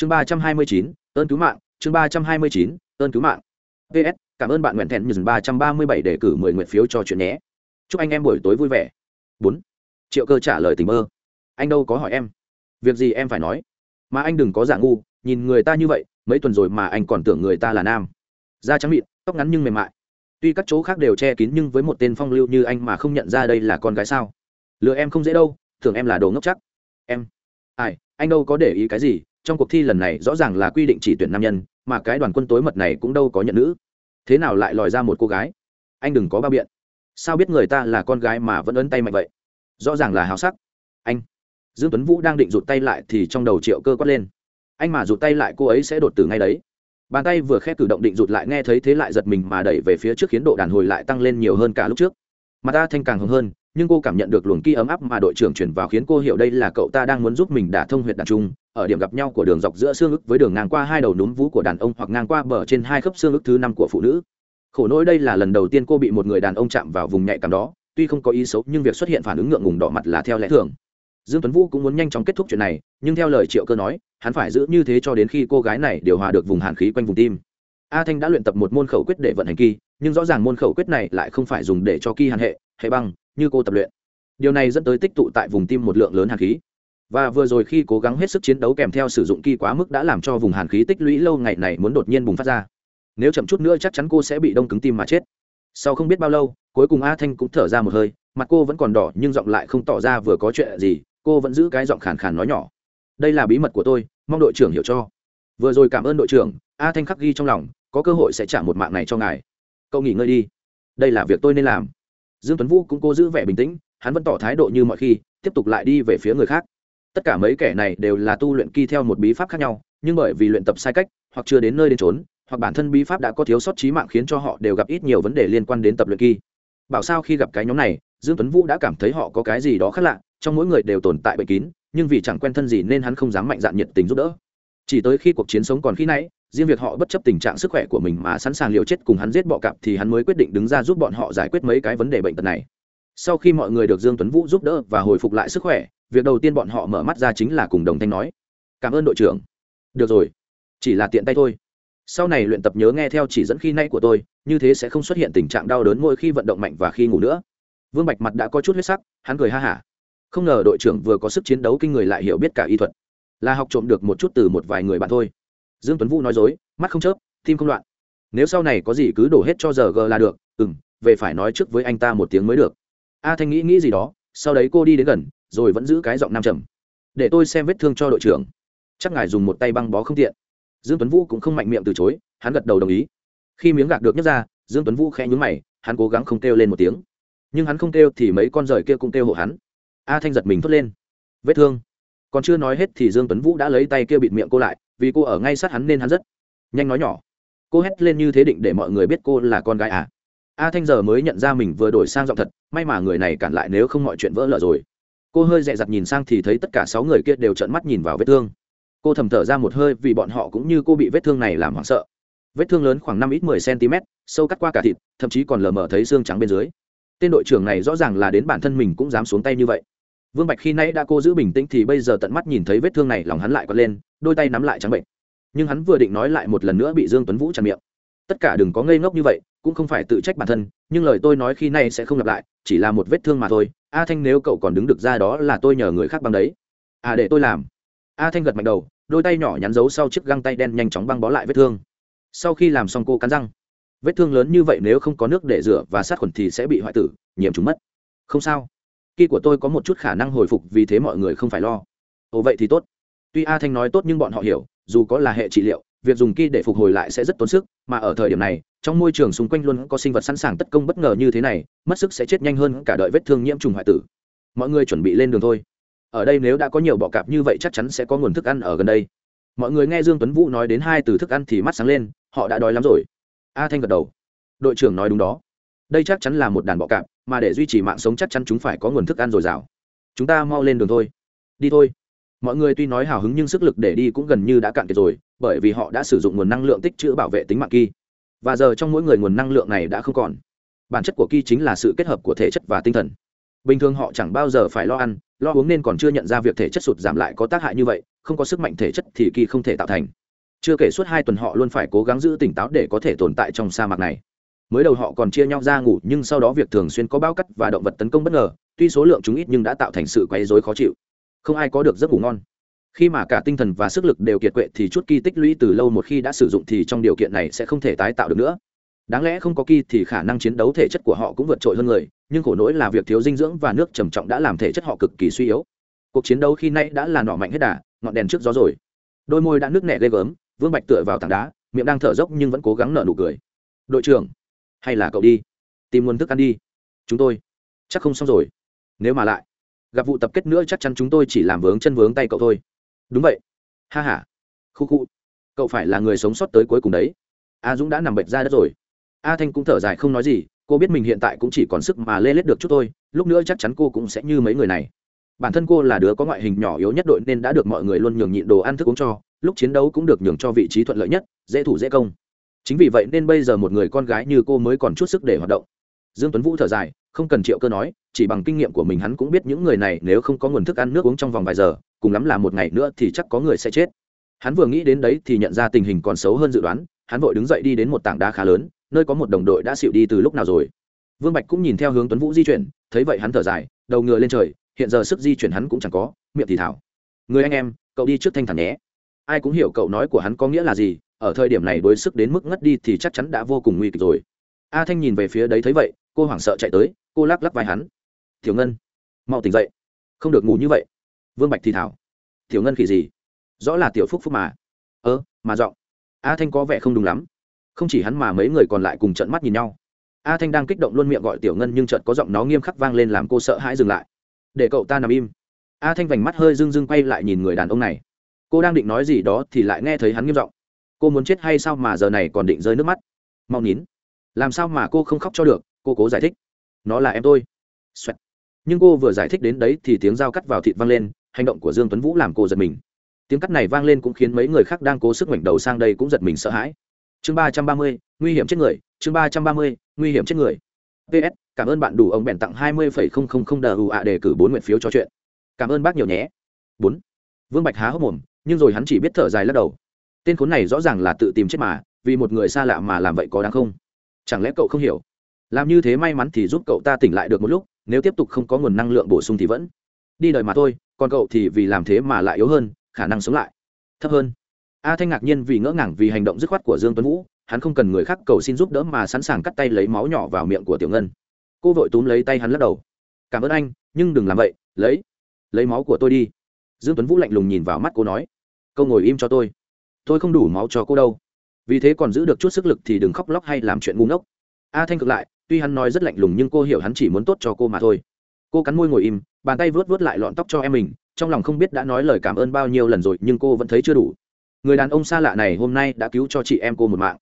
chương ba trăm hai mươi chín, ơn cứu mạng, chương ba trăm hai mươi chín, ơn cứu mạng. Ps cảm ơn bạn nguyện thẹn như ba trăm ba mươi bảy để cử mười nguyện phiếu cho chuyện nhé. Chúc anh em buổi tối vui vẻ. Bốn. Triệu cơ trả lời tình mơ. Anh đâu có hỏi em. Việc gì em phải nói? Mà anh đừng có giả ngu, nhìn người ta như vậy, mấy tuần rồi mà anh còn tưởng người ta là nam. Da trắng mịn, tóc ngắn nhưng mềm mại. Tuy các chỗ khác đều che kín nhưng với một tên phong lưu như anh mà không nhận ra đây là con gái sao? Lừa em không dễ đâu, tưởng em là đồ ngốc chắc. Em. Ai, anh đâu có để ý cái gì trong cuộc thi lần này rõ ràng là quy định chỉ tuyển nam nhân, mà cái đoàn quân tối mật này cũng đâu có nhận nữ. Thế nào lại lòi ra một cô gái? Anh đừng có bao biện. Sao biết người ta là con gái mà vẫn ấn tay mạnh vậy? Rõ ràng là hào sắc. Anh. Dương tuấn vũ đang định rụt tay lại thì trong đầu triệu cơ quát lên. Anh mà rụt tay lại cô ấy sẽ đột tử ngay đấy. Bàn tay vừa khép cử động định rụt lại nghe thấy thế lại giật mình mà đẩy về phía trước khiến độ đàn hồi lại tăng lên nhiều hơn cả lúc trước. Mà ta thanh càng hứng hơn, nhưng cô cảm nhận được luồng ki ấm áp mà đội trưởng chuyển vào khiến cô hiểu đây là cậu ta đang muốn giúp mình đả thông huyệt đàn trung ở điểm gặp nhau của đường dọc giữa xương ức với đường ngang qua hai đầu núm vú của đàn ông hoặc ngang qua bờ trên hai khớp xương ức thứ năm của phụ nữ. Khổ nỗi đây là lần đầu tiên cô bị một người đàn ông chạm vào vùng nhạy cảm đó, tuy không có ý xấu nhưng việc xuất hiện phản ứng ngượng ngùng đỏ mặt là theo lẽ thường. Dương tuấn vũ cũng muốn nhanh chóng kết thúc chuyện này, nhưng theo lời triệu cơ nói, hắn phải giữ như thế cho đến khi cô gái này điều hòa được vùng hàn khí quanh vùng tim. A thanh đã luyện tập một môn khẩu quyết để vận hành kỳ, nhưng rõ ràng môn khẩu quyết này lại không phải dùng để cho kỳ hàn hệ hệ băng, như cô tập luyện. Điều này dẫn tới tích tụ tại vùng tim một lượng lớn hàn khí và vừa rồi khi cố gắng hết sức chiến đấu kèm theo sử dụng kỳ quá mức đã làm cho vùng hàn khí tích lũy lâu ngày này muốn đột nhiên bùng phát ra. Nếu chậm chút nữa chắc chắn cô sẽ bị đông cứng tim mà chết. Sau không biết bao lâu, cuối cùng a thanh cũng thở ra một hơi, mặt cô vẫn còn đỏ nhưng giọng lại không tỏ ra vừa có chuyện gì, cô vẫn giữ cái giọng khàn khàn nói nhỏ. Đây là bí mật của tôi, mong đội trưởng hiểu cho. Vừa rồi cảm ơn đội trưởng, a thanh khắc ghi trong lòng, có cơ hội sẽ trả một mạng này cho ngài. Cậu nghỉ ngơi đi. Đây là việc tôi nên làm. Dương tuấn vũ cũng cố giữ vẻ bình tĩnh, hắn vẫn tỏ thái độ như mọi khi, tiếp tục lại đi về phía người khác tất cả mấy kẻ này đều là tu luyện kỳ theo một bí pháp khác nhau, nhưng bởi vì luyện tập sai cách, hoặc chưa đến nơi đến trốn hoặc bản thân bí pháp đã có thiếu sót trí mạng khiến cho họ đều gặp ít nhiều vấn đề liên quan đến tập luyện kỳ. Bảo sao khi gặp cái nhóm này, dương tuấn vũ đã cảm thấy họ có cái gì đó khác lạ, trong mỗi người đều tồn tại bệnh kín, nhưng vì chẳng quen thân gì nên hắn không dám mạnh dạn nhiệt tình giúp đỡ. Chỉ tới khi cuộc chiến sống còn khi nãy, riêng việc họ bất chấp tình trạng sức khỏe của mình mà sẵn sàng liều chết cùng hắn giết bọ cạp thì hắn mới quyết định đứng ra giúp bọn họ giải quyết mấy cái vấn đề bệnh tật này sau khi mọi người được dương tuấn vũ giúp đỡ và hồi phục lại sức khỏe, việc đầu tiên bọn họ mở mắt ra chính là cùng đồng thanh nói, cảm ơn đội trưởng. Được rồi, chỉ là tiện tay thôi. Sau này luyện tập nhớ nghe theo chỉ dẫn khi nay của tôi, như thế sẽ không xuất hiện tình trạng đau đớn mỗi khi vận động mạnh và khi ngủ nữa. Vương bạch mặt đã có chút huyết sắc, hắn cười ha hả. Không ngờ đội trưởng vừa có sức chiến đấu kinh người lại hiểu biết cả y thuật. Là học trộm được một chút từ một vài người bạn thôi. Dương tuấn vũ nói dối, mắt không chớp, tim không loạn. Nếu sau này có gì cứ đổ hết cho giờ g là được ừ m về phải nói trước với anh ta một tiếng mới được a thanh nghĩ nghĩ gì đó, sau đấy cô đi đến gần, rồi vẫn giữ cái giọng nam trầm. Để tôi xem vết thương cho đội trưởng. Chắc ngài dùng một tay băng bó không tiện. Dương tuấn vũ cũng không mạnh miệng từ chối, hắn gật đầu đồng ý. Khi miếng gạc được nhấc ra, dương tuấn vũ khẽ nhúng mày, hắn cố gắng không kêu lên một tiếng. Nhưng hắn không kêu thì mấy con rời kia cũng kêu hộ hắn. A thanh giật mình thốt lên. Vết thương. Còn chưa nói hết thì dương tuấn vũ đã lấy tay kia bịt miệng cô lại, vì cô ở ngay sát hắn nên hắn rất nhanh nói nhỏ. Cô hét lên như thế định để mọi người biết cô là con gái à? A thanh giờ mới nhận ra mình vừa đổi sang giọng thật, may mà người này cản lại nếu không mọi chuyện vỡ lở rồi. Cô hơi dẹ dặt nhìn sang thì thấy tất cả sáu người kia đều trợn mắt nhìn vào vết thương. Cô thầm thở ra một hơi vì bọn họ cũng như cô bị vết thương này làm hoảng sợ. Vết thương lớn khoảng năm ít mười cm sâu cắt qua cả thịt, thậm chí còn lờ mờ thấy xương trắng bên dưới. Tên đội trưởng này rõ ràng là đến bản thân mình cũng dám xuống tay như vậy. Vương bạch khi nãy đã cô giữ bình tĩnh thì bây giờ tận mắt nhìn thấy vết thương này lòng hắn lại quật lên, đôi tay nắm lại trắng bệnh. Nhưng hắn vừa định nói lại một lần nữa bị dương tuấn vũ chặn miệng. Tất cả đừng có ngây ngốc như vậy cũng không phải tự trách bản thân, nhưng lời tôi nói khi nay sẽ không lặp lại, chỉ là một vết thương mà thôi. A thanh nếu cậu còn đứng được ra đó là tôi nhờ người khác băng đấy. À để tôi làm. A thanh gật mạnh đầu, đôi tay nhỏ nhắn giấu sau chiếc găng tay đen nhanh chóng băng bó lại vết thương. Sau khi làm xong cô cắn răng, vết thương lớn như vậy nếu không có nước để rửa và sát khuẩn thì sẽ bị hoại tử, nhiễm trùng mất. Không sao. Khi của tôi có một chút khả năng hồi phục vì thế mọi người không phải lo. Ồ, vậy thì tốt. Tuy a thanh nói tốt nhưng bọn họ hiểu, dù có là hệ trị liệu việc dùng ki để phục hồi lại sẽ rất tốn sức, mà ở thời điểm này, trong môi trường xung quanh luôn có sinh vật sẵn sàng tất công bất ngờ như thế này, mất sức sẽ chết nhanh hơn cả đợi vết thương nhiễm trùng hoại tử. Mọi người chuẩn bị lên đường thôi. Ở đây nếu đã có nhiều bọ cạp như vậy chắc chắn sẽ có nguồn thức ăn ở gần đây. Mọi người nghe dương tuấn vũ nói đến hai từ thức ăn thì mắt sáng lên, họ đã đói lắm rồi. A thanh gật đầu. Đội trưởng nói đúng đó. Đây chắc chắn là một đàn bọ cạp, mà để duy trì mạng sống chắc chắn chúng phải có nguồn thức ăn dồi dào. Chúng ta mau lên đường thôi. Đi thôi mọi người tuy nói hào hứng nhưng sức lực để đi cũng gần như đã cạn kiệt rồi, bởi vì họ đã sử dụng nguồn năng lượng tích trữ bảo vệ tính mạng kỳ và giờ trong mỗi người nguồn năng lượng này đã không còn. Bản chất của kỳ chính là sự kết hợp của thể chất và tinh thần. Bình thường họ chẳng bao giờ phải lo ăn, lo uống nên còn chưa nhận ra việc thể chất sụt giảm lại có tác hại như vậy, không có sức mạnh thể chất thì kỳ không thể tạo thành. Chưa kể suốt hai tuần họ luôn phải cố gắng giữ tỉnh táo để có thể tồn tại trong sa mạc này. Mới đầu họ còn chia nhau ra ngủ, nhưng sau đó việc thường xuyên có bao cắt và động vật tấn công bất ngờ, tuy số lượng chúng ít nhưng đã tạo thành sự quấy rối khó chịu không ai có được giấc ngủ ngon. Khi mà cả tinh thần và sức lực đều kiệt quệ thì chút ki tích lũy từ lâu một khi đã sử dụng thì trong điều kiện này sẽ không thể tái tạo được nữa. Đáng lẽ không có ki thì khả năng chiến đấu thể chất của họ cũng vượt trội hơn người, nhưng khổ nỗi là việc thiếu dinh dưỡng và nước trầm trọng đã làm thể chất họ cực kỳ suy yếu. Cuộc chiến đấu khi nay đã là nọ mạnh hết đà, ngọn đèn trước gió rồi. Đôi môi đã nước nẹ ghê gớm, vương bạch tựa vào tảng đá, miệng đang thở dốc nhưng vẫn cố gắng nở nụ cười. Đội trưởng, hay là cậu đi, tìm nguồn thức ăn đi. Chúng tôi, chắc không xong rồi. Nếu mà lại gặp vụ tập kết nữa chắc chắn chúng tôi chỉ làm vướng chân vướng tay cậu thôi. Đúng vậy. Ha h a khu khu. Cậu phải là người sống sót tới cuối cùng đấy. A dũng đã nằm bệnh ra đất rồi. A thanh cũng thở dài không nói gì, cô biết mình hiện tại cũng chỉ còn sức mà lê lết được chút thôi, lúc nữa chắc chắn cô cũng sẽ như mấy người này. Bản thân cô là đứa có ngoại hình nhỏ yếu nhất đội nên đã được mọi người luôn nhường nhịn đồ ăn thức uống cho, lúc chiến đấu cũng được nhường cho vị trí thuận lợi nhất, dễ thủ dễ công. Chính vì vậy nên bây giờ một người con gái như cô mới còn chút sức để hoạt động. Dương tuấn vũ thở dài không cần triệu cơ nói, chỉ bằng kinh nghiệm của mình hắn cũng biết những người này nếu không có nguồn thức ăn nước uống trong vòng vài giờ, cùng lắm là một ngày nữa thì chắc có người sẽ chết. Hắn vừa nghĩ đến đấy thì nhận ra tình hình còn xấu hơn dự đoán, hắn vội đứng dậy đi đến một tảng đá khá lớn, nơi có một đồng đội đã xịu đi từ lúc nào rồi. Vương bạch cũng nhìn theo hướng tuấn vũ di chuyển, thấy vậy hắn thở dài, đầu ngựa lên trời, hiện giờ sức di chuyển hắn cũng chẳng có, miệng thì thảo. Người anh em, cậu đi trước thanh thản nhé. Ai cũng hiểu cậu nói của hắn có nghĩa là gì, ở thời điểm này đối sức đến mức ngất đi thì chắc chắn đã vô cùng nguy kịch rồi. A thanh nhìn về phía đấy thấy vậy, cô hoảng sợ chạy tới cô lắc lắc vai hắn. Tiểu ngân, mau tỉnh dậy. Không được ngủ như vậy. Vương bạch thì thảo. Tiểu ngân khỉ gì? Rõ là tiểu phúc phúc mà. Ơ, mà giọng. A thanh có vẻ không đúng lắm. Không chỉ hắn mà mấy người còn lại cùng trận mắt nhìn nhau. A thanh đang kích động luôn miệng gọi tiểu ngân nhưng chợt có giọng nó nghiêm khắc vang lên làm cô sợ hãi dừng lại. Để cậu ta nằm im. A thanh vành mắt hơi rưng rưng quay lại nhìn người đàn ông này. Cô đang định nói gì đó thì lại nghe thấy hắn nghiêm giọng. Cô muốn chết hay sao mà giờ này còn định rơi nước mắt? Mau nín. Làm sao mà cô không khóc cho được? Cô cố giải thích nó là em tôi. Xoẹt. nhưng cô vừa giải thích đến đấy thì tiếng dao cắt vào thịt vang lên, hành động của dương tuấn vũ làm cô giật mình. Tiếng cắt này vang lên cũng khiến mấy người khác đang cố sức ngoảnh đầu sang đây cũng giật mình sợ hãi. Chương ba trăm ba mươi, nguy hiểm chết người. Chương ba trăm ba mươi, nguy hiểm chết người. Ps cảm ơn bạn đủ ông bèn tặng hai mươi phẩy không không không đờ ù ạ đề cử bốn nguyện phiếu cho chuyện. Cảm ơn bác nhiều nhé. Bốn. Vương bạch há hốc mồm, nhưng rồi hắn chỉ biết thở dài lắc đầu. Tên khốn này rõ ràng là tự tìm chết mà, vì một người xa lạ mà làm vậy có đáng không? Chẳng lẽ cậu không hiểu? Làm như thế may mắn thì giúp cậu ta tỉnh lại được một lúc, nếu tiếp tục không có nguồn năng lượng bổ sung thì vẫn đi đời mà thôi, còn cậu thì vì làm thế mà lại yếu hơn, khả năng sống lại thấp hơn. A thanh ngạc nhiên vì ngỡ ngàng vì hành động dứt khoát của dương tuấn vũ, hắn không cần người khác cầu xin giúp đỡ mà sẵn sàng cắt tay lấy máu nhỏ vào miệng của tiểu ngân. Cô vội túm lấy tay hắn lắc đầu. Cảm ơn anh, nhưng đừng làm vậy, lấy lấy máu của tôi đi. Dương tuấn vũ lạnh lùng nhìn vào mắt cô nói. Câu ngồi im cho tôi. Tôi không đủ máu cho cô đâu. Vì thế còn giữ được chút sức lực thì đừng khóc lóc hay làm chuyện ngu ngốc. A thanh cực lại tuy hắn nói rất lạnh lùng nhưng cô hiểu hắn chỉ muốn tốt cho cô mà thôi. Cô cắn môi ngồi im, bàn tay vớt vớt lại lọn tóc cho em mình, trong lòng không biết đã nói lời cảm ơn bao nhiêu lần rồi nhưng cô vẫn thấy chưa đủ. Người đàn ông xa lạ này hôm nay đã cứu cho chị em cô một mạng.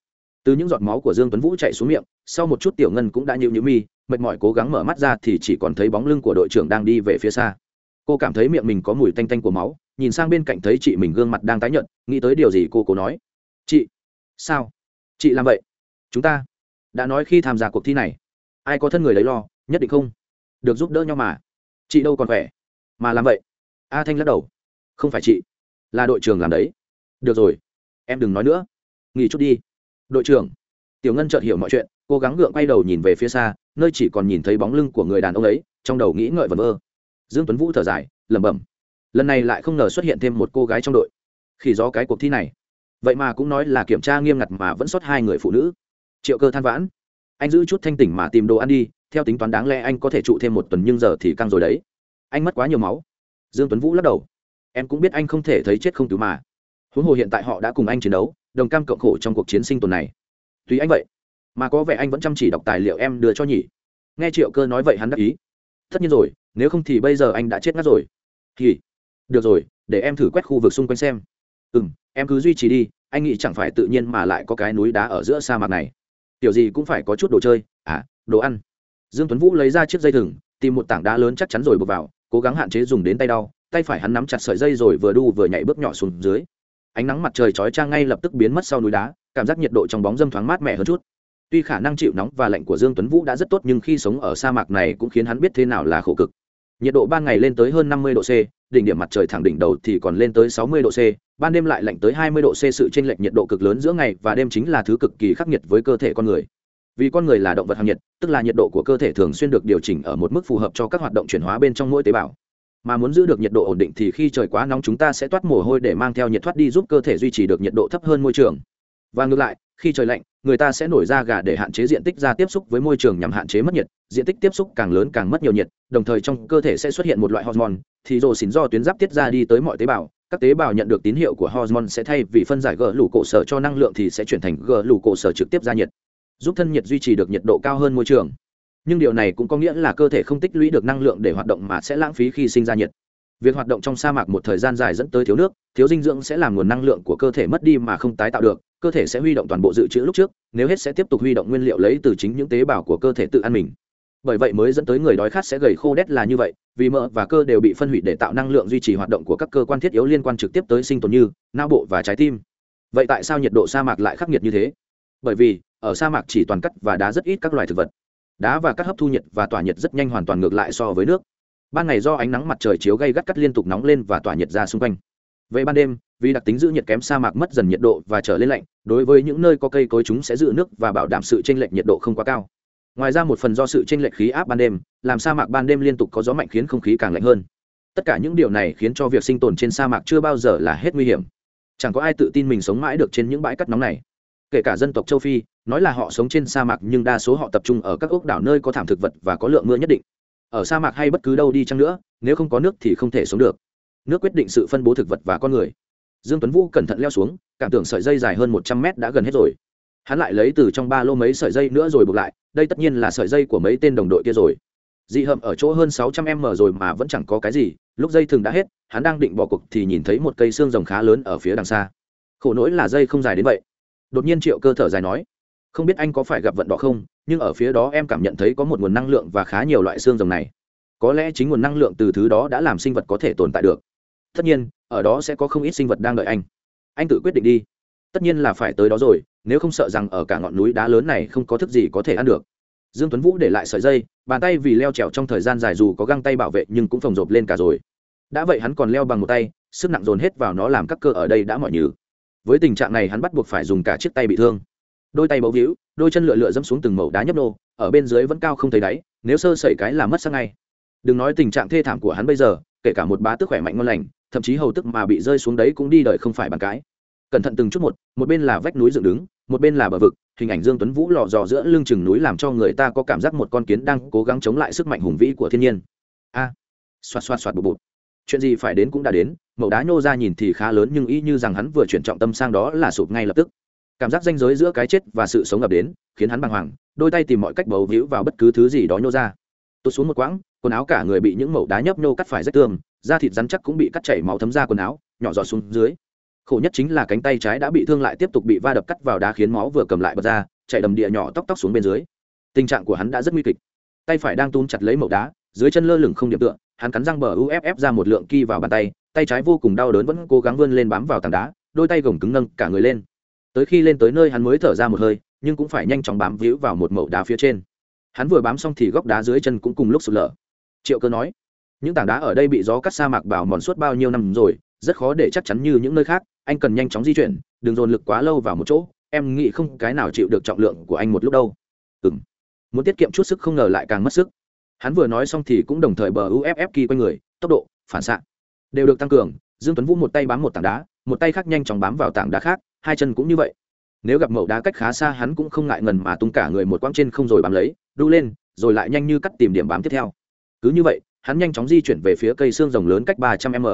Từ những giọt máu của dương tuấn vũ chạy xuống miệng, sau một chút tiểu ngân cũng đã nhịu nhịu mi, mệt mỏi cố gắng mở mắt ra thì chỉ còn thấy bóng lưng của đội trưởng đang đi về phía xa. Cô cảm thấy miệng mình có mùi tanh tanh của máu, nhìn sang bên cạnh thấy chị mình gương mặt đang tái nhợt, nghĩ tới điều gì cô cố nói. Chị, sao? Chị làm vậy? Chúng ta đã nói khi tham gia cuộc thi này. Ai có thân người lấy lo, nhất định không được giúp đỡ nhau mà. Chị đâu còn khỏe? Mà làm vậy? A thanh lắc đầu. Không phải chị, là đội trưởng làm đấy. Được rồi, em đừng nói nữa. Nghỉ chút đi. Đội trưởng, tiểu ngân chợt hiểu mọi chuyện, cố gắng gượng quay đầu nhìn về phía xa, nơi chỉ còn nhìn thấy bóng lưng của người đàn ông ấy, trong đầu nghĩ ngợi vẩn vơ. Dương tuấn vũ thở dài, lẩm bẩm. Lần này lại không ngờ xuất hiện thêm một cô gái trong đội. Khi do cái cuộc thi này. Vậy mà cũng nói là kiểm tra nghiêm ngặt mà vẫn sót hai người phụ nữ triệu cơ than vãn. Anh giữ chút thanh tỉnh mà tìm đồ ăn đi, theo tính toán đáng lẽ anh có thể trụ thêm một tuần nhưng giờ thì căng rồi đấy. Anh mất quá nhiều máu. Dương tuấn vũ lắc đầu. Em cũng biết anh không thể thấy chết không cứu mà. Huống hồ hiện tại họ đã cùng anh chiến đấu, đồng cam cộng khổ trong cuộc chiến sinh tồn này. Tùy anh vậy. Mà có vẻ anh vẫn chăm chỉ đọc tài liệu em đưa cho nhỉ. Nghe triệu cơ nói vậy hắn đắc ý. Tất nhiên rồi, nếu không thì bây giờ anh đã chết ngắt rồi. Thì, được rồi, để em thử quét khu vực xung quanh xem. Ừ m em cứ duy trì đi, anh nghĩ chẳng phải tự nhiên mà lại có cái núi đá ở giữa sa mạc này kiểu gì cũng phải có chút đồ chơi. À đồ ăn. Dương tuấn vũ lấy ra chiếc dây thừng, tìm một tảng đá lớn chắc chắn rồi buộc vào, cố gắng hạn chế dùng đến tay đau, tay phải hắn nắm chặt sợi dây rồi vừa đu vừa nhảy bước nhỏ xuống dưới. Ánh nắng mặt trời chói chang ngay lập tức biến mất sau núi đá, cảm giác nhiệt độ trong bóng dâm thoáng mát mẻ hơn chút. Tuy khả năng chịu nóng và lạnh của dương tuấn vũ đã rất tốt nhưng khi sống ở sa mạc này cũng khiến hắn biết thế nào là khổ cực nhiệt độ ban ngày lên tới hơn năm mươi độ c, đỉnh điểm mặt trời thẳng đỉnh đầu thì còn lên tới sáu mươi độ c, ban đêm lại lạnh tới hai mươi độ c sự chênh lệch nhiệt độ cực lớn giữa ngày và đêm chính là thứ cực kỳ khắc nghiệt với cơ thể con người. Vì con người là động vật hàng nhiệt, tức là nhiệt độ của cơ thể thường xuyên được điều chỉnh ở một mức phù hợp cho các hoạt động chuyển hóa bên trong mỗi tế bào. Mà muốn giữ được nhiệt độ ổn định thì khi trời quá nóng chúng ta sẽ toát mồ hôi để mang theo nhiệt thoát đi giúp cơ thể duy trì được nhiệt độ thấp hơn môi trường và ngược lại, khi trời lạnh, người ta sẽ nổi ra gà để hạn chế diện tích ra tiếp xúc với môi trường nhằm hạn chế mất nhiệt, diện tích tiếp xúc càng lớn càng mất nhiều nhiệt, đồng thời trong cơ thể sẽ xuất hiện một loại hormone, thì rồ xỉn do tuyến giáp tiết ra đi tới mọi tế bào, các tế bào nhận được tín hiệu của hormone sẽ thay vì phân giải g lũ cổ sở cho năng lượng thì sẽ chuyển thành g lũ cổ sở trực tiếp ra nhiệt, giúp thân nhiệt duy trì được nhiệt độ cao hơn môi trường. Nhưng điều này cũng có nghĩa là cơ thể không tích lũy được năng lượng để hoạt động mà sẽ lãng phí khi sinh ra nhiệt việc hoạt động trong sa mạc một thời gian dài dẫn tới thiếu nước, thiếu dinh dưỡng sẽ làm nguồn năng lượng của cơ thể mất đi mà không tái tạo được, cơ thể sẽ huy động toàn bộ dự trữ lúc trước, nếu hết sẽ tiếp tục huy động nguyên liệu lấy từ chính những tế bào của cơ thể tự ăn mình. Bởi vậy mới dẫn tới người đói khát sẽ gầy khô đét là như vậy, vì mỡ và cơ đều bị phân hủy để tạo năng lượng duy trì hoạt động của các cơ quan thiết yếu liên quan trực tiếp tới sinh tồn như não bộ và trái tim. Vậy tại sao nhiệt độ sa mạc lại khắc nghiệt như thế? Bởi vì, ở sa mạc chỉ toàn cắt và đá rất ít các loài thực vật. Đá và cắt hấp thu nhiệt và tỏa nhiệt rất nhanh hoàn toàn ngược lại so với nước ban ngày do ánh nắng mặt trời chiếu gây gắt cắt liên tục nóng lên và tỏa nhiệt ra xung quanh. Về ban đêm, vì đặc tính giữ nhiệt kém sa mạc mất dần nhiệt độ và trở lên lạnh, đối với những nơi có cây cối chúng sẽ giữ nước và bảo đảm sự tranh lệch nhiệt độ không quá cao. Ngoài ra một phần do sự tranh lệch khí áp ban đêm, làm sa mạc ban đêm liên tục có gió mạnh khiến không khí càng lạnh hơn. Tất cả những điều này khiến cho việc sinh tồn trên sa mạc chưa bao giờ là hết nguy hiểm. Chẳng có ai tự tin mình sống mãi được trên những bãi cắt nóng này. Kể cả dân tộc châu phi, nói là họ sống trên sa mạc nhưng đa số họ tập trung ở các ốc đảo nơi có thảm thực vật và có lượng mưa nhất định ở sa mạc hay bất cứ đâu đi chăng nữa, nếu không có nước thì không thể sống được. Nước quyết định sự phân bố thực vật và con người. Dương tuấn vũ cẩn thận leo xuống, cảm tưởng sợi dây dài hơn một trăm mét đã gần hết rồi. Hắn lại lấy từ trong ba lô mấy sợi dây nữa rồi buộc lại, đây tất nhiên là sợi dây của mấy tên đồng đội kia rồi. Dị hậm ở chỗ hơn sáu trăm m rồi mà vẫn chẳng có cái gì, lúc dây thừng đã hết, hắn đang định bỏ cuộc thì nhìn thấy một cây xương rồng khá lớn ở phía đằng xa. Khổ nỗi là dây không dài đến vậy. Đột nhiên triệu cơ thở dài nói, không biết anh có phải gặp vận đỏ không? Nhưng ở phía đó em cảm nhận thấy có một nguồn năng lượng và khá nhiều loại xương rồng này. Có lẽ chính nguồn năng lượng từ thứ đó đã làm sinh vật có thể tồn tại được. Tất nhiên, ở đó sẽ có không ít sinh vật đang đợi anh. Anh tự quyết định đi. Tất nhiên là phải tới đó rồi, nếu không sợ rằng ở cả ngọn núi đá lớn này không có thức gì có thể ăn được. Dương tuấn vũ để lại sợi dây, bàn tay vì leo trèo trong thời gian dài dù có găng tay bảo vệ nhưng cũng phồng rộp lên cả rồi. Đã vậy hắn còn leo bằng một tay, sức nặng dồn hết vào nó làm các cơ ở đây đã mỏi nhừ. Với tình trạng này hắn bắt buộc phải dùng cả chiếc tay bị thương đôi tay bấu víu đôi chân lựa lựa dẫm xuống từng mẩu đá nhấp nô ở bên dưới vẫn cao không thấy đáy nếu sơ sẩy cái là mất sang ngay. Đừng nói tình trạng thê thảm của hắn bây giờ kể cả một bá tức khỏe mạnh ngon lành thậm chí hầu tức mà bị rơi xuống đấy cũng đi đời không phải bàn cái cẩn thận từng chút một một bên là vách núi dựng đứng một bên là bờ vực hình ảnh dương tuấn vũ lò dò giữa lưng chừng núi làm cho người ta có cảm giác một con kiến đang cố gắng chống lại sức mạnh hùng vĩ của thiên nhiên. A à, xoạt xoạt xoạt bụt bụt chuyện gì phải đến cũng đã đến mẫu đá nhô ra nhìn thì khá lớn nhưng y như rằng hắn vừa chuyển trọng tâm sang đó là sụp ngay lập tức cảm giác ranh giới giữa cái chết và sự sống ập đến, khiến hắn bàng hoàng, đôi tay tìm mọi cách bầu víu vào bất cứ thứ gì đó nhô ra. Tụt xuống một quãng, quần áo cả người bị những mẩu đá nhấp nhô cắt phải rách tường, da thịt rắn chắc cũng bị cắt chảy máu thấm ra quần áo, nhỏ giọt xuống dưới. Khổ nhất chính là cánh tay trái đã bị thương lại tiếp tục bị va đập cắt vào đá khiến máu vừa cầm lại bật ra, chạy đầm địa nhỏ tóc tóc xuống bên dưới. Tình trạng của hắn đã rất nguy kịch. Tay phải đang túm chặt lấy mẩu đá, dưới chân lơ lửng không điểm tựa, hắn cắn răng bờ uff ra một lượng ki vào bàn tay tay trái vô cùng đau đớn vẫn cố gắng vươn lên bám vào tảng đá, đôi tay gồng cứng nâng cả người lên tới khi lên tới nơi hắn mới thở ra một hơi, nhưng cũng phải nhanh chóng bám víu vào một mẩu đá phía trên. Hắn vừa bám xong thì góc đá dưới chân cũng cùng lúc sụt lở. Triệu cơ nói, những tảng đá ở đây bị gió cắt sa mạc bảo mòn suốt bao nhiêu năm rồi, rất khó để chắc chắn như những nơi khác, anh cần nhanh chóng di chuyển, đừng dồn lực quá lâu vào một chỗ, em nghĩ không cái nào chịu được trọng lượng của anh một lúc đâu. Ừ m muốn tiết kiệm chút sức không ngờ lại càng mất sức. Hắn vừa nói xong thì cũng đồng thời bờ uff kỳ quanh người, tốc độ, phản xạ đều được tăng cường. Dương tuấn vũ một tay bám một tảng đá, một tay khác nhanh chóng bám vào tảng đá khác hai chân cũng như vậy. Nếu gặp mẫu đá cách khá xa hắn cũng không ngại ngần mà tung cả người một quãng trên không rồi bám lấy, đu lên, rồi lại nhanh như cắt tìm điểm bám tiếp theo. Cứ như vậy, hắn nhanh chóng di chuyển về phía cây xương rồng lớn cách ba trăm m.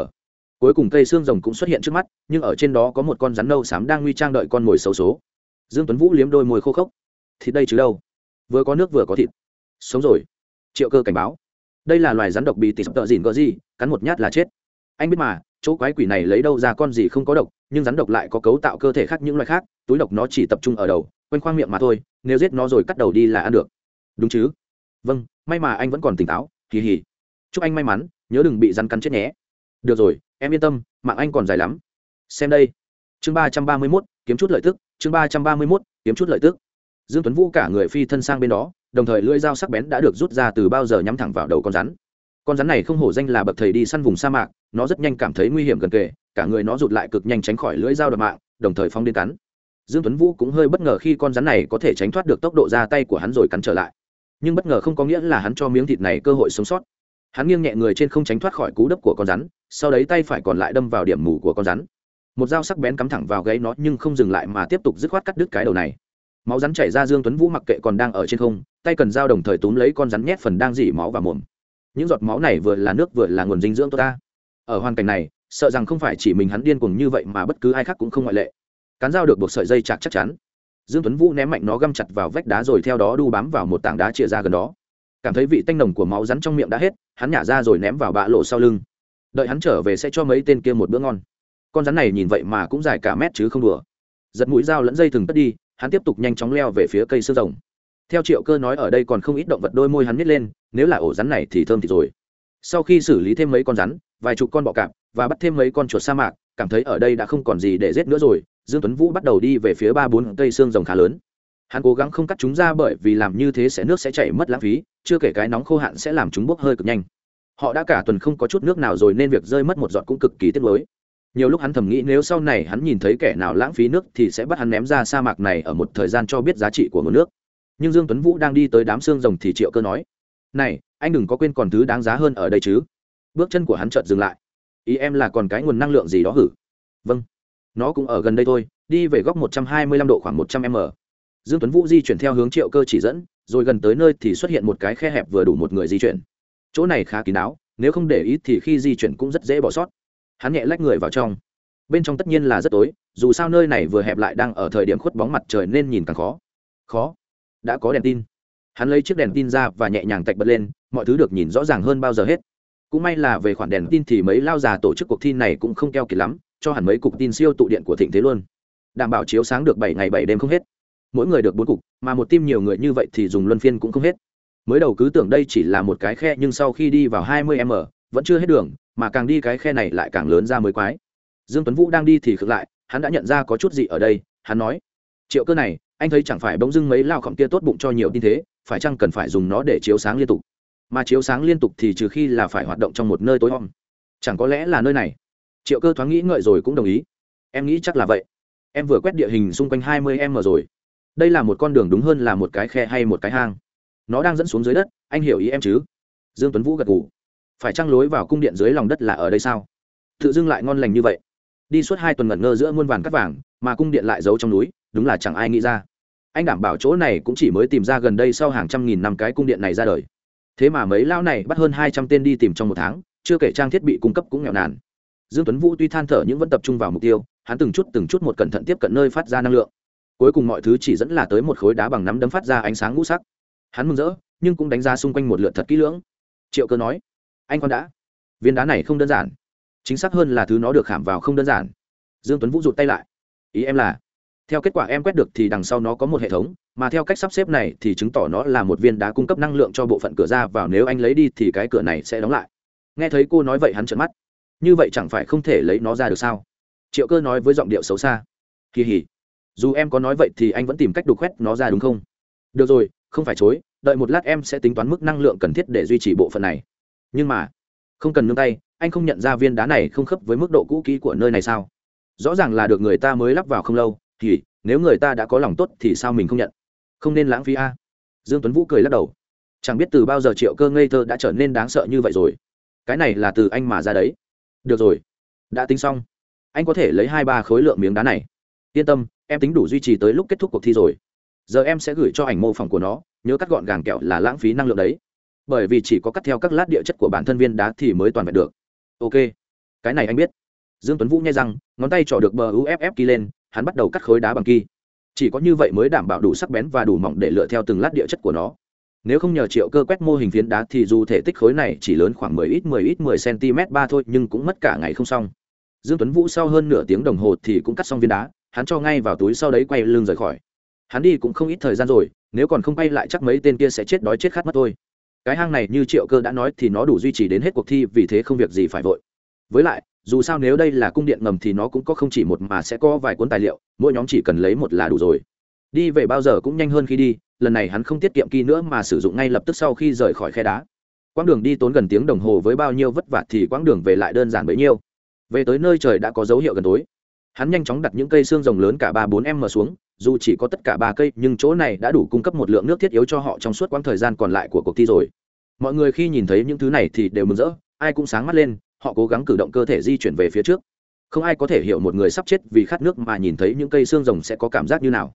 Cuối cùng cây xương rồng cũng xuất hiện trước mắt, nhưng ở trên đó có một con rắn nâu xám đang nguy trang đợi con mồi xấu số. Dương tuấn vũ liếm đôi môi khô khốc. Thịt đây chứ đâu? Vừa có nước vừa có thịt. Sống rồi. Triệu cơ cảnh báo. Đây là loài rắn độc bị tỉ sập tợ dìn có gì, cắn một nhát là chết. Anh biết mà chỗ quái quỷ này lấy đâu ra con gì không có độc, nhưng rắn độc lại có cấu tạo cơ thể khác những loài khác, túi độc nó chỉ tập trung ở đầu, quanh khoang miệng mà thôi, nếu giết nó rồi cắt đầu đi là ăn được. Đúng chứ? Vâng may mà anh vẫn còn tỉnh táo kỳ hỉ chúc anh may mắn, nhớ đừng bị rắn cắn chết nhé. Được rồi, em yên tâm, mạng anh còn dài lắm. Xem đây. Chương ba trăm ba mươi mốt, kiếm chút lợi tức. Chương ba trăm ba mươi mốt, kiếm chút lợi tức. Dương tuấn vũ cả người phi thân sang bên đó, đồng thời lưỡi dao sắc bén đã được rút ra từ bao giờ nhắm thẳng vào đầu con rắn. Con rắn này không hổ danh là bậc thầy đi săn vùng sa mạc nó rất nhanh cảm thấy nguy hiểm gần kề, cả người nó rụt lại cực nhanh tránh khỏi lưỡi dao đập mạng, đồng thời phong đến cắn. Dương tuấn vũ cũng hơi bất ngờ khi con rắn này có thể tránh thoát được tốc độ ra tay của hắn rồi cắn trở lại. Nhưng bất ngờ không có nghĩa là hắn cho miếng thịt này cơ hội sống sót. Hắn nghiêng nhẹ người trên không tránh thoát khỏi cú đấp của con rắn, sau đấy tay phải còn lại đâm vào điểm mù của con rắn. Một dao sắc bén cắm thẳng vào gáy nó nhưng không dừng lại mà tiếp tục dứt khoát cắt đứt cái đầu này. Máu rắn chảy ra dương tuấn vũ mặc kệ còn đang ở trên không, tay cần dao đồng thời túm lấy con rắn nhét phần đang dỉ máu vào mồm. Những giọt máu này vừa là nước vừa là nguồn dinh dưỡng tốt ta ở hoàn cảnh này, sợ rằng không phải chỉ mình hắn điên cuồng như vậy mà bất cứ ai khác cũng không ngoại lệ. Cán dao được buộc sợi dây chặt chắc chắn. Dương tuấn vũ ném mạnh nó găm chặt vào vách đá rồi theo đó đu bám vào một tảng đá chia ra gần đó. Cảm thấy vị tanh nồng của máu rắn trong miệng đã hết, hắn nhả ra rồi ném vào bạ lộ sau lưng. Đợi hắn trở về sẽ cho mấy tên kia một bữa ngon. Con rắn này nhìn vậy mà cũng dài cả mét chứ không đùa. Giật mũi dao lẫn dây thừng tất đi, hắn tiếp tục nhanh chóng leo về phía cây xương rồng. Theo triệu cơ nói ở đây còn không ít động vật đôi môi hắn nhét lên, nếu là ổ rắn này thì thơm thì rồi. Sau khi xử lý thêm mấy con rắn vài chục con bọ cạp và bắt thêm mấy con chuột sa mạc, cảm thấy ở đây đã không còn gì để giết nữa rồi. Dương tuấn vũ bắt đầu đi về phía ba bốn cây xương rồng khá lớn. Hắn cố gắng không cắt chúng ra bởi vì làm như thế sẽ nước sẽ chảy mất lãng phí, chưa kể cái nóng khô hạn sẽ làm chúng bốc hơi cực nhanh. Họ đã cả tuần không có chút nước nào rồi nên việc rơi mất một giọt cũng cực kỳ tiếc nuối. Nhiều lúc hắn thầm nghĩ nếu sau này hắn nhìn thấy kẻ nào lãng phí nước thì sẽ bắt hắn ném ra sa mạc này ở một thời gian cho biết giá trị của nguồn nước. Nhưng dương tuấn vũ đang đi tới đám xương rồng thì triệu cơ nói, này, anh đừng có quên còn thứ đáng giá hơn ở đây chứ bước chân của hắn chợt dừng lại. Ý em là còn cái nguồn năng lượng gì đó hử? Vâng. Nó cũng ở gần đây thôi, đi về góc 125 độ khoảng 100 m. Dương tuấn vũ di chuyển theo hướng triệu cơ chỉ dẫn, rồi gần tới nơi thì xuất hiện một cái khe hẹp vừa đủ một người di chuyển. Chỗ này khá kín đáo, nếu không để ý thì khi di chuyển cũng rất dễ bỏ sót. Hắn nhẹ lách người vào trong. Bên trong tất nhiên là rất tối, dù sao nơi này vừa hẹp lại đang ở thời điểm khuất bóng mặt trời nên nhìn càng khó. Khó. Đã có đèn tin. Hắn lấy chiếc đèn tin ra và nhẹ nhàng tạch bật lên, mọi thứ được nhìn rõ ràng hơn bao giờ hết cũng may là về khoản đèn tin thì mấy lao già tổ chức cuộc thi này cũng không keo kiệt lắm, cho hẳn mấy cục tin siêu tụ điện của thịnh thế luôn. Đảm bảo chiếu sáng được bảy ngày bảy đêm không hết. Mỗi người được bốn cục, mà một tim nhiều người như vậy thì dùng luân phiên cũng không hết. Mới đầu cứ tưởng đây chỉ là một cái khe, nhưng sau khi đi vào hai mươi m vẫn chưa hết đường, mà càng đi cái khe này lại càng lớn ra mới quái. Dương tuấn vũ đang đi thì khựng lại, hắn đã nhận ra có chút gì ở đây, hắn nói, triệu cơ này, anh thấy chẳng phải bỗng dưng mấy lao khổng kia tốt bụng cho nhiều tin thế, phải chăng cần phải dùng nó để chiếu sáng liên tục? Mà chiếu sáng liên tục thì trừ khi là phải hoạt động trong một nơi tối om. Chẳng có lẽ là nơi này? Triệu cơ thoáng nghĩ ngợi rồi cũng đồng ý. Em nghĩ chắc là vậy. Em vừa quét địa hình xung quanh hai mươi em rồi. Đây là một con đường đúng hơn là một cái khe hay một cái hang. Nó đang dẫn xuống dưới đất, anh hiểu ý em chứ? Dương tuấn vũ gật gù. Phải trăng lối vào cung điện dưới lòng đất là ở đây sao? Tự dưng lại ngon lành như vậy. Đi suốt hai tuần ngẩn ngơ giữa muôn vàn cắt vàng, mà cung điện lại giấu trong núi, đúng là chẳng ai nghĩ ra. Anh đảm bảo chỗ này cũng chỉ mới tìm ra gần đây sau hàng trăm nghìn năm cái cung điện này ra đời thế mà mấy lao này bắt hơn hai trăm tên đi tìm trong một tháng, chưa kể trang thiết bị cung cấp cũng nghèo nàn. Dương tuấn vũ tuy than thở nhưng vẫn tập trung vào mục tiêu, hắn từng chút từng chút một cẩn thận tiếp cận nơi phát ra năng lượng. Cuối cùng mọi thứ chỉ dẫn là tới một khối đá bằng nắm đấm phát ra ánh sáng ngũ sắc. Hắn mừng rỡ, nhưng cũng đánh giá xung quanh một lượt thật kỹ lưỡng. Triệu cơ nói, anh con đã. Viên đá này không đơn giản. Chính xác hơn là thứ nó được khảm vào không đơn giản. Dương tuấn vũ rụt tay lại. Ý em là theo kết quả em quét được thì đằng sau nó có một hệ thống, mà theo cách sắp xếp này thì chứng tỏ nó là một viên đá cung cấp năng lượng cho bộ phận cửa ra vào. Nếu anh lấy đi thì cái cửa này sẽ đóng lại. Nghe thấy cô nói vậy hắn trợn mắt. Như vậy chẳng phải không thể lấy nó ra được sao? Triệu cơ nói với giọng điệu xấu xa. Kỳ hỉ. Dù em có nói vậy thì anh vẫn tìm cách đục khoét nó ra đúng không? Được rồi, không phải chối. Đợi một lát em sẽ tính toán mức năng lượng cần thiết để duy trì bộ phận này. Nhưng mà, không cần nương tay, anh không nhận ra viên đá này không khớp với mức độ cũ kỹ của nơi này sao? Rõ ràng là được người ta mới lắp vào không lâu thì, nếu người ta đã có lòng tốt thì sao mình không nhận? Không nên lãng phí a. Dương tuấn vũ cười lắc đầu. Chẳng biết từ bao giờ triệu cơ ngây thơ đã trở nên đáng sợ như vậy rồi. Cái này là từ anh mà ra đấy. Được rồi. Đã tính xong. Anh có thể lấy hai ba khối lượng miếng đá này. Yên tâm, em tính đủ duy trì tới lúc kết thúc cuộc thi rồi. Giờ em sẽ gửi cho ảnh mô phỏng của nó, nhớ cắt gọn gàng kẹo là lãng phí năng lượng đấy. Bởi vì chỉ có cắt theo các lát địa chất của bản thân viên đá thì mới toàn vẹn được. Ok. Cái này anh biết. Dương tuấn vũ nghe rằng ngón tay trỏ được bờ uff ký lên hắn bắt đầu cắt khối đá bằng kỳ chỉ có như vậy mới đảm bảo đủ sắc bén và đủ mỏng để lựa theo từng lát địa chất của nó. Nếu không nhờ triệu cơ quét mô hình phiến đá thì dù thể tích khối này chỉ lớn khoảng 10 ít 10 ít 10 cm ba thôi, nhưng cũng mất cả ngày không xong. Dương tuấn vũ sau hơn nửa tiếng đồng hồ thì cũng cắt xong viên đá, hắn cho ngay vào túi sau đấy quay lưng rời khỏi. Hắn đi cũng không ít thời gian rồi, nếu còn không quay lại chắc mấy tên kia sẽ chết đói chết khát mất thôi. Cái hang này như triệu cơ đã nói thì nó đủ duy trì đến hết cuộc thi, vì thế không việc gì phải vội. Với lại dù sao nếu đây là cung điện ngầm thì nó cũng có không chỉ một mà sẽ có vài cuốn tài liệu, mỗi nhóm chỉ cần lấy một là đủ rồi. Đi về bao giờ cũng nhanh hơn khi đi, lần này hắn không tiết kiệm kỳ nữa mà sử dụng ngay lập tức sau khi rời khỏi khe đá. Quãng đường đi tốn gần tiếng đồng hồ với bao nhiêu vất vả thì quãng đường về lại đơn giản bấy nhiêu. Về tới nơi trời đã có dấu hiệu gần tối. Hắn nhanh chóng đặt những cây xương rồng lớn cả ba bốn m xuống, dù chỉ có tất cả ba cây, nhưng chỗ này đã đủ cung cấp một lượng nước thiết yếu cho họ trong suốt quãng thời gian còn lại của cuộc thi rồi. Mọi người khi nhìn thấy những thứ này thì đều mừng rỡ, ai cũng sáng mắt lên họ cố gắng cử động cơ thể di chuyển về phía trước. Không ai có thể hiểu một người sắp chết vì khát nước mà nhìn thấy những cây xương rồng sẽ có cảm giác như nào.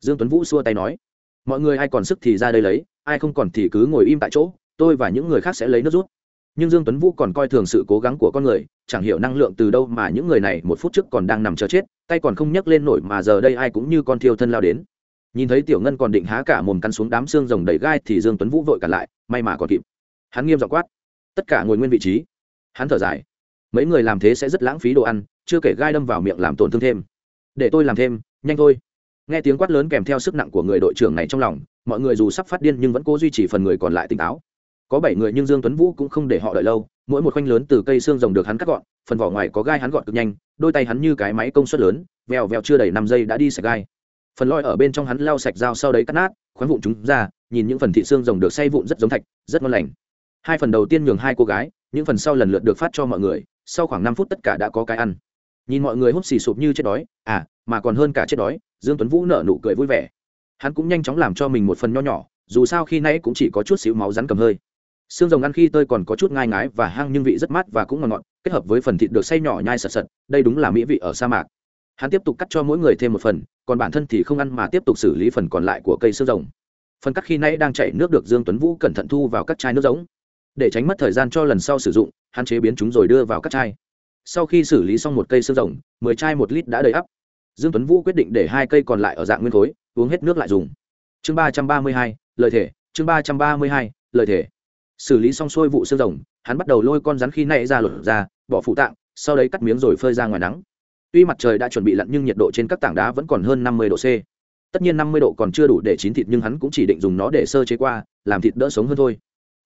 Dương tuấn vũ xua tay nói, mọi người ai còn sức thì ra đây lấy, ai không còn thì cứ ngồi im tại chỗ, tôi và những người khác sẽ lấy nước rút. Nhưng dương tuấn vũ còn coi thường sự cố gắng của con người, chẳng hiểu năng lượng từ đâu mà những người này một phút trước còn đang nằm chờ chết, tay còn không nhấc lên nổi mà giờ đây ai cũng như con thiêu thân lao đến. Nhìn thấy tiểu ngân còn định há cả mồm căn xuống đám xương rồng đầy gai thì dương tuấn vũ vội cản lại, may mà còn kịp. Hắn nghiêm giọng quát, tất cả ngồi nguyên vị trí hắn thở dài. Mấy người làm thế sẽ rất lãng phí đồ ăn, chưa kể gai đâm vào miệng làm tổn thương thêm. Để tôi làm thêm, nhanh thôi. Nghe tiếng quát lớn kèm theo sức nặng của người đội trưởng này trong lòng, mọi người dù sắp phát điên nhưng vẫn cố duy trì phần người còn lại tỉnh táo. Có bảy người nhưng dương tuấn vũ cũng không để họ đợi lâu, mỗi một khoanh lớn từ cây xương rồng được hắn cắt gọn, phần vỏ ngoài có gai hắn gọn cực nhanh, đôi tay hắn như cái máy công suất lớn, vèo vèo chưa đầy năm giây đã đi sạch gai. Phần loi ở bên trong hắn lau sạch dao sau đấy cắt nát, khoáng vụn chúng ra, nhìn những phần thị xương rồng được xay vụn rất giống thạch, rất ngon lành hai phần đầu tiên nhường hai cô gái, những phần sau lần lượt được phát cho mọi người, sau khoảng năm phút tất cả đã có cái ăn. Nhìn mọi người hút xì sụp như chết đói à mà còn hơn cả chết đói, dương tuấn vũ nở nụ cười vui vẻ. Hắn cũng nhanh chóng làm cho mình một phần nho nhỏ, dù sao khi nãy cũng chỉ có chút xíu máu rắn cầm hơi. Xương rồng ăn khi tơi còn có chút ngai ngái và hang nhưng vị rất mát và cũng ngọt ngọt, kết hợp với phần thịt được xay nhỏ nhai sật sật, đây đúng là mỹ vị ở sa mạc. Hắn tiếp tục cắt cho mỗi người thêm một phần, còn bản thân thì không ăn mà tiếp tục xử lý phần còn lại của cây xương rồng. Phần cắt khi nãy đang chảy nước được dương tuấn vũ cẩn thận thu vào các chai nước giống để tránh mất thời gian cho lần sau sử dụng hắn chế biến chúng rồi đưa vào các chai. Sau khi xử lý xong một cây xương rồng, mười chai một lít đã đầy ắp. Dương tuấn vũ quyết định để hai cây còn lại ở dạng nguyên khối, uống hết nước lại dùng. Chương ba trăm ba mươi hai, lời thể chương ba trăm ba mươi hai, lời thể xử lý xong xuôi vụ xương rồng, hắn bắt đầu lôi con rắn khi nãy ra lột ra, bỏ phụ tạng, sau đấy cắt miếng rồi phơi ra ngoài nắng. Tuy mặt trời đã chuẩn bị lặn nhưng nhiệt độ trên các tảng đá vẫn còn hơn năm mươi độ c. Tất nhiên năm mươi độ còn chưa đủ để chín thịt nhưng hắn cũng chỉ định dùng nó để sơ chế qua, làm thịt đỡ sống hơn thôi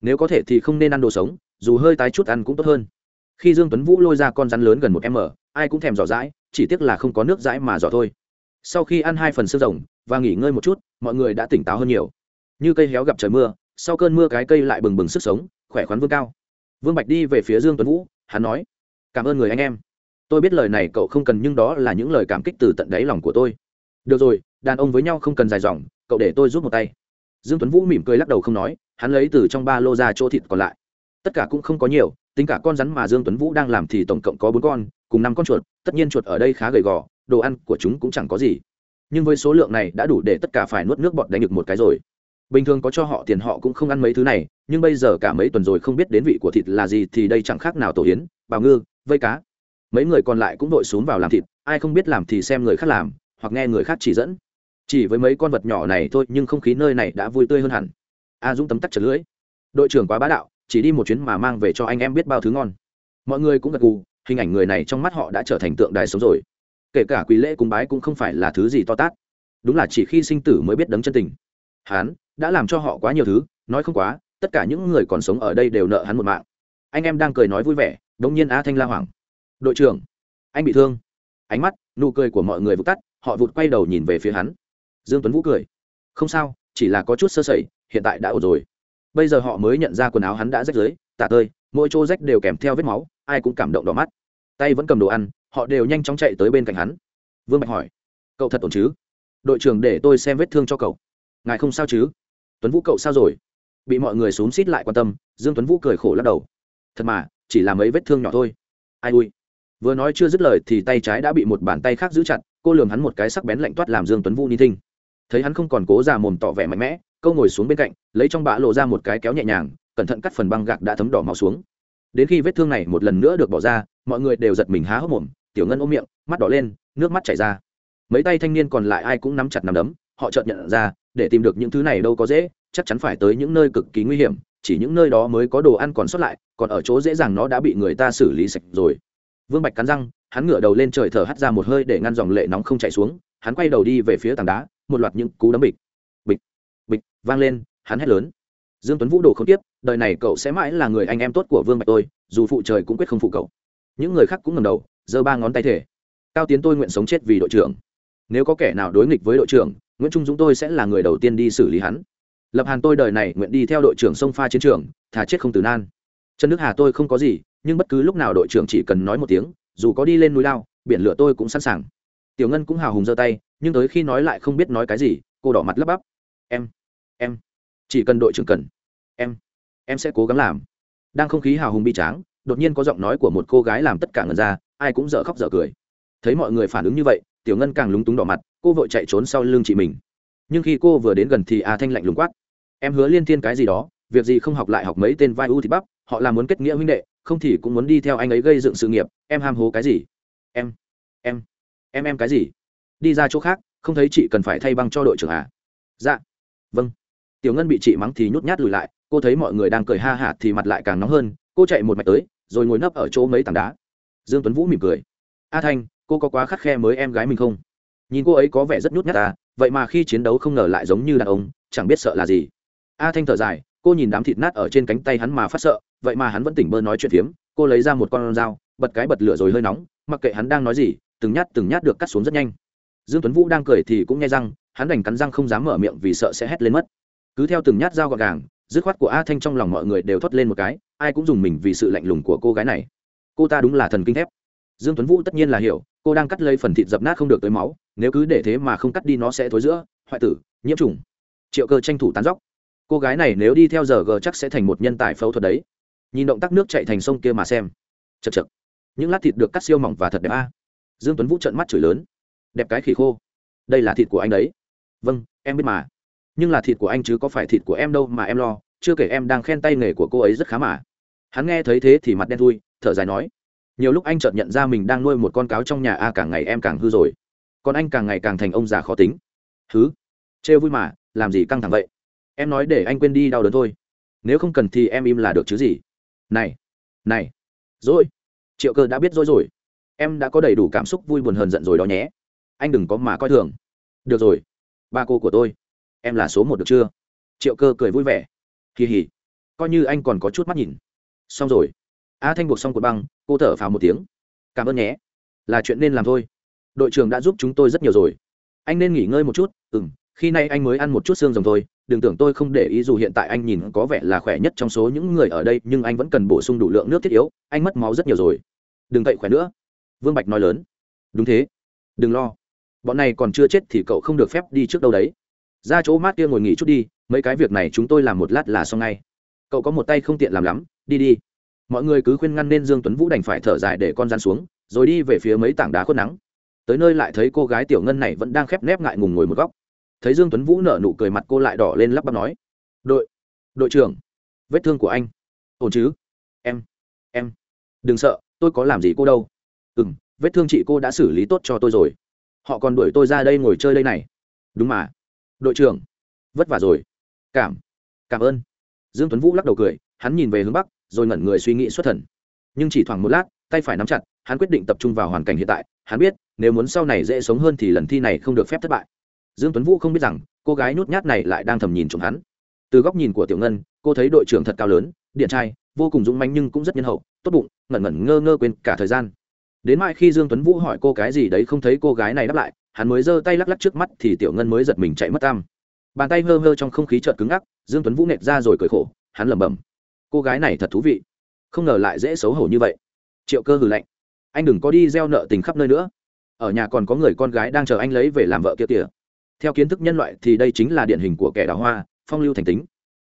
nếu có thể thì không nên ăn đồ sống, dù hơi tái chút ăn cũng tốt hơn. Khi dương tuấn vũ lôi ra con rắn lớn gần một m, ai cũng thèm giỏ rãi chỉ tiếc là không có nước rãi mà giỏ thôi. Sau khi ăn hai phần sương rồng và nghỉ ngơi một chút, mọi người đã tỉnh táo hơn nhiều. Như cây héo gặp trời mưa, sau cơn mưa cái cây lại bừng bừng sức sống, khỏe khoắn vương cao. Vương bạch đi về phía dương tuấn vũ, hắn nói, cảm ơn người anh em. Tôi biết lời này cậu không cần nhưng đó là những lời cảm kích từ tận đáy lòng của tôi. Được rồi, đàn ông với nhau không cần dài dòng, cậu để tôi giúp một tay. Dương tuấn vũ mỉm cười lắc đầu không nói hắn lấy từ trong ba lô ra chỗ thịt còn lại. Tất cả cũng không có nhiều, tính cả con rắn mà dương tuấn vũ đang làm thì tổng cộng có bốn con, cùng năm con chuột, tất nhiên chuột ở đây khá gầy gò, đồ ăn của chúng cũng chẳng có gì. Nhưng với số lượng này đã đủ để tất cả phải nuốt nước bọt đánh được một cái rồi. Bình thường có cho họ tiền họ cũng không ăn mấy thứ này, nhưng bây giờ cả mấy tuần rồi không biết đến vị của thịt là gì thì đây chẳng khác nào tổ yến, bào ngư, vây cá. Mấy người còn lại cũng đội xuống vào làm thịt, ai không biết làm thì xem người khác làm, hoặc nghe người khác chỉ dẫn. Chỉ với mấy con vật nhỏ này thôi, nhưng không khí nơi này đã vui tươi hơn hẳn a dũng tấm tắc chật lưỡi. Đội trưởng quá bá đạo, chỉ đi một chuyến mà mang về cho anh em biết bao thứ ngon. Mọi người cũng gật gù, hình ảnh người này trong mắt họ đã trở thành tượng đài sống rồi. Kể cả quý lễ cúng bái cũng không phải là thứ gì to tát. Đúng là chỉ khi sinh tử mới biết đấng chân tình. Hán, đã làm cho họ quá nhiều thứ, nói không quá, tất cả những người còn sống ở đây đều nợ hắn một mạng. Anh em đang cười nói vui vẻ, đống nhiên á thanh la hoảng. Đội trưởng, anh bị thương. Ánh mắt, nụ cười của mọi người vụt tắt, họ vụt quay đầu nhìn về phía hắn. Dương tuấn vũ cười. Không sao, chỉ là có chút sơ sẩy hiện tại đã ổn rồi. Bây giờ họ mới nhận ra quần áo hắn đã rách dưới tả tơi, mỗi chỗ rách đều kèm theo vết máu, ai cũng cảm động đỏ mắt. Tay vẫn cầm đồ ăn, họ đều nhanh chóng chạy tới bên cạnh hắn. Vương bạch hỏi, cậu thật ổn chứ? Đội trưởng để tôi xem vết thương cho cậu. Ngài không sao chứ? Tuấn vũ cậu sao rồi? Bị mọi người xúm xít lại quan tâm, dương tuấn vũ cười khổ lắc đầu. Thật mà, chỉ là mấy vết thương nhỏ thôi. Ai ui. Vừa nói chưa dứt lời thì tay trái đã bị một bàn tay khác giữ chặt, cô lường hắn một cái sắc bén lạnh toát làm dương tuấn vũ ni thinh. Thấy hắn không còn cố già mồm tỏ vẻ mạnh mẽ câu ngồi xuống bên cạnh, lấy trong bã lộ ra một cái kéo nhẹ nhàng, cẩn thận cắt phần băng gạc đã thấm đỏ máu xuống. Đến khi vết thương này một lần nữa được bỏ ra, mọi người đều giật mình há hốc mồm, tiểu ngân ôm miệng, mắt đỏ lên, nước mắt chảy ra. Mấy tay thanh niên còn lại ai cũng nắm chặt nắm đấm, họ chợt nhận ra, để tìm được những thứ này đâu có dễ, chắc chắn phải tới những nơi cực kỳ nguy hiểm, chỉ những nơi đó mới có đồ ăn còn sót lại, còn ở chỗ dễ dàng nó đã bị người ta xử lý sạch rồi. Vương bạch cắn răng, hắn ngửa đầu lên trời thở hắt ra một hơi để ngăn dòng lệ nóng không chảy xuống, hắn quay đầu đi về phía tảng đá, một loạt những cú đấm bịch vang lên, hắn hét lớn. Dương tuấn vũ đồ không tiếp đời này cậu sẽ mãi là người anh em tốt của vương bạch tôi, dù phụ trời cũng quyết không phụ cậu. Những người khác cũng ngầm đầu, giơ ba ngón tay thể cao tiến tôi nguyện sống chết vì đội trưởng. Nếu có kẻ nào đối nghịch với đội trưởng, nguyễn trung dũng tôi sẽ là người đầu tiên đi xử lý hắn. Lập hàn tôi đời này nguyện đi theo đội trưởng sông pha chiến trường, thà chết không từ nan. Trần đức hà tôi không có gì, nhưng bất cứ lúc nào đội trưởng chỉ cần nói một tiếng, dù có đi lên núi lao, biển lửa tôi cũng sẵn sàng. Tiểu ngân cũng hào hùng giơ tay, nhưng tới khi nói lại không biết nói cái gì, cô đỏ mặt lấp bắp. Em em. Chỉ cần đội trưởng cần. Em. Em sẽ cố gắng làm. Đang không khí hào hùng bi tráng, đột nhiên có giọng nói của một cô gái làm tất cả ngần ra, ai cũng dở khóc dở cười. Thấy mọi người phản ứng như vậy, tiểu ngân càng lúng túng đỏ mặt, cô vội chạy trốn sau lưng chị mình. Nhưng khi cô vừa đến gần thì a thanh lạnh lùng quát. Em hứa liên thiên cái gì đó, việc gì không học lại học mấy tên vai u thì bắp, họ là muốn kết nghĩa huynh đệ, không thì cũng muốn đi theo anh ấy gây dựng sự nghiệp, em ham hố cái gì? Em. Em. Em em cái gì? Đi ra chỗ khác, không thấy chị cần phải thay băng cho đội trưởng à? Dạ. Vâng tiểu ngân bị chị mắng thì nhút nhát lùi lại, cô thấy mọi người đang cười ha hả thì mặt lại càng nóng hơn, cô chạy một mạch tới, rồi ngồi nấp ở chỗ mấy tảng đá. Dương tuấn vũ mỉm cười. A thanh, cô có quá khắt khe mới em gái mình không? Nhìn cô ấy có vẻ rất nhút nhát à vậy mà khi chiến đấu không ngờ lại giống như đàn ông, chẳng biết sợ là gì. A thanh thở dài, cô nhìn đám thịt nát ở trên cánh tay hắn mà phát sợ, vậy mà hắn vẫn tỉnh bơ nói chuyện phiếm, cô lấy ra một con dao, bật cái bật lửa rồi hơi nóng, mặc kệ hắn đang nói gì, từng nhát từng nhát được cắt xuống rất nhanh. Dương tuấn vũ đang cười thì cũng nghe răng, hắn đành cắn răng không dám mở miệng vì sợ sẽ hét lên mất cứ theo từng nhát dao gọn gàng, dứt khoát của a thanh trong lòng mọi người đều thoát lên một cái, ai cũng dùng mình vì sự lạnh lùng của cô gái này. Cô ta đúng là thần kinh thép. Dương tuấn vũ tất nhiên là hiểu, cô đang cắt lấy phần thịt dập nát không được tới máu, nếu cứ để thế mà không cắt đi nó sẽ thối giữa, hoại tử, nhiễm trùng. Triệu cơ tranh thủ tán dóc. Cô gái này nếu đi theo giờ g chắc sẽ thành một nhân tài phẫu thuật đấy. Nhìn động tác nước chạy thành sông kia mà xem. Chật chật những lát thịt được cắt siêu mỏng và thật đẹp a. Dương tuấn vũ trợn mắt chửi lớn. Đẹp cái khỉ khô. Đây là thịt của anh đấy. Vâng em biết mà nhưng là thịt của anh chứ có phải thịt của em đâu mà em lo, chưa kể em đang khen tay nghề của cô ấy rất khá mà. Hắn nghe thấy thế thì mặt đen thui, thở dài nói, nhiều lúc anh chợt nhận ra mình đang nuôi một con cáo trong nhà a, càng ngày em càng hư rồi. Còn anh càng ngày càng thành ông già khó tính. Thứ trêu vui mà, làm gì căng thẳng vậy? Em nói để anh quên đi đau đớn thôi. Nếu không cần thì em im là được chứ gì. Này này rồi triệu cơ đã biết rồi rồi. Em đã có đầy đủ cảm xúc vui buồn hờn giận rồi đó nhé. Anh đừng có mà coi thường. Được rồi, ba cô của tôi em là số một được chưa? Triệu cơ cười vui vẻ. Kỳ hỉ. Coi như anh còn có chút mắt nhìn. Xong rồi. A thanh buộc xong cột băng, cô thở phào một tiếng. Cảm ơn nhé. Là chuyện nên làm thôi. Đội trưởng đã giúp chúng tôi rất nhiều rồi. Anh nên nghỉ ngơi một chút. Ừ m khi nay anh mới ăn một chút xương rồng thôi. Đừng tưởng tôi không để ý dù hiện tại anh nhìn có vẻ là khỏe nhất trong số những người ở đây, nhưng anh vẫn cần bổ sung đủ lượng nước thiết yếu. Anh mất máu rất nhiều rồi. Đừng cậy khỏe nữa. Vương bạch nói lớn. Đúng thế. Đừng lo. Bọn này còn chưa chết thì cậu không được phép đi trước đâu đấy ra chỗ mát kia ngồi nghỉ chút đi, mấy cái việc này chúng tôi làm một lát là xong ngay. Cậu có một tay không tiện làm lắm, đi đi. Mọi người cứ khuyên ngăn nên dương tuấn vũ đành phải thở dài để con gian xuống, rồi đi về phía mấy tảng đá khuất nắng. Tới nơi lại thấy cô gái tiểu ngân này vẫn đang khép nép ngại ngùng ngồi một góc. Thấy dương tuấn vũ nở nụ cười mặt cô lại đỏ lên lắp bắp nói, đội đội trưởng, vết thương của anh. Ổn chứ? Em em. Đừng sợ, tôi có làm gì cô đâu. Ừ m vết thương chị cô đã xử lý tốt cho tôi rồi. Họ còn đuổi tôi ra đây ngồi chơi đây này. Đúng mà đội trưởng. Vất vả rồi. Cảm. Cảm ơn. Dương tuấn vũ lắc đầu cười, hắn nhìn về hướng bắc, rồi ngẩn người suy nghĩ xuất thần. Nhưng chỉ thoảng một lát, tay phải nắm chặt, hắn quyết định tập trung vào hoàn cảnh hiện tại. Hắn biết, nếu muốn sau này dễ sống hơn thì lần thi này không được phép thất bại. Dương tuấn vũ không biết rằng, cô gái nhút nhát này lại đang thầm nhìn trộm hắn. Từ góc nhìn của tiểu ngân, cô thấy đội trưởng thật cao lớn, điện trai, vô cùng dũng mãnh nhưng cũng rất nhân hậu, tốt bụng, ngẩn ngẩn ngơ ngơ quên cả thời gian. Đến mai khi dương tuấn vũ hỏi cô cái gì đấy không thấy cô gái này đáp lại hắn mới giơ tay lắc lắc trước mắt thì tiểu ngân mới giật mình chạy mất tam. Bàn tay hơ hơ trong không khí chợt cứng ngắc, dương tuấn vũ nẹt ra rồi cười khổ, hắn lẩm bẩm. Cô gái này thật thú vị. Không ngờ lại dễ xấu hổ như vậy. Triệu cơ hừ lạnh. Anh đừng có đi gieo nợ tình khắp nơi nữa. Ở nhà còn có người con gái đang chờ anh lấy về làm vợ kia kìa. Theo kiến thức nhân loại thì đây chính là điển hình của kẻ đào hoa, phong lưu thành tính.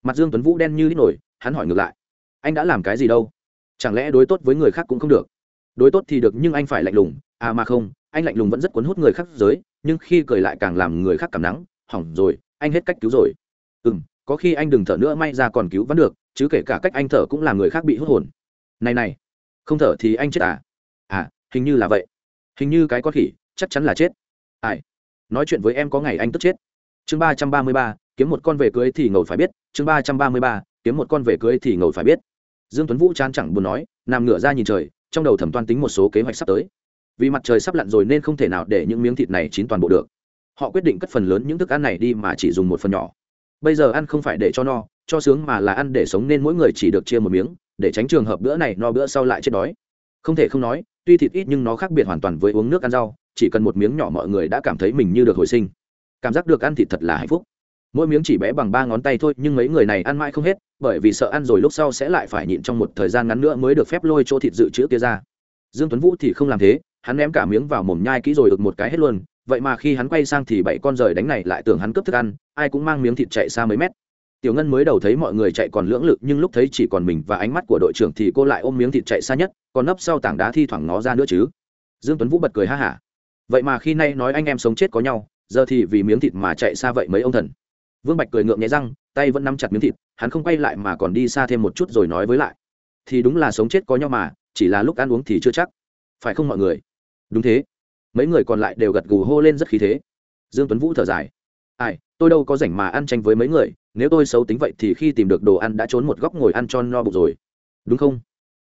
Mặt dương tuấn vũ đen như đít nổi, hắn hỏi ngược lại. Anh đã làm cái gì đâu? Chẳng lẽ đối tốt với người khác cũng không được? Đối tốt thì được nhưng anh phải lạnh lùng. À mà không anh lạnh lùng vẫn rất cuốn hút người khác giới, nhưng khi cười lại càng làm người khác cảm nắng, hỏng rồi, anh hết cách cứu rồi. Ừ m có khi anh đừng thở nữa, may ra còn cứu vẫn được, chứ kể cả cách anh thở cũng làm người khác bị hút hồn. Này này, không thở thì anh chết à? À hình như là vậy. Hình như cái con khỉ, chắc chắn là chết. Ai? Nói chuyện với em có ngày anh tức chết. Chương ba trăm ba mươi ba, kiếm một con về cưới thì ngầu phải biết. Chương ba trăm ba mươi ba, kiếm một con về cưới thì ngầu phải biết. Dương tuấn vũ chán chẳng buồn nói, nằm ngửa ra nhìn trời, trong đầu thẩm toan tính một số kế hoạch sắp tới vì mặt trời sắp lặn rồi nên không thể nào để những miếng thịt này chín toàn bộ được. Họ quyết định cất phần lớn những thức ăn này đi mà chỉ dùng một phần nhỏ. Bây giờ ăn không phải để cho no, cho sướng mà là ăn để sống nên mỗi người chỉ được chia một miếng, để tránh trường hợp bữa này no bữa sau lại chết đói. Không thể không nói, tuy thịt ít nhưng nó khác biệt hoàn toàn với uống nước ăn rau, chỉ cần một miếng nhỏ mọi người đã cảm thấy mình như được hồi sinh. Cảm giác được ăn thịt thật là hạnh phúc. Mỗi miếng chỉ bé bằng ba ngón tay thôi nhưng mấy người này ăn mãi không hết, bởi vì sợ ăn rồi lúc sau sẽ lại phải nhịn trong một thời gian ngắn nữa mới được phép lôi chỗ thịt dự trữ kia ra. Dương tuấn vũ thì không làm thế hắn ném cả miếng vào mồm nhai kỹ rồi được một cái hết luôn, vậy mà khi hắn quay sang thì bảy con rời đánh này lại tưởng hắn cướp thức ăn, ai cũng mang miếng thịt chạy xa mấy mét. Tiểu ngân mới đầu thấy mọi người chạy còn lưỡng lự, nhưng lúc thấy chỉ còn mình và ánh mắt của đội trưởng thì cô lại ôm miếng thịt chạy xa nhất, còn nấp sau tảng đá thi thoảng nó ra nữa chứ. Dương tuấn vũ bật cười ha hả. Vậy mà khi nay nói anh em sống chết có nhau, giờ thì vì miếng thịt mà chạy xa vậy mấy ông thần. Vương bạch cười ngượng nhẹ răng, tay vẫn nắm chặt miếng thịt, hắn không quay lại mà còn đi xa thêm một chút rồi nói với lại. Thì đúng là sống chết có nhau mà, chỉ là lúc ăn uống thì chưa chắc. Phải không mọi người? Đúng thế. Mấy người còn lại đều gật gù hô lên rất khí thế. Dương tuấn vũ thở dài. Ai, tôi đâu có rảnh mà ăn tranh với mấy người, nếu tôi xấu tính vậy thì khi tìm được đồ ăn đã trốn một góc ngồi ăn cho no bụng rồi. Đúng không?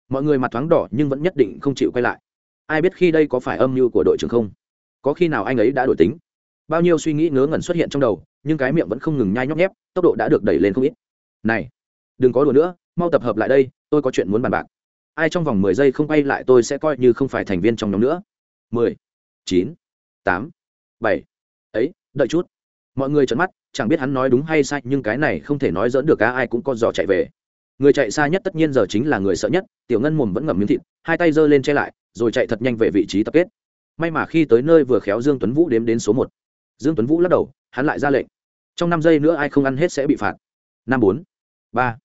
Mọi người mặt thoáng đỏ nhưng vẫn nhất định không chịu quay lại. Ai biết khi đây có phải âm mưu của đội trưởng không? Có khi nào anh ấy đã đổi tính? Bao nhiêu suy nghĩ ngớ ngẩn xuất hiện trong đầu, nhưng cái miệng vẫn không ngừng nhai nhóc nhép, tốc độ đã được đẩy lên không ít. Này, đừng có đùa nữa, mau tập hợp lại đây, tôi có chuyện muốn bàn bạc. Ai trong vòng mười giây không quay lại tôi sẽ coi như không phải thành viên trong nhóm nữa mười, chín, tám, bảy. Ấy, đợi chút. Mọi người trợn mắt, chẳng biết hắn nói đúng hay sai, nhưng cái này không thể nói dỡn được cả ai cũng có giò chạy về. Người chạy xa nhất tất nhiên giờ chính là người sợ nhất, tiểu ngân mồm vẫn ngậm miếng thịt, hai tay giơ lên che lại, rồi chạy thật nhanh về vị trí tập kết. May mà khi tới nơi vừa khéo dương tuấn vũ đếm đến số một. Dương tuấn vũ lắc đầu, hắn lại ra lệnh. Trong năm giây nữa ai không ăn hết sẽ bị phạt. Năm bốn, ba.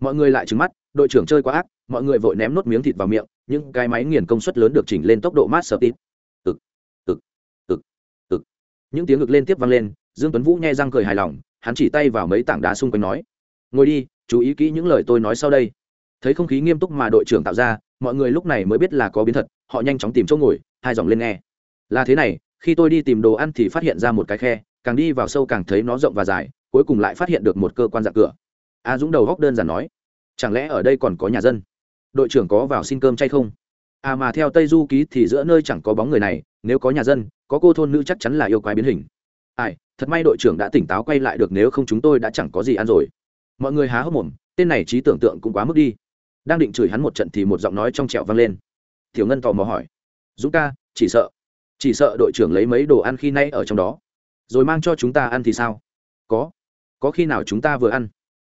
Mọi người lại trứng mắt, đội trưởng chơi quá ác, mọi người vội ném nốt miếng thịt vào miệng, những cái máy nghiền công suất lớn được chỉnh lên tốc độ mát sợ tít những tiếng ngực lên tiếp vang lên, dương tuấn vũ nghe răng cười hài lòng, hắn chỉ tay vào mấy tảng đá xung quanh nói, ngồi đi, chú ý kỹ những lời tôi nói sau đây. Thấy không khí nghiêm túc mà đội trưởng tạo ra, mọi người lúc này mới biết là có biến thật, họ nhanh chóng tìm chỗ ngồi, hai dòng lên nghe. Là thế này, khi tôi đi tìm đồ ăn thì phát hiện ra một cái khe, càng đi vào sâu càng thấy nó rộng và dài, cuối cùng lại phát hiện được một cơ quan dạng cửa. A dũng đầu góc đơn giản nói, chẳng lẽ ở đây còn có nhà dân? Đội trưởng có vào xin cơm chay không? À mà theo tây du ký thì giữa nơi chẳng có bóng người này, nếu có nhà dân có cô thôn nữ chắc chắn là yêu quái biến hình. Ai, thật may đội trưởng đã tỉnh táo quay lại được, nếu không chúng tôi đã chẳng có gì ăn rồi. Mọi người há hốc mồm, tên này trí tưởng tượng cũng quá mức đi. Đang định chửi hắn một trận thì một giọng nói trong trẹo vang lên. Tiểu ngân tò mò hỏi. Dũng ca, chỉ sợ. Chỉ sợ đội trưởng lấy mấy đồ ăn khi nay ở trong đó. Rồi mang cho chúng ta ăn thì sao? Có. Có khi nào chúng ta vừa ăn?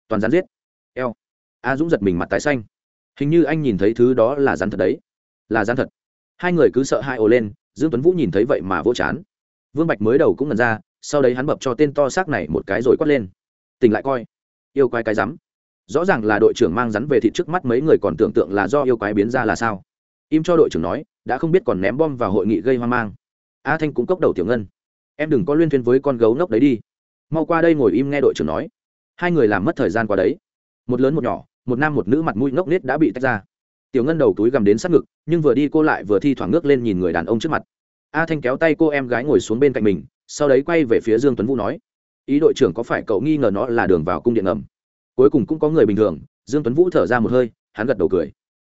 Toàn rắn giết. Eo. A dũng giật mình mặt tái xanh. Hình như anh nhìn thấy thứ đó là rắn thật đấy. Là rắn thật. Hai người cứ sợ hai ồ lên dương tuấn vũ nhìn thấy vậy mà vô chán. Vương bạch mới đầu cũng ngần ra, sau đấy hắn bập cho tên to xác này một cái rồi quát lên. Tỉnh lại coi. Yêu quái cái rắm. Rõ ràng là đội trưởng mang rắn về thịt trước mắt mấy người còn tưởng tượng là do yêu quái biến ra là sao. Im cho đội trưởng nói, đã không biết còn ném bom vào hội nghị gây hoang mang. A thanh cũng cốc đầu tiểu ngân. Em đừng có liên thuyên với con gấu ngốc đấy đi. Mau qua đây ngồi im nghe đội trưởng nói. Hai người làm mất thời gian qua đấy. Một lớn một nhỏ, một nam một nữ mặt mũi ngốc nết đã bị tách ra tiểu ngân đầu túi gầm đến sát ngực, nhưng vừa đi cô lại vừa thi thoảng ngước lên nhìn người đàn ông trước mặt. A thanh kéo tay cô em gái ngồi xuống bên cạnh mình, sau đấy quay về phía dương tuấn vũ nói, ý đội trưởng có phải cậu nghi ngờ nó là đường vào cung điện ngầm? Cuối cùng cũng có người bình thường, dương tuấn vũ thở ra một hơi, hắn gật đầu cười.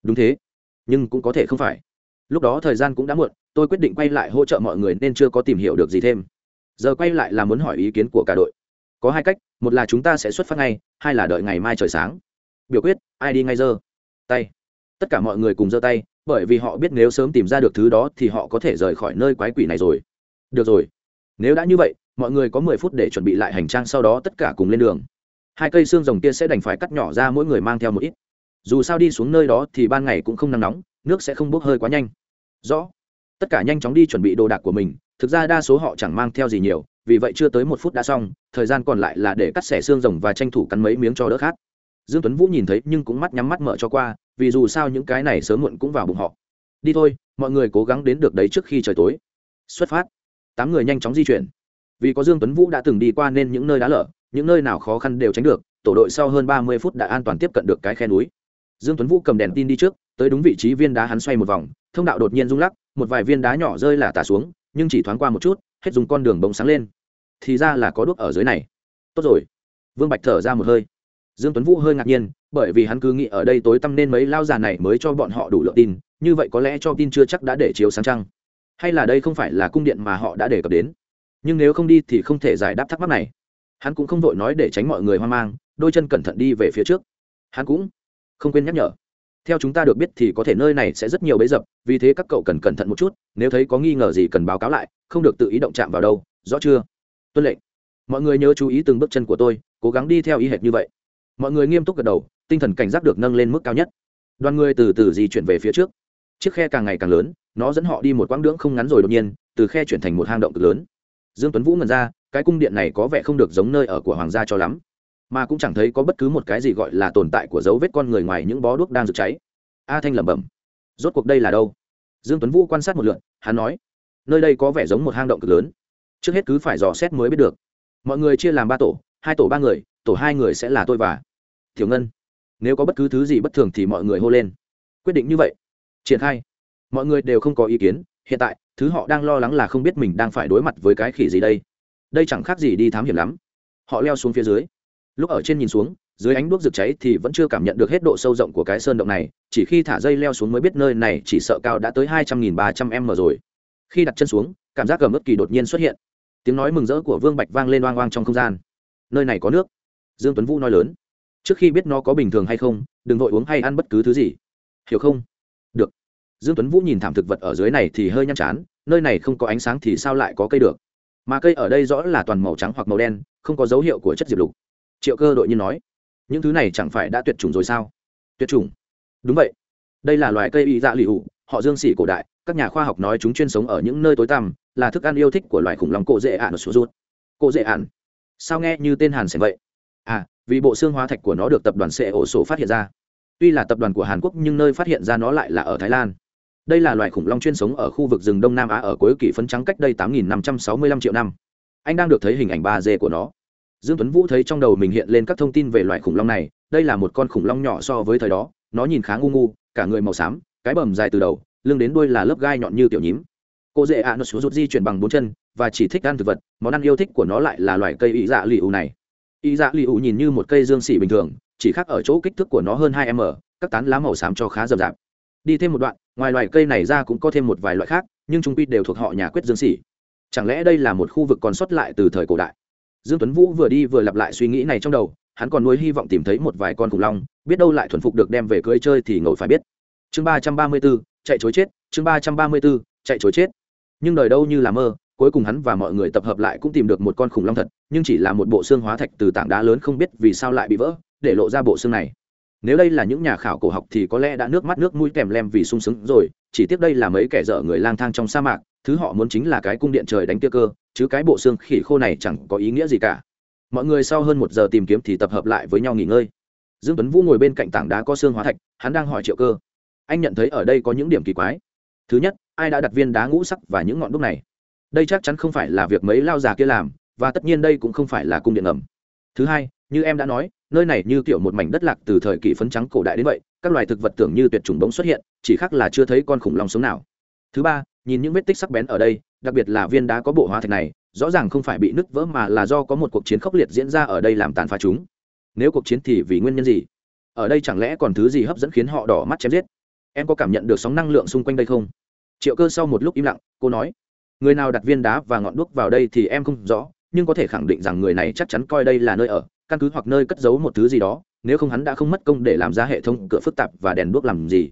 Đúng thế, nhưng cũng có thể không phải. Lúc đó thời gian cũng đã muộn, tôi quyết định quay lại hỗ trợ mọi người nên chưa có tìm hiểu được gì thêm. Giờ quay lại là muốn hỏi ý kiến của cả đội. Có hai cách, một là chúng ta sẽ xuất phát ngay, hai là đợi ngày mai trời sáng. Biểu quyết, ai đi ngay giờ? Tay tất cả mọi người cùng giơ tay, bởi vì họ biết nếu sớm tìm ra được thứ đó thì họ có thể rời khỏi nơi quái quỷ này rồi. Được rồi. Nếu đã như vậy, mọi người có mười phút để chuẩn bị lại hành trang sau đó tất cả cùng lên đường. Hai cây xương rồng kia sẽ đành phải cắt nhỏ ra mỗi người mang theo một ít. Dù sao đi xuống nơi đó thì ban ngày cũng không nắng nóng, nước sẽ không bốc hơi quá nhanh. Rõ. Tất cả nhanh chóng đi chuẩn bị đồ đạc của mình, thực ra đa số họ chẳng mang theo gì nhiều, vì vậy chưa tới một phút đã xong, thời gian còn lại là để cắt xẻ xương rồng và tranh thủ cắn mấy miếng cho đỡ khát. Dương tuấn vũ nhìn thấy nhưng cũng mắt nhắm mắt mở cho qua vì dù sao những cái này sớm muộn cũng vào bụng họ. Đi thôi, mọi người cố gắng đến được đấy trước khi trời tối. Xuất phát. Tám người nhanh chóng di chuyển. Vì có dương tuấn vũ đã từng đi qua nên những nơi đá lở, những nơi nào khó khăn đều tránh được, tổ đội sau hơn ba mươi phút đã an toàn tiếp cận được cái khe núi. Dương tuấn vũ cầm đèn tin đi trước, tới đúng vị trí viên đá hắn xoay một vòng, thông đạo đột nhiên rung lắc, một vài viên đá nhỏ rơi là tả xuống, nhưng chỉ thoáng qua một chút, hết dùng con đường bóng sáng lên. Thì ra là có đuốc ở dưới này. Tốt rồi. Vương bạch thở ra một hơi dương tuấn vũ hơi ngạc nhiên, bởi vì hắn cứ nghĩ ở đây tối tăm nên mấy lao già này mới cho bọn họ đủ lượng tin, như vậy có lẽ cho tin chưa chắc đã để chiếu sáng trăng. Hay là đây không phải là cung điện mà họ đã đề cập đến. Nhưng nếu không đi thì không thể giải đáp thắc mắc này. Hắn cũng không vội nói để tránh mọi người hoang mang, đôi chân cẩn thận đi về phía trước. Hắn cũng không quên nhắc nhở. Theo chúng ta được biết thì có thể nơi này sẽ rất nhiều bế dập, vì thế các cậu cần cẩn thận một chút, nếu thấy có nghi ngờ gì cần báo cáo lại, không được tự ý động chạm vào đâu, rõ chưa? Tuân lệnh. Mọi người nhớ chú ý từng bước chân của tôi, cố gắng đi theo ý hệt như vậy mọi người nghiêm túc gật đầu, tinh thần cảnh giác được nâng lên mức cao nhất. Đoàn người từ từ di chuyển về phía trước. Chiếc khe càng ngày càng lớn, nó dẫn họ đi một quãng đường không ngắn rồi đột nhiên, từ khe chuyển thành một hang động cực lớn. Dương tuấn vũ ngần ra, cái cung điện này có vẻ không được giống nơi ở của hoàng gia cho lắm, mà cũng chẳng thấy có bất cứ một cái gì gọi là tồn tại của dấu vết con người ngoài những bó đuốc đang rực cháy. A thanh lẩm bẩm, rốt cuộc đây là đâu? Dương tuấn vũ quan sát một lượt, hắn nói, nơi đây có vẻ giống một hang động cực lớn. Trước hết cứ phải dò xét mới biết được. Mọi người chia làm ba tổ, hai tổ ba người tổ hai người sẽ là tôi và tiểu ngân. Nếu có bất cứ thứ gì bất thường thì mọi người hô lên. Quyết định như vậy. Triển khai. Mọi người đều không có ý kiến. Hiện tại, thứ họ đang lo lắng là không biết mình đang phải đối mặt với cái khỉ gì đây. Đây chẳng khác gì đi thám hiểm lắm. Họ leo xuống phía dưới. Lúc ở trên nhìn xuống, dưới ánh đuốc rực cháy thì vẫn chưa cảm nhận được hết độ sâu rộng của cái sơn động này. Chỉ khi thả dây leo xuống mới biết nơi này chỉ sợ cao đã tới hai trăm nghìn ba trăm m rồi. Khi đặt chân xuống, cảm giác gầm ức kỳ đột nhiên xuất hiện. Tiếng nói mừng rỡ của vương bạch vang lên oang oang trong không gian. Nơi này có nước dương tuấn vũ nói lớn. Trước khi biết nó có bình thường hay không, đừng vội uống hay ăn bất cứ thứ gì. Hiểu không? Được. Dương tuấn vũ nhìn thảm thực vật ở dưới này thì hơi nhăn chán, nơi này không có ánh sáng thì sao lại có cây được? Mà cây ở đây rõ là toàn màu trắng hoặc màu đen, không có dấu hiệu của chất diệp lục. Triệu cơ đội nhiên nói, những thứ này chẳng phải đã tuyệt chủng rồi sao? Tuyệt chủng. Đúng vậy. Đây là loài cây y dạ lì ụ họ dương sĩ cổ đại, các nhà khoa học nói chúng chuyên sống ở những nơi tối tăm, là thức ăn yêu thích của loài khủng long cổ dễ ạn ở số rút cổ dễ ạn? Sao nghe như tên hàn sẻn vậy? À vì bộ xương hóa thạch của nó được tập đoàn xe ổ sổ phát hiện ra. Tuy là tập đoàn của hàn quốc nhưng nơi phát hiện ra nó lại là ở thái lan. Đây là loài khủng long chuyên sống ở khu vực rừng đông nam á ở cuối kỷ phấn trắng cách đây tám nghìn năm trăm sáu mươi lăm triệu năm. Anh đang được thấy hình ảnh ba d của nó. Dương tuấn vũ thấy trong đầu mình hiện lên các thông tin về loài khủng long này. Đây là một con khủng long nhỏ so với thời đó. Nó nhìn khá ngu ngu, cả người màu xám, cái bầm dài từ đầu, lưng đến đuôi là lớp gai nhọn như tiểu nhím. Cô dễ ạ, nó xuống rút di chuyển bằng bốn chân và chỉ thích ăn thực vật. Món ăn yêu thích của nó lại là loài cây ý dạ lì ủ này. Y dạ lì ủ nhìn như một cây dương xỉ bình thường chỉ khác ở chỗ kích thước của nó hơn hai m các tán lá màu xám cho khá rậm rạp. Đi thêm một đoạn ngoài loài cây này ra cũng có thêm một vài loại khác nhưng trung quy đều thuộc họ nhà quyết dương xỉ. Chẳng lẽ đây là một khu vực còn sót lại từ thời cổ đại? Dương tuấn vũ vừa đi vừa lặp lại suy nghĩ này trong đầu hắn còn nuôi hy vọng tìm thấy một vài con khủng long biết đâu lại thuần phục được đem về cưới chơi thì ngồi phải biết. Chương ba trăm ba mươi 334, chạy chối chết chương ba trăm ba mươi 334, chạy chối chết. Nhưng đời đâu như là mơ cuối cùng hắn và mọi người tập hợp lại cũng tìm được một con khủng long thật, nhưng chỉ là một bộ xương hóa thạch từ tảng đá lớn không biết vì sao lại bị vỡ, để lộ ra bộ xương này. Nếu đây là những nhà khảo cổ học thì có lẽ đã nước mắt nước mũi kèm lem vì sung sướng rồi, chỉ tiếc đây là mấy kẻ dở người lang thang trong sa mạc, thứ họ muốn chính là cái cung điện trời đánh tia cơ, chứ cái bộ xương khỉ khô này chẳng có ý nghĩa gì cả. Mọi người sau hơn một giờ tìm kiếm thì tập hợp lại với nhau nghỉ ngơi. Dương tuấn vũ ngồi bên cạnh tảng đá có xương hóa thạch, hắn đang hỏi triệu cơ. Anh nhận thấy ở đây có những điểm kỳ quái. Thứ nhất, ai đã đặt viên đá ngũ sắc và những ngọn đúc này? Đây chắc chắn không phải là việc mấy lao già kia làm, và tất nhiên đây cũng không phải là cung điện ẩm thứ hai, như em đã nói, nơi này như kiểu một mảnh đất lạc từ thời kỳ phấn trắng cổ đại đến vậy, các loài thực vật tưởng như tuyệt chủng bỗng xuất hiện, chỉ khác là chưa thấy con khủng long sống nào. Thứ ba, nhìn những vết tích sắc bén ở đây, đặc biệt là viên đá có bộ hóa thạch này, rõ ràng không phải bị nứt vỡ mà là do có một cuộc chiến khốc liệt diễn ra ở đây làm tàn phá chúng. Nếu cuộc chiến thì vì nguyên nhân gì? Ở đây chẳng lẽ còn thứ gì hấp dẫn khiến họ đỏ mắt chém giết? Em có cảm nhận được sóng năng lượng xung quanh đây không? Triệu cơ sau một lúc im lặng, cô nói người nào đặt viên đá và ngọn đuốc vào đây thì em không rõ, nhưng có thể khẳng định rằng người này chắc chắn coi đây là nơi ở, căn cứ hoặc nơi cất giấu một thứ gì đó, nếu không hắn đã không mất công để làm ra hệ thống cửa phức tạp và đèn đuốc làm gì.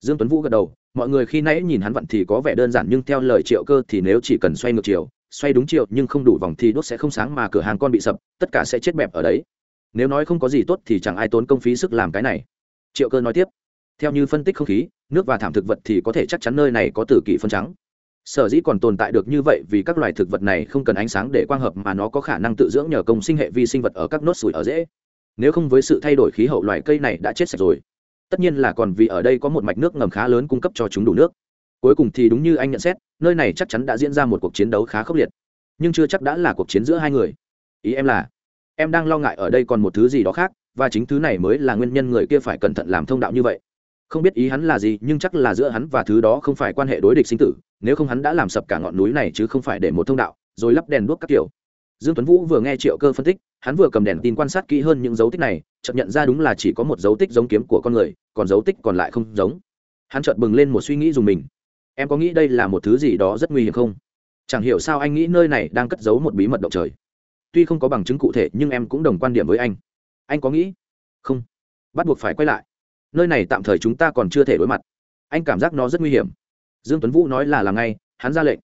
Dương tuấn vũ gật đầu, mọi người khi nãy nhìn hắn vặn thì có vẻ đơn giản nhưng theo lời triệu cơ thì nếu chỉ cần xoay ngược chiều, xoay đúng chiều nhưng không đủ vòng thì đốt sẽ không sáng mà cửa hàng con bị sập, tất cả sẽ chết bẹp ở đấy. Nếu nói không có gì tốt thì chẳng ai tốn công phí sức làm cái này. Triệu cơ nói tiếp, theo như phân tích không khí, nước và thảm thực vật thì có thể chắc chắn nơi này có tử kỷ phân trắng sở dĩ còn tồn tại được như vậy vì các loài thực vật này không cần ánh sáng để quang hợp mà nó có khả năng tự dưỡng nhờ công sinh hệ vi sinh vật ở các nốt sủi ở dễ. Nếu không với sự thay đổi khí hậu loài cây này đã chết sạch rồi. Tất nhiên là còn vì ở đây có một mạch nước ngầm khá lớn cung cấp cho chúng đủ nước. Cuối cùng thì đúng như anh nhận xét, nơi này chắc chắn đã diễn ra một cuộc chiến đấu khá khốc liệt. Nhưng chưa chắc đã là cuộc chiến giữa hai người. Ý em là, em đang lo ngại ở đây còn một thứ gì đó khác, và chính thứ này mới là nguyên nhân người kia phải cẩn thận làm thông đạo như vậy không biết ý hắn là gì, nhưng chắc là giữa hắn và thứ đó không phải quan hệ đối địch sinh tử, nếu không hắn đã làm sập cả ngọn núi này chứ không phải để một thông đạo, rồi lắp đèn đuốc các kiểu. Dương tuấn vũ vừa nghe triệu cơ phân tích, hắn vừa cầm đèn tin quan sát kỹ hơn những dấu tích này, chợt nhận ra đúng là chỉ có một dấu tích giống kiếm của con người, còn dấu tích còn lại không giống. Hắn chợt bừng lên một suy nghĩ dùng mình. Em có nghĩ đây là một thứ gì đó rất nguy hiểm không? Chẳng hiểu sao anh nghĩ nơi này đang cất giấu một bí mật động trời. Tuy không có bằng chứng cụ thể, nhưng em cũng đồng quan điểm với anh. Anh có nghĩ? Không. Bắt buộc phải quay lại nơi này tạm thời chúng ta còn chưa thể đối mặt. Anh cảm giác nó rất nguy hiểm. Dương tuấn vũ nói là làm ngay, hắn ra lệnh.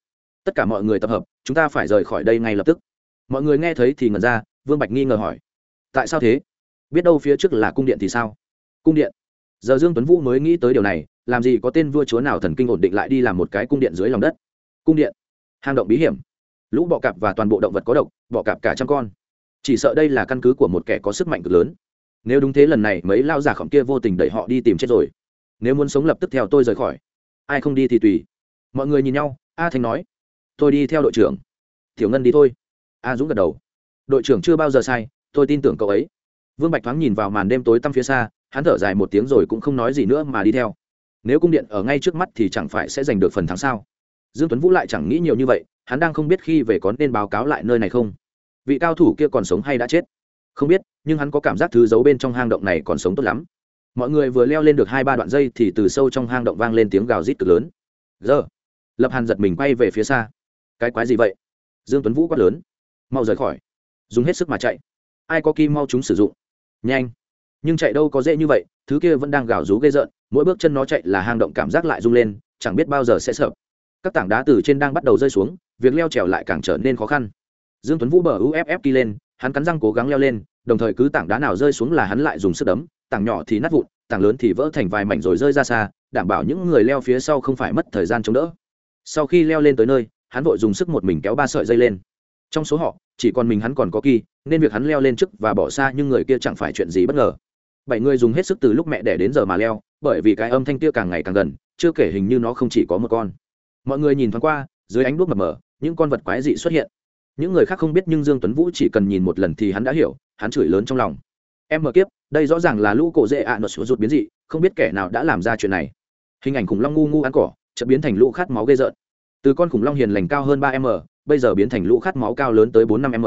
Tất cả mọi người tập hợp, chúng ta phải rời khỏi đây ngay lập tức. Mọi người nghe thấy thì ngẩn ra, vương bạch nghi ngờ hỏi. Tại sao thế? Biết đâu phía trước là cung điện thì sao? Cung điện. Giờ dương tuấn vũ mới nghĩ tới điều này, làm gì có tên vua chúa nào thần kinh ổn định lại đi làm một cái cung điện dưới lòng đất. Cung điện. Hang động bí hiểm. Lũ bọ cạp và toàn bộ động vật có độc, bọ cạp cả trăm con. Chỉ sợ đây là căn cứ của một kẻ có sức mạnh cực lớn nếu đúng thế lần này mấy lao giả khổng kia vô tình đẩy họ đi tìm chết rồi. Nếu muốn sống lập tức theo tôi rời khỏi. Ai không đi thì tùy. Mọi người nhìn nhau, a thanh nói. Tôi đi theo đội trưởng. Tiểu ngân đi thôi. A dũng gật đầu. Đội trưởng chưa bao giờ sai, tôi tin tưởng cậu ấy. Vương bạch thoáng nhìn vào màn đêm tối tăm phía xa, hắn thở dài một tiếng rồi cũng không nói gì nữa mà đi theo. Nếu cung điện ở ngay trước mắt thì chẳng phải sẽ giành được phần thắng sao? Dương tuấn vũ lại chẳng nghĩ nhiều như vậy, hắn đang không biết khi về có nên báo cáo lại nơi này không. Vị cao thủ kia còn sống hay đã chết? Không biết, nhưng hắn có cảm giác thứ giấu bên trong hang động này còn sống tốt lắm. Mọi người vừa leo lên được hai ba đoạn dây thì từ sâu trong hang động vang lên tiếng gào rít cực lớn. Giờ lập hàn giật mình quay về phía xa. Cái quái gì vậy? Dương tuấn vũ quát lớn. Mau rời khỏi. Dùng hết sức mà chạy. Ai có kim mau chúng sử dụng? Nhanh. Nhưng chạy đâu có dễ như vậy, thứ kia vẫn đang gào rú gây rợn, mỗi bước chân nó chạy là hang động cảm giác lại rung lên, chẳng biết bao giờ sẽ sợ. Các tảng đá từ trên đang bắt đầu rơi xuống, việc leo trèo lại càng trở nên khó khăn. Dương tuấn vũ bờ uff đi lên hắn cắn răng cố gắng leo lên, đồng thời cứ tảng đá nào rơi xuống là hắn lại dùng sức đấm, tảng nhỏ thì nát vụn, tảng lớn thì vỡ thành vài mảnh rồi rơi ra xa, đảm bảo những người leo phía sau không phải mất thời gian chống đỡ. Sau khi leo lên tới nơi, hắn vội dùng sức một mình kéo ba sợi dây lên. Trong số họ, chỉ còn mình hắn còn có kỳ, nên việc hắn leo lên trước và bỏ xa nhưng người kia chẳng phải chuyện gì bất ngờ. Bảy người dùng hết sức từ lúc mẹ đẻ đến giờ mà leo, bởi vì cái âm thanh kia càng ngày càng gần, chưa kể hình như nó không chỉ có một con. Mọi người nhìn thoáng qua, dưới ánh đuốc mập mờ, những con vật quái dị xuất hiện những người khác không biết nhưng dương tuấn vũ chỉ cần nhìn một lần thì hắn đã hiểu, hắn chửi lớn trong lòng. Em mở kiếp, đây rõ ràng là lũ cổ dễ ạ à sụt rụt biến dị, không biết kẻ nào đã làm ra chuyện này. Hình ảnh khủng long ngu ngu ăn cỏ, chợt biến thành lũ khát máu ghê rợn. Từ con khủng long hiền lành cao hơn ba m, bây giờ biến thành lũ khát máu cao lớn tới bốn năm m.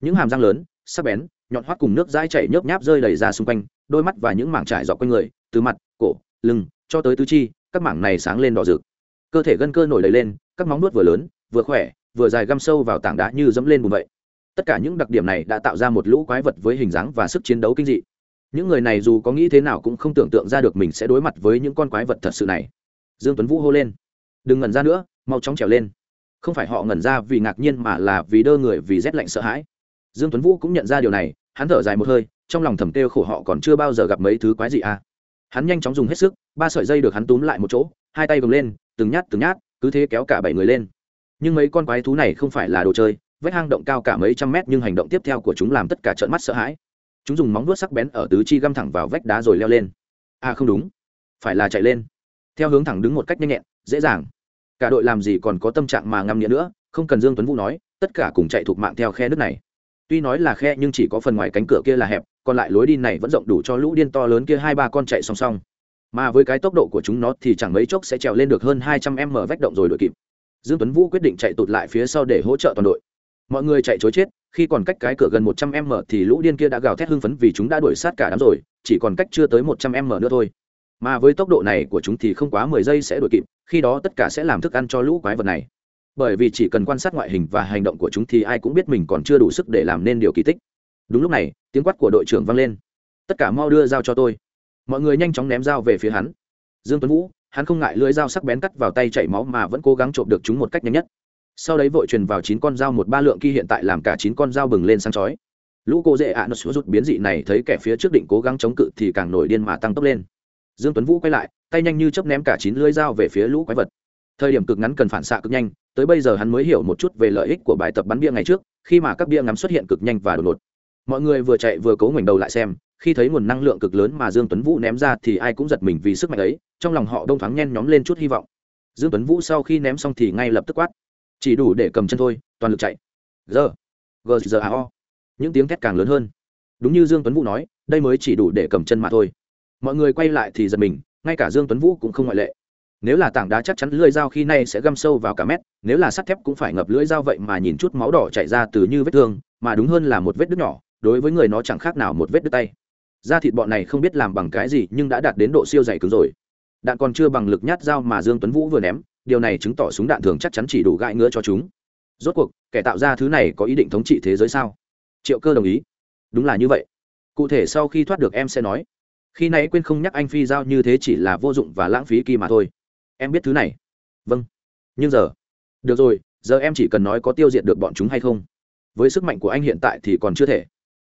Những hàm răng lớn, sắc bén, nhọn hoắt cùng nước dãi chảy nhớp nháp rơi đầy ra xung quanh, đôi mắt và những mảng trải dọc quanh người, từ mặt, cổ, lưng, cho tới tứ chi, các mảng này sáng lên đỏ rực. Cơ thể gân cơ nổi đầy lên, các móng nuốt vừa lớn, vừa khỏe vừa dài găm sâu vào tảng đá như dẫm lên bùn vậy. Tất cả những đặc điểm này đã tạo ra một lũ quái vật với hình dáng và sức chiến đấu kinh dị. Những người này dù có nghĩ thế nào cũng không tưởng tượng ra được mình sẽ đối mặt với những con quái vật thật sự này. Dương tuấn vũ hô lên. Đừng ngẩn ra nữa, mau chóng trèo lên. Không phải họ ngẩn ra vì ngạc nhiên mà là vì đơ người vì rét lạnh sợ hãi. Dương tuấn vũ cũng nhận ra điều này, hắn thở dài một hơi, trong lòng thầm kêu khổ họ còn chưa bao giờ gặp mấy thứ quái gì à. Hắn nhanh chóng dùng hết sức, ba sợi dây được hắn túm lại một chỗ, hai tay vồng lên, từng nhát từng nhát, cứ thế kéo cả bảy người lên nhưng mấy con quái thú này không phải là đồ chơi, vách hang động cao cả mấy trăm mét nhưng hành động tiếp theo của chúng làm tất cả trợn mắt sợ hãi. Chúng dùng móng vuốt sắc bén ở tứ chi găm thẳng vào vách đá rồi leo lên. À không đúng. Phải là chạy lên. Theo hướng thẳng đứng một cách nhanh nhẹn, dễ dàng. Cả đội làm gì còn có tâm trạng mà ngâm nghĩa nữa, không cần dương tuấn vũ nói, tất cả cùng chạy thuộc mạng theo khe nước này. Tuy nói là khe nhưng chỉ có phần ngoài cánh cửa kia là hẹp, còn lại lối đi này vẫn rộng đủ cho lũ điên to lớn kia hai ba con chạy song song. Mà với cái tốc độ của chúng nó thì chẳng mấy chốc sẽ trèo lên được hơn hai trăm m vách động rồi đuổi kịp dương tuấn vũ quyết định chạy tụt lại phía sau để hỗ trợ toàn đội. Mọi người chạy chối chết, khi còn cách cái cửa gần một trăm m thì lũ điên kia đã gào thét hưng phấn vì chúng đã đuổi sát cả đám rồi, chỉ còn cách chưa tới một trăm m nữa thôi. Mà với tốc độ này của chúng thì không quá mười giây sẽ đuổi kịp, khi đó tất cả sẽ làm thức ăn cho lũ quái vật này. Bởi vì chỉ cần quan sát ngoại hình và hành động của chúng thì ai cũng biết mình còn chưa đủ sức để làm nên điều kỳ tích. Đúng lúc này, tiếng quát của đội trưởng vang lên. Tất cả mau đưa dao cho tôi. Mọi người nhanh chóng ném dao về phía hắn. Dương tuấn vũ hắn không ngại lưỡi dao sắc bén cắt vào tay chảy máu mà vẫn cố gắng trộm được chúng một cách nhanh nhất. Sau đấy vội truyền vào chín con dao một ba lượng kỳ hiện tại làm cả chín con dao bừng lên sáng chói. Lũ cô dễ ạ, nó nó rút biến dị này thấy kẻ phía trước định cố gắng chống cự thì càng nổi điên mà tăng tốc lên. Dương tuấn vũ quay lại, tay nhanh như chớp ném cả chín lưỡi dao về phía lũ quái vật. Thời điểm cực ngắn cần phản xạ cực nhanh, tới bây giờ hắn mới hiểu một chút về lợi ích của bài tập bắn bia ngày trước, khi mà các bia ngắm xuất hiện cực nhanh và đột ngột. Mọi người vừa chạy vừa cố ngoảnh đầu lại xem khi thấy nguồn năng lượng cực lớn mà dương tuấn vũ ném ra thì ai cũng giật mình vì sức mạnh ấy, trong lòng họ đông thoáng nhen nhóm lên chút hy vọng. Dương tuấn vũ sau khi ném xong thì ngay lập tức quát. Chỉ đủ để cầm chân thôi, toàn lực chạy. Giờ g giờ a, o. Những tiếng thét càng lớn hơn. Đúng như dương tuấn vũ nói, đây mới chỉ đủ để cầm chân mà thôi. Mọi người quay lại thì giật mình, ngay cả dương tuấn vũ cũng không ngoại lệ. Nếu là tảng đá chắc chắn lưỡi dao khi nay sẽ găm sâu vào cả mét, nếu là sắt thép cũng phải ngập lưỡi dao vậy mà nhìn chút máu đỏ chảy ra từ như vết thương, mà đúng hơn là một vết đứt nhỏ, đối với người nó chẳng khác nào một vết đứt tay da thịt bọn này không biết làm bằng cái gì nhưng đã đạt đến độ siêu dày cứng rồi. Đạn còn chưa bằng lực nhát dao mà dương tuấn vũ vừa ném, điều này chứng tỏ súng đạn thường chắc chắn chỉ đủ gãi ngứa cho chúng. Rốt cuộc, kẻ tạo ra thứ này có ý định thống trị thế giới sao? Triệu cơ đồng ý. Đúng là như vậy. Cụ thể sau khi thoát được em sẽ nói. Khi nãy quên không nhắc anh phi giao như thế chỉ là vô dụng và lãng phí kỳ mà thôi. Em biết thứ này. Vâng. Nhưng giờ. Được rồi, giờ em chỉ cần nói có tiêu diệt được bọn chúng hay không? Với sức mạnh của anh hiện tại thì còn chưa thể.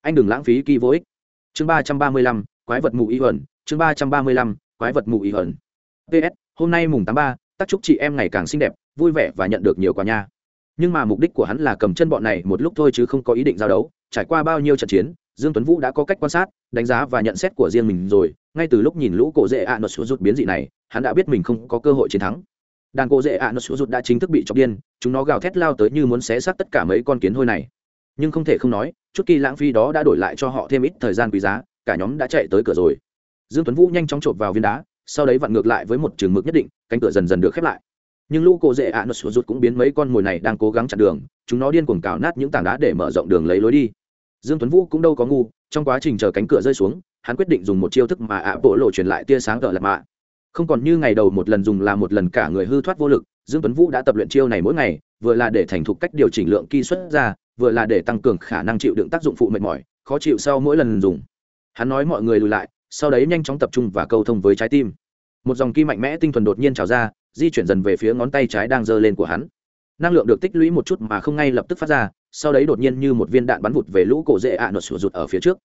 Anh đừng lãng phí kỳ vô ích chương ba trăm ba mươi lăm, quái vật mù y ẩn chương ba trăm ba mươi lăm, quái vật mù y ẩn ps hôm nay mùng tám ba, tác chúc chị em ngày càng xinh đẹp, vui vẻ và nhận được nhiều quà nha. Nhưng mà mục đích của hắn là cầm chân bọn này một lúc thôi chứ không có ý định giao đấu. Trải qua bao nhiêu trận chiến, dương tuấn vũ đã có cách quan sát, đánh giá và nhận xét của riêng mình rồi. Ngay từ lúc nhìn lũ cổ dễ ạ à nốt rút biến dị này, hắn đã biết mình không có cơ hội chiến thắng. Đàn cổ dễ ạ à nốt rút đã chính thức bị chọc điên. Chúng nó gào thét lao tới như muốn xé xác tất cả mấy con kiến hôi này nhưng không thể không nói, chút kỳ lãng phí đó đã đổi lại cho họ thêm ít thời gian quý giá, cả nhóm đã chạy tới cửa rồi. Dương tuấn vũ nhanh chóng chộp vào viên đá, sau đấy vặn ngược lại với một trường mực nhất định, cánh cửa dần dần được khép lại. Nhưng lũ cổ dễ ạ, nó sụt rút cũng biến mấy con mồi này đang cố gắng chặn đường, chúng nó điên cuồng cào nát những tảng đá để mở rộng đường lấy lối đi. Dương tuấn vũ cũng đâu có ngu, trong quá trình chờ cánh cửa rơi xuống, hắn quyết định dùng một chiêu thức mà ạ bộ lộ truyền lại tia sáng gỡ lật mạ. Không còn như ngày đầu một lần dùng là một lần cả người hư thoát vô lực, dương tuấn vũ đã tập luyện chiêu này mỗi ngày, vừa là để thành thục cách điều chỉnh lượng ki xuất ra vừa là để tăng cường khả năng chịu đựng tác dụng phụ mệt mỏi, khó chịu sau mỗi lần dùng. Hắn nói mọi người lùi lại, sau đấy nhanh chóng tập trung và câu thông với trái tim. Một dòng ki mạnh mẽ tinh thuần đột nhiên trào ra, di chuyển dần về phía ngón tay trái đang giơ lên của hắn. Năng lượng được tích lũy một chút mà không ngay lập tức phát ra, sau đấy đột nhiên như một viên đạn bắn vụt về lũ cổ dễ ạ nột sụt rụt ở phía trước.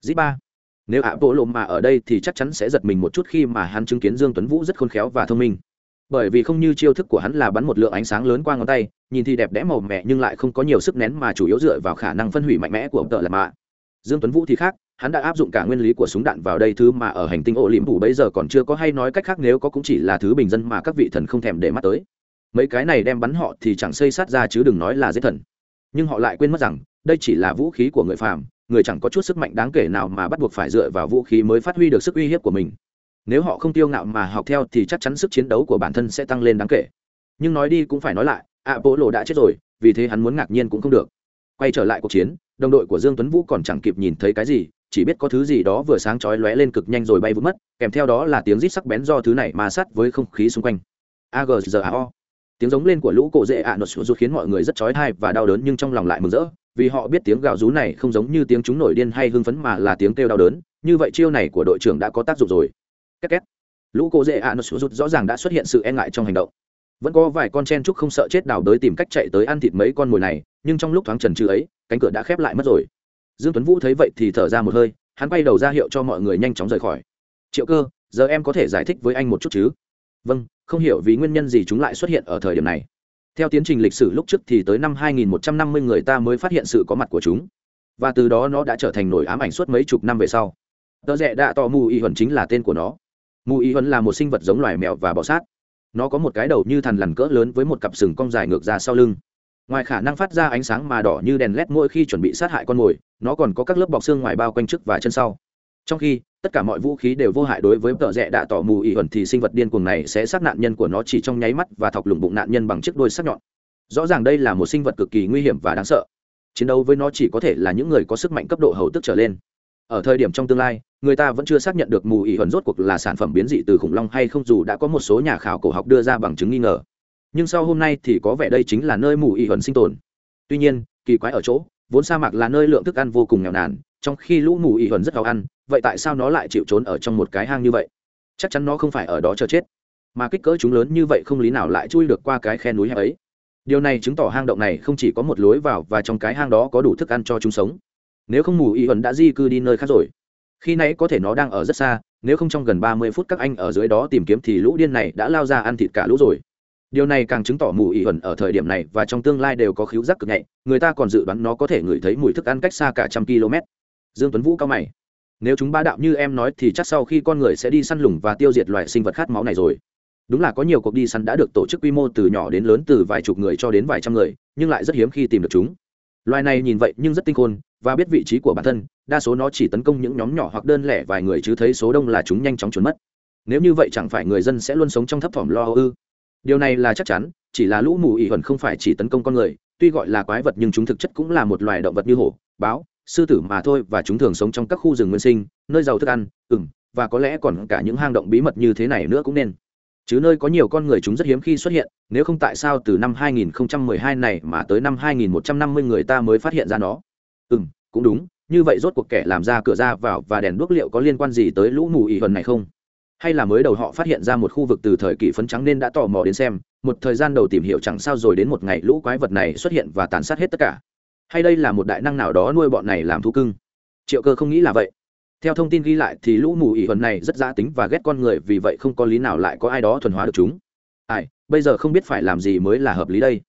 Dĩ ba, nếu ạ bộ lộ mà ở đây thì chắc chắn sẽ giật mình một chút khi mà hắn chứng kiến dương tuấn vũ rất khôn khéo và thông minh bởi vì không như chiêu thức của hắn là bắn một lượng ánh sáng lớn qua ngón tay, nhìn thì đẹp đẽ màu mẹ nhưng lại không có nhiều sức nén mà chủ yếu dựa vào khả năng phân hủy mạnh mẽ của tợ lạc mạ. Dương tuấn vũ thì khác, hắn đã áp dụng cả nguyên lý của súng đạn vào đây thứ mà ở hành tinh ổ liễm phủ bây giờ còn chưa có hay nói cách khác nếu có cũng chỉ là thứ bình dân mà các vị thần không thèm để mắt tới. Mấy cái này đem bắn họ thì chẳng xây sát ra chứ đừng nói là giết thần. Nhưng họ lại quên mất rằng, đây chỉ là vũ khí của người phàm, người chẳng có chút sức mạnh đáng kể nào mà bắt buộc phải dựa vào vũ khí mới phát huy được sức uy hiếp của mình nếu họ không tiêu ngạo mà học theo thì chắc chắn sức chiến đấu của bản thân sẽ tăng lên đáng kể. Nhưng nói đi cũng phải nói lại ạ bộ lộ đã chết rồi, vì thế hắn muốn ngạc nhiên cũng không được. Quay trở lại cuộc chiến, đồng đội của dương tuấn vũ còn chẳng kịp nhìn thấy cái gì, chỉ biết có thứ gì đó vừa sáng chói lóe lên cực nhanh rồi bay vụt mất, kèm theo đó là tiếng rít sắc bén do thứ này mà sát với không khí xung quanh. Agzao tiếng giống lên của lũ cổ dễ ạ nốt rút khiến mọi người rất chói tai và đau đớn nhưng trong lòng lại mừng rỡ, vì họ biết tiếng gào rú này không giống như tiếng chúng nổi điên hay hưng phấn mà là tiếng kêu đau đớn, như vậy chiêu này của đội trưởng đã có tác dụng rồi két két. Lũ cổ dễ ạ, nó sụt rõ ràng đã xuất hiện sự e ngại trong hành động. Vẫn có vài con chen trúc không sợ chết đào đới tìm cách chạy tới ăn thịt mấy con mồi này, nhưng trong lúc thoáng trần trừ ấy, cánh cửa đã khép lại mất rồi. Dương tuấn vũ thấy vậy thì thở ra một hơi, hắn quay đầu ra hiệu cho mọi người nhanh chóng rời khỏi. Triệu cơ, giờ em có thể giải thích với anh một chút chứ? Vâng không hiểu vì nguyên nhân gì chúng lại xuất hiện ở thời điểm này. Theo tiến trình lịch sử lúc trước thì tới năm 2150 người ta mới phát hiện sự có mặt của chúng. Và từ đó nó đã trở thành nổi ám ảnh suốt mấy chục năm về sau. Tờ rẽ đạ tò mù y huẩn chính là tên của nó mù ý huấn là một sinh vật giống loài mèo và bọ sát. Nó có một cái đầu như thằn lằn cỡ lớn với một cặp sừng cong dài ngược ra sau lưng. Ngoài khả năng phát ra ánh sáng mà đỏ như đèn led mỗi khi chuẩn bị sát hại con mồi, nó còn có các lớp bọc xương ngoài bao quanh trước và chân sau. Trong khi, tất cả mọi vũ khí đều vô hại đối với tợ rẽ đạ tỏ mù ỉ ẩn thì sinh vật điên cuồng này sẽ sát nạn nhân của nó chỉ trong nháy mắt và thọc lủng bụng nạn nhân bằng chiếc đôi sắc nhọn. Rõ ràng đây là một sinh vật cực kỳ nguy hiểm và đáng sợ. Chiến đấu với nó chỉ có thể là những người có sức mạnh cấp độ hầu tức trở lên ở thời điểm trong tương lai, người ta vẫn chưa xác nhận được mù ỉ ẩn rốt cuộc là sản phẩm biến dị từ khủng long hay không dù đã có một số nhà khảo cổ học đưa ra bằng chứng nghi ngờ. Nhưng sau hôm nay thì có vẻ đây chính là nơi mù ỉ ẩn sinh tồn. Tuy nhiên, kỳ quái ở chỗ, vốn sa mạc là nơi lượng thức ăn vô cùng nghèo nàn, trong khi lũ mù ỉ ẩn rất khó ăn, vậy tại sao nó lại chịu trốn ở trong một cái hang như vậy? Chắc chắn nó không phải ở đó chờ chết. Mà kích cỡ chúng lớn như vậy không lý nào lại chui được qua cái khe núi hẹp ấy. Điều này chứng tỏ hang động này không chỉ có một lối vào và trong cái hang đó có đủ thức ăn cho chúng sống nếu không mù y ẩn đã di cư đi nơi khác rồi. Khi nãy có thể nó đang ở rất xa, nếu không trong gần ba mươi phút các anh ở dưới đó tìm kiếm thì lũ điên này đã lao ra ăn thịt cả lũ rồi. Điều này càng chứng tỏ mù y ẩn ở thời điểm này và trong tương lai đều có khíu giác cực nhạy, người ta còn dự đoán nó có thể ngửi thấy mùi thức ăn cách xa cả trăm km dương tuấn vũ cao mày. Nếu chúng ba đạo như em nói thì chắc sau khi con người sẽ đi săn lùng và tiêu diệt loại sinh vật khát máu này rồi. Đúng là có nhiều cuộc đi săn đã được tổ chức quy mô từ nhỏ đến lớn từ vài chục người cho đến vài trăm người, nhưng lại rất hiếm khi tìm được chúng loài này nhìn vậy nhưng rất tinh khôn, và biết vị trí của bản thân, đa số nó chỉ tấn công những nhóm nhỏ hoặc đơn lẻ vài người chứ thấy số đông là chúng nhanh chóng trốn mất. Nếu như vậy chẳng phải người dân sẽ luôn sống trong thấp thỏm lo ư? Điều này là chắc chắn, chỉ là lũ mù ỉ hẩn không phải chỉ tấn công con người, tuy gọi là quái vật nhưng chúng thực chất cũng là một loài động vật như hổ, báo, sư tử mà thôi và chúng thường sống trong các khu rừng nguyên sinh, nơi giàu thức ăn ừng và có lẽ còn cả những hang động bí mật như thế này nữa cũng nên chứ nơi có nhiều con người chúng rất hiếm khi xuất hiện, nếu không tại sao từ năm 2012 này mà tới năm 2150 người ta mới phát hiện ra nó? Ừ cũng đúng, như vậy rốt cuộc kẻ làm ra cửa ra vào và đèn đuốc liệu có liên quan gì tới lũ mù ỉ hần này không? Hay là mới đầu họ phát hiện ra một khu vực từ thời kỳ phấn trắng nên đã tò mò đến xem, một thời gian đầu tìm hiểu chẳng sao rồi đến một ngày lũ quái vật này xuất hiện và tàn sát hết tất cả? Hay đây là một đại năng nào đó nuôi bọn này làm thú cưng? Triệu cơ không nghĩ là vậy theo thông tin ghi lại thì lũ mù ỉ huần này rất giã tính và ghét con người, vì vậy không có lý nào lại có ai đó thuần hóa được chúng. Ai, bây giờ không biết phải làm gì mới là hợp lý đây.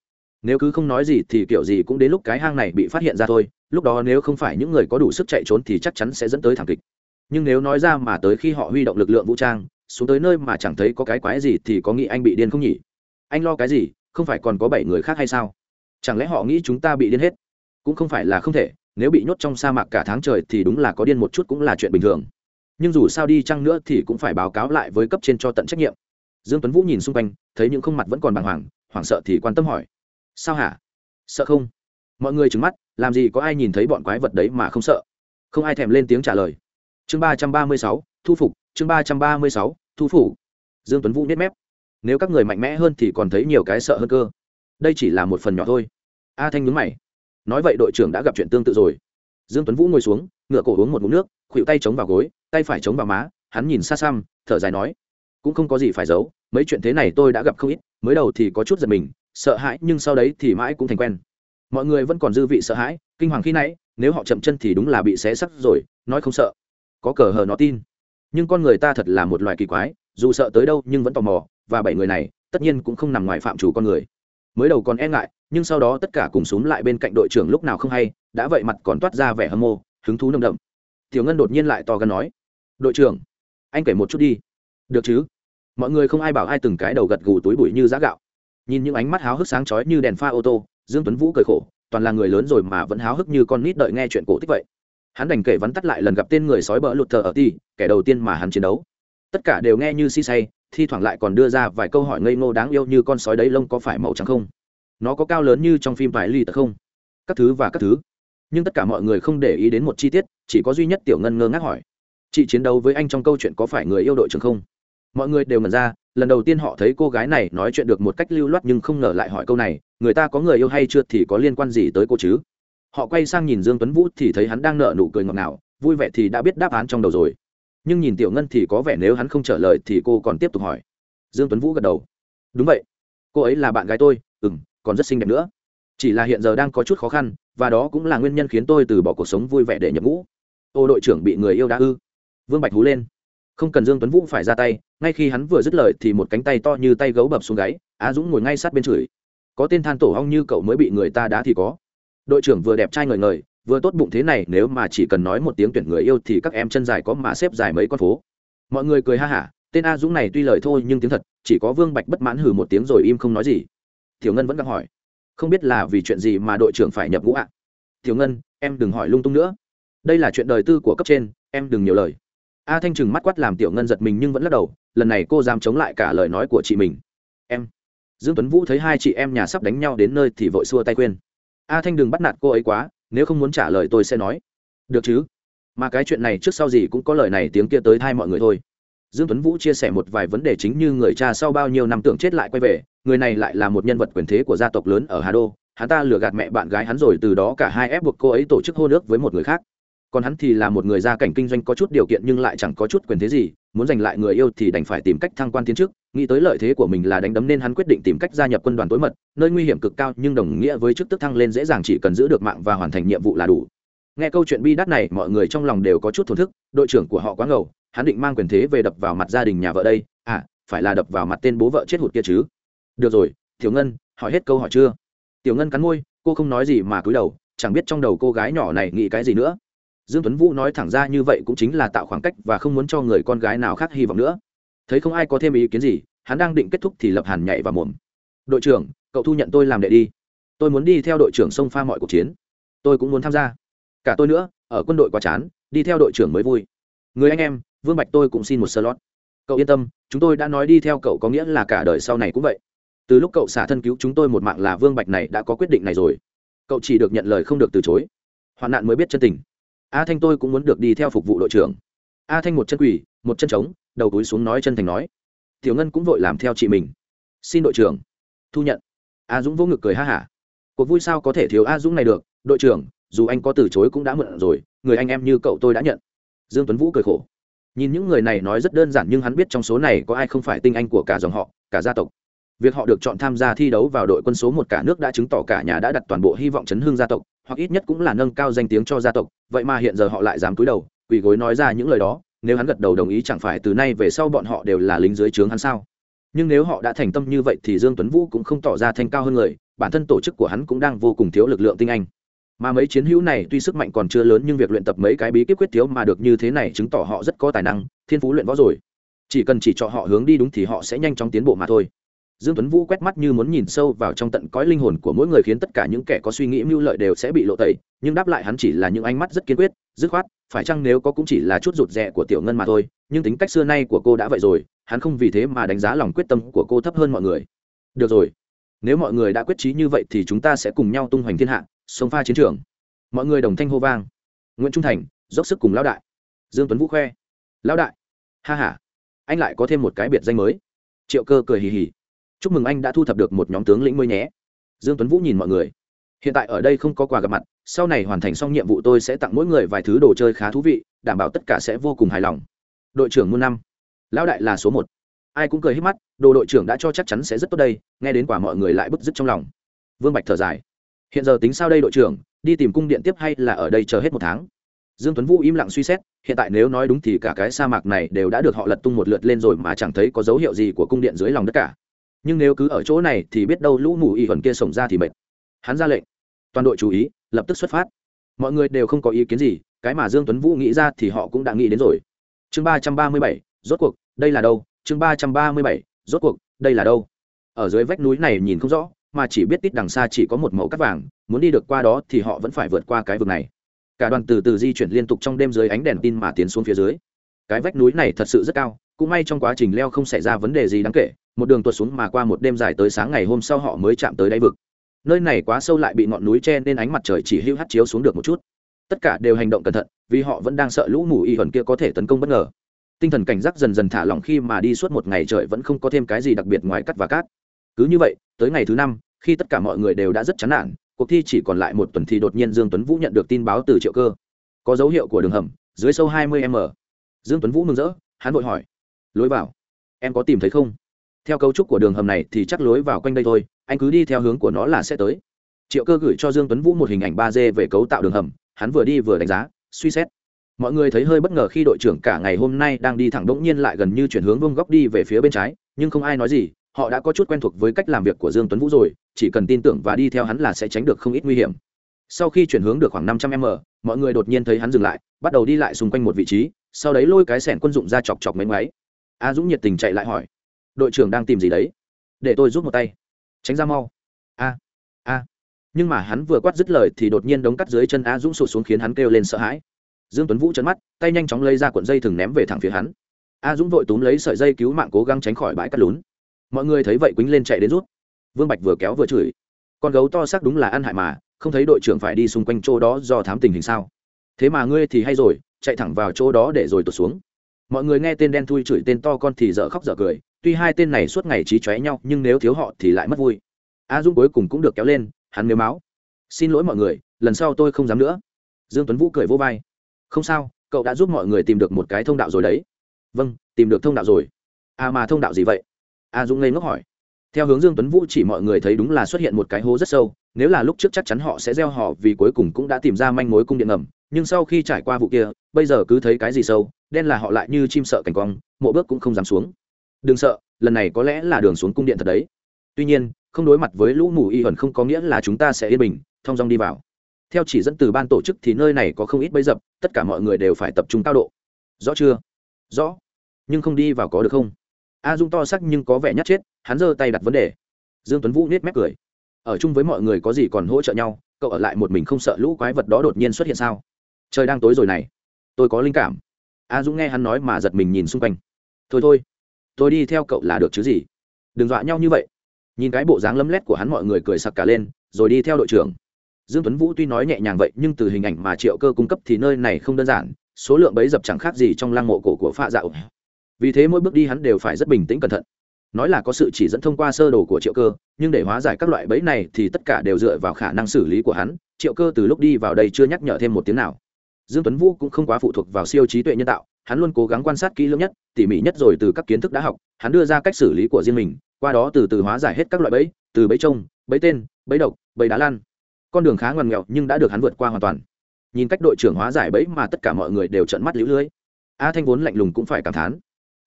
Nếu cứ không nói gì thì kiểu gì cũng đến lúc cái hang này bị phát hiện ra thôi. Lúc đó nếu không phải những người có đủ sức chạy trốn thì chắc chắn sẽ dẫn tới thảm kịch. Nhưng nếu nói ra mà tới khi họ huy động lực lượng vũ trang, xuống tới nơi mà chẳng thấy có cái quái gì thì có nghĩ anh bị điên không nhỉ? Anh lo cái gì? Không phải còn có bảy người khác hay sao? Chẳng lẽ họ nghĩ chúng ta bị điên hết? Cũng không phải là không thể nếu bị nhốt trong sa mạc cả tháng trời thì đúng là có điên một chút cũng là chuyện bình thường. Nhưng dù sao đi chăng nữa thì cũng phải báo cáo lại với cấp trên cho tận trách nhiệm. Dương tuấn vũ nhìn xung quanh, thấy những khuôn mặt vẫn còn bàng hoàng, hoảng sợ thì quan tâm hỏi. Sao hả? Sợ không? Mọi người trừng mắt, làm gì có ai nhìn thấy bọn quái vật đấy mà không sợ. Không ai thèm lên tiếng trả lời. Chương ba trăm ba mươi sáu, thu phục, chương ba trăm ba mươi sáu, thu phủ dương tuấn vũ biết mép. Nếu các người mạnh mẽ hơn thì còn thấy nhiều cái sợ hơn cơ. Đây chỉ là một phần nhỏ thôi. A thanh nhướng mày nói vậy đội trưởng đã gặp chuyện tương tự rồi. Dương tuấn vũ ngồi xuống ngựa cổ uống một ngụm nước, khuỵu tay chống vào gối, tay phải chống vào má, hắn nhìn xa xăm, thở dài nói, cũng không có gì phải giấu, mấy chuyện thế này tôi đã gặp không ít, mới đầu thì có chút giật mình, sợ hãi, nhưng sau đấy thì mãi cũng thành quen. Mọi người vẫn còn dư vị sợ hãi, kinh hoàng khi nãy, nếu họ chậm chân thì đúng là bị xé sắc rồi, nói không sợ. Có cờ hờ nó tin. Nhưng con người ta thật là một loài kỳ quái, dù sợ tới đâu nhưng vẫn tò mò, và bảy người này, tất nhiên cũng không nằm ngoài phạm chủ con người mới đầu còn e ngại, nhưng sau đó tất cả cùng xúm lại bên cạnh đội trưởng lúc nào không hay, đã vậy mặt còn toát ra vẻ hâm mộ, hứng thú nồng đậm. Tiểu ngân đột nhiên lại to gần nói, đội trưởng, anh kể một chút đi. Được chứ. Mọi người không ai bảo ai từng cái đầu gật gù túi bụi như giá gạo. Nhìn những ánh mắt háo hức sáng chói như đèn pha ô tô, dương tuấn vũ cười khổ, toàn là người lớn rồi mà vẫn háo hức như con nít đợi nghe chuyện cổ tích vậy. Hắn đành kể vắn tắt lại lần gặp tên người sói bỡ lụt thờ ở ti kẻ đầu tiên mà hắn chiến đấu. Tất cả đều nghe như si say thi thoảng lại còn đưa ra vài câu hỏi ngây ngô đáng yêu như con sói đấy lông có phải màu trắng không? Nó có cao lớn như trong phim vải ly tật không? Các thứ và các thứ. Nhưng tất cả mọi người không để ý đến một chi tiết, chỉ có duy nhất tiểu ngân ngơ ngác hỏi. Chị chiến đấu với anh trong câu chuyện có phải người yêu đội trưởng không? Mọi người đều ngẩn ra, lần đầu tiên họ thấy cô gái này nói chuyện được một cách lưu loát nhưng không ngờ lại hỏi câu này, người ta có người yêu hay chưa thì có liên quan gì tới cô chứ? Họ quay sang nhìn dương tuấn vũ thì thấy hắn đang nở nụ cười ngọt ngào, vui vẻ thì đã biết đáp án trong đầu rồi nhưng nhìn tiểu ngân thì có vẻ nếu hắn không trả lời thì cô còn tiếp tục hỏi. Dương tuấn vũ gật đầu. Đúng vậy. Cô ấy là bạn gái tôi ừ m còn rất xinh đẹp nữa. Chỉ là hiện giờ đang có chút khó khăn, và đó cũng là nguyên nhân khiến tôi từ bỏ cuộc sống vui vẻ để nhập ngũ. Ô, đội trưởng bị người yêu đã ư? Vương bạch hú lên. Không cần dương tuấn vũ phải ra tay, ngay khi hắn vừa dứt lời thì một cánh tay to như tay gấu bập xuống gáy, á dũng ngồi ngay sát bên chửi. Có tên than tổ hong như cậu mới bị người ta đá thì có. Đội trưởng vừa đẹp trai ngời ngời vừa tốt bụng thế này, nếu mà chỉ cần nói một tiếng tuyển người yêu thì các em chân dài có mà xếp dài mấy con phố. Mọi người cười ha hả, tên a dũng này tuy lời thôi nhưng tiếng thật, chỉ có vương bạch bất mãn hừ một tiếng rồi im không nói gì. Tiểu ngân vẫn đang hỏi, không biết là vì chuyện gì mà đội trưởng phải nhập ngũ ạ? Tiểu ngân, em đừng hỏi lung tung nữa. Đây là chuyện đời tư của cấp trên, em đừng nhiều lời. A thanh trừng mắt quát làm tiểu ngân giật mình nhưng vẫn lắc đầu, lần này cô dám chống lại cả lời nói của chị mình. Em. Dương tuấn vũ thấy hai chị em nhà sắp đánh nhau đến nơi thì vội xua tay khuyên. A thanh đừng bắt nạt cô ấy quá nếu không muốn trả lời tôi sẽ nói. Được chứ? Mà cái chuyện này trước sau gì cũng có lời này tiếng kia tới thai mọi người thôi. Dương tuấn vũ chia sẻ một vài vấn đề chính như người cha sau bao nhiêu năm tưởng chết lại quay về, người này lại là một nhân vật quyền thế của gia tộc lớn ở hà đô. Hắn ta lừa gạt mẹ bạn gái hắn rồi từ đó cả hai ép buộc cô ấy tổ chức hôn ước với một người khác còn hắn thì là một người gia cảnh kinh doanh có chút điều kiện nhưng lại chẳng có chút quyền thế gì, muốn giành lại người yêu thì đành phải tìm cách thăng quan tiến chức nghĩ tới lợi thế của mình là đánh đấm nên hắn quyết định tìm cách gia nhập quân đoàn tối mật, nơi nguy hiểm cực cao nhưng đồng nghĩa với chức tức thăng lên dễ dàng chỉ cần giữ được mạng và hoàn thành nhiệm vụ là đủ. Nghe câu chuyện bi đắt này, mọi người trong lòng đều có chút thổn thức, đội trưởng của họ quá ngầu, hắn định mang quyền thế về đập vào mặt gia đình nhà vợ đây à phải là đập vào mặt tên bố vợ chết hụt kia chứ. Được rồi thiếu ngân, hỏi hết câu hỏi chưa? Tiểu ngân cắn môi, cô không nói gì mà cúi đầu, chẳng biết trong đầu cô gái nhỏ này nghĩ cái gì nữa dương tuấn vũ nói thẳng ra như vậy cũng chính là tạo khoảng cách và không muốn cho người con gái nào khác hy vọng nữa. Thấy không ai có thêm ý kiến gì, hắn đang định kết thúc thì lập hàn nhảy vào mồm. Đội trưởng, cậu thu nhận tôi làm đệ đi. Tôi muốn đi theo đội trưởng sông pha mọi cuộc chiến. Tôi cũng muốn tham gia. Cả tôi nữa, ở quân đội quá chán, đi theo đội trưởng mới vui. Người anh em, vương bạch tôi cũng xin một sơ lót. cậu yên tâm, chúng tôi đã nói đi theo cậu có nghĩa là cả đời sau này cũng vậy. Từ lúc cậu xả thân cứu chúng tôi một mạng là vương bạch này đã có quyết định này rồi. Cậu chỉ được nhận lời không được từ chối. Hoạn nạn mới biết chân tình a thanh tôi cũng muốn được đi theo phục vụ đội trưởng. A thanh một chân quỳ, một chân trống, đầu túi xuống nói chân thành nói. Tiểu ngân cũng vội làm theo chị mình. Xin đội trưởng. Thu nhận. A dũng vô ngực cười ha hả. Cuộc vui sao có thể thiếu a dũng này được? Đội trưởng, dù anh có từ chối cũng đã mượn rồi, người anh em như cậu tôi đã nhận. Dương tuấn vũ cười khổ. Nhìn những người này nói rất đơn giản nhưng hắn biết trong số này có ai không phải tinh anh của cả dòng họ, cả gia tộc. Việc họ được chọn tham gia thi đấu vào đội quân số một cả nước đã chứng tỏ cả nhà đã đặt toàn bộ hy vọng chấn hương gia tộc hoặc ít nhất cũng là nâng cao danh tiếng cho gia tộc, vậy mà hiện giờ họ lại dám cúi đầu, quỳ gối nói ra những lời đó, nếu hắn gật đầu đồng ý chẳng phải từ nay về sau bọn họ đều là lính dưới trướng hắn sao? Nhưng nếu họ đã thành tâm như vậy thì dương tuấn vũ cũng không tỏ ra thanh cao hơn người, bản thân tổ chức của hắn cũng đang vô cùng thiếu lực lượng tinh anh. Mà mấy chiến hữu này tuy sức mạnh còn chưa lớn nhưng việc luyện tập mấy cái bí kíp quyết thiếu mà được như thế này chứng tỏ họ rất có tài năng, thiên phú luyện võ rồi. Chỉ cần chỉ cho họ hướng đi đúng thì họ sẽ nhanh chóng tiến bộ mà thôi dương tuấn vũ quét mắt như muốn nhìn sâu vào trong tận cõi linh hồn của mỗi người khiến tất cả những kẻ có suy nghĩ mưu lợi đều sẽ bị lộ tẩy, nhưng đáp lại hắn chỉ là những ánh mắt rất kiên quyết, dứt khoát, phải chăng nếu có cũng chỉ là chút rụt rè của tiểu ngân mà thôi, nhưng tính cách xưa nay của cô đã vậy rồi, hắn không vì thế mà đánh giá lòng quyết tâm của cô thấp hơn mọi người. Được rồi, nếu mọi người đã quyết trí như vậy thì chúng ta sẽ cùng nhau tung hoành thiên hạ, sông pha chiến trường. Mọi người đồng thanh hô vang. Nguyễn trung thành, dốc sức cùng lão đại. Dương tuấn vũ khoe. Lão đại. Ha ha. Anh lại có thêm một cái biệt danh mới. Triệu cơ cười hì hì chúc mừng anh đã thu thập được một nhóm tướng lĩnh mới nhé. Dương tuấn vũ nhìn mọi người. Hiện tại ở đây không có quà gặp mặt, sau này hoàn thành xong nhiệm vụ tôi sẽ tặng mỗi người vài thứ đồ chơi khá thú vị, đảm bảo tất cả sẽ vô cùng hài lòng. Đội trưởng muôn năm. Lão đại là số một. Ai cũng cười hết mắt, đồ đội trưởng đã cho chắc chắn sẽ rất tốt đây, nghe đến quả mọi người lại bức dứt trong lòng. Vương bạch thở dài. Hiện giờ tính sao đây đội trưởng, đi tìm cung điện tiếp hay là ở đây chờ hết một tháng? Dương tuấn vũ im lặng suy xét, hiện tại nếu nói đúng thì cả cái sa mạc này đều đã được họ lật tung một lượt lên rồi mà chẳng thấy có dấu hiệu gì của cung điện dưới lòng đất cả nhưng nếu cứ ở chỗ này thì biết đâu lũ mù y hẩn kia sổng ra thì mệt. Hắn ra lệnh. Toàn đội chú ý, lập tức xuất phát. Mọi người đều không có ý kiến gì, cái mà dương tuấn vũ nghĩ ra thì họ cũng đã nghĩ đến rồi. Chương ba trăm ba mươi bảy, rốt cuộc, đây là đâu? Chương ba trăm ba mươi bảy, rốt cuộc, đây là đâu? Ở dưới vách núi này nhìn không rõ, mà chỉ biết tít đằng xa chỉ có một màu cắt vàng, muốn đi được qua đó thì họ vẫn phải vượt qua cái vực này. Cả đoàn từ từ di chuyển liên tục trong đêm dưới ánh đèn tin mà tiến xuống phía dưới. Cái vách núi này thật sự rất cao, cũng may trong quá trình leo không xảy ra vấn đề gì đáng kể một đường tuột xuống mà qua một đêm dài tới sáng ngày hôm sau họ mới chạm tới đáy vực. Nơi này quá sâu lại bị ngọn núi che nên ánh mặt trời chỉ hưu hắt chiếu xuống được một chút. Tất cả đều hành động cẩn thận, vì họ vẫn đang sợ lũ mù y hẩn kia có thể tấn công bất ngờ. Tinh thần cảnh giác dần dần thả lỏng khi mà đi suốt một ngày trời vẫn không có thêm cái gì đặc biệt ngoài cắt và cát. Cứ như vậy, tới ngày thứ năm, khi tất cả mọi người đều đã rất chán nản, cuộc thi chỉ còn lại một tuần thì đột nhiên dương tuấn vũ nhận được tin báo từ triệu cơ. Có dấu hiệu của đường hầm, dưới sâu 20 m. Dương tuấn vũ mừng rỡ, hắn vội hỏi, lối vào, em có tìm thấy không? Theo cấu trúc của đường hầm này thì chắc lối vào quanh đây thôi, anh cứ đi theo hướng của nó là sẽ tới. Triệu cơ gửi cho dương tuấn vũ một hình ảnh ba d về cấu tạo đường hầm, hắn vừa đi vừa đánh giá, suy xét. Mọi người thấy hơi bất ngờ khi đội trưởng cả ngày hôm nay đang đi thẳng đỗng nhiên lại gần như chuyển hướng vông góc đi về phía bên trái, nhưng không ai nói gì, họ đã có chút quen thuộc với cách làm việc của dương tuấn vũ rồi, chỉ cần tin tưởng và đi theo hắn là sẽ tránh được không ít nguy hiểm. Sau khi chuyển hướng được khoảng 500 m, mọi người đột nhiên thấy hắn dừng lại, bắt đầu đi lại xung quanh một vị trí, sau đấy lôi cái sẻn quân dụng ra chọc chọc mấy máy a dũng nhiệt tình chạy lại hỏi đội trưởng đang tìm gì đấy? Để tôi giúp một tay. Tránh ra mau. A a. Nhưng mà hắn vừa quát dứt lời thì đột nhiên đống cắt dưới chân a dũng sụt xuống khiến hắn kêu lên sợ hãi. Dương tuấn vũ chấn mắt, tay nhanh chóng lấy ra cuộn dây thừng ném về thẳng phía hắn. A dũng vội túm lấy sợi dây cứu mạng cố gắng tránh khỏi bãi cắt lún. Mọi người thấy vậy quýnh lên chạy đến rút. Vương bạch vừa kéo vừa chửi. Con gấu to xác đúng là ăn hại mà, không thấy đội trưởng phải đi xung quanh chỗ đó do thám tình hình sao? Thế mà ngươi thì hay rồi, chạy thẳng vào chỗ đó để rồi tụt xuống. Mọi người nghe tên đen thui chửi tên to con thì dở khóc dở cười tuy hai tên này suốt ngày trí chóe nhau, nhưng nếu thiếu họ thì lại mất vui. A dũng cuối cùng cũng được kéo lên, hắn nếu máu. Xin lỗi mọi người, lần sau tôi không dám nữa. Dương tuấn vũ cười vô vai. Không sao, cậu đã giúp mọi người tìm được một cái thông đạo rồi đấy. Vâng tìm được thông đạo rồi. À mà thông đạo gì vậy? A dũng ngây ngốc hỏi. Theo hướng dương tuấn vũ chỉ mọi người thấy đúng là xuất hiện một cái hố rất sâu, nếu là lúc trước chắc chắn họ sẽ gieo họ vì cuối cùng cũng đã tìm ra manh mối cung điện ngầm, nhưng sau khi trải qua vụ kia, bây giờ cứ thấy cái gì sâu, đen là họ lại như chim sợ cảnh quang, mộ bước cũng không dám xuống đừng sợ, lần này có lẽ là đường xuống cung điện thật đấy. Tuy nhiên, không đối mặt với lũ mù y ẩn không có nghĩa là chúng ta sẽ yên bình, thong dong đi vào. Theo chỉ dẫn từ ban tổ chức thì nơi này có không ít bấy dập, tất cả mọi người đều phải tập trung cao độ. Rõ chưa? Rõ. Nhưng không đi vào có được không? A dung to sắc nhưng có vẻ nhát chết, hắn giơ tay đặt vấn đề. Dương tuấn vũ nết mép cười. Ở chung với mọi người có gì còn hỗ trợ nhau, cậu ở lại một mình không sợ lũ quái vật đó đột nhiên xuất hiện sao? Trời đang tối rồi này. Tôi có linh cảm. A dũng nghe hắn nói mà giật mình nhìn xung quanh. Thôi thôi tôi đi theo cậu là được chứ gì? Đừng dọa nhau như vậy. Nhìn cái bộ dáng lấm lét của hắn mọi người cười sặc cả lên, rồi đi theo đội trưởng. Dương tuấn vũ tuy nói nhẹ nhàng vậy, nhưng từ hình ảnh mà triệu cơ cung cấp thì nơi này không đơn giản, số lượng bấy dập chẳng khác gì trong lăng mộ cổ của pha dạo vì thế mỗi bước đi hắn đều phải rất bình tĩnh cẩn thận. Nói là có sự chỉ dẫn thông qua sơ đồ của triệu cơ, nhưng để hóa giải các loại bẫy này thì tất cả đều dựa vào khả năng xử lý của hắn. Triệu cơ từ lúc đi vào đây chưa nhắc nhở thêm một tiếng nào dương tuấn vũ cũng không quá phụ thuộc vào siêu trí tuệ nhân tạo, hắn luôn cố gắng quan sát kỹ lưỡng nhất, tỉ mỉ nhất rồi từ các kiến thức đã học, hắn đưa ra cách xử lý của riêng mình, qua đó từ từ hóa giải hết các loại bẫy, từ bẫy trông, bẫy tên, bẫy độc, bẫy đá lan. Con đường khá ngoằn nghèo nhưng đã được hắn vượt qua hoàn toàn. Nhìn cách đội trưởng hóa giải bẫy mà tất cả mọi người đều trợn mắt lũ lưới. A thanh vốn lạnh lùng cũng phải cảm thán.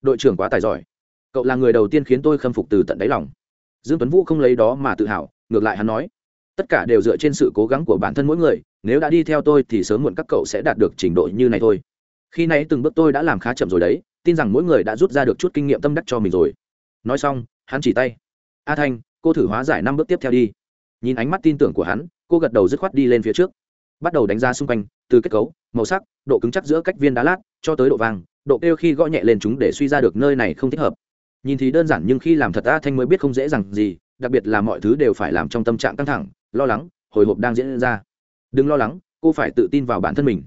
Đội trưởng quá tài giỏi. Cậu là người đầu tiên khiến tôi khâm phục từ tận đáy lòng. Dương tuấn vũ không lấy đó mà tự hào, ngược lại hắn nói tất cả đều dựa trên sự cố gắng của bản thân mỗi người, nếu đã đi theo tôi thì sớm muộn các cậu sẽ đạt được trình độ như này thôi. Khi nãy từng bước tôi đã làm khá chậm rồi đấy, tin rằng mỗi người đã rút ra được chút kinh nghiệm tâm đắc cho mình rồi. Nói xong, hắn chỉ tay. A thanh, cô thử hóa giải năm bước tiếp theo đi. Nhìn ánh mắt tin tưởng của hắn, cô gật đầu dứt khoát đi lên phía trước. Bắt đầu đánh giá xung quanh, từ kết cấu, màu sắc, độ cứng chắc giữa cách viên đá lát, cho tới độ vàng, độ kêu khi gõ nhẹ lên chúng để suy ra được nơi này không thích hợp. Nhìn thì đơn giản nhưng khi làm thật a thanh mới biết không dễ dàng gì, đặc biệt là mọi thứ đều phải làm trong tâm trạng căng thẳng lo lắng, hồi hộp đang diễn ra. Đừng lo lắng, cô phải tự tin vào bản thân mình.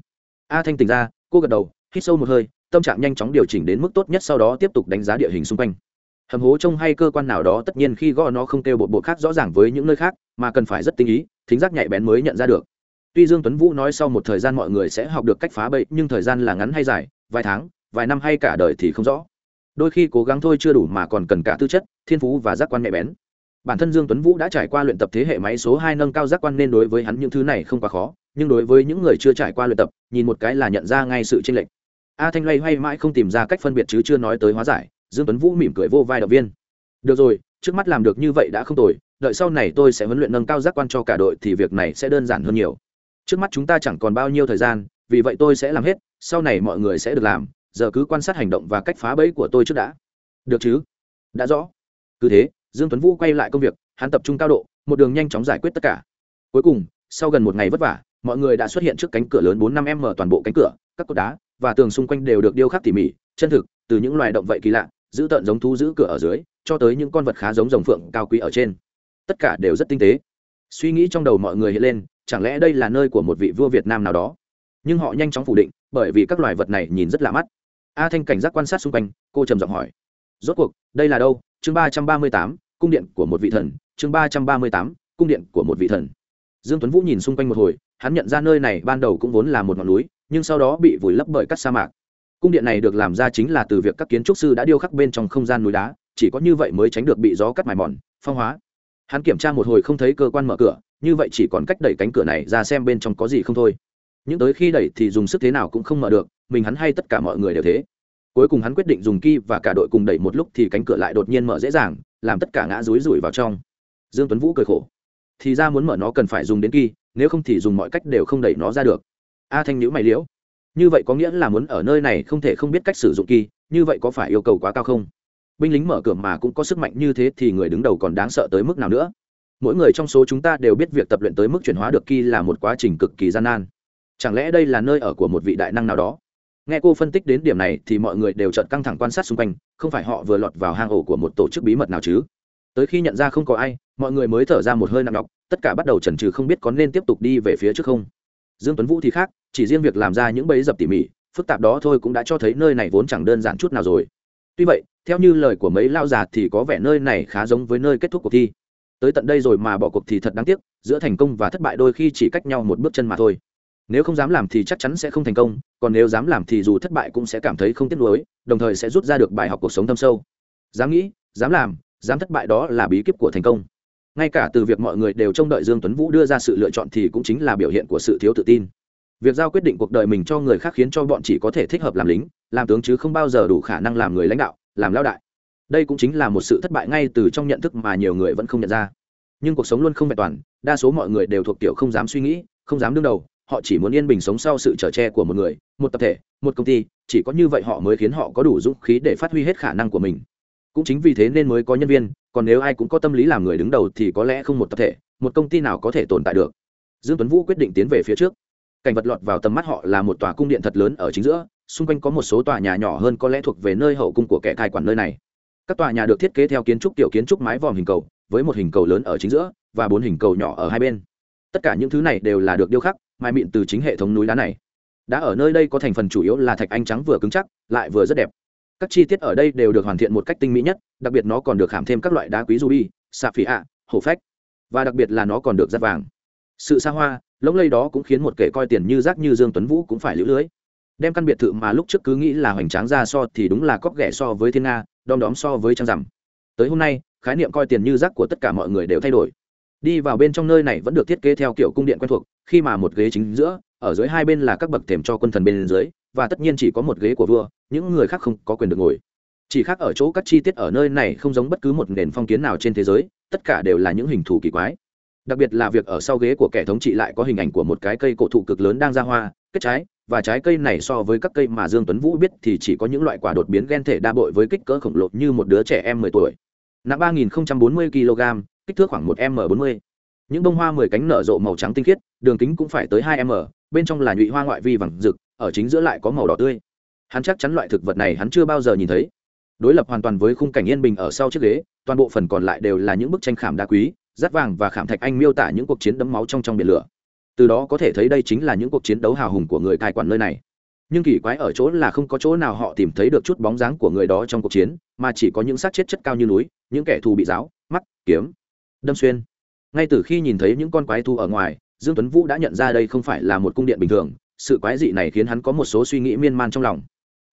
A thanh tỉnh ra, cô gật đầu, hít sâu một hơi, tâm trạng nhanh chóng điều chỉnh đến mức tốt nhất sau đó tiếp tục đánh giá địa hình xung quanh. Hầm hố trông hay cơ quan nào đó tất nhiên khi gõ nó không kêu bột bột khác rõ ràng với những nơi khác, mà cần phải rất tinh ý, thính giác nhạy bén mới nhận ra được. Tuy dương tuấn vũ nói sau một thời gian mọi người sẽ học được cách phá bậy nhưng thời gian là ngắn hay dài, vài tháng, vài năm hay cả đời thì không rõ. Đôi khi cố gắng thôi chưa đủ mà còn cần cả tư chất, thiên phú và giác quan nhạy bén bản thân dương tuấn vũ đã trải qua luyện tập thế hệ máy số hai nâng cao giác quan nên đối với hắn những thứ này không quá khó, nhưng đối với những người chưa trải qua luyện tập, nhìn một cái là nhận ra ngay sự chênh lệch. A thanh loay hoay mãi không tìm ra cách phân biệt chứ chưa nói tới hóa giải, dương tuấn vũ mỉm cười vô vai động viên. Được rồi, trước mắt làm được như vậy đã không tồi, đợi sau này tôi sẽ huấn luyện nâng cao giác quan cho cả đội thì việc này sẽ đơn giản hơn nhiều. Trước mắt chúng ta chẳng còn bao nhiêu thời gian, vì vậy tôi sẽ làm hết, sau này mọi người sẽ được làm, giờ cứ quan sát hành động và cách phá bẫy của tôi trước đã. Được chứ? Đã rõ. Cứ thế dương tuấn vũ quay lại công việc, hắn tập trung cao độ, một đường nhanh chóng giải quyết tất cả. Cuối cùng, sau gần một ngày vất vả, mọi người đã xuất hiện trước cánh cửa lớn bốn năm m toàn bộ cánh cửa, các cột đá và tường xung quanh đều được điêu khắc tỉ mỉ, chân thực, từ những loài động vậy kỳ lạ, giữ tợn giống thú giữ cửa ở dưới, cho tới những con vật khá giống rồng phượng cao quý ở trên. Tất cả đều rất tinh tế. Suy nghĩ trong đầu mọi người hiện lên, chẳng lẽ đây là nơi của một vị vua việt nam nào đó? Nhưng họ nhanh chóng phủ định, bởi vì các loài vật này nhìn rất lạ mắt. A thanh cảnh giác quan sát xung quanh, cô trầm giọng hỏi. Rốt cuộc, đây là đâu? Chương ba trăm ba mươi tám, cung điện của một vị thần, chương ba trăm ba mươi tám, cung điện của một vị thần. Dương tuấn vũ nhìn xung quanh một hồi, hắn nhận ra nơi này ban đầu cũng vốn là một ngọn núi, nhưng sau đó bị vùi lấp bởi các sa mạc. Cung điện này được làm ra chính là từ việc các kiến trúc sư đã điêu khắc bên trong không gian núi đá, chỉ có như vậy mới tránh được bị gió cắt mài mòn, phong hóa. Hắn kiểm tra một hồi không thấy cơ quan mở cửa, như vậy chỉ còn cách đẩy cánh cửa này ra xem bên trong có gì không thôi. Nhưng tới khi đẩy thì dùng sức thế nào cũng không mở được, mình hắn hay tất cả mọi người đều thế cuối cùng hắn quyết định dùng ki và cả đội cùng đẩy một lúc thì cánh cửa lại đột nhiên mở dễ dàng, làm tất cả ngã rúi rủi vào trong. Dương tuấn vũ cười khổ. Thì ra muốn mở nó cần phải dùng đến ki, nếu không thì dùng mọi cách đều không đẩy nó ra được. A thanh nhữ mày liễu. Như vậy có nghĩa là muốn ở nơi này không thể không biết cách sử dụng ki, như vậy có phải yêu cầu quá cao không? Binh lính mở cửa mà cũng có sức mạnh như thế thì người đứng đầu còn đáng sợ tới mức nào nữa? Mỗi người trong số chúng ta đều biết việc tập luyện tới mức chuyển hóa được ki là một quá trình cực kỳ gian nan. Chẳng lẽ đây là nơi ở của một vị đại năng nào đó? Nghe cô phân tích đến điểm này thì mọi người đều chợt căng thẳng quan sát xung quanh, không phải họ vừa lọt vào hang ổ của một tổ chức bí mật nào chứ? Tới khi nhận ra không có ai, mọi người mới thở ra một hơi nặng nhọc, tất cả bắt đầu chần chừ không biết có nên tiếp tục đi về phía trước không. Dương tuấn vũ thì khác, chỉ riêng việc làm ra những bẫy dập tỉ mỉ, phức tạp đó thôi cũng đã cho thấy nơi này vốn chẳng đơn giản chút nào rồi. Tuy vậy, theo như lời của mấy lao già thì có vẻ nơi này khá giống với nơi kết thúc cuộc thi. Tới tận đây rồi mà bỏ cuộc thì thật đáng tiếc, giữa thành công và thất bại đôi khi chỉ cách nhau một bước chân mà thôi nếu không dám làm thì chắc chắn sẽ không thành công, còn nếu dám làm thì dù thất bại cũng sẽ cảm thấy không tiếc nuối, đồng thời sẽ rút ra được bài học cuộc sống thâm sâu. Dám nghĩ, dám làm, dám thất bại đó là bí kíp của thành công. Ngay cả từ việc mọi người đều trông đợi dương tuấn vũ đưa ra sự lựa chọn thì cũng chính là biểu hiện của sự thiếu tự tin. Việc giao quyết định cuộc đời mình cho người khác khiến cho bọn chỉ có thể thích hợp làm lính, làm tướng chứ không bao giờ đủ khả năng làm người lãnh đạo, làm lao đại. Đây cũng chính là một sự thất bại ngay từ trong nhận thức mà nhiều người vẫn không nhận ra. Nhưng cuộc sống luôn không vẹn toàn, đa số mọi người đều thuộc kiểu không dám suy nghĩ, không dám đương đầu họ chỉ muốn yên bình sống sau sự trở tre của một người, một tập thể, một công ty, chỉ có như vậy họ mới khiến họ có đủ dũng khí để phát huy hết khả năng của mình. Cũng chính vì thế nên mới có nhân viên, còn nếu ai cũng có tâm lý làm người đứng đầu thì có lẽ không một tập thể, một công ty nào có thể tồn tại được. Dương tuấn vũ quyết định tiến về phía trước. Cảnh vật lọt vào tầm mắt họ là một tòa cung điện thật lớn ở chính giữa, xung quanh có một số tòa nhà nhỏ hơn có lẽ thuộc về nơi hậu cung của kẻ cai quản nơi này. Các tòa nhà được thiết kế theo kiến trúc tiểu kiến trúc mái vòm hình cầu, với một hình cầu lớn ở chính giữa và bốn hình cầu nhỏ ở hai bên. Tất cả những thứ này đều là được điêu khắc mai mịn từ chính hệ thống núi đá này. Đã ở nơi đây có thành phần chủ yếu là thạch anh trắng vừa cứng chắc, lại vừa rất đẹp. Các chi tiết ở đây đều được hoàn thiện một cách tinh mỹ nhất, đặc biệt nó còn được hàm thêm các loại đá quý ruby, xạ phỉ ạ, hổ phách. Và đặc biệt là nó còn được rát vàng. Sự xa hoa lỗng lây đó cũng khiến một kẻ coi tiền như rác như dương tuấn vũ cũng phải lưỡi lưới. Đem căn biệt thự mà lúc trước cứ nghĩ là hoành tráng ra so thì đúng là cóc ghẻ so với thiên nga, đom đóm so với trăng rằm. Tới hôm nay, khái niệm coi tiền như rác của tất cả mọi người đều thay đổi. Đi vào bên trong nơi này vẫn được thiết kế theo kiểu cung điện quen thuộc khi mà một ghế chính giữa, ở dưới hai bên là các bậc thềm cho quân thần bên dưới, và tất nhiên chỉ có một ghế của vua, những người khác không có quyền được ngồi. Chỉ khác ở chỗ các chi tiết ở nơi này không giống bất cứ một nền phong kiến nào trên thế giới, tất cả đều là những hình thù kỳ quái. Đặc biệt là việc ở sau ghế của kẻ thống trị lại có hình ảnh của một cái cây cổ thụ cực lớn đang ra hoa, kết trái, và trái cây này so với các cây mà dương tuấn vũ biết thì chỉ có những loại quả đột biến gen thể đa bội với kích cỡ khổng lồ như một đứa trẻ em 10 tuổi. Nặng 3040 kg kích thước khoảng 1 m 40 những bông hoa mười cánh nở rộ màu trắng tinh khiết, đường kính cũng phải tới hai m bên trong là nhụy hoa ngoại vi vàng rực, ở chính giữa lại có màu đỏ tươi. Hắn chắc chắn loại thực vật này hắn chưa bao giờ nhìn thấy. Đối lập hoàn toàn với khung cảnh yên bình ở sau chiếc ghế, toàn bộ phần còn lại đều là những bức tranh khảm đa quý, rát vàng và khảm thạch anh miêu tả những cuộc chiến đẫm máu trong trong biển lửa. Từ đó có thể thấy đây chính là những cuộc chiến đấu hào hùng của người cai quản nơi này. Nhưng kỳ quái ở chỗ là không có chỗ nào họ tìm thấy được chút bóng dáng của người đó trong cuộc chiến, mà chỉ có những xác chết chất cao như núi, những kẻ thù bị giáo, mắt, kiếm, đâm xuyên ngay từ khi nhìn thấy những con quái thú ở ngoài, dương tuấn vũ đã nhận ra đây không phải là một cung điện bình thường, sự quái dị này khiến hắn có một số suy nghĩ miên man trong lòng.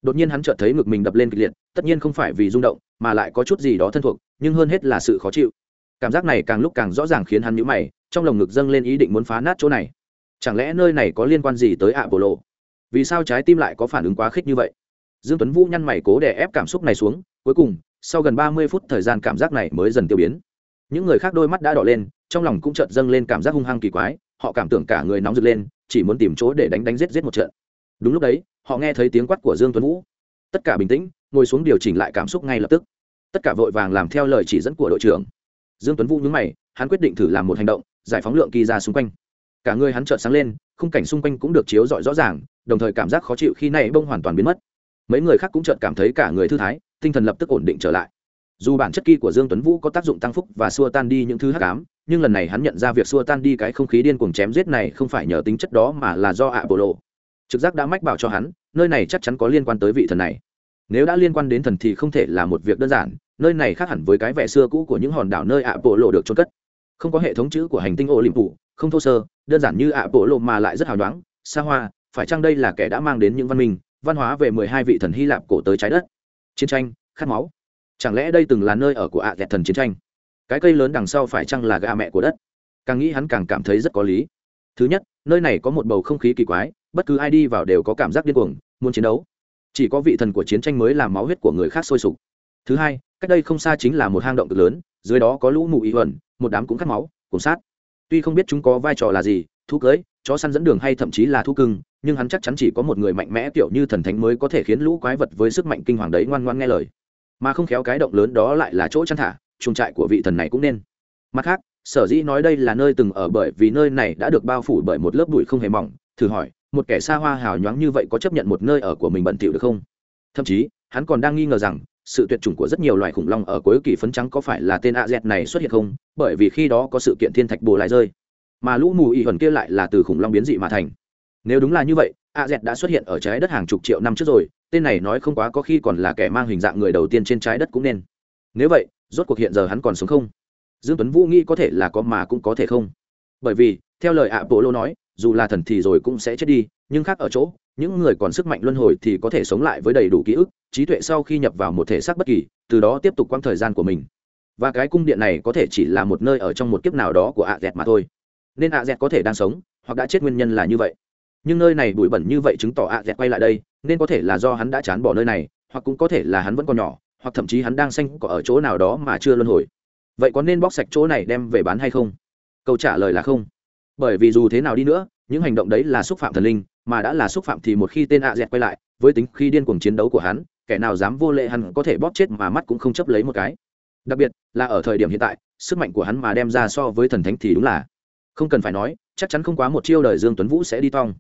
Đột nhiên hắn chợt thấy ngực mình đập lên kịch liệt, tất nhiên không phải vì rung động, mà lại có chút gì đó thân thuộc, nhưng hơn hết là sự khó chịu. Cảm giác này càng lúc càng rõ ràng khiến hắn nhíu mày, trong lồng ngực dâng lên ý định muốn phá nát chỗ này. Chẳng lẽ nơi này có liên quan gì tới ạ bộ lộ vì sao trái tim lại có phản ứng quá khích như vậy? Dương tuấn vũ nhăn mày cố để ép cảm xúc này xuống, cuối cùng, sau gần ba mươi phút thời gian cảm giác này mới dần tiêu biến. Những người khác đôi mắt đã đỏ lên trong lòng cũng chợt dâng lên cảm giác hung hăng kỳ quái, họ cảm tưởng cả người nóng rực lên, chỉ muốn tìm chỗ để đánh đánh giết giết một trận. Đúng lúc đấy, họ nghe thấy tiếng quát của dương tuấn vũ. Tất cả bình tĩnh, ngồi xuống điều chỉnh lại cảm xúc ngay lập tức. Tất cả vội vàng làm theo lời chỉ dẫn của đội trưởng. Dương tuấn vũ nhướng mày, hắn quyết định thử làm một hành động, giải phóng lượng kỳ ra xung quanh. Cả người hắn chợt sáng lên, khung cảnh xung quanh cũng được chiếu rọi rõ ràng, đồng thời cảm giác khó chịu khi này bông hoàn toàn biến mất. Mấy người khác cũng chợt cảm thấy cả người thư thái, tinh thần lập tức ổn định trở lại. Dù bản chất kỳ của dương tuấn vũ có tác dụng tăng phúc và xua tan đi những thứ hắc ám nhưng lần này hắn nhận ra việc xua tan đi cái không khí điên cuồng chém giết này không phải nhờ tính chất đó mà là do ạ bộ lộ trực giác đã mách bảo cho hắn, nơi này chắc chắn có liên quan tới vị thần này. Nếu đã liên quan đến thần thì không thể là một việc đơn giản, nơi này khác hẳn với cái vẻ xưa cũ của những hòn đảo nơi ạ bộ lộ được trôn cất. Không có hệ thống chữ của hành tinh ô liềm phủ không thô sơ, đơn giản như ạ bộ lộ mà lại rất hào nhoáng, xa hoa, phải chăng đây là kẻ đã mang đến những văn minh, văn hóa về mười hai vị thần hy lạp cổ tới trái đất? Chiến tranh, khát máu. Chẳng lẽ đây từng là nơi ở của ạ dẹt thần chiến tranh? Cái cây lớn đằng sau phải chăng là gà mẹ của đất? Càng nghĩ hắn càng cảm thấy rất có lý. Thứ nhất, nơi này có một bầu không khí kỳ quái, bất cứ ai đi vào đều có cảm giác điên cuồng, muốn chiến đấu. Chỉ có vị thần của chiến tranh mới làm máu huyết của người khác sôi sục. Thứ hai, cách đây không xa chính là một hang động cực lớn, dưới đó có lũ mụ y huẩn một đám cũng khát máu cùng sát. Tuy không biết chúng có vai trò là gì, thú cưới, chó săn dẫn đường hay thậm chí là thú cưng, nhưng hắn chắc chắn chỉ có một người mạnh mẽ kiểu như thần thánh mới có thể khiến lũ quái vật với sức mạnh kinh hoàng đấy ngoan ngoan nghe lời. Mà không khéo cái động lớn đó lại là chỗ chăn thả chuồng trại của vị thần này cũng nên. Mặt khác, sở dĩ nói đây là nơi từng ở bởi vì nơi này đã được bao phủ bởi một lớp bụi không hề mỏng, thử hỏi, một kẻ xa hoa hào nhoáng như vậy có chấp nhận một nơi ở của mình bẩn thỉu được không? Thậm chí, hắn còn đang nghi ngờ rằng, sự tuyệt chủng của rất nhiều loài khủng long ở cuối kỳ phấn trắng có phải là tên a z này xuất hiện không? Bởi vì khi đó có sự kiện thiên thạch bồ lại rơi. Mà lũ mù y hần kia lại là từ khủng long biến dị mà thành. Nếu đúng là như vậy, a z đã xuất hiện ở trái đất hàng chục triệu năm trước rồi, tên này nói không quá có khi còn là kẻ mang hình dạng người đầu tiên trên trái đất cũng nên. Nếu vậy rốt cuộc hiện giờ hắn còn sống không? Dương tuấn vũ nghĩ có thể là có mà cũng có thể không. Bởi vì, theo lời ạ bộ lô nói, dù là thần thì rồi cũng sẽ chết đi, nhưng khác ở chỗ, những người còn sức mạnh luân hồi thì có thể sống lại với đầy đủ ký ức, trí tuệ sau khi nhập vào một thể xác bất kỳ, từ đó tiếp tục quãng thời gian của mình. Và cái cung điện này có thể chỉ là một nơi ở trong một kiếp nào đó của ạ dẹt mà thôi. Nên ạ dẹt có thể đang sống, hoặc đã chết nguyên nhân là như vậy. Nhưng nơi này bụi bẩn như vậy chứng tỏ ạ dẹt quay lại đây, nên có thể là do hắn đã chán bỏ nơi này, hoặc cũng có thể là hắn vẫn còn nhỏ hoặc thậm chí hắn đang xanh có ở chỗ nào đó mà chưa luân hồi. Vậy có nên bóc sạch chỗ này đem về bán hay không? Câu trả lời là không. Bởi vì dù thế nào đi nữa, những hành động đấy là xúc phạm thần linh, mà đã là xúc phạm thì một khi tên ạ dẹt quay lại, với tính khi điên cuồng chiến đấu của hắn, kẻ nào dám vô lệ hắn có thể bóp chết mà mắt cũng không chấp lấy một cái. Đặc biệt là ở thời điểm hiện tại, sức mạnh của hắn mà đem ra so với thần thánh thì đúng là không cần phải nói, chắc chắn không quá một chiêu đời dương tuấn vũ sẽ đi tong.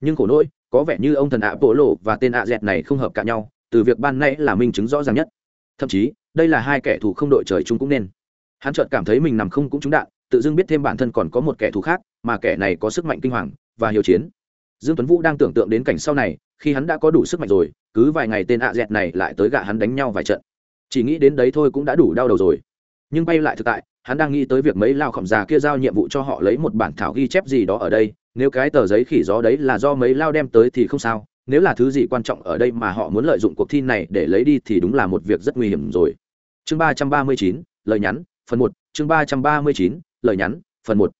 Nhưng khổ nỗi, có vẻ như ông thần ạ bộ lộ và tên ạ dẹt này không hợp cả nhau, từ việc ban nãy là minh chứng rõ ràng nhất thậm chí, đây là hai kẻ thù không đội trời chung cũng nên. Hắn chợt cảm thấy mình nằm không cũng trúng đạn, tự dưng biết thêm bản thân còn có một kẻ thù khác, mà kẻ này có sức mạnh kinh hoàng và hiếu chiến. Dương tuấn vũ đang tưởng tượng đến cảnh sau này, khi hắn đã có đủ sức mạnh rồi, cứ vài ngày tên ạ dẹt này lại tới gạ hắn đánh nhau vài trận. Chỉ nghĩ đến đấy thôi cũng đã đủ đau đầu rồi. Nhưng bay lại thực tại, hắn đang nghĩ tới việc mấy lao khổng già kia giao nhiệm vụ cho họ lấy một bản thảo ghi chép gì đó ở đây, nếu cái tờ giấy khỉ gió đấy là do mấy lao đem tới thì không sao nếu là thứ gì quan trọng ở đây mà họ muốn lợi dụng cuộc thi này để lấy đi thì đúng là một việc rất nguy hiểm rồi. Chương ba trăm ba mươi chín, lời nhắn, phần một. Chương ba trăm ba mươi chín, lời nhắn, phần một.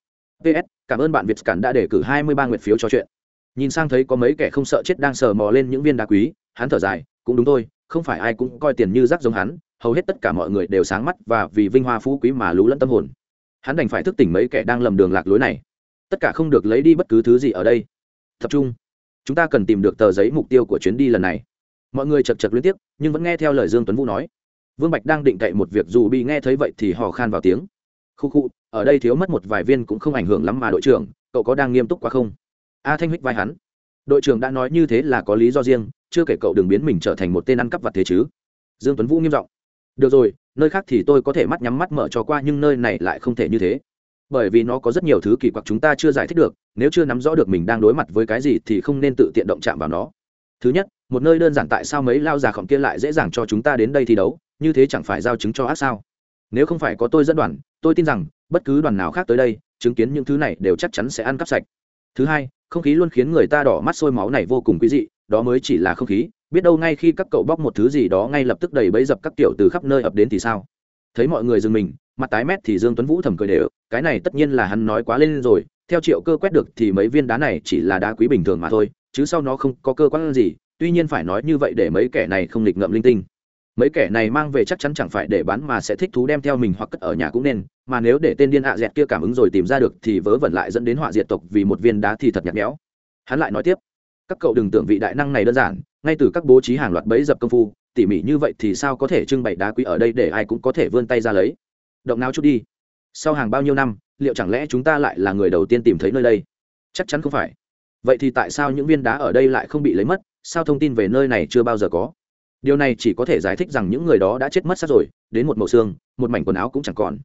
Ps cảm ơn bạn việt cản đã đề cử hai mươi ba nguyện phiếu cho chuyện. Nhìn sang thấy có mấy kẻ không sợ chết đang sờ mò lên những viên đá quý, hắn thở dài, cũng đúng thôi, không phải ai cũng coi tiền như rác giống hắn, hầu hết tất cả mọi người đều sáng mắt và vì vinh hoa phú quý mà lú lẫn tâm hồn. Hắn đành phải thức tỉnh mấy kẻ đang lầm đường lạc lối này. Tất cả không được lấy đi bất cứ thứ gì ở đây. Tập trung chúng ta cần tìm được tờ giấy mục tiêu của chuyến đi lần này. Mọi người chật chật liên tiếp, nhưng vẫn nghe theo lời dương tuấn vũ nói. Vương bạch đang định cậy một việc dù bị nghe thấy vậy thì hò khan vào tiếng. Khu khu, ở đây thiếu mất một vài viên cũng không ảnh hưởng lắm mà đội trưởng, cậu có đang nghiêm túc quá không? A thanh hích vai hắn. Đội trưởng đã nói như thế là có lý do riêng, chưa kể cậu đừng biến mình trở thành một tên ăn cắp vặt thế chứ. Dương tuấn vũ nghiêm giọng. Được rồi, nơi khác thì tôi có thể mắt nhắm mắt mở cho qua nhưng nơi này lại không thể như thế bởi vì nó có rất nhiều thứ kỳ quặc chúng ta chưa giải thích được, nếu chưa nắm rõ được mình đang đối mặt với cái gì thì không nên tự tiện động chạm vào nó. Thứ nhất, một nơi đơn giản tại sao mấy lao già khổng kia lại dễ dàng cho chúng ta đến đây thi đấu, như thế chẳng phải giao chứng cho ác sao? Nếu không phải có tôi dẫn đoàn, tôi tin rằng bất cứ đoàn nào khác tới đây, chứng kiến những thứ này đều chắc chắn sẽ ăn cắp sạch. Thứ hai, không khí luôn khiến người ta đỏ mắt sôi máu này vô cùng quý dị, đó mới chỉ là không khí, biết đâu ngay khi các cậu bóc một thứ gì đó ngay lập tức đầy bẫy dập các tiểu từ khắp nơi ập đến thì sao? Thấy mọi người dừng mình mặt tái mét thì dương tuấn vũ thầm cười đều, cái này tất nhiên là hắn nói quá lên rồi, theo triệu cơ quét được thì mấy viên đá này chỉ là đá quý bình thường mà thôi, chứ sau nó không có cơ quan gì, tuy nhiên phải nói như vậy để mấy kẻ này không nghịch ngợm linh tinh. Mấy kẻ này mang về chắc chắn chẳng phải để bán mà sẽ thích thú đem theo mình hoặc cất ở nhà cũng nên, mà nếu để tên điên hạ dẹt kia cảm ứng rồi tìm ra được thì vớ vẩn lại dẫn đến họa diệt tộc vì một viên đá thì thật nhạt nhẽo. Hắn lại nói tiếp, các cậu đừng tưởng vị đại năng này đơn giản, ngay từ các bố trí hàng loạt bẫy dập công phu, tỉ mỉ như vậy thì sao có thể trưng bày đá quý ở đây để ai cũng có thể vươn tay ra lấy động não chút đi. Sau hàng bao nhiêu năm, liệu chẳng lẽ chúng ta lại là người đầu tiên tìm thấy nơi đây? Chắc chắn không phải. Vậy thì tại sao những viên đá ở đây lại không bị lấy mất? Sao thông tin về nơi này chưa bao giờ có? Điều này chỉ có thể giải thích rằng những người đó đã chết mất sát rồi, đến một màu xương, một mảnh quần áo cũng chẳng còn.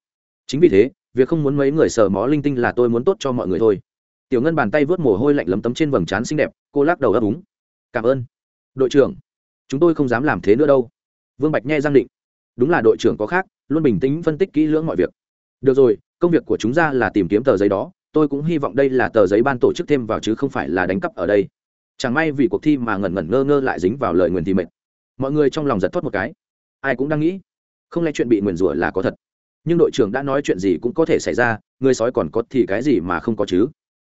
Chính vì thế, việc không muốn mấy người sờ mó linh tinh là tôi muốn tốt cho mọi người thôi. Tiểu ngân bàn tay vớt mồ hôi lạnh lấm tấm trên vầng trán xinh đẹp, cô lắc đầu ấp úng. Cảm ơn, đội trưởng. Chúng tôi không dám làm thế nữa đâu. Vương bạch nghe giang định đúng là đội trưởng có khác, luôn bình tĩnh phân tích kỹ lưỡng mọi việc. Được rồi, công việc của chúng ta là tìm kiếm tờ giấy đó, tôi cũng hy vọng đây là tờ giấy ban tổ chức thêm vào chứ không phải là đánh cắp ở đây. Chẳng may vì cuộc thi mà ngẩn ngẩn ngơ ngơ lại dính vào lời nguyền thì mệt. Mọi người trong lòng giật thoát một cái. Ai cũng đang nghĩ, không lẽ chuyện bị nguyền rủa là có thật? Nhưng đội trưởng đã nói chuyện gì cũng có thể xảy ra, người sói còn có thì cái gì mà không có chứ?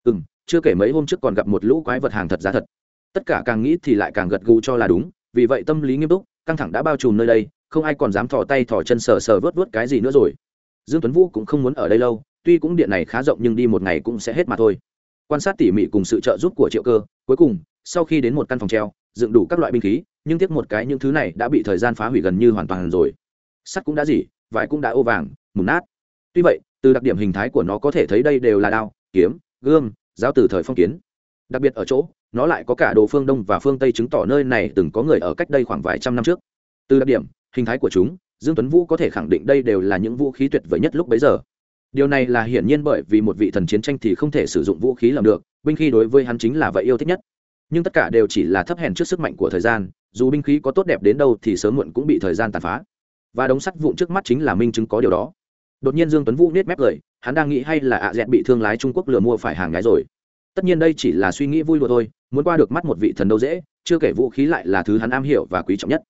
Ừ m chưa kể mấy hôm trước còn gặp một lũ quái vật hàng thật giá thật. Tất cả càng nghĩ thì lại càng gật gù cho là đúng, vì vậy tâm lý nghiêm túc, căng thẳng đã bao trùm nơi đây không ai còn dám thò tay thò chân sờ sờ vớt vớt cái gì nữa rồi. Dương tuấn vũ cũng không muốn ở đây lâu, tuy cũng điện này khá rộng nhưng đi một ngày cũng sẽ hết mà thôi. Quan sát tỉ mỉ cùng sự trợ giúp của triệu cơ, cuối cùng, sau khi đến một căn phòng treo, dựng đủ các loại binh khí, nhưng tiếc một cái những thứ này đã bị thời gian phá hủy gần như hoàn toàn rồi. Sắt cũng đã dỉ, vải cũng đã ô vàng, mùn nát. Tuy vậy, từ đặc điểm hình thái của nó có thể thấy đây đều là đao, kiếm, gươm, giáo từ thời phong kiến. Đặc biệt ở chỗ, nó lại có cả đồ phương đông và phương tây chứng tỏ nơi này từng có người ở cách đây khoảng vài trăm năm trước. Từ đặc điểm hình thái của chúng, dương tuấn vũ có thể khẳng định đây đều là những vũ khí tuyệt vời nhất lúc bấy giờ. Điều này là hiển nhiên bởi vì một vị thần chiến tranh thì không thể sử dụng vũ khí làm được, binh khí đối với hắn chính là vậy yêu thích nhất. Nhưng tất cả đều chỉ là thấp hèn trước sức mạnh của thời gian, dù binh khí có tốt đẹp đến đâu thì sớm muộn cũng bị thời gian tàn phá. Và đống sắt vụn trước mắt chính là minh chứng có điều đó. Đột nhiên dương tuấn vũ nết mép cười, hắn đang nghĩ hay là ạ à dẹn bị thương lái trung quốc lừa mua phải hàng ngái rồi. Tất nhiên đây chỉ là suy nghĩ vui đùa thôi, muốn qua được mắt một vị thần đâu dễ, chưa kể vũ khí lại là thứ hắn am hiểu và quý trọng nhất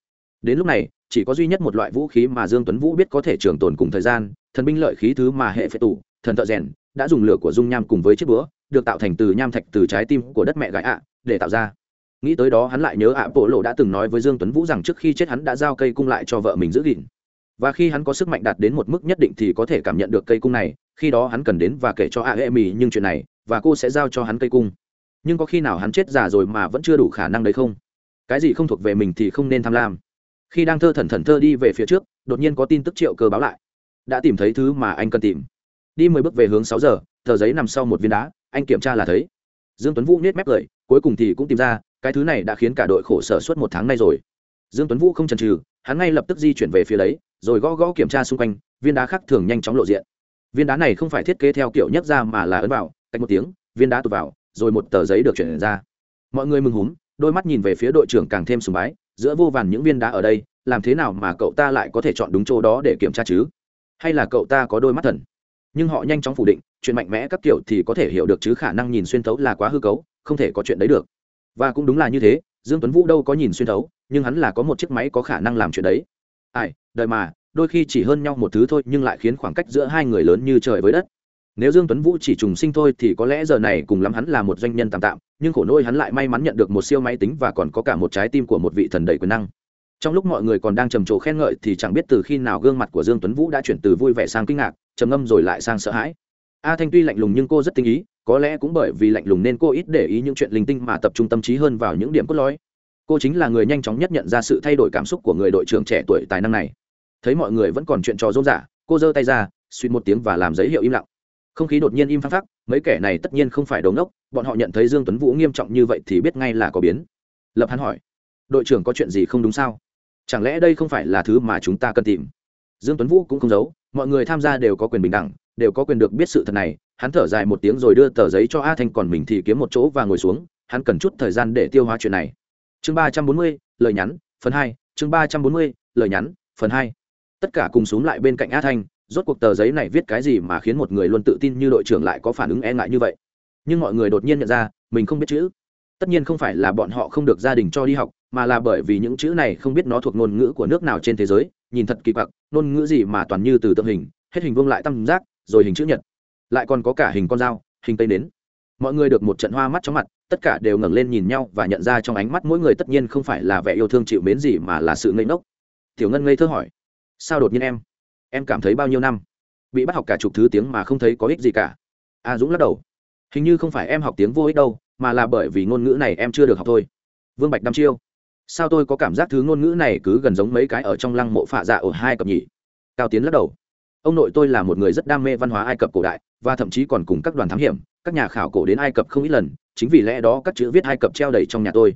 đến lúc này, chỉ có duy nhất một loại vũ khí mà dương tuấn vũ biết có thể trường tồn cùng thời gian, thần binh lợi khí thứ mà hệ phệ tủ thần thợ rèn, đã dùng lửa của dung nham cùng với chiếc búa, được tạo thành từ nham thạch từ trái tim của đất mẹ gái ạ, để tạo ra. Nghĩ tới đó, hắn lại nhớ ạ, bộ lộ đã từng nói với dương tuấn vũ rằng trước khi chết hắn đã giao cây cung lại cho vợ mình giữ gìn. Và khi hắn có sức mạnh đạt đến một mức nhất định thì có thể cảm nhận được cây cung này, khi đó hắn cần đến và kể cho ạ e mì nhưng chuyện này, và cô sẽ giao cho hắn cây cung. Nhưng có khi nào hắn chết già rồi mà vẫn chưa đủ khả năng đấy không? Cái gì không thuộc về mình thì không nên tham lam khi đang thơ thần thần thơ đi về phía trước, đột nhiên có tin tức triệu cơ báo lại. Đã tìm thấy thứ mà anh cần tìm. Đi mười bước về hướng sáu giờ, tờ giấy nằm sau một viên đá, anh kiểm tra là thấy. Dương tuấn vũ nết mép cười, cuối cùng thì cũng tìm ra, cái thứ này đã khiến cả đội khổ sở suốt một tháng nay rồi. Dương tuấn vũ không chần chừ, hắn ngay lập tức di chuyển về phía đấy, rồi gõ gõ kiểm tra xung quanh, viên đá khác thường nhanh chóng lộ diện. Viên đá này không phải thiết kế theo kiểu nhấc ra mà là ấn vào cách một tiếng, viên đá tụt vào, rồi một tờ giấy được chuyển ra. Mọi người mừng húm, đôi mắt nhìn về phía đội trưởng càng thêm sùng bái giữa vô vàn những viên đá ở đây, làm thế nào mà cậu ta lại có thể chọn đúng chỗ đó để kiểm tra chứ? Hay là cậu ta có đôi mắt thần? Nhưng họ nhanh chóng phủ định, chuyện mạnh mẽ các kiểu thì có thể hiểu được chứ khả năng nhìn xuyên thấu là quá hư cấu, không thể có chuyện đấy được. Và cũng đúng là như thế, dương tuấn vũ đâu có nhìn xuyên thấu, nhưng hắn là có một chiếc máy có khả năng làm chuyện đấy. Ai đời mà, đôi khi chỉ hơn nhau một thứ thôi nhưng lại khiến khoảng cách giữa hai người lớn như trời với đất nếu dương tuấn vũ chỉ trùng sinh thôi thì có lẽ giờ này cùng lắm hắn là một doanh nhân tạm tạm, nhưng khổ nỗi hắn lại may mắn nhận được một siêu máy tính và còn có cả một trái tim của một vị thần đầy quyền năng. Trong lúc mọi người còn đang trầm trồ khen ngợi thì chẳng biết từ khi nào gương mặt của dương tuấn vũ đã chuyển từ vui vẻ sang kinh ngạc, trầm ngâm rồi lại sang sợ hãi. A thanh tuy lạnh lùng nhưng cô rất tinh ý, có lẽ cũng bởi vì lạnh lùng nên cô ít để ý những chuyện linh tinh mà tập trung tâm trí hơn vào những điểm cốt lõi. Cô chính là người nhanh chóng nhất nhận ra sự thay đổi cảm xúc của người đội trưởng trẻ tuổi tài năng này. Thấy mọi người vẫn còn chuyện trò rôm rả, cô giơ tay ra, suýt một tiếng và làm giấy hiệu im lặng không khí đột nhiên im phăng phắc, mấy kẻ này tất nhiên không phải đống ốc bọn họ nhận thấy dương tuấn vũ nghiêm trọng như vậy thì biết ngay là có biến. Lập hắn hỏi, đội trưởng có chuyện gì không đúng sao? Chẳng lẽ đây không phải là thứ mà chúng ta cần tìm? Dương tuấn vũ cũng không giấu, mọi người tham gia đều có quyền bình đẳng, đều có quyền được biết sự thật này. Hắn thở dài một tiếng rồi đưa tờ giấy cho a thanh còn mình thì kiếm một chỗ và ngồi xuống, hắn cần chút thời gian để tiêu hóa chuyện này. Chương ba trăm bốn mươi, lời nhắn, phần hai, chương ba trăm bốn mươi, lời nhắn, phần hai. Tất cả cùng xuống lại bên cạnh a thanh rốt cuộc tờ giấy này viết cái gì mà khiến một người luôn tự tin như đội trưởng lại có phản ứng e ngại như vậy? Nhưng mọi người đột nhiên nhận ra, mình không biết chữ. Tất nhiên không phải là bọn họ không được gia đình cho đi học, mà là bởi vì những chữ này không biết nó thuộc ngôn ngữ của nước nào trên thế giới, nhìn thật kỳ quặc, ngôn ngữ gì mà toàn như từ tượng hình, hết hình vuông lại tam giác, rồi hình chữ nhật. Lại còn có cả hình con dao, hình tây nến. Mọi người được một trận hoa mắt chóng mặt, tất cả đều ngẩng lên nhìn nhau và nhận ra trong ánh mắt mỗi người tất nhiên không phải là vẻ yêu thương chịu mến gì mà là sự ngây ngốc. Tiểu ngân ngây thơ hỏi, sao đột nhiên em? Em cảm thấy bao nhiêu năm? Bị bắt học cả chục thứ tiếng mà không thấy có ích gì cả. A dũng lắc đầu. Hình như không phải em học tiếng vô ích đâu, mà là bởi vì ngôn ngữ này em chưa được học thôi. Vương bạch đăm chiêu. Sao tôi có cảm giác thứ ngôn ngữ này cứ gần giống mấy cái ở trong lăng mộ phạ dạ ở hai cập nhỉ? Cao tiến lắc đầu. Ông nội tôi là một người rất đam mê văn hóa ai cập cổ đại, và thậm chí còn cùng các đoàn thám hiểm, các nhà khảo cổ đến ai cập không ít lần, chính vì lẽ đó các chữ viết ai cập treo đầy trong nhà tôi.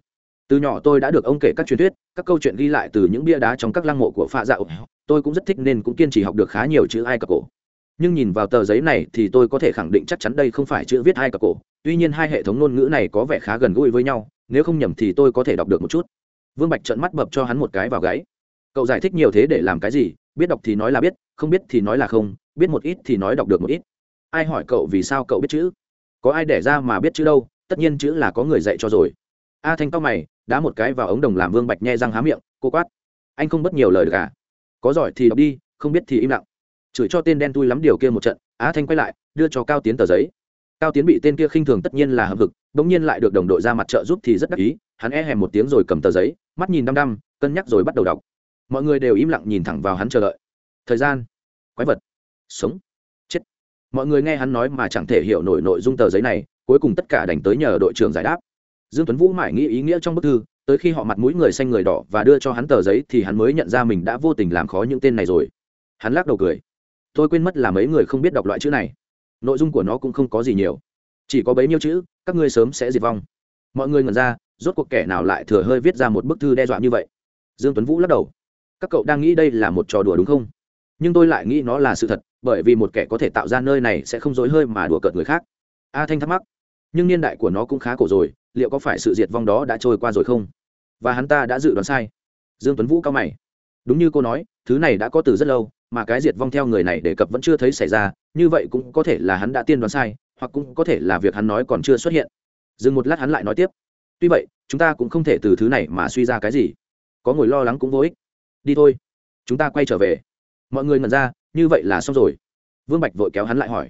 Từ nhỏ tôi đã được ông kể các truyền thuyết, các câu chuyện ghi lại từ những bia đá trong các lăng mộ của pha dạo tôi cũng rất thích nên cũng kiên trì học được khá nhiều chữ ai cập cổ. Nhưng nhìn vào tờ giấy này thì tôi có thể khẳng định chắc chắn đây không phải chữ viết ai cập cổ. Tuy nhiên hai hệ thống ngôn ngữ này có vẻ khá gần gũi với nhau, nếu không nhầm thì tôi có thể đọc được một chút. Vương bạch trợn mắt bập cho hắn một cái vào gáy. Cậu giải thích nhiều thế để làm cái gì? Biết đọc thì nói là biết, không biết thì nói là không, biết một ít thì nói đọc được một ít. Ai hỏi cậu vì sao cậu biết chữ? Có ai đẻ ra mà biết chữ đâu? Tất nhiên chữ là có người dạy cho rồi. A thanh cao mày, đá một cái vào ống đồng làm vương bạch nhe răng há miệng, cô quát. Anh không bất nhiều lời được cả có giỏi thì đọc đi, không biết thì im lặng. Chửi cho tên đen tui lắm điều kia một trận, á thanh quay lại, đưa cho cao tiến tờ giấy. Cao tiến bị tên kia khinh thường tất nhiên là hợp vực đ ỗ n g nhiên lại được đồng đội ra mặt trợ giúp thì rất đắc ý, hắn e hèm một tiếng rồi cầm tờ giấy, mắt nhìn đăm đăm, cân nhắc rồi bắt đầu đọc. Mọi người đều im lặng nhìn thẳng vào hắn chờ đợi. Thời gian. Quái vật. Sống. Chết. Mọi người nghe hắn nói mà chẳng thể hiểu nổi nội dung tờ giấy này, cuối cùng tất cả đành tới nhờ đội trưởng giải đáp. Dương tuấn vũ mãi nghĩ ý nghĩa trong bức thư tới khi họ mặt mũi người xanh người đỏ và đưa cho hắn tờ giấy thì hắn mới nhận ra mình đã vô tình làm khó những tên này rồi. Hắn lắc đầu cười. Tôi quên mất là mấy người không biết đọc loại chữ này. Nội dung của nó cũng không có gì nhiều. Chỉ có bấy nhiêu chữ, các ngươi sớm sẽ diệt vong. Mọi người ngẩn ra, rốt cuộc kẻ nào lại thừa hơi viết ra một bức thư đe dọa như vậy? Dương tuấn vũ lắc đầu. Các cậu đang nghĩ đây là một trò đùa đúng không? Nhưng tôi lại nghĩ nó là sự thật, bởi vì một kẻ có thể tạo ra nơi này sẽ không dối hơi mà đùa cợt người khác. A thanh thắc mắc nhưng niên đại của nó cũng khá cổ rồi, liệu có phải sự diệt vong đó đã trôi qua rồi không? Và hắn ta đã dự đoán sai. Dương tuấn vũ cao mày. Đúng như cô nói, thứ này đã có từ rất lâu, mà cái diệt vong theo người này đề cập vẫn chưa thấy xảy ra, như vậy cũng có thể là hắn đã tiên đoán sai, hoặc cũng có thể là việc hắn nói còn chưa xuất hiện. Dừng một lát hắn lại nói tiếp. Tuy vậy, chúng ta cũng không thể từ thứ này mà suy ra cái gì. Có ngồi lo lắng cũng vô ích. Đi thôi. Chúng ta quay trở về. Mọi người ngẩn ra, như vậy là xong rồi. Vương bạch vội kéo hắn lại hỏi.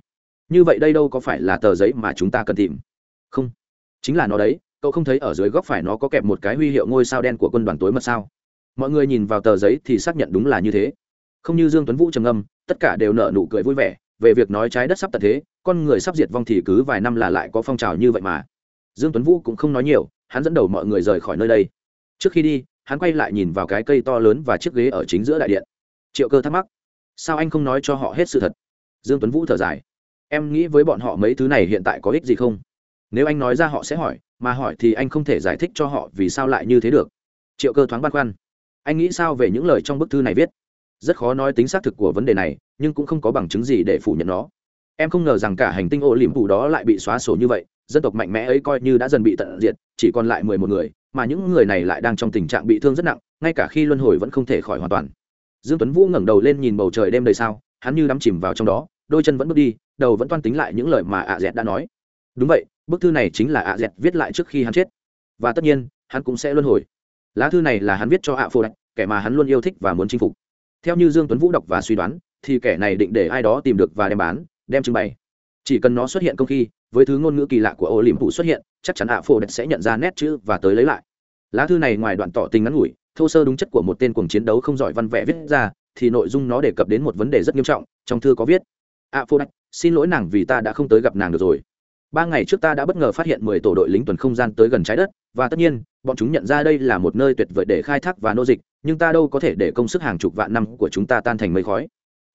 Như vậy đây đâu có phải là tờ giấy mà chúng ta cần tìm? Không. Chính là nó đấy, cậu không thấy ở dưới góc phải nó có kẹp một cái huy hiệu ngôi sao đen của quân đoàn tối mật sao? Mọi người nhìn vào tờ giấy thì xác nhận đúng là như thế. Không như dương tuấn vũ trầm ngâm, tất cả đều nở nụ cười vui vẻ, về việc nói trái đất sắp tận thế, con người sắp diệt vong thì cứ vài năm là lại có phong trào như vậy mà. Dương tuấn vũ cũng không nói nhiều, hắn dẫn đầu mọi người rời khỏi nơi đây. Trước khi đi, hắn quay lại nhìn vào cái cây to lớn và chiếc ghế ở chính giữa đại điện. Triệu cơ thắc mắc, sao anh không nói cho họ hết sự thật? Dương tuấn vũ thở dài, em nghĩ với bọn họ mấy thứ này hiện tại có ích gì không? Nếu anh nói ra họ sẽ hỏi, mà hỏi thì anh không thể giải thích cho họ vì sao lại như thế được. Triệu cơ thoáng băn khoăn. Anh nghĩ sao về những lời trong bức thư này viết? Rất khó nói tính xác thực của vấn đề này, nhưng cũng không có bằng chứng gì để phủ nhận nó. Em không ngờ rằng cả hành tinh ô liềm phủ đó lại bị xóa sổ như vậy, dân tộc mạnh mẽ ấy coi như đã dần bị tận diệt, chỉ còn lại mười một người, mà những người này lại đang trong tình trạng bị thương rất nặng, ngay cả khi luân hồi vẫn không thể khỏi hoàn toàn. Dương tuấn vũ ngẩng đầu lên nhìn bầu trời đêm đầy sao, hắn như đắm chìm vào trong đó, đôi chân vẫn bước đi, đầu vẫn toan tính lại những lời mà ạ dẹt đã nói. Đúng vậy bức thư này chính là ạ dẹt viết lại trước khi hắn chết. Và tất nhiên, hắn cũng sẽ luân hồi. Lá thư này là hắn viết cho ạ phô đạch, kẻ mà hắn luôn yêu thích và muốn chinh phục. Theo như dương tuấn vũ đọc và suy đoán, thì kẻ này định để ai đó tìm được và đem bán, đem trưng bày. Chỉ cần nó xuất hiện công khi, với thứ ngôn ngữ kỳ lạ của ô liềm phụ xuất hiện, chắc chắn ạ phô đạch sẽ nhận ra nét chữ và tới lấy lại. Lá thư này ngoài đoạn tỏ tình ngắn ngủi, thô sơ đúng chất của một tên cuồng chiến đấu không giỏi văn vẽ viết ra, thì nội dung nó đề cập đến một vấn đề rất nghiêm trọng, trong thư có viết, ạ phô đạch, xin lỗi nàng vì ta đã không tới gặp nàng được rồi ba ngày trước ta đã bất ngờ phát hiện mười tổ đội lính tuần không gian tới gần trái đất, và tất nhiên, bọn chúng nhận ra đây là một nơi tuyệt vời để khai thác và nô dịch, nhưng ta đâu có thể để công sức hàng chục vạn năm của chúng ta tan thành mây khói.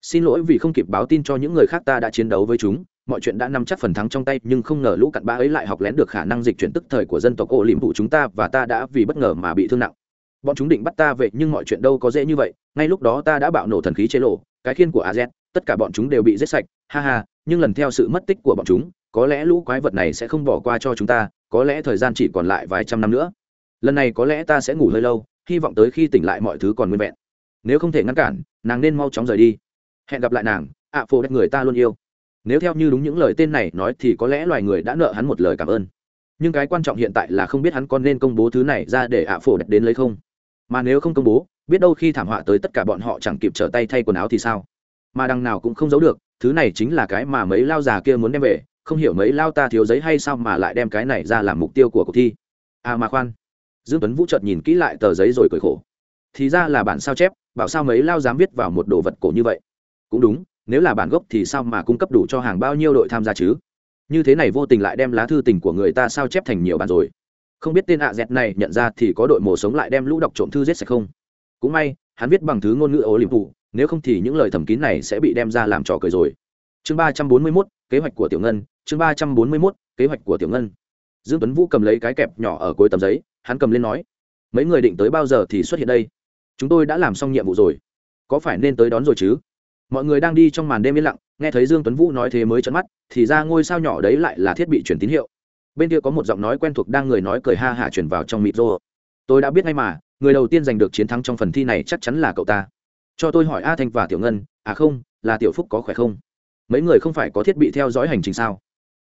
Xin lỗi vì không kịp báo tin cho những người khác ta đã chiến đấu với chúng, mọi chuyện đã nằm chắc phần thắng trong tay, nhưng không ngờ lũ cặn bã ấy lại học lén được khả năng dịch chuyển tức thời của dân tộc ô liễm vụ chúng ta và ta đã vì bất ngờ mà bị thương nặng. Bọn chúng định bắt ta về, nhưng mọi chuyện đâu có dễ như vậy. Ngay lúc đó ta đã bạo nổ thần khí chế lộ, cái khiên của az tất cả bọn chúng đều bị giết sạch. Ha ha, nhưng lần theo sự mất tích của bọn chúng có lẽ lũ quái vật này sẽ không bỏ qua cho chúng ta có lẽ thời gian chỉ còn lại vài trăm năm nữa. Lần này có lẽ ta sẽ ngủ hơi lâu hy vọng tới khi tỉnh lại mọi thứ còn nguyên vẹn. Nếu không thể ngăn cản nàng nên mau chóng rời đi. Hẹn gặp lại nàng ạ à, phô đất người ta luôn yêu. Nếu theo như đúng những lời tên này nói thì có lẽ loài người đã nợ hắn một lời cảm ơn. Nhưng cái quan trọng hiện tại là không biết hắn còn nên công bố thứ này ra để ạ à phổ đẹp đến lấy không. Mà nếu không công bố biết đâu khi thảm họa tới tất cả bọn họ chẳng kịp trở tay thay quần áo thì sao? Mà đằng nào cũng không giấu được thứ này chính là cái mà mấy lao già kia muốn đem về không hiểu mấy lao ta thiếu giấy hay sao mà lại đem cái này ra làm mục tiêu của cuộc thi. À mà khoan, dương tuấn vũ chợt nhìn kỹ lại tờ giấy rồi cười khổ. Thì ra là bản sao chép, bảo sao mấy lao dám viết vào một đồ vật cổ như vậy? Cũng đúng, nếu là bản gốc thì sao mà cung cấp đủ cho hàng bao nhiêu đội tham gia chứ? Như thế này vô tình lại đem lá thư tình của người ta sao chép thành nhiều bản rồi. Không biết tên ạ dẹt này nhận ra thì có đội mổ sống lại đem lũ đọc trộm thư giết sạch không? Cũng may, hắn viết bằng thứ ngôn ngữ ố liềm phụ nếu không thì những lời thầm kín này sẽ bị đem ra làm trò cười rồi. Chương ba trăm bốn mươi mốt, kế hoạch của tiểu ngân chương ba trăm bốn mươi mốt, kế hoạch của tiểu ngân. Dương tuấn vũ cầm lấy cái kẹp nhỏ ở cuối tấm giấy, hắn cầm lên nói, mấy người định tới bao giờ thì xuất hiện đây? Chúng tôi đã làm xong nhiệm vụ rồi. Có phải nên tới đón rồi chứ? Mọi người đang đi trong màn đêm yên lặng, nghe thấy dương tuấn vũ nói thế mới chấn mắt, thì ra ngôi sao nhỏ đấy lại là thiết bị truyền tín hiệu. Bên kia có một giọng nói quen thuộc đang người nói cười ha hả truyền vào trong mịt rô. Tôi đã biết ngay mà, người đầu tiên giành được chiến thắng trong phần thi này chắc chắn là cậu ta. Cho tôi hỏi a thanh và tiểu ngân à không, là tiểu phúc có khỏe không? Mấy người không phải có thiết bị theo dõi hành trình sao?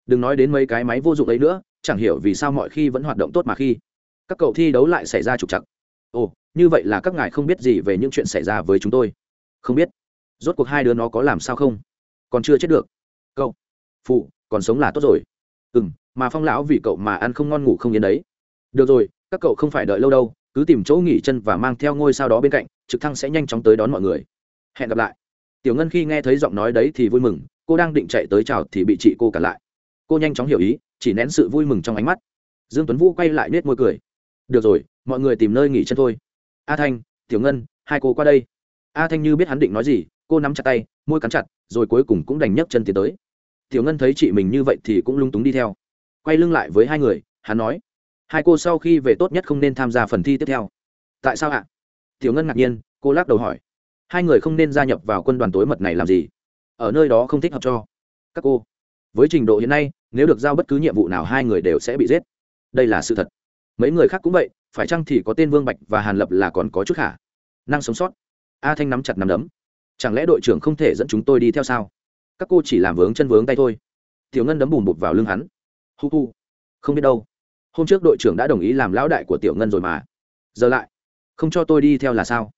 Đừng nói đến mấy cái máy vô dụng ấy nữa, chẳng hiểu vì sao mọi khi vẫn hoạt động tốt mà khi các cậu thi đấu lại xảy ra trục chặt ồ, như vậy là các ngài không biết gì về những chuyện xảy ra với chúng tôi. Không biết. Rốt cuộc hai đứa nó có làm sao không? Còn chưa chết được. Cậu, phụ, còn sống là tốt rồi. Ừ m mà phong lão vì cậu mà ăn không ngon ngủ không yên đấy. Được rồi, các cậu không phải đợi lâu đâu, cứ tìm chỗ nghỉ chân và mang theo ngôi sao đó bên cạnh, trực thăng sẽ nhanh chóng tới đón mọi người. Hẹn gặp lại. Tiểu ngân khi nghe thấy giọng nói đấy thì vui mừng, cô đang định chạy tới chào thì bị chị cô cản lại cô nhanh chóng hiểu ý, chỉ nén sự vui mừng trong ánh mắt. Dương tuấn vũ quay lại nết môi cười. Được rồi, mọi người tìm nơi nghỉ chân thôi. A thanh, tiểu ngân, hai cô qua đây. A thanh như biết hắn định nói gì, cô nắm chặt tay, môi cắn chặt, rồi cuối cùng cũng đành nhấc chân tiến tới. Tiểu ngân thấy chị mình như vậy thì cũng lung túng đi theo. Quay lưng lại với hai người, hắn nói, hai cô sau khi về tốt nhất không nên tham gia phần thi tiếp theo. Tại sao ạ? Tiểu ngân ngạc nhiên, cô lắc đầu hỏi, hai người không nên gia nhập vào quân đoàn tối mật này làm gì? Ở nơi đó không thích hợp cho các cô. Với trình độ hiện nay nếu được giao bất cứ nhiệm vụ nào, hai người đều sẽ bị giết. Đây là sự thật. Mấy người khác cũng vậy, phải chăng thì có tên vương bạch và hàn lập là còn có chút khả năng sống sót? A thanh nắm chặt nắm đấm. Chẳng lẽ đội trưởng không thể dẫn chúng tôi đi theo sao? Các cô chỉ làm vướng chân vướng tay thôi. Tiểu ngân đấm bùm bụt vào lưng hắn. Hu hu. Không biết đâu. Hôm trước đội trưởng đã đồng ý làm lão đại của tiểu ngân rồi mà. Giờ lại. Không cho tôi đi theo là sao?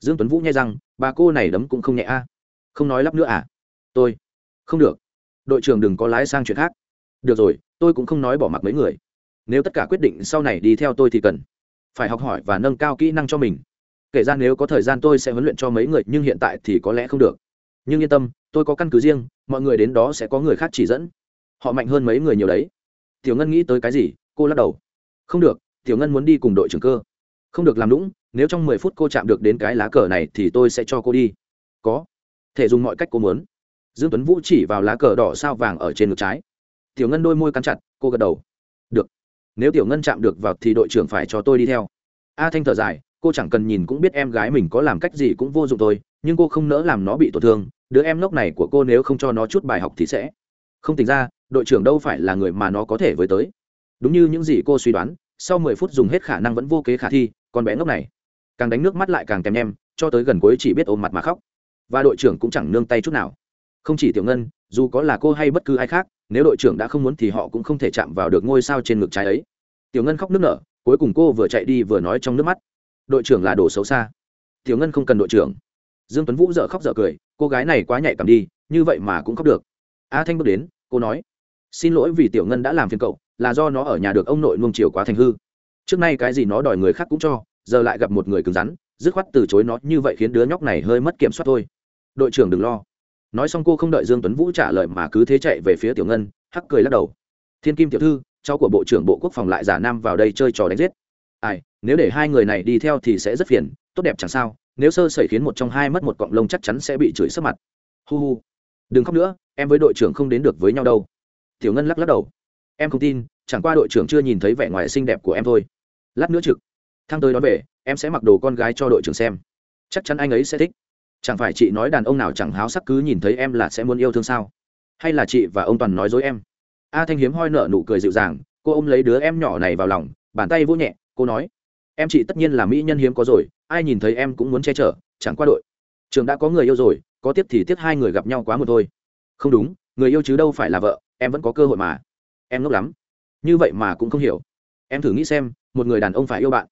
Dương tuấn vũ nghe rằng bà cô này đấm cũng không nhẹ a. Không nói lắp nữa à? Tôi. Không được. Đội trưởng đừng có lái sang chuyện khác được rồi, tôi cũng không nói bỏ mặc mấy người. Nếu tất cả quyết định sau này đi theo tôi thì cần phải học hỏi và nâng cao kỹ năng cho mình. Kể ra nếu có thời gian tôi sẽ huấn luyện cho mấy người, nhưng hiện tại thì có lẽ không được. Nhưng yên tâm, tôi có căn cứ riêng, mọi người đến đó sẽ có người khác chỉ dẫn. Họ mạnh hơn mấy người nhiều đấy. Tiểu ngân nghĩ tới cái gì, cô lắc đầu. Không được, tiểu ngân muốn đi cùng đội trưởng cơ. Không được làm lũng nếu trong mười phút cô chạm được đến cái lá cờ này thì tôi sẽ cho cô đi. Có. Thể dùng mọi cách cô muốn. Dương tuấn vũ chỉ vào lá cờ đỏ sao vàng ở trên ngực trái tiểu ngân đôi môi cắn chặt, cô gật đầu. Được, nếu tiểu ngân chạm được vào thì đội trưởng phải cho tôi đi theo. A thanh thở dài, cô chẳng cần nhìn cũng biết em gái mình có làm cách gì cũng vô dụng thôi, nhưng cô không nỡ làm nó bị tổn thương, đứa em ngốc này của cô nếu không cho nó chút bài học thì sẽ không tính ra, đội trưởng đâu phải là người mà nó có thể với tới. Đúng như những gì cô suy đoán, sau mười phút dùng hết khả năng vẫn vô kế khả thi, con bé ngốc này càng đánh nước mắt lại càng kèm nhem cho tới gần cuối chỉ biết ôm mặt mà khóc. Và đội trưởng cũng chẳng nương tay chút nào. Không chỉ tiểu ngân, dù có là cô hay bất cứ ai khác nếu đội trưởng đã không muốn thì họ cũng không thể chạm vào được ngôi sao trên ngực trái ấy. Tiểu ngân khóc nức nở, cuối cùng cô vừa chạy đi vừa nói trong nước mắt. Đội trưởng là đồ xấu xa. Tiểu ngân không cần đội trưởng. Dương tuấn vũ dợ khóc dợ cười, cô gái này quá nhạy cảm đi, như vậy mà cũng khóc được. A thanh bước đến, cô nói, xin lỗi vì tiểu ngân đã làm phiền cậu, là do nó ở nhà được ông nội nuông chiều quá thành hư. Trước nay cái gì nó đòi người khác cũng cho, giờ lại gặp một người cứng rắn, dứt khoát từ chối nó, như vậy khiến đứa nhóc này hơi mất kiểm soát thôi. Đội trưởng đừng lo nói xong cô không đợi dương tuấn vũ trả lời mà cứ thế chạy về phía tiểu ngân, hắc cười lắc đầu. Thiên kim tiểu thư, cháu của bộ trưởng bộ quốc phòng lại giả nam vào đây chơi trò đánh giết. Ai, nếu để hai người này đi theo thì sẽ rất phiền, tốt đẹp chẳng sao, nếu sơ sẩy khiến một trong hai mất một cọng lông chắc chắn sẽ bị chửi sấp mặt. Hu hu. Đừng khóc nữa, em với đội trưởng không đến được với nhau đâu. Tiểu ngân lắc lắc đầu. Em không tin, chẳng qua đội trưởng chưa nhìn thấy vẻ ngoài xinh đẹp của em thôi. Lát nữa trực. Thăng tới đón về, em sẽ mặc đồ con gái cho đội trưởng xem. Chắc chắn anh ấy sẽ thích chẳng phải chị nói đàn ông nào chẳng háo sắc cứ nhìn thấy em là sẽ muốn yêu thương sao? Hay là chị và ông toàn nói dối em? A thanh hiếm hoi nở nụ cười dịu dàng, cô ôm lấy đứa em nhỏ này vào lòng, bàn tay vỗ nhẹ, cô nói, em chị tất nhiên là mỹ nhân hiếm có rồi, ai nhìn thấy em cũng muốn che chở, chẳng qua đội. Trường đã có người yêu rồi, có tiếp thì tiếp hai người gặp nhau quá một thôi. Không đúng, người yêu chứ đâu phải là vợ, em vẫn có cơ hội mà. Em ngốc lắm. Như vậy mà cũng không hiểu. Em thử nghĩ xem, một người đàn ông phải yêu bạn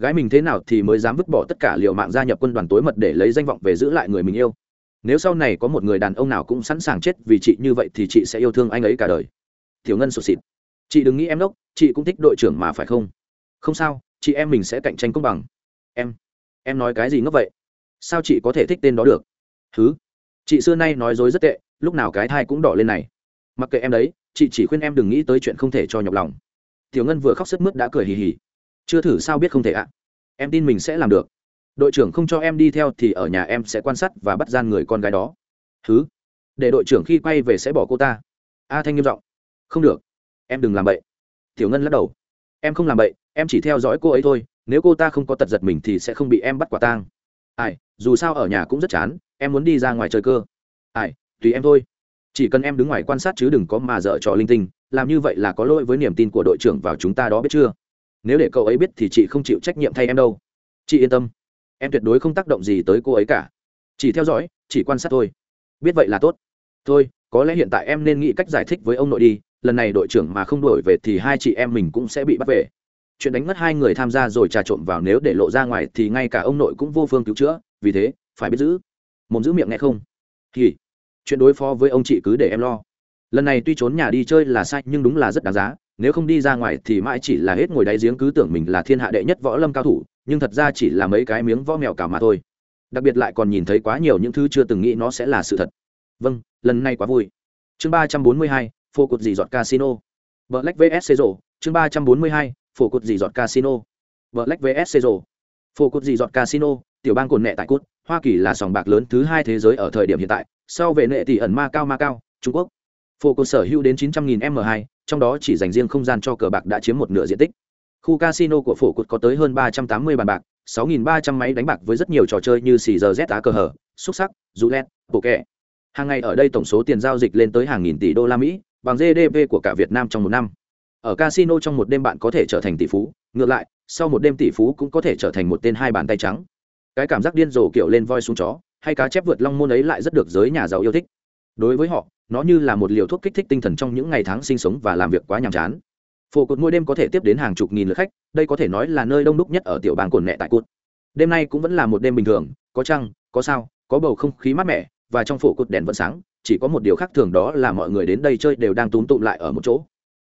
gái mình thế nào thì mới dám vứt bỏ tất cả liệu mạng gia nhập quân đoàn tối mật để lấy danh vọng về giữ lại người mình yêu. Nếu sau này có một người đàn ông nào cũng sẵn sàng chết vì chị như vậy thì chị sẽ yêu thương anh ấy cả đời. Thiếu ngân sụt xịt chị đừng nghĩ em đốc, chị cũng thích đội trưởng mà phải không? Không sao, chị em mình sẽ cạnh tranh công bằng. Em em nói cái gì ngốc vậy? Sao chị có thể thích tên đó được? Thứ chị xưa nay nói dối rất tệ, lúc nào cái thai cũng đỏ lên này. Mặc kệ em đấy, chị chỉ khuyên em đừng nghĩ tới chuyện không thể cho nhọc lòng. Tiểu ngân vừa khóc sức mướt đã cười hì hì chưa thử sao biết không thể ạ. Em tin mình sẽ làm được. Đội trưởng không cho em đi theo thì ở nhà em sẽ quan sát và bắt gian người con gái đó. Thứ để đội trưởng khi quay về sẽ bỏ cô ta. A thanh nghiêm giọng. Không được. Em đừng làm bậy. Tiểu ngân lắc đầu. Em không làm bậy, em chỉ theo dõi cô ấy thôi. Nếu cô ta không có tật giật mình thì sẽ không bị em bắt quả tang. Ai, dù sao ở nhà cũng rất chán, em muốn đi ra ngoài chơi cơ. Ai, tùy em thôi. Chỉ cần em đứng ngoài quan sát chứ đừng có mà dở trò linh tinh. Làm như vậy là có lỗi với niềm tin của đội trưởng vào chúng ta đó biết chưa? Nếu để cậu ấy biết thì chị không chịu trách nhiệm thay em đâu. Chị yên tâm. Em tuyệt đối không tác động gì tới cô ấy cả. Chỉ theo dõi chỉ quan sát thôi. Biết vậy là tốt. Thôi, có lẽ hiện tại em nên nghĩ cách giải thích với ông nội đi. Lần này đội trưởng mà không đổi về thì hai chị em mình cũng sẽ bị bắt về. Chuyện đánh mất hai người tham gia rồi trà trộn vào nếu để lộ ra ngoài thì ngay cả ông nội cũng vô phương cứu chữa. Vì thế, phải biết giữ. Mồm giữ miệng nghe không? Thì, chuyện đối phó với ông chị cứ để em lo. Lần này tuy trốn nhà đi chơi là sai nhưng đúng là rất đáng giá nếu không đi ra ngoài thì mãi chỉ là hết ngồi đáy giếng cứ tưởng mình là thiên hạ đệ nhất võ lâm cao thủ, nhưng thật ra chỉ là mấy cái miếng võ mèo cả mà thôi. Đặc biệt lại còn nhìn thấy quá nhiều những thứ chưa từng nghĩ nó sẽ là sự thật. Vâng lần này quá vui. Chương ba trăm bốn mươi hai phô cột dì dọt casino. Black vs rổ chương ba trăm bốn mươi hai phô cột dì dọt casino. Black vs rổ phô cột dì dọt casino, tiểu bang cồn nẹ tại cốt hoa kỳ là sòng bạc lớn thứ hai thế giới ở thời điểm hiện tại, sau về nệ tỷ ẩn ma cao ma cao trung quốc phô cơ sở hữu đến chín trăm nghìn m 2 trong đó chỉ dành riêng không gian cho cờ bạc đã chiếm một nửa diện tích. Khu casino của phổ cột có tới hơn ba trăm tám mươi bàn bạc 6.300 máy đánh bạc với rất nhiều trò chơi như xì giờ z á cờ hở xúc sắc dù len bộ kẹ. Hàng ngày ở đây tổng số tiền giao dịch lên tới hàng nghìn tỷ đô la mỹ, bằng gdp của cả việt nam trong một năm. Ở casino trong một đêm bạn có thể trở thành tỷ phú, ngược lại, sau một đêm tỷ phú cũng có thể trở thành một tên hai bàn tay trắng. Cái cảm giác điên rồ kiểu lên voi xuống chó, hay cá chép vượt long môn ấy lại rất được giới nhà giàu yêu thích. Đối với họ nó như là một liều thuốc kích thích tinh thần trong những ngày tháng sinh sống và làm việc quá nhàm chán. Phổ cột mỗi đêm có thể tiếp đến hàng chục nghìn lượt khách, đây có thể nói là nơi đông đúc nhất ở tiểu bang cồn nẹ tại cột. Đêm nay cũng vẫn là một đêm bình thường, có trăng, có sao, có bầu không khí mát mẻ, và trong phổ cột đèn vẫn sáng, chỉ có một điều khác thường đó là mọi người đến đây chơi đều đang túm tụm lại ở một chỗ.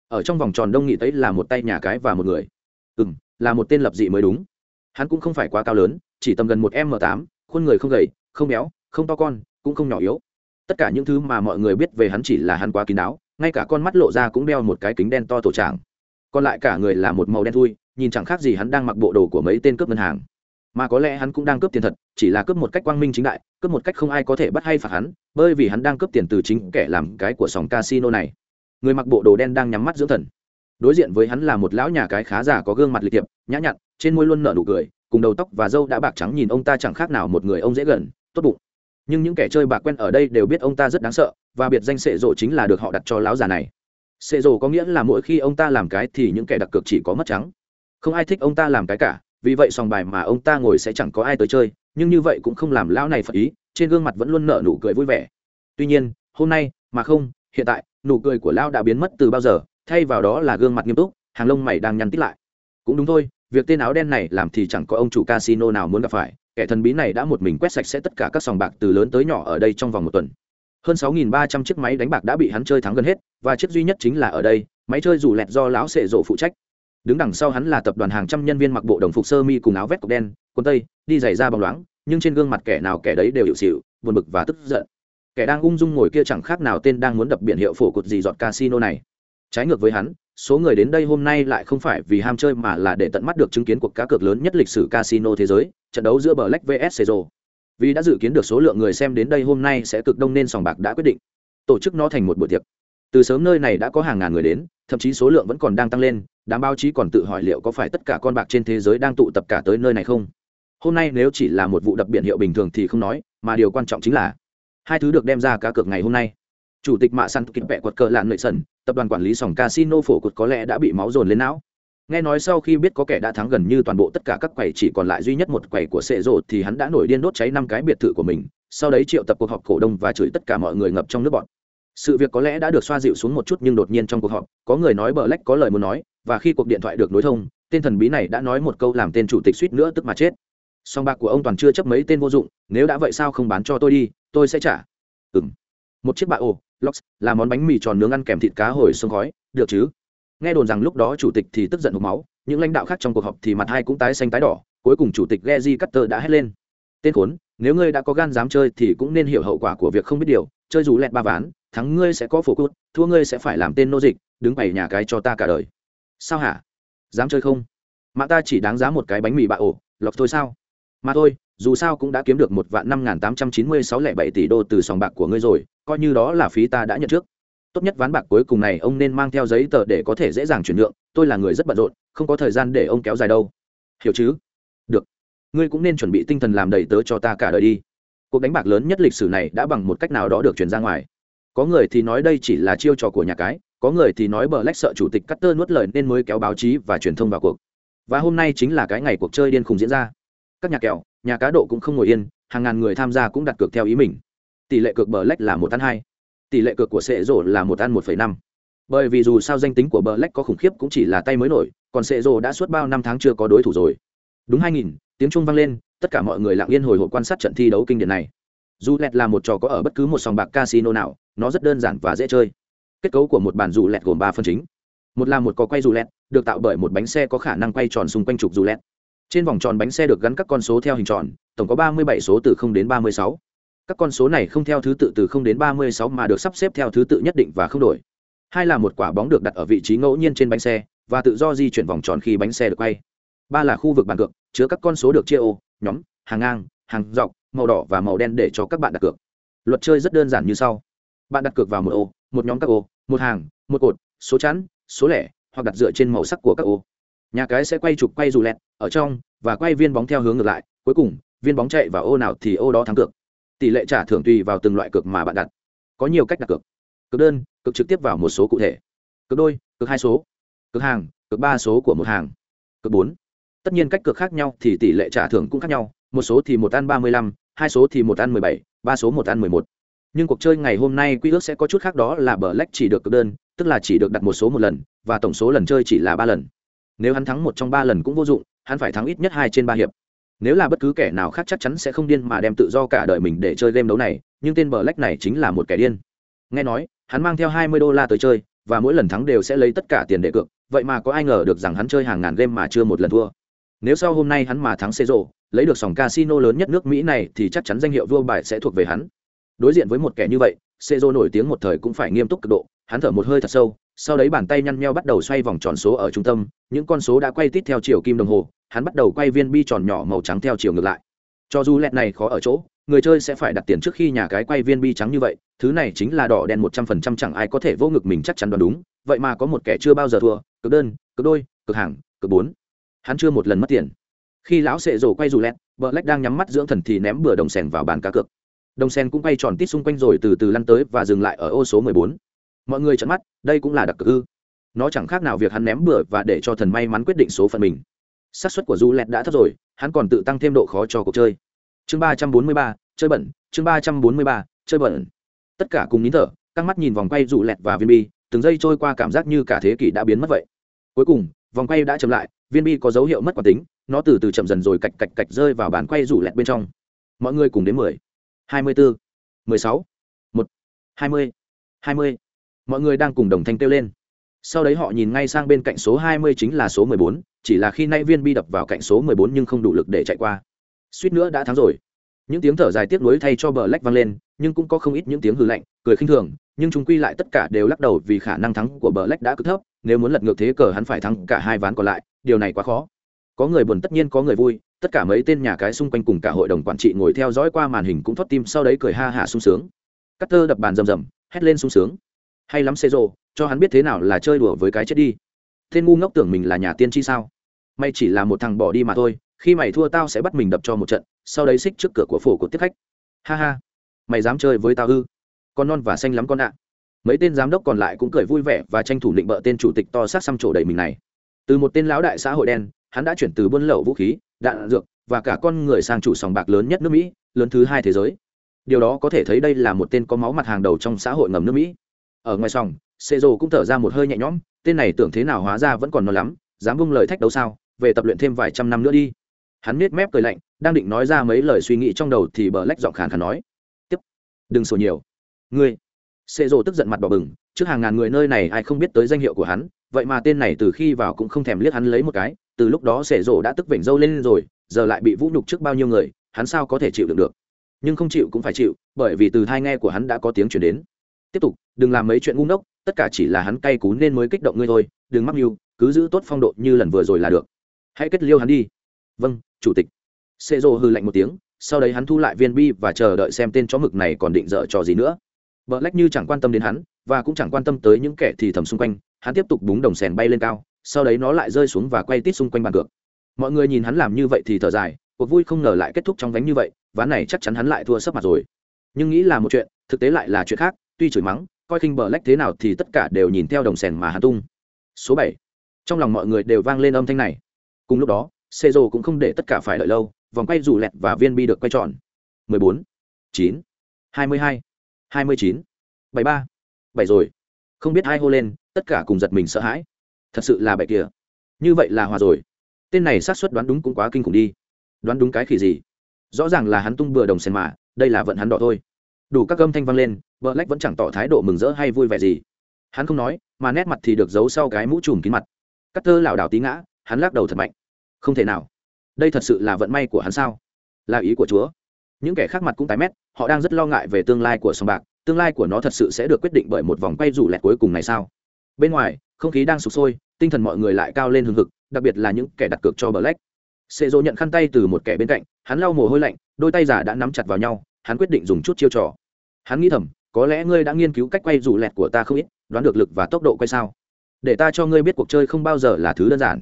Ở trong vòng tròn đông nghị tấy là một tay nhà cái và một người. Ừ m là một tên lập dị mới đúng. Hắn cũng không phải quá cao lớn, chỉ tầm gần một m tám, khuôn người không gầy, không béo, không to con, cũng không nhỏ yếu tất cả những thứ mà mọi người biết về hắn chỉ là hắn quá kín đáo, ngay cả con mắt lộ ra cũng đeo một cái kính đen to tổ tràng. Còn lại cả người là một màu đen thui, nhìn chẳng khác gì hắn đang mặc bộ đồ của mấy tên cướp ngân hàng. Mà có lẽ hắn cũng đang cướp tiền thật, chỉ là cướp một cách quang minh chính đại, cướp một cách không ai có thể bắt hay phạt hắn, bởi vì hắn đang cướp tiền từ chính kẻ làm cái của sòng casino này. Người mặc bộ đồ đen đang nhắm mắt dưỡng thần. Đối diện với hắn là một lão nhà cái khá già có gương mặt lịch tiệp nhã nhặn, trên môi luôn nở nụ cười, cùng đầu tóc và râu đã bạc trắng nhìn ông ta chẳng khác nào một người ông dễ gần, tốt bụng nhưng những kẻ chơi bạc quen ở đây đều biết ông ta rất đáng sợ, và biệt danh sệ rộ chính là được họ đặt cho lão già này. Sệ rộ có nghĩa là mỗi khi ông ta làm cái thì những kẻ đặt cược chỉ có mất trắng. Không ai thích ông ta làm cái cả, vì vậy sòng bài mà ông ta ngồi sẽ chẳng có ai tới chơi, nhưng như vậy cũng không làm lão này phật ý, trên gương mặt vẫn luôn nở nụ cười vui vẻ. Tuy nhiên, hôm nay, mà không, hiện tại, nụ cười của lão đã biến mất từ bao giờ, thay vào đó là gương mặt nghiêm túc, hàng lông mày đang nhăn tít lại. Cũng đúng thôi, việc tên áo đen này làm thì chẳng có ông chủ casino nào muốn gặp phải kẻ thần bí này đã một mình quét sạch sẽ tất cả các sòng bạc từ lớn tới nhỏ ở đây trong vòng một tuần. Hơn 6.300 chiếc máy đánh bạc đã bị hắn chơi thắng gần hết, và chiếc duy nhất chính là ở đây, máy chơi rủ lẹt do lão sệ rộ phụ trách. Đứng đằng sau hắn là tập đoàn hàng trăm nhân viên mặc bộ đồng phục sơ mi cùng áo vest cộc đen, quần tây, đi giày da bóng loáng, nhưng trên gương mặt kẻ nào kẻ đấy đều hiệu xịu, buồn bực và tức giận. Kẻ đang ung dung ngồi kia chẳng khác nào tên đang muốn đập biển hiệu phổ cột gì giọt casino này. Trái ngược với hắn số người đến đây hôm nay lại không phải vì ham chơi mà là để tận mắt được chứng kiến cuộc cá cược lớn nhất lịch sử casino thế giới, trận đấu giữa black vs Cezo. vì đã dự kiến được số lượng người xem đến đây hôm nay sẽ cực đông nên sòng bạc đã quyết định tổ chức nó thành một buổi tiệc. Từ sớm nơi này đã có hàng ngàn người đến, thậm chí số lượng vẫn còn đang tăng lên, đám báo chí còn tự hỏi liệu có phải tất cả con bạc trên thế giới đang tụ tập cả tới nơi này không? Hôm nay nếu chỉ là một vụ đập biển hiệu bình thường thì không nói, mà điều quan trọng chính là hai thứ được đem ra cá cược ngày hôm nay. Chủ tịch mạ săn Kịch vẹ quật cờ lạn nội sần tập đoàn quản lý sòng casino phổ cột có lẽ đã bị máu dồn lên não. Nghe nói sau khi biết có kẻ đã thắng gần như toàn bộ tất cả các quầy chỉ còn lại duy nhất một quầy của sệ rộ thì hắn đã nổi điên đốt cháy năm cái biệt thự của mình, sau đấy triệu tập cuộc họp cổ đông và chửi tất cả mọi người ngập trong nước bọn sự việc có lẽ đã được xoa dịu xuống một chút nhưng đột nhiên trong cuộc họp, có người nói bờ lách có lời muốn nói, và khi cuộc điện thoại được nối thông, tên thần bí này đã nói một câu làm tên chủ tịch suýt nữa tức mà chết. Song bạc của ông toàn chưa chấp mấy tên vô dụng, nếu đã vậy sao không bán cho tôi đi, tôi sẽ trả. Ừng một chiếc bạ ồ lox, là món bánh mì tròn nướng ăn kèm thịt cá hồi sông khói, được chứ? Nghe đồn rằng lúc đó chủ tịch thì tức giận hộp máu, những lãnh đạo khác trong cuộc họp thì mặt hai cũng tái xanh tái đỏ, cuối cùng chủ tịch Geji Cutter đã hét lên. Tên khốn, nếu ngươi đã có gan dám chơi thì cũng nên hiểu hậu quả của việc không biết điều, chơi dù lẹt ba ván, thắng ngươi sẽ có phổ cút, thua ngươi sẽ phải làm tên nô dịch, đứng bày nhà cái cho ta cả đời. Sao hả? Dám chơi không? Mạng ta chỉ đáng giá một cái bánh mì bạ ổ, lọc thôi sao? Mà thôi dù sao cũng đã kiếm được một vạn năm n g h n tám trăm chín mươi sáu lẻ bảy tỷ đô từ sòng bạc của ngươi rồi, coi như đó là phí ta đã nhận trước. Tốt nhất ván bạc cuối cùng này ông nên mang theo giấy tờ để có thể dễ dàng chuyển nhượng, tôi là người rất bận rộn, không có thời gian để ông kéo dài đâu. Hiểu chứ? Được. Ngươi cũng nên chuẩn bị tinh thần làm đầy tớ cho ta cả đời đi. Cuộc đánh bạc lớn nhất lịch sử này đã bằng một cách nào đó được chuyển ra ngoài. Có người thì nói đây chỉ là chiêu trò của nhà cái, có người thì nói bờ lách sợ chủ tịch cắt tơ nuốt lời nên mới kéo báo chí và truyền thông vào cuộc. Và hôm nay chính là cái ngày cuộc chơi điên khùng diễn ra. Các nhà kẹo nhà cá độ cũng không ngồi yên, hàng ngàn người tham gia cũng đặt cược theo ý mình. Tỷ lệ cược bờ lách là một ăn hai. Tỷ lệ cược của sệ rổ là một ăn một phẩy năm. Bởi vì dù sao danh tính của bờ lách có khủng khiếp cũng chỉ là tay mới nổi, còn sệ rổ đã suốt bao năm tháng chưa có đối thủ rồi. Đúng hai nghìn, tiếng trung vang lên, tất cả mọi người lặng yên hồi hộp quan sát trận thi đấu kinh điển này. Dù lẹt là một trò có ở bất cứ một sòng bạc casino nào, nó rất đơn giản và dễ chơi. Kết cấu của một bàn dù lẹt gồm ba phần chính. Một là một có quay dù lẹt, được tạo bởi một bánh xe có khả năng quay tròn xung quanh trục dù lẹt trên vòng tròn bánh xe được gắn các con số theo hình tròn tổng có ba mươi bảy số từ 0 đến ba mươi sáu. Các con số này không theo thứ tự từ 0 đến ba mươi sáu mà được sắp xếp theo thứ tự nhất định và không đổi. Hai là một quả bóng được đặt ở vị trí ngẫu nhiên trên bánh xe và tự do di chuyển vòng tròn khi bánh xe được quay. Ba là khu vực bàn cược chứa các con số được chia ô nhóm hàng ngang hàng dọc màu đỏ và màu đen để cho các bạn đặt cược. Luật chơi rất đơn giản như sau. Bạn đặt cược vào một ô một nhóm các ô một hàng một cột số chẵn, số lẻ hoặc đặt dựa trên màu sắc của các ô nhà cái sẽ quay trục quay dù lẹt, ở trong, và quay viên bóng theo hướng ngược lại, cuối cùng, viên bóng chạy vào ô nào thì ô đó thắng cược. Tỷ lệ trả thưởng tùy vào từng loại cược mà bạn đặt. Có nhiều cách đặt cược. Cược đơn, cược trực tiếp vào một số cụ thể. Cược đôi, cược hai số. Cược hàng, cược ba số của một hàng. Cược bốn. Tất nhiên cách cược khác nhau thì tỷ lệ trả thưởng cũng khác nhau. Một số thì một ăn ba mươi lăm, hai số thì một ăn mười bảy, ba số một ăn mười một. Nhưng cuộc chơi ngày hôm nay quy ước sẽ có chút khác đó là bờ lách chỉ được cực đơn, tức là chỉ được đặt một số một lần, và tổng số lần chơi chỉ là ba lần nếu hắn thắng một trong ba lần cũng vô dụng, hắn phải thắng ít nhất hai trên ba hiệp. Nếu là bất cứ kẻ nào khác chắc chắn sẽ không điên mà đem tự do cả đời mình để chơi game đấu này, nhưng tên bờ lách này chính là một kẻ điên. Nghe nói, hắn mang theo hai mươi đô la tới chơi, và mỗi lần thắng đều sẽ lấy tất cả tiền để cược, vậy mà có ai ngờ được rằng hắn chơi hàng ngàn game mà chưa một lần thua. Nếu sau hôm nay hắn mà thắng xê rộ lấy được sòng casino lớn nhất nước mỹ này thì chắc chắn danh hiệu vua bài sẽ thuộc về hắn. Đối diện với một kẻ như vậy xê rộ nổi tiếng một thời cũng phải nghiêm túc cực độ hắn thở một hơi thật sâu, sau đấy bàn tay nhăn nheo bắt đầu xoay vòng tròn số ở trung tâm, những con số đã quay tít theo chiều kim đồng hồ, hắn bắt đầu quay viên bi tròn nhỏ màu trắng theo chiều ngược lại. Cho dù lẹt này khó ở chỗ, người chơi sẽ phải đặt tiền trước khi nhà cái quay viên bi trắng như vậy, thứ này chính là đỏ đen một trăm phần trăm chẳng ai có thể vô ngực mình chắc chắn đoán đúng, vậy mà có một kẻ chưa bao giờ thua, cực đơn, cực đôi, cực hàng, cực bốn. Hắn chưa một lần mất tiền. Khi lão sệ rổ quay dù lẹt vợ lách đang nhắm mắt dưỡng thần thì ném bừa đồng sèn vào bàn cá cược. Đồng sen cũng quay tròn tít xung quanh rồi từ từ lăn tới và dừng lại ở ô số mười bốn mọi người trợn mắt, đây cũng là đặc cực ư. Nó chẳng khác nào việc hắn ném bừa và để cho thần may mắn quyết định số phận mình. Xác suất của du lẹt đã thấp rồi, hắn còn tự tăng thêm độ khó cho cuộc chơi. Chương ba trăm bốn mươi ba, chơi bẩn, chương ba trăm bốn mươi ba, chơi bẩn. Tất cả cùng nín thở, căng mắt nhìn vòng quay rủ lẹt và viên bi từng giây trôi qua cảm giác như cả thế kỷ đã biến mất vậy. Cuối cùng, vòng quay đã chậm lại viên bi có dấu hiệu mất quả tính, nó từ từ chậm dần rồi cạch cạch cạch rơi vào bàn quay rủ lẹt bên trong. Mọi người cùng đến mười. Hai mươi bốn mười sáu. Một. Hai mươi. Hai mươi mọi người đang cùng đồng thanh kêu lên. Sau đấy họ nhìn ngay sang bên cạnh số hai mươi chính là số mười bốn, chỉ là khi nay viên bi đập vào cạnh số mười bốn nhưng không đủ lực để chạy qua. Suýt nữa đã thắng rồi. Những tiếng thở dài tiếc nuối thay cho bờ lách vang lên, nhưng cũng có không ít những tiếng hư lạnh, cười khinh thường, nhưng chúng quy lại tất cả đều lắc đầu vì khả năng thắng của bờ lách đã cực thấp, nếu muốn lật ngược thế cờ hắn phải thắng cả hai ván còn lại, điều này quá khó. Có người buồn tất nhiên có người vui, tất cả mấy tên nhà cái xung quanh cùng cả hội đồng quản trị ngồi theo dõi qua màn hình cũng thoát tim, sau đấy cười ha hả sung sướng. Cắt tơ đập bàn rầm rầm, hét lên sung sướng hay lắm, xê rô, cho hắn biết thế nào là chơi đùa với cái chết đi. Tên ngu ngốc tưởng mình là nhà tiên tri sao? Mày chỉ là một thằng bỏ đi mà thôi, khi mày thua tao sẽ bắt mình đập cho một trận, sau đấy xích trước cửa của phổ của tiếp khách. Ha ha, mày dám chơi với tao ư? Con non và xanh lắm con ạ. Mấy tên giám đốc còn lại cũng cười vui vẻ và tranh thủ định bợ tên chủ tịch to sát xăm trổ đầy mình này. Từ một tên lão đại xã hội đen, hắn đã chuyển từ buôn lậu vũ khí, đạn, dược và cả con người sang chủ sòng bạc lớn nhất nước mỹ, lớn thứ hai thế giới. Điều đó có thể thấy đây là một tên có máu mặt hàng đầu trong xã hội ngầm nước mỹ ở ngoài sòng xê rồ cũng thở ra một hơi nhẹ nhõm, tên này tưởng thế nào hóa ra vẫn còn non lắm, dám bung lời thách đấu sao? Về tập luyện thêm vài trăm năm nữa đi. Hắn nết mép cười lạnh, đang định nói ra mấy lời suy nghĩ trong đầu thì bờ lách giọng khàn khàn nói, tiếp, đừng sổ nhiều. Ngươi. Xê rồ tức giận mặt bỏ bừng, trước hàng ngàn người nơi này ai không biết tới danh hiệu của hắn, vậy mà tên này từ khi vào cũng không thèm liếc hắn lấy một cái, từ lúc đó xê rồ đã tức vểnh râu lên rồi, giờ lại bị vũ nhục trước bao nhiêu người, hắn sao có thể chịu được được? Nhưng không chịu cũng phải chịu, bởi vì từ thai nghe của hắn đã có tiếng chuyển đến. Tiếp tục đừng làm mấy chuyện ngu ngốc, tất cả chỉ là hắn cay cú nên mới kích động ngươi thôi, đừng mắc mưu, cứ giữ tốt phong độ như lần vừa rồi là được. Hãy kết liêu hắn đi. Vâng chủ tịch. Xê rô hư lạnh một tiếng, sau đấy hắn thu lại viên bi và chờ đợi xem tên chó mực này còn định dở trò gì nữa. Vợ lách như chẳng quan tâm đến hắn, và cũng chẳng quan tâm tới những kẻ thì thầm xung quanh, hắn tiếp tục búng đồng sèn bay lên cao, sau đấy nó lại rơi xuống và quay tít xung quanh bàn cược. Mọi người nhìn hắn làm như vậy thì thở dài, cuộc vui không ngờ lại kết thúc trong vánh như vậy, ván này chắc chắn hắn lại thua sấp mặt rồi. Nhưng nghĩ là một chuyện, thực tế lại là chuyện khác, tuy chửi mắng coi khinh bờ lách thế nào thì tất cả đều nhìn theo đồng sèn mà hắn tung. Số bảy. Trong lòng mọi người đều vang lên âm thanh này. Cùng lúc đó xê rô cũng không để tất cả phải đợi lâu vòng quay rủ lẹt và viên bi được quay tròn. 14, 9, 22, 29, 73, bảy rồi. Không biết ai hô lên tất cả cùng giật mình sợ hãi. Thật sự là bậy kìa. Như vậy là hòa rồi. Tên này xác suất đoán đúng cũng quá kinh khủng đi. Đoán đúng cái khỉ gì? Rõ ràng là hắn tung bừa đồng sen mà đây là vận hắn đỏ thôi đủ các âm thanh vang lên vợ lách vẫn chẳng tỏ thái độ mừng rỡ hay vui vẻ gì. Hắn không nói, mà nét mặt thì được giấu sau cái mũ trùm kín mặt. Cắt tơ lảo đảo tí ngã, hắn lắc đầu thật mạnh. Không thể nào. Đây thật sự là vận may của hắn sao? Là ý của chúa. Những kẻ khác mặt cũng tái mét, họ đang rất lo ngại về tương lai của sòng bạc, tương lai của nó thật sự sẽ được quyết định bởi một vòng quay rủ lẹt cuối cùng này sao? Bên ngoài, không khí đang sụp sôi, tinh thần mọi người lại cao lên hừng hực, đặc biệt là những kẻ đặt cược cho black sệ dỗ nhận khăn tay từ một kẻ bên cạnh, hắn lau mồ hôi lạnh, đôi tay giả đã nắm chặt vào nhau, hắn quyết định dùng chút chiêu trò hắn nghĩ thầm, có lẽ ngươi đã nghiên cứu cách quay rủ lẹt của ta không ít, đoán được lực và tốc độ quay sao. Để ta cho ngươi biết cuộc chơi không bao giờ là thứ đơn giản.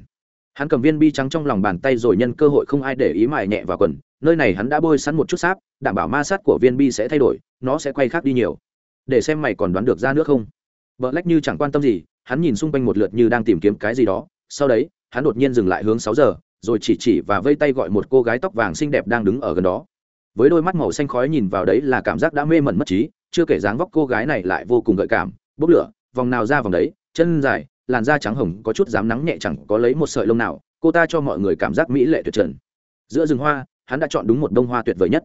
Hắn cầm viên bi trắng trong lòng bàn tay rồi nhân cơ hội không ai để ý mài nhẹ vào quần. Nơi này hắn đã bôi sẵn một chút sáp, đảm bảo ma sát của viên bi sẽ thay đổi, nó sẽ quay khác đi nhiều. Để xem mày còn đoán được ra nước không. Vợ lách như chẳng quan tâm gì, hắn nhìn xung quanh một lượt như đang tìm kiếm cái gì đó. Sau đấy, hắn đột nhiên dừng lại hướng sáu giờ, rồi chỉ chỉ và vây tay gọi một cô gái tóc vàng xinh đẹp đang đứng ở gần đó với đôi mắt màu xanh khói nhìn vào đấy là cảm giác đã mê mẩn mất trí, chưa kể dáng vóc cô gái này lại vô cùng gợi cảm, bốc lửa, vòng nào ra vòng đấy, chân dài, làn da trắng hồng có chút dám nắng nhẹ chẳng có lấy một sợi lông nào, cô ta cho mọi người cảm giác mỹ lệ tuyệt trần. Giữa rừng hoa, hắn đã chọn đúng một bông hoa tuyệt vời nhất.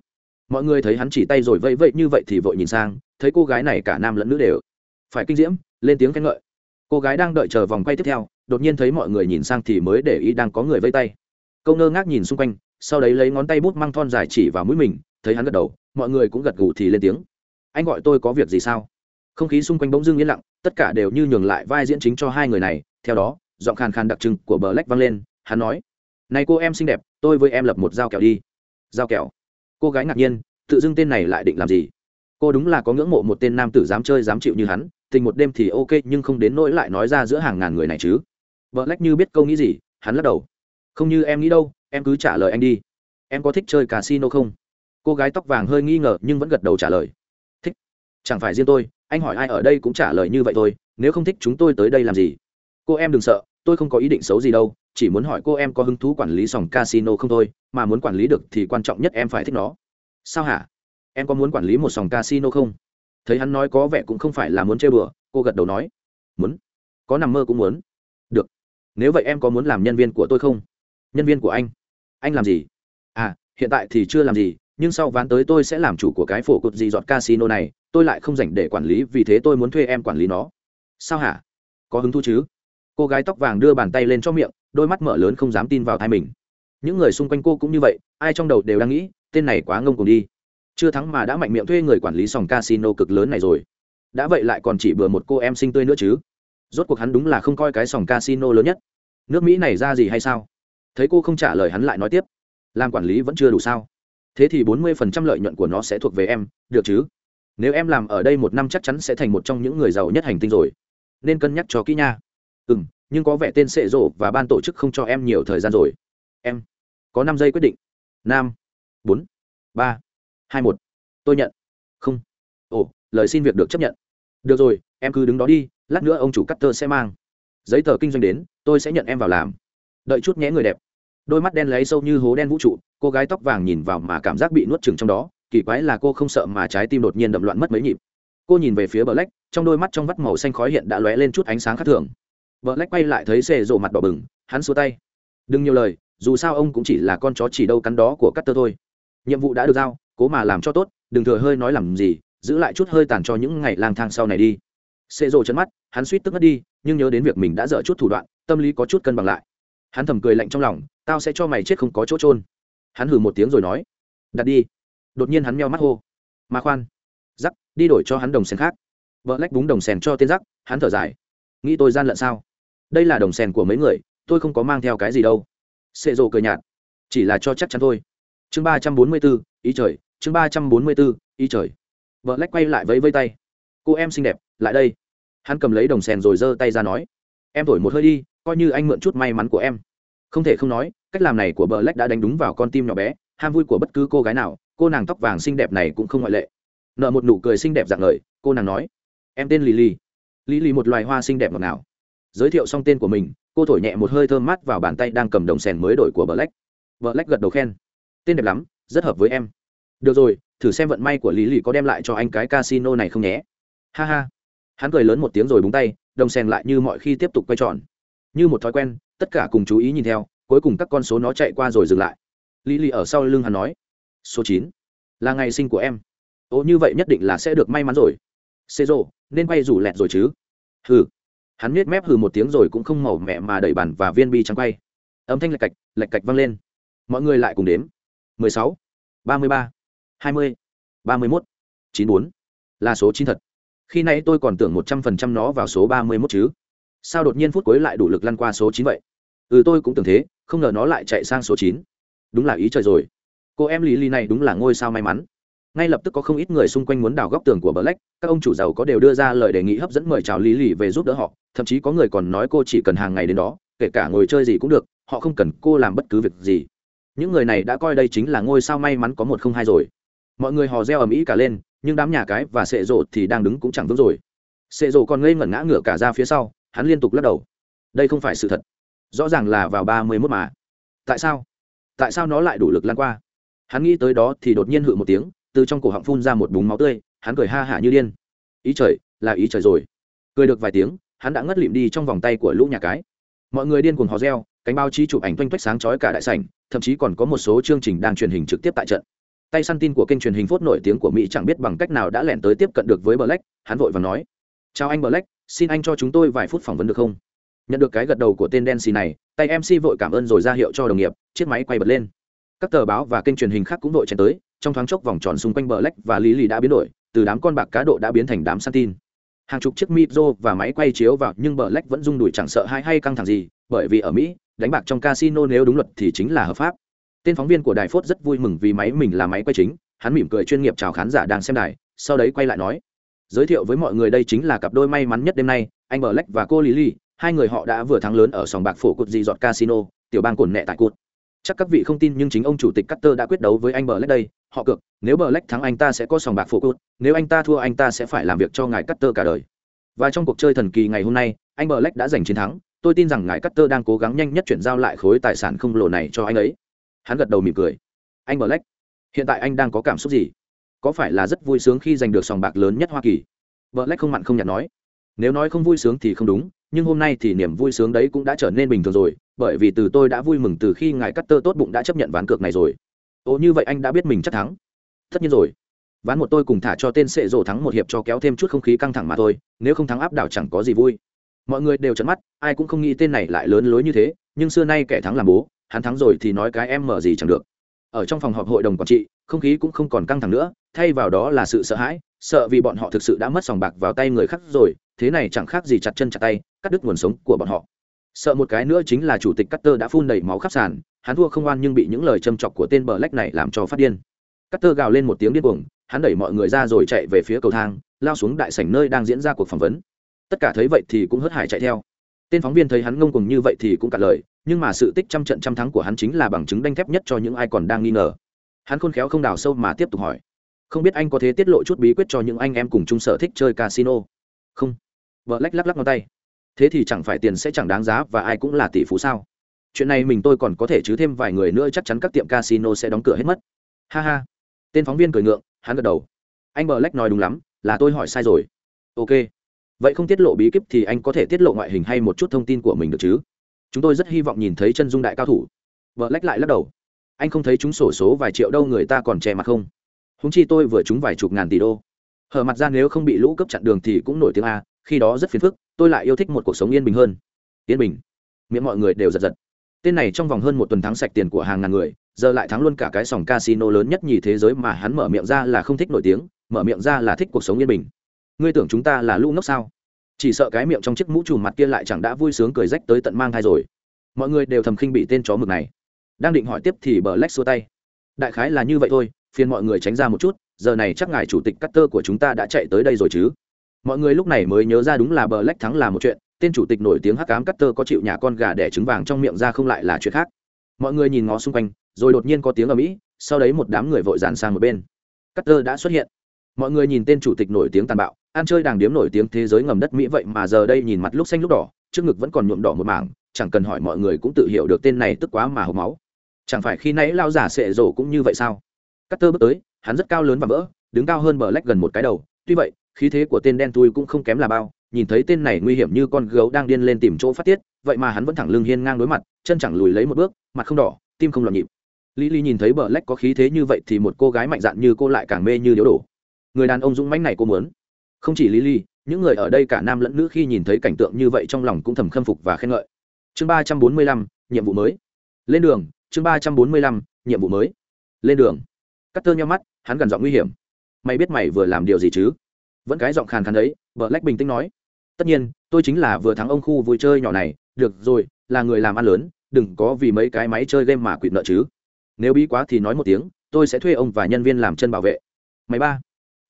Mọi người thấy hắn chỉ tay rồi vẫy vẫy như vậy thì vội nhìn sang, thấy cô gái này cả nam lẫn nữ đều phải kinh diễm, lên tiếng khen ngợi. Cô gái đang đợi chờ vòng quay tiếp theo, đột nhiên thấy mọi người nhìn sang thì mới để ý đang có người vây tay. Câu ngơ ngác nhìn xung quanh sau đấy lấy ngón tay bút măng thon dài chỉ vào mũi mình, thấy hắn gật đầu, mọi người cũng gật gù thì lên tiếng. Anh gọi tôi có việc gì sao? Không khí xung quanh bỗng dưng yên lặng, tất cả đều như nhường lại vai diễn chính cho hai người này. Theo đó, giọng khàn khàn đặc trưng của bờ lách vang lên, hắn nói, này cô em xinh đẹp, tôi với em lập một dao kẹo đi. Dao kẹo? Cô gái ngạc nhiên, tự dưng tên này lại định làm gì? Cô đúng là có ngưỡng mộ một tên nam tử dám chơi dám chịu như hắn, tình một đêm thì ok, nhưng không đến nỗi lại nói ra giữa hàng ngàn người này chứ. Vợ lách như biết câu nghĩ gì, hắn lắc đầu. Không như em nghĩ đâu em cứ trả lời anh đi. Em có thích chơi casino không? Cô gái tóc vàng hơi nghi ngờ nhưng vẫn gật đầu trả lời. Thích. Chẳng phải riêng tôi, anh hỏi ai ở đây cũng trả lời như vậy thôi, nếu không thích chúng tôi tới đây làm gì? Cô em đừng sợ, tôi không có ý định xấu gì đâu, chỉ muốn hỏi cô em có hứng thú quản lý sòng casino không thôi, mà muốn quản lý được thì quan trọng nhất em phải thích nó. Sao hả? Em có muốn quản lý một sòng casino không? Thấy hắn nói có vẻ cũng không phải là muốn chơi bừa, cô gật đầu nói. Muốn. Có nằm mơ cũng muốn. Được. Nếu vậy em có muốn làm nhân viên của tôi không? Nhân viên của anh anh làm gì? À hiện tại thì chưa làm gì, nhưng sau ván tới tôi sẽ làm chủ của cái phổ cột gì dọn casino này, tôi lại không dành để quản lý vì thế tôi muốn thuê em quản lý nó. Sao hả? Có hứng thú chứ? Cô gái tóc vàng đưa bàn tay lên cho miệng, đôi mắt mở lớn không dám tin vào thai mình. Những người xung quanh cô cũng như vậy, ai trong đầu đều đang nghĩ, tên này quá ngông cùng đi. Chưa thắng mà đã mạnh miệng thuê người quản lý sòng casino cực lớn này rồi. Đã vậy lại còn chỉ bừa một cô em sinh tươi nữa chứ? Rốt cuộc hắn đúng là không coi cái sòng casino lớn nhất. Nước mỹ này ra gì hay sao? Thấy cô không trả lời hắn lại nói tiếp. Làm quản lý vẫn chưa đủ sao? Thế thì bốn mươi phần trăm lợi nhuận của nó sẽ thuộc về em, được chứ? Nếu em làm ở đây một năm chắc chắn sẽ thành một trong những người giàu nhất hành tinh rồi. Nên cân nhắc cho kỹ nha. Ừ m nhưng có vẻ tên sệ rộ và ban tổ chức không cho em nhiều thời gian rồi. Em, có năm giây quyết định. Năm bốn, ba, hai, một, tôi nhận. Không. Ồ, lời xin việc được chấp nhận. Được rồi, em cứ đứng đó đi, lát nữa ông chủ cắt tơ sẽ mang. Giấy tờ kinh doanh đến, tôi sẽ nhận em vào làm. Đợi chút nhé người đẹp đôi mắt đen lấy sâu như hố đen vũ trụ, cô gái tóc vàng nhìn vào mà cảm giác bị nuốt chừng trong đó, kỳ quái là cô không sợ mà trái tim đột nhiên đậm loạn mất mấy nhịp. Cô nhìn về phía bờ lách, trong đôi mắt trong vắt màu xanh khói hiện đã lóe lên chút ánh sáng khác thường. Bờ lách quay lại thấy xê rộ mặt đỏ bừng, hắn xua tay. Đừng nhiều lời, dù sao ông cũng chỉ là con chó chỉ đâu cắn đó của cắt tơ thôi. Nhiệm vụ đã được giao, cố mà làm cho tốt, đừng thừa hơi nói làm gì, giữ lại chút hơi tàn cho những ngày lang thang sau này đi. Xê rộ chân mắt, hắn suýt tức mất đi, nhưng nhớ đến việc mình đã dở chút thủ đoạn, tâm lý có chút cân bằng lại hắn thầm cười lạnh trong lòng, tao sẽ cho mày chết không có chỗ trôn hắn hử một tiếng rồi nói, đặt đi. Đột nhiên hắn meo mắt hô mà khoan. Giắc đi đổi cho hắn đồng sen khác. Vợ lách búng đồng sen cho tên giắc hắn thở dài. Nghĩ tôi gian lận sao? Đây là đồng sen của mấy người, tôi không có mang theo cái gì đâu. Xệ rồ cười nhạt, chỉ là cho chắc chắn thôi. Chương ba trăm bốn mươi bốn ý trời, chương ba trăm bốn mươi bốn ý trời. Vợ lách quay lại vẫy vây tay. Cô em xinh đẹp, lại đây. Hắn cầm lấy đồng sen rồi giơ tay ra nói, em thổi một hơi đi coi như anh mượn chút may mắn của em. Không thể không nói cách làm này của bờ lách đã đánh đúng vào con tim nhỏ bé ham vui của bất cứ cô gái nào cô nàng tóc vàng xinh đẹp này cũng không ngoại lệ. Nợ một nụ cười xinh đẹp dạng lời, cô nàng nói em tên lily. Lily một loài hoa xinh đẹp ngọt ngào. Giới thiệu xong tên của mình cô thổi nhẹ một hơi thơm mát vào bàn tay đang cầm đồng sèn mới đổi của black. Black gật đầu khen tên đẹp lắm rất hợp với em. Được rồi thử xem vận may của lý lì có đem lại cho anh cái casino này không nhé. Ha ha. Hắn cười lớn một tiếng rồi búng tay đồng sèn lại như mọi khi tiếp tục quay tròn như một thói quen, tất cả cùng chú ý nhìn theo, cuối cùng các con số nó chạy qua rồi dừng lại. Lý lì ở sau lưng hắn nói, số chín, là ngày sinh của em. Ô, như vậy nhất định là sẽ được may mắn rồi. Xê rô, nên quay rủ lẹt rồi chứ? Hừ. Hắn miết mép hừ một tiếng rồi cũng không màu mẹ mà đẩy bàn và viên bi trắng quay. Âm thanh lạch cạch lạch cạch vang lên. Mọi người lại cùng đếm. Mười sáu, ba mươi ba, hai mươi, ba mươi mốt, chín bốn, là số chín thật. Khi nãy tôi còn tưởng một trăm phần trăm nó vào số ba mươi mốt chứ sao đột nhiên phút cuối lại đủ lực lăn qua số chín vậy? Ừ tôi cũng tưởng thế, không ngờ nó lại chạy sang số chín. Đúng là ý trời rồi. Cô em lý lý này đúng là ngôi sao may mắn. Ngay lập tức có không ít người xung quanh muốn đào góc tường của black, các ông chủ giàu có đều đưa ra lời đề nghị hấp dẫn mời chào lý lì về giúp đỡ họ, thậm chí có người còn nói cô chỉ cần hàng ngày đến đó, kể cả ngồi chơi gì cũng được, họ không cần cô làm bất cứ việc gì. Những người này đã coi đây chính là ngôi sao may mắn có một không hai rồi. Mọi người hò reo ầm ĩ cả lên, nhưng đám nhà cái và sệ rộ thì đang đứng cũng chẳng vững rồi. Sệ rộ còn ngây ngẩn ngã ngửa cả ra phía sau hắn liên tục lắc đầu. Đây không phải sự thật. Rõ ràng là vào ba mươi mốt mà. Tại sao? Tại sao nó lại đủ lực lan qua? Hắn nghĩ tới đó thì đột nhiên hự một tiếng, từ trong cổ họng phun ra một búng máu tươi, hắn cười ha hả như điên. Ý trời, là ý trời rồi. Cười được vài tiếng, hắn đã ngất lịm đi trong vòng tay của lũ nhà cái. Mọi người điên cuồng hò reo, cánh báo chí chụp ảnh toanh toách sáng chói cả đại sảnh, thậm chí còn có một số chương trình đang truyền hình trực tiếp tại trận. Tay săn tin của kênh truyền hình phốt nổi tiếng của mỹ chẳng biết bằng cách nào đã lẻn tới tiếp cận được với black, hắn vội và nói. Chào anh black xin anh cho chúng tôi vài phút phỏng vấn được không? Nhận được cái gật đầu của tên đen xì này, tay mc vội cảm ơn rồi ra hiệu cho đồng nghiệp, chiếc máy quay bật lên. Các tờ báo và kênh truyền hình khác cũng vội chen tới, trong thoáng chốc vòng tròn xung quanh bờ lách và lý lì đã biến đổi, từ đám con bạc cá độ đã biến thành đám săn tin. Hàng chục chiếc micro và máy quay chiếu vào, nhưng bờ lách vẫn rung đùi chẳng sợ hay hay căng thẳng gì, bởi vì ở mỹ, đánh bạc trong casino nếu đúng luật thì chính là hợp pháp. Tên phóng viên của đài phốt rất vui mừng vì máy mình là máy quay chính, hắn mỉm cười chuyên nghiệp chào khán giả đang xem đài, sau đấy quay lại nói giới thiệu với mọi người đây chính là cặp đôi may mắn nhất đêm nay anh bờ lách và cô lý hai người họ đã vừa thắng lớn ở sòng bạc phổ cột dị dọn casino tiểu bang cồn nẹ tại cột. chắc các vị không tin nhưng chính ông chủ tịch Cutter đã quyết đấu với anh Black đây, họ cược, nếu Black thắng anh ta sẽ có sòng bạc phổ cột, nếu anh ta thua anh ta sẽ phải làm việc cho ngài Cutter cả đời. Và trong cuộc chơi thần kỳ ngày hôm nay, anh Black đã giành chiến thắng, tôi tin rằng ngài Cutter đang cố gắng nhanh nhất chuyển giao lại khối tài sản không lồ này cho anh ấy. Hắn gật đầu mỉm cười. Anh Black, hiện tại anh đang có cảm xúc gì? Có phải là rất vui sướng khi giành được sòng bạc lớn nhất Hoa Kỳ? vợ lách không mặn không nhạt nói. Nếu nói không vui sướng thì không đúng, nhưng hôm nay thì niềm vui sướng đấy cũng đã trở nên bình thường rồi bởi vì từ tôi đã vui mừng từ khi ngài cắt tơ tốt bụng đã chấp nhận ván cược này rồi. Ồ như vậy anh đã biết mình chắc thắng. Tất nhiên rồi. Ván một tôi cùng thả cho tên sệ rổ thắng một hiệp cho kéo thêm chút không khí căng thẳng mà thôi nếu không thắng áp đảo chẳng có gì vui. Mọi người đều chấn mắt ai cũng không nghĩ tên này lại lớn lối như thế nhưng xưa nay kẻ thắng làm bố hắn thắng rồi thì nói cái em mở gì chẳng được. Ở trong phòng họp hội đồng quản trị không khí cũng không còn căng thẳng nữa thay vào đó là sự sợ hãi, sợ vì bọn họ thực sự đã mất sòng bạc vào tay người khác rồi, thế này chẳng khác gì chặt chân chặt tay, cắt đứt nguồn sống của bọn họ. Sợ một cái nữa chính là chủ tịch Cutter đã phun đầy máu khắp sàn, hắn thua không oan nhưng bị những lời châm chọc của tên bờ lách này làm cho phát điên. Cutter gào lên một tiếng điên cuồng, hắn đẩy mọi người ra rồi chạy về phía cầu thang, lao xuống đại sảnh nơi đang diễn ra cuộc phỏng vấn. Tất cả thấy vậy thì cũng hớt hải chạy theo. Tên phóng viên thấy hắn ngông cuồng như vậy thì cũng cả lời, nhưng mà sự tích trăm trận trăm thắng của hắn chính là bằng chứng đanh thép nhất cho những ai còn đang nghi ngờ. Hắn khôn khéo không đào sâu mà tiếp tục hỏi không biết anh có thể tiết lộ chút bí quyết cho những anh em cùng chung sở thích chơi casino? Không. Vợ lách lắc lắc ngón tay. Thế thì chẳng phải tiền sẽ chẳng đáng giá và ai cũng là tỷ phú sao? Chuyện này mình tôi còn có thể chứ thêm vài người nữa chắc chắn các tiệm casino sẽ đóng cửa hết mất. Ha ha. Tên phóng viên cười ngượng, hắn gật đầu. Anh bờ lách nói đúng lắm, là tôi hỏi sai rồi. Ok. Vậy không tiết lộ bí kíp thì anh có thể tiết lộ ngoại hình hay một chút thông tin của mình được chứ? Chúng tôi rất hy vọng nhìn thấy chân dung đại cao thủ. Vợ lách lại lắc đầu. Anh không thấy chúng sổ số vài triệu đâu người ta còn che mặt không? Húng chi tôi vừa trúng vài chục ngàn tỷ đô. Hở mặt ra nếu không bị lũ cấp chặn đường thì cũng nổi tiếng a, khi đó rất phiền phức, tôi lại yêu thích một cuộc sống yên bình hơn. Yên bình. Miệng mọi người đều giật giật. Tên này trong vòng hơn một tuần thắng sạch tiền của hàng ngàn người, giờ lại thắng luôn cả cái sòng casino lớn nhất nhì thế giới mà hắn mở miệng ra là không thích nổi tiếng, mở miệng ra là thích cuộc sống yên bình. Ngươi tưởng chúng ta là lũ ngốc sao? Chỉ sợ cái miệng trong chiếc mũ trùm mặt kia lại chẳng đã vui sướng cười rách tới tận mang thai rồi. Mọi người đều thầm khinh bị tên chó mực này. Đang định hỏi tiếp thì bờ lách xua tay. Đại khái là như vậy thôi phiền mọi người tránh ra một chút, giờ này chắc ngài chủ tịch cắt tơ của chúng ta đã chạy tới đây rồi chứ. Mọi người lúc này mới nhớ ra đúng là bờ lách thắng là một chuyện, tên chủ tịch nổi tiếng hắc cám cắt tơ có chịu nhà con gà đẻ trứng vàng trong miệng ra không lại là chuyện khác. Mọi người nhìn ngó xung quanh, rồi đột nhiên có tiếng ở mỹ sau đấy một đám người vội dàn sang một bên. Cắt tơ đã xuất hiện. Mọi người nhìn tên chủ tịch nổi tiếng tàn bạo, ăn chơi đàng điếm nổi tiếng thế giới ngầm đất mỹ vậy mà giờ đây nhìn mặt lúc xanh lúc đỏ, trước ngực vẫn còn nhuộm đỏ một mảng, chẳng cần hỏi mọi người cũng tự hiểu được tên này tức quá mà hộp máu. Chẳng phải khi nãy lao giả sệ rổ cũng như vậy sao? Cắt tơ bước tới, hắn rất cao lớn và vỡ, đứng cao hơn bờ lách gần một cái đầu. Tuy vậy, khí thế của tên đen tui cũng không kém là bao. Nhìn thấy tên này nguy hiểm như con gấu đang điên lên tìm chỗ phát tiết, vậy mà hắn vẫn thẳng lưng hiên ngang đối mặt, chân chẳng lùi lấy một bước, mặt không đỏ, tim không loạn nhịp. Lý lý nhìn thấy bờ lách có khí thế như vậy thì một cô gái mạnh dạn như cô lại càng mê như điếu đổ. Người đàn ông dũng mãnh này cô muốn. Không chỉ lý lý, những người ở đây cả nam lẫn nữ khi nhìn thấy cảnh tượng như vậy trong lòng cũng thầm khâm phục và khen ngợi. Chương ba trăm bốn mươi lăm, nhiệm vụ mới. Lên đường, chương ba trăm bốn mươi lăm, nhiệm vụ mới. Lên đường cắt tơ nhau mắt, hắn gần giọng nguy hiểm. Mày biết mày vừa làm điều gì chứ? Vẫn cái giọng khàn khàn đấy vợ lách bình tĩnh nói. Tất nhiên, tôi chính là vừa thắng ông khu vui chơi nhỏ này. Được rồi, là người làm ăn lớn, đừng có vì mấy cái máy chơi game mà quỵt nợ chứ. Nếu bí quá thì nói một tiếng, tôi sẽ thuê ông và nhân viên làm chân bảo vệ. Mày ba.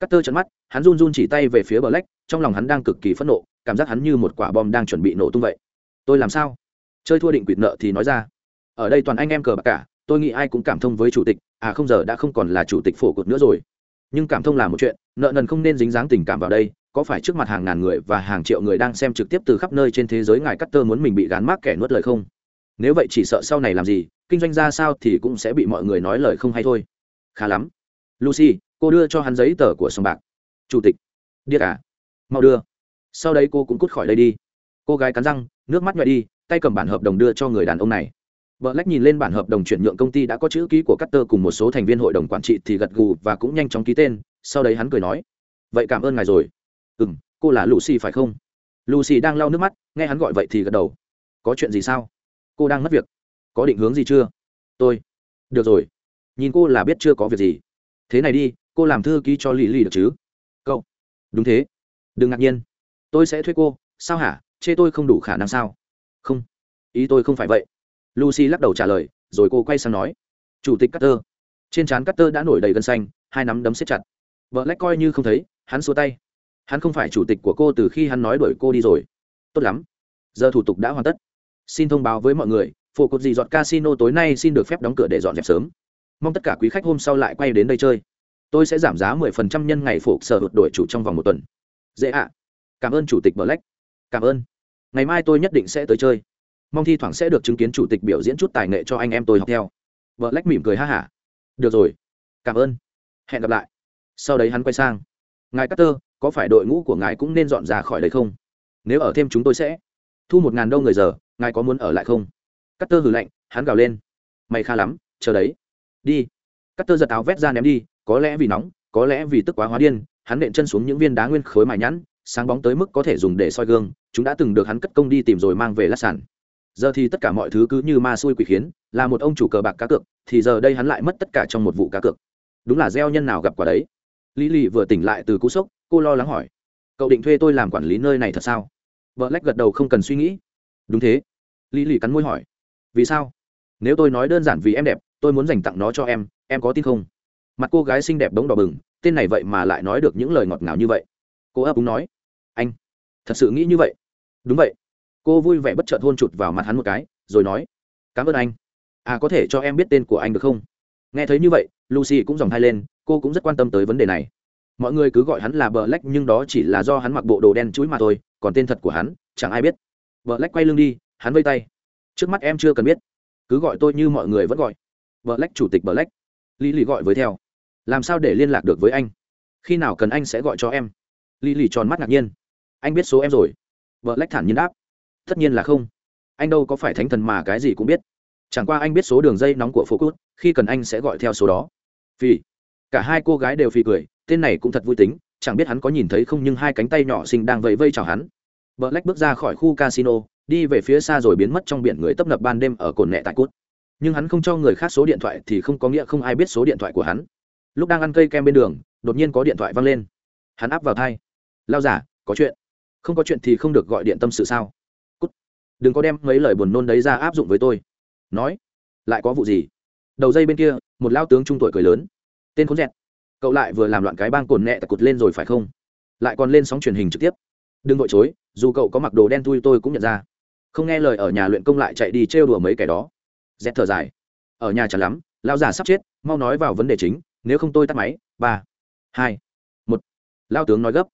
Cắt tơ trận mắt, hắn run run chỉ tay về phía bờ lách trong lòng hắn đang cực kỳ phẫn nộ, cảm giác hắn như một quả bom đang chuẩn bị nổ tung vậy. Tôi làm sao? Chơi thua định quỵt nợ thì nói ra. Ở đây toàn anh em cờ bạc cả, tôi nghĩ ai cũng cảm thông với chủ tịch à không, giờ đã không còn là chủ tịch phổ cột nữa rồi. Nhưng cảm thông là một chuyện, nợ nần không nên dính dáng tình cảm vào đây, có phải trước mặt hàng ngàn người và hàng triệu người đang xem trực tiếp từ khắp nơi trên thế giới ngài cắt tơ muốn mình bị gán mác kẻ nuốt lời không? Nếu vậy chỉ sợ sau này làm gì, kinh doanh ra sao thì cũng sẽ bị mọi người nói lời không hay thôi. Khá lắm. Lucy, cô đưa cho hắn giấy tờ của sòng bạc. Chủ tịch. Điếc à? Mau đưa. Sau đấy cô cũng cút khỏi đây đi. Cô gái cắn răng, nước mắt nhoại đi, tay cầm bản hợp đồng đưa cho người đàn ông này. Vợ lách nhìn lên bản hợp đồng chuyển nhượng công ty đã có chữ ký của Cutter cùng một số thành viên hội đồng quản trị thì gật gù và cũng nhanh chóng ký tên, sau đấy hắn cười nói: "Vậy cảm ơn ngài rồi." "Ừm, cô là Lucy phải không?" Lucy đang lau nước mắt, nghe hắn gọi vậy thì gật đầu. "Có chuyện gì sao?" "Cô đang mất việc. Có định hướng gì chưa?" "Tôi." "Được rồi." Nhìn cô là biết chưa có việc gì. "Thế này đi, cô làm thư ký cho Lý Lý được chứ?" "Cậu." "Đúng thế." "Đừng ngạc nhiên. Tôi sẽ thuê cô." "Sao hả? Chê tôi không đủ khả năng sao?" "Không, ý tôi không phải vậy." Lucy lắc đầu trả lời, rồi cô quay sang nói, chủ tịch cutter trên trán cutter đã nổi đầy gân xanh, hai nắm đấm siết chặt. Vợ lách coi như không thấy, hắn xua tay. Hắn không phải chủ tịch của cô từ khi hắn nói đuổi cô đi rồi. Tốt lắm. Giờ thủ tục đã hoàn tất. Xin thông báo với mọi người phụ cột gì dọn casino tối nay xin được phép đóng cửa để dọn dẹp sớm. Mong tất cả quý khách hôm sau lại quay đến đây chơi. Tôi sẽ giảm giá 10% nhân ngày phục sở hụt đổi chủ trong vòng một tuần. Dễ ạ. Cảm ơn chủ tịch black cảm ơn. Ngày mai tôi nhất định sẽ tới chơi mong thi thoảng sẽ được chứng kiến chủ tịch biểu diễn chút tài nghệ cho anh em tôi học theo. Vợ lách mỉm cười ha hả. Được rồi. Cảm ơn. Hẹn gặp lại. Sau đấy hắn quay sang. Ngài Carter, có phải đội ngũ của ngài cũng nên dọn ra khỏi đây không? Nếu ở thêm chúng tôi sẽ thu một ngàn đâu người giờ ngài có muốn ở lại không? Carter hử lạnh hắn gào lên. Mày kha lắm chờ đấy. Đi. Carter giật áo vét ra ném đi có lẽ vì nóng có lẽ vì tức quá hóa điên hắn nện chân xuống những viên đá nguyên khối mài nhẵn sáng bóng tới mức có thể dùng để soi gương chúng đã từng được hắn cất công đi tìm rồi mang về lát sản giờ thì tất cả mọi thứ cứ như ma xui quỷ khiến, là một ông chủ cờ bạc cá cược, thì giờ đây hắn lại mất tất cả trong một vụ cá cược. Đúng là gieo nhân nào gặp quả đấy. Lý lì vừa tỉnh lại từ cú sốc, cô lo lắng hỏi, cậu định thuê tôi làm quản lý nơi này thật sao? Vợ lách gật đầu không cần suy nghĩ. Đúng thế. Lý lì cắn môi hỏi, vì sao? Nếu tôi nói đơn giản vì em đẹp, tôi muốn dành tặng nó cho em em có tin không? Mặt cô gái xinh đẹp đống đỏ bừng, tên này vậy mà lại nói được những lời ngọt ngào như vậy. Cô ấp úng nói, anh, thật sự nghĩ như vậy? Đúng vậy cô vui vẻ bất chợt hôn chụt vào mặt hắn một cái, rồi nói, cảm ơn anh. À có thể cho em biết tên của anh được không? Nghe thấy như vậy, lucy cũng dòng hai lên, cô cũng rất quan tâm tới vấn đề này. Mọi người cứ gọi hắn là bờ lách, nhưng đó chỉ là do hắn mặc bộ đồ đen chuối mà thôi, còn tên thật của hắn, chẳng ai biết. Bờ lách quay lưng đi, hắn vây tay. Trước mắt em chưa cần biết. Cứ gọi tôi như mọi người vẫn gọi. Bờ lách chủ tịch bờ lách. Lý lì gọi với theo. Làm sao để liên lạc được với anh? Khi nào cần anh sẽ gọi cho em? Lý lì tròn mắt ngạc nhiên. Anh biết số em rồi. Bờ lách thản nhiên đáp tất nhiên là không. Anh đâu có phải thánh thần mà cái gì cũng biết. Chẳng qua anh biết số đường dây nóng của phố cút khi cần anh sẽ gọi theo số đó. Vì cả hai cô gái đều phì cười, tên này cũng thật vui tính, chẳng biết hắn có nhìn thấy không nhưng hai cánh tay nhỏ xinh đang vẫy vây chào hắn. Vợ lách bước ra khỏi khu casino, đi về phía xa rồi biến mất trong biển người tấp nập ban đêm ở cồn nẹ tại cút. Nhưng hắn không cho người khác số điện thoại thì không có nghĩa không ai biết số điện thoại của hắn. Lúc đang ăn cây kem bên đường, đột nhiên có điện thoại văng lên. Hắn áp vào thai. Lao giả, có chuyện. Không có chuyện thì không được gọi điện tâm sự sao? Đừng có đem mấy lời buồn nôn đấy ra áp dụng với tôi. Nói, lại có vụ gì? Đầu dây bên kia, một lao tướng trung tuổi cười lớn. Tên khốn dẹt, cậu lại vừa làm loạn cái bang cồn nẹ tặc cụt lên rồi phải không? Lại còn lên sóng truyền hình trực tiếp. Đừng vội chối, dù cậu có mặc đồ đen thui tôi cũng nhận ra. Không nghe lời ở nhà luyện công lại chạy đi trêu đùa mấy kẻ đó. Dẹt thở dài. Ở nhà chẳng lắm lao già sắp chết, mau nói vào vấn đề chính, nếu không tôi tắt máy. Ba, hai, một. Lao tướng nói gấp.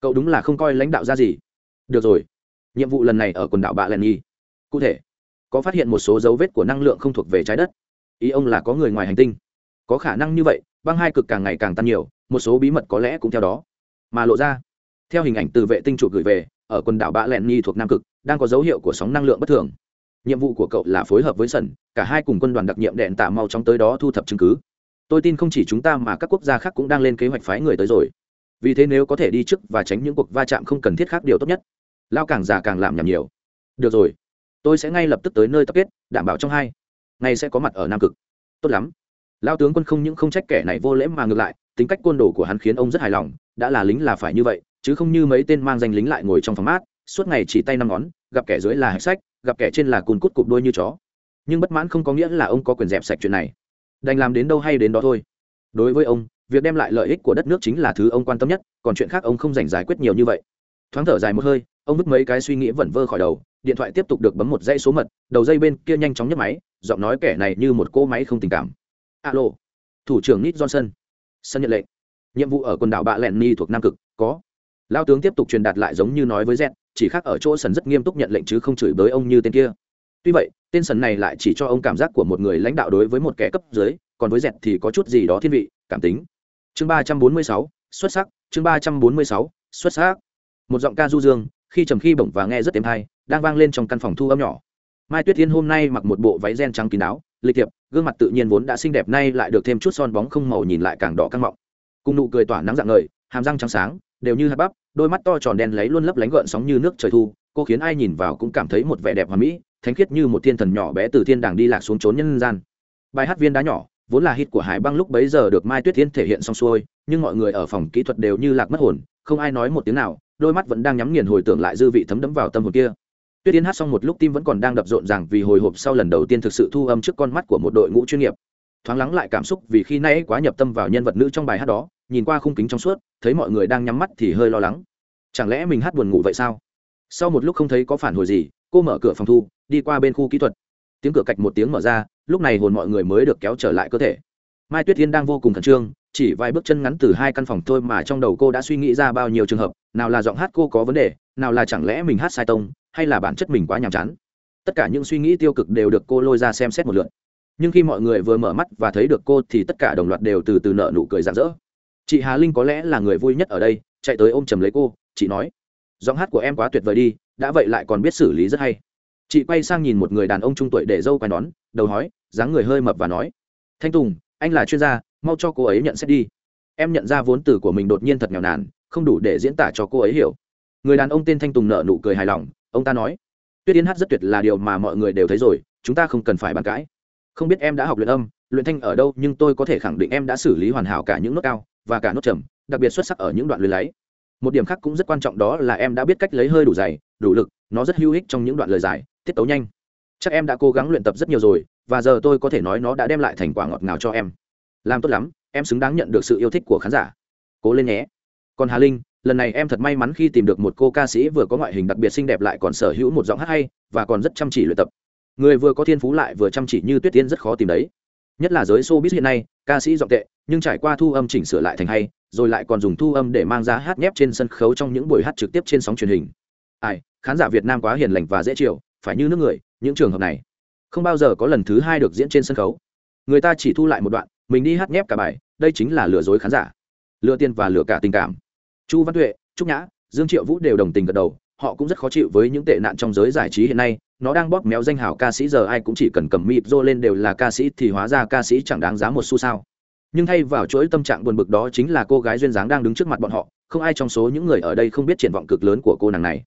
Cậu đúng là không coi lãnh đạo ra gì. Được rồi nhiệm vụ lần này ở quần đảo bạ len nhi. Cụ thể, có phát hiện một số dấu vết của năng lượng không thuộc về trái đất. Ý ông là có người ngoài hành tinh. Có khả năng như vậy, băng hai cực càng ngày càng tăng nhiều, một số bí mật có lẽ cũng theo đó. Mà lộ ra, theo hình ảnh từ vệ tinh chụp gửi về, ở quần đảo bạ len nhi thuộc nam cực, đang có dấu hiệu của sóng năng lượng bất thường. Nhiệm vụ của cậu là phối hợp với sân cả hai cùng quân đoàn đặc nhiệm đèn tạ mau chóng tới đó thu thập chứng cứ. Tôi tin không chỉ chúng ta mà các quốc gia khác cũng đang lên kế hoạch phái người tới rồi. Vì thế nếu có thể đi trước và tránh những cuộc va chạm không cần thiết khác điều tốt nhất lao càng già càng làm nhảm nhiều. Được rồi, tôi sẽ ngay lập tức tới nơi tập kết, đảm bảo trong hai. Ngày sẽ có mặt ở nam cực. Tốt lắm. Lao tướng quân không những không trách kẻ này vô lễ mà ngược lại, tính cách côn đồ của hắn khiến ông rất hài lòng, đã là lính là phải như vậy, chứ không như mấy tên mang danh lính lại ngồi trong phòng mát, suốt ngày chỉ tay năm ngón, gặp kẻ dưới là hạch sách, gặp kẻ trên là cùn cút cụp đôi như chó. Nhưng bất mãn không có nghĩa là ông có quyền dẹp sạch chuyện này. Đành làm đến đâu hay đến đó thôi. Đối với ông, việc đem lại lợi ích của đất nước chính là thứ ông quan tâm nhất, còn chuyện khác ông không dành giải quyết nhiều như vậy. Thoáng thở dài một hơi ông vứt mấy cái suy nghĩ vẩn vơ khỏi đầu, điện thoại tiếp tục được bấm một dây số mật, đầu dây bên kia nhanh chóng nhấc máy, giọng nói kẻ này như một cỗ máy không tình cảm. Alo, thủ trưởng nít johnson, sân nhận lệnh. Nhiệm vụ ở quần đảo bạ lẹn ni thuộc nam cực, có. Lao tướng tiếp tục truyền đạt lại giống như nói với z, chỉ khác ở chỗ sần rất nghiêm túc nhận lệnh chứ không chửi bới ông như tên kia. Tuy vậy, tên sần này lại chỉ cho ông cảm giác của một người lãnh đạo đối với một kẻ cấp dưới, còn với dẹt thì có chút gì đó thiên vị, cảm tính. Chương ba trăm bốn mươi sáu, xuất sắc. Chương ba trăm bốn mươi sáu, xuất sắc. Một giọng ca du dương khi trầm khi bổng và nghe rất êm hay đang vang lên trong căn phòng thu âm nhỏ. Mai tuyết thiên hôm nay mặc một bộ váy ren trắng kín đáo, lịch thiệp, gương mặt tự nhiên vốn đã xinh đẹp nay lại được thêm chút son bóng không màu nhìn lại càng đỏ căng mọng. Cùng nụ cười tỏa nắng dạng ngời, hàm răng trắng sáng, đều như hạt bắp, đôi mắt to tròn đen lấy luôn lấp lánh gợn sóng như nước trời thu, cô khiến ai nhìn vào cũng cảm thấy một vẻ đẹp hoàn mỹ, thánh khiết như một thiên thần nhỏ bé từ thiên đàng đi lạc xuống trốn nhân gian. Bài hát viên đá nhỏ, vốn là hit của hải băng lúc bấy giờ được mai tuyết tiến thể hiện xong xuôi, nhưng mọi người ở phòng kỹ thuật đều như lạc mất hồn, không ai nói một tiếng nào đôi mắt vẫn đang nhắm nghiền hồi tưởng lại dư vị thấm đẫm vào tâm hồn kia. Tuyết Yến hát xong một lúc tim vẫn còn đang đập rộn ràng vì hồi hộp sau lần đầu tiên thực sự thu âm trước con mắt của một đội ngũ chuyên nghiệp. Thoáng lắng lại cảm xúc vì khi nãy quá nhập tâm vào nhân vật nữ trong bài hát đó, nhìn qua khung kính trong suốt, thấy mọi người đang nhắm mắt thì hơi lo lắng. Chẳng lẽ mình hát buồn ngủ vậy sao? Sau một lúc không thấy có phản hồi gì, cô mở cửa phòng thu, đi qua bên khu kỹ thuật. Tiếng cửa cạch một tiếng mở ra, lúc này hồn mọi người mới được kéo trở lại cơ thể mai tuyết thiên đang vô cùng khẩn trương, chỉ vài bước chân ngắn từ hai căn phòng thôi mà trong đầu cô đã suy nghĩ ra bao nhiêu trường hợp, nào là giọng hát cô có vấn đề, nào là chẳng lẽ mình hát sai tông, hay là bản chất mình quá nhàm chán. Tất cả những suy nghĩ tiêu cực đều được cô lôi ra xem xét một lượt. Nhưng khi mọi người vừa mở mắt và thấy được cô thì tất cả đồng loạt đều từ từ nợ nụ cười rạng rỡ. Chị hà linh có lẽ là người vui nhất ở đây, chạy tới ôm chầm lấy cô, chị nói, giọng hát của em quá tuyệt vời đi, đã vậy lại còn biết xử lý rất hay. Chị quay sang nhìn một người đàn ông trung tuổi để dâu quai nón, đầu hói, dáng người hơi mập và nói, thanh tùng anh là chuyên gia, mau cho cô ấy nhận xét đi. Em nhận ra vốn từ của mình đột nhiên thật nghèo nàn, không đủ để diễn tả cho cô ấy hiểu. Người đàn ông tên thanh tùng nợ nụ cười hài lòng, ông ta nói, tuyết Yến hát rất tuyệt là điều mà mọi người đều thấy rồi, chúng ta không cần phải bàn cãi. Không biết em đã học luyện âm, luyện thanh ở đâu, nhưng tôi có thể khẳng định em đã xử lý hoàn hảo cả những nốt cao và cả nốt trầm, đặc biệt xuất sắc ở những đoạn lưới lấy. một điểm khác cũng rất quan trọng đó là em đã biết cách lấy hơi đủ dày, đủ lực, nó rất hữu ích trong những đoạn lời dài tiết tấu nhanh. Chắc em đã cố gắng luyện tập rất nhiều rồi và giờ tôi có thể nói nó đã đem lại thành quả ngọt ngào cho em. Làm tốt lắm, em xứng đáng nhận được sự yêu thích của khán giả. Cố lên nhé. Còn hà linh, lần này em thật may mắn khi tìm được một cô ca sĩ vừa có ngoại hình đặc biệt xinh đẹp lại còn sở hữu một giọng hát hay, và còn rất chăm chỉ luyện tập. Người vừa có thiên phú lại vừa chăm chỉ như tuyết tiên rất khó tìm đấy. Nhất là giới showbiz hiện nay, ca sĩ giọng tệ, nhưng trải qua thu âm chỉnh sửa lại thành hay, rồi lại còn dùng thu âm để mang ra hát nhép trên sân khấu trong những buổi hát trực tiếp trên sóng truyền hình. Ai, khán giả việt nam quá hiền lành và dễ chịu, phải như nước người, những trường hợp này không bao giờ có lần thứ hai được diễn trên sân khấu. Người ta chỉ thu lại một đoạn, mình đi hát nhép cả bài, đây chính là lừa dối khán giả. Lừa tiền và lừa cả tình cảm. Chu văn tuệ, trúc nhã, dương triệu vũ đều đồng tình gật đầu, họ cũng rất khó chịu với những tệ nạn trong giới giải trí hiện nay, nó đang bóp méo danh hào ca sĩ giờ ai cũng chỉ cần cầm mịp rô lên đều là ca sĩ thì hóa ra ca sĩ chẳng đáng giá một xu sao. Nhưng thay vào chuỗi tâm trạng buồn bực đó chính là cô gái duyên dáng đang đứng trước mặt bọn họ, không ai trong số những người ở đây không biết triển vọng cực lớn của cô nàng này.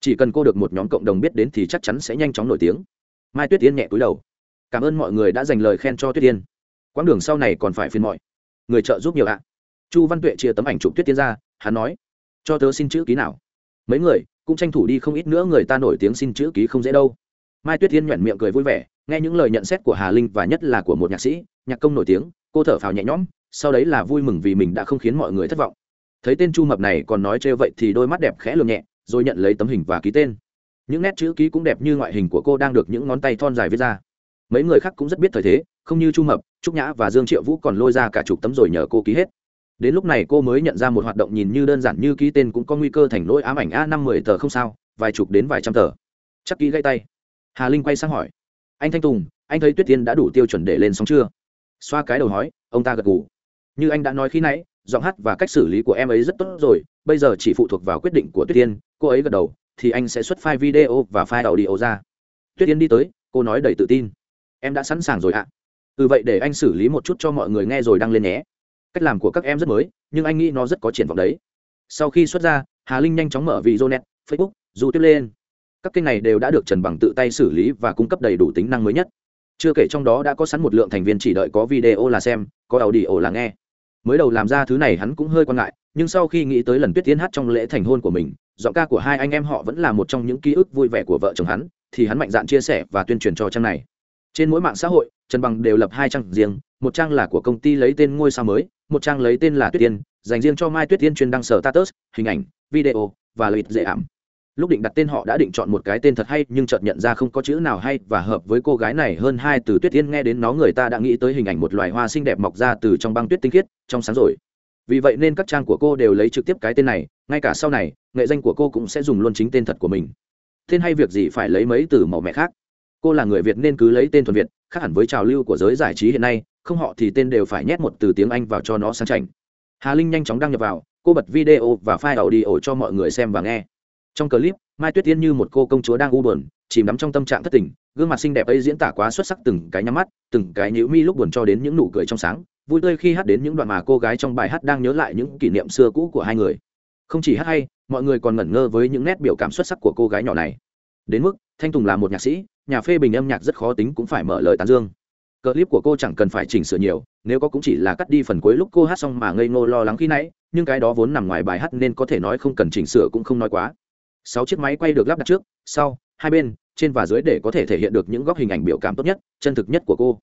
Chỉ cần cô được một nhóm cộng đồng biết đến thì chắc chắn sẽ nhanh chóng nổi tiếng mai tuyết yên nhẹ cúi đầu. Cảm ơn mọi người đã dành lời khen cho tuyết yên quãng đường sau này còn phải phiền mọi người trợ giúp nhiều ạ. Chu văn tuệ chia tấm ảnh chụp tuyết tiên ra, hắn nói, cho tớ xin chữ ký nào? Mấy người cũng tranh thủ đi không ít nữa, người ta nổi tiếng xin chữ ký không dễ đâu. Mai tuyết tiên nhoẻn miệng cười vui vẻ, nghe những lời nhận xét của hà linh và nhất là của một nhạc sĩ, nhạc công nổi tiếng, cô thở phào nhẹ nhõm, sau đấy là vui mừng vì mình đã không khiến mọi người thất vọng. Thấy tên chu mập này còn nói trêu vậy thì đôi mắt đẹp khẽ lường nhẹ, rồi nhận lấy tấm hình và ký tên những nét chữ ký cũng đẹp như ngoại hình của cô đang được những ngón tay thon dài viết ra. Mấy người khác cũng rất biết thời thế, không như chu mập, trúc nhã và dương triệu vũ còn lôi ra cả chục tấm rồi nhờ cô ký hết. Đến lúc này cô mới nhận ra một hoạt động nhìn như đơn giản như ký tên cũng có nguy cơ thành nỗi ám ảnh a năm mười tờ không sao, vài chục đến vài trăm tờ. Chắc ký gãy tay. Hà linh quay sang hỏi. Anh thanh tùng, anh thấy tuyết tiên đã đủ tiêu chuẩn để lên sóng chưa? Xoa cái đầu hói ông ta gật gù. Như anh đã nói khi nãy, giọng hát và cách xử lý của em ấy rất tốt rồi, bây giờ chỉ phụ thuộc vào quyết định của tuyết tiên, cô ấy gật đầu thì anh sẽ xuất file video và file audio ra. Tuyết Yến đi tới, cô nói đầy tự tin. Em đã sẵn sàng rồi ạ. Ừ vậy để anh xử lý một chút cho mọi người nghe rồi đăng lên nhé. Cách làm của các em rất mới, nhưng anh nghĩ nó rất có triển vọng đấy. Sau khi xuất ra, hà linh nhanh chóng mở video net, facebook dù tiếp lên. Các kênh này đều đã được trần bằng tự tay xử lý và cung cấp đầy đủ tính năng mới nhất. Chưa kể trong đó đã có sẵn một lượng thành viên chỉ đợi có video là xem, có audio là nghe. Mới đầu làm ra thứ này hắn cũng hơi quan ngại nhưng sau khi nghĩ tới lần tuyết tiến hát trong lễ thành hôn của mình, giọng ca của hai anh em họ vẫn là một trong những ký ức vui vẻ của vợ chồng hắn, thì hắn mạnh dạn chia sẻ và tuyên truyền cho trang này. Trên mỗi mạng xã hội, trần bằng đều lập hai trang riêng, một trang là của công ty lấy tên ngôi sao mới, một trang lấy tên là tuyết tiên, dành riêng cho mai tuyết tiên chuyên đăng sở status, hình ảnh, video và lợi dễ ảm. Lúc định đặt tên họ đã định chọn một cái tên thật hay, nhưng chợt nhận ra không có chữ nào hay và hợp với cô gái này hơn hai từ tuyết tiên nghe đến nó người ta đã nghĩ tới hình ảnh một loài hoa xinh đẹp mọc ra từ trong băng tuyết tinh khiết, trong sáng rồi vì vậy nên các trang của cô đều lấy trực tiếp cái tên này, ngay cả sau này, nghệ danh của cô cũng sẽ dùng luôn chính tên thật của mình. Tên hay việc gì phải lấy mấy từ màu mẹ khác? Cô là người việt nên cứ lấy tên thuần việt, khác hẳn với trào lưu của giới giải trí hiện nay, không họ thì tên đều phải nhét một từ tiếng anh vào cho nó sang chảnh. Hà linh nhanh chóng đăng nhập vào, cô bật video và file audio cho mọi người xem và nghe. Trong clip, mai tuyết tiên như một cô công chúa đang u buồn, chìm đắm trong tâm trạng thất tình, gương mặt xinh đẹp ấy diễn tả quá xuất sắc từng cái nhắm mắt, từng cái nhữ mi lúc buồn cho đến những nụ cười trong sáng vui tươi khi hát đến những đoạn mà cô gái trong bài hát đang nhớ lại những kỷ niệm xưa cũ của hai người. Không chỉ hát hay, mọi người còn ngẩn ngơ với những nét biểu cảm xuất sắc của cô gái nhỏ này. Đến mức, thanh tùng là một nhạc sĩ, nhà phê bình âm nhạc rất khó tính cũng phải mở lời tán dương. Clip của cô chẳng cần phải chỉnh sửa nhiều, nếu có cũng chỉ là cắt đi phần cuối lúc cô hát xong mà ngây ngô lo lắng khi nãy, nhưng cái đó vốn nằm ngoài bài hát nên có thể nói không cần chỉnh sửa cũng không nói quá. Sáu chiếc máy quay được lắp đặt trước, sau, hai bên, trên và dưới để có thể thể hiện được những góc hình ảnh biểu cảm tốt nhất, chân thực nhất của cô.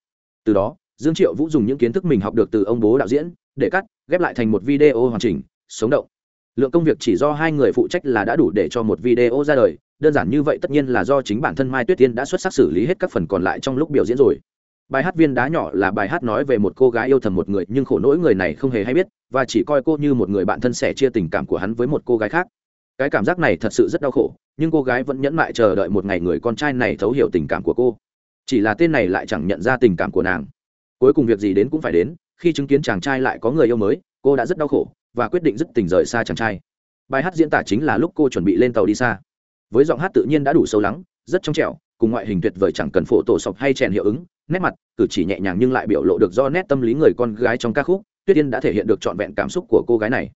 Từ đó dương triệu vũ dùng những kiến thức mình học được từ ông bố đạo diễn, để cắt, ghép lại thành một video hoàn chỉnh, sống động. Lượng công việc chỉ do hai người phụ trách là đã đủ để cho một video ra đời, đơn giản như vậy tất nhiên là do chính bản thân mai tuyết tiên đã xuất sắc xử lý hết các phần còn lại trong lúc biểu diễn rồi. Bài hát viên đá nhỏ là bài hát nói về một cô gái yêu thầm một người, nhưng khổ nỗi người này không hề hay biết, và chỉ coi cô như một người bạn thân sẻ chia tình cảm của hắn với một cô gái khác. Cái cảm giác này thật sự rất đau khổ, nhưng cô gái vẫn nhẫn mại chờ đợi một ngày người con trai này thấu hiểu tình cảm của cô. Chỉ là tên này lại chẳng nhận ra tình cảm của nàng cuối cùng việc gì đến cũng phải đến, khi chứng kiến chàng trai lại có người yêu mới, cô đã rất đau khổ và quyết định dứt tình rời xa chàng trai. Bài hát diễn tả chính là lúc cô chuẩn bị lên tàu đi xa. Với giọng hát tự nhiên đã đủ sâu lắng, rất trong trẻo, cùng ngoại hình tuyệt vời chẳng cần phổ tổ sọc hay chèn hiệu ứng, nét mặt, cử chỉ nhẹ nhàng nhưng lại biểu lộ được do nét tâm lý người con gái trong ca khúc, tuyết yên đã thể hiện được trọn vẹn cảm xúc của cô gái này.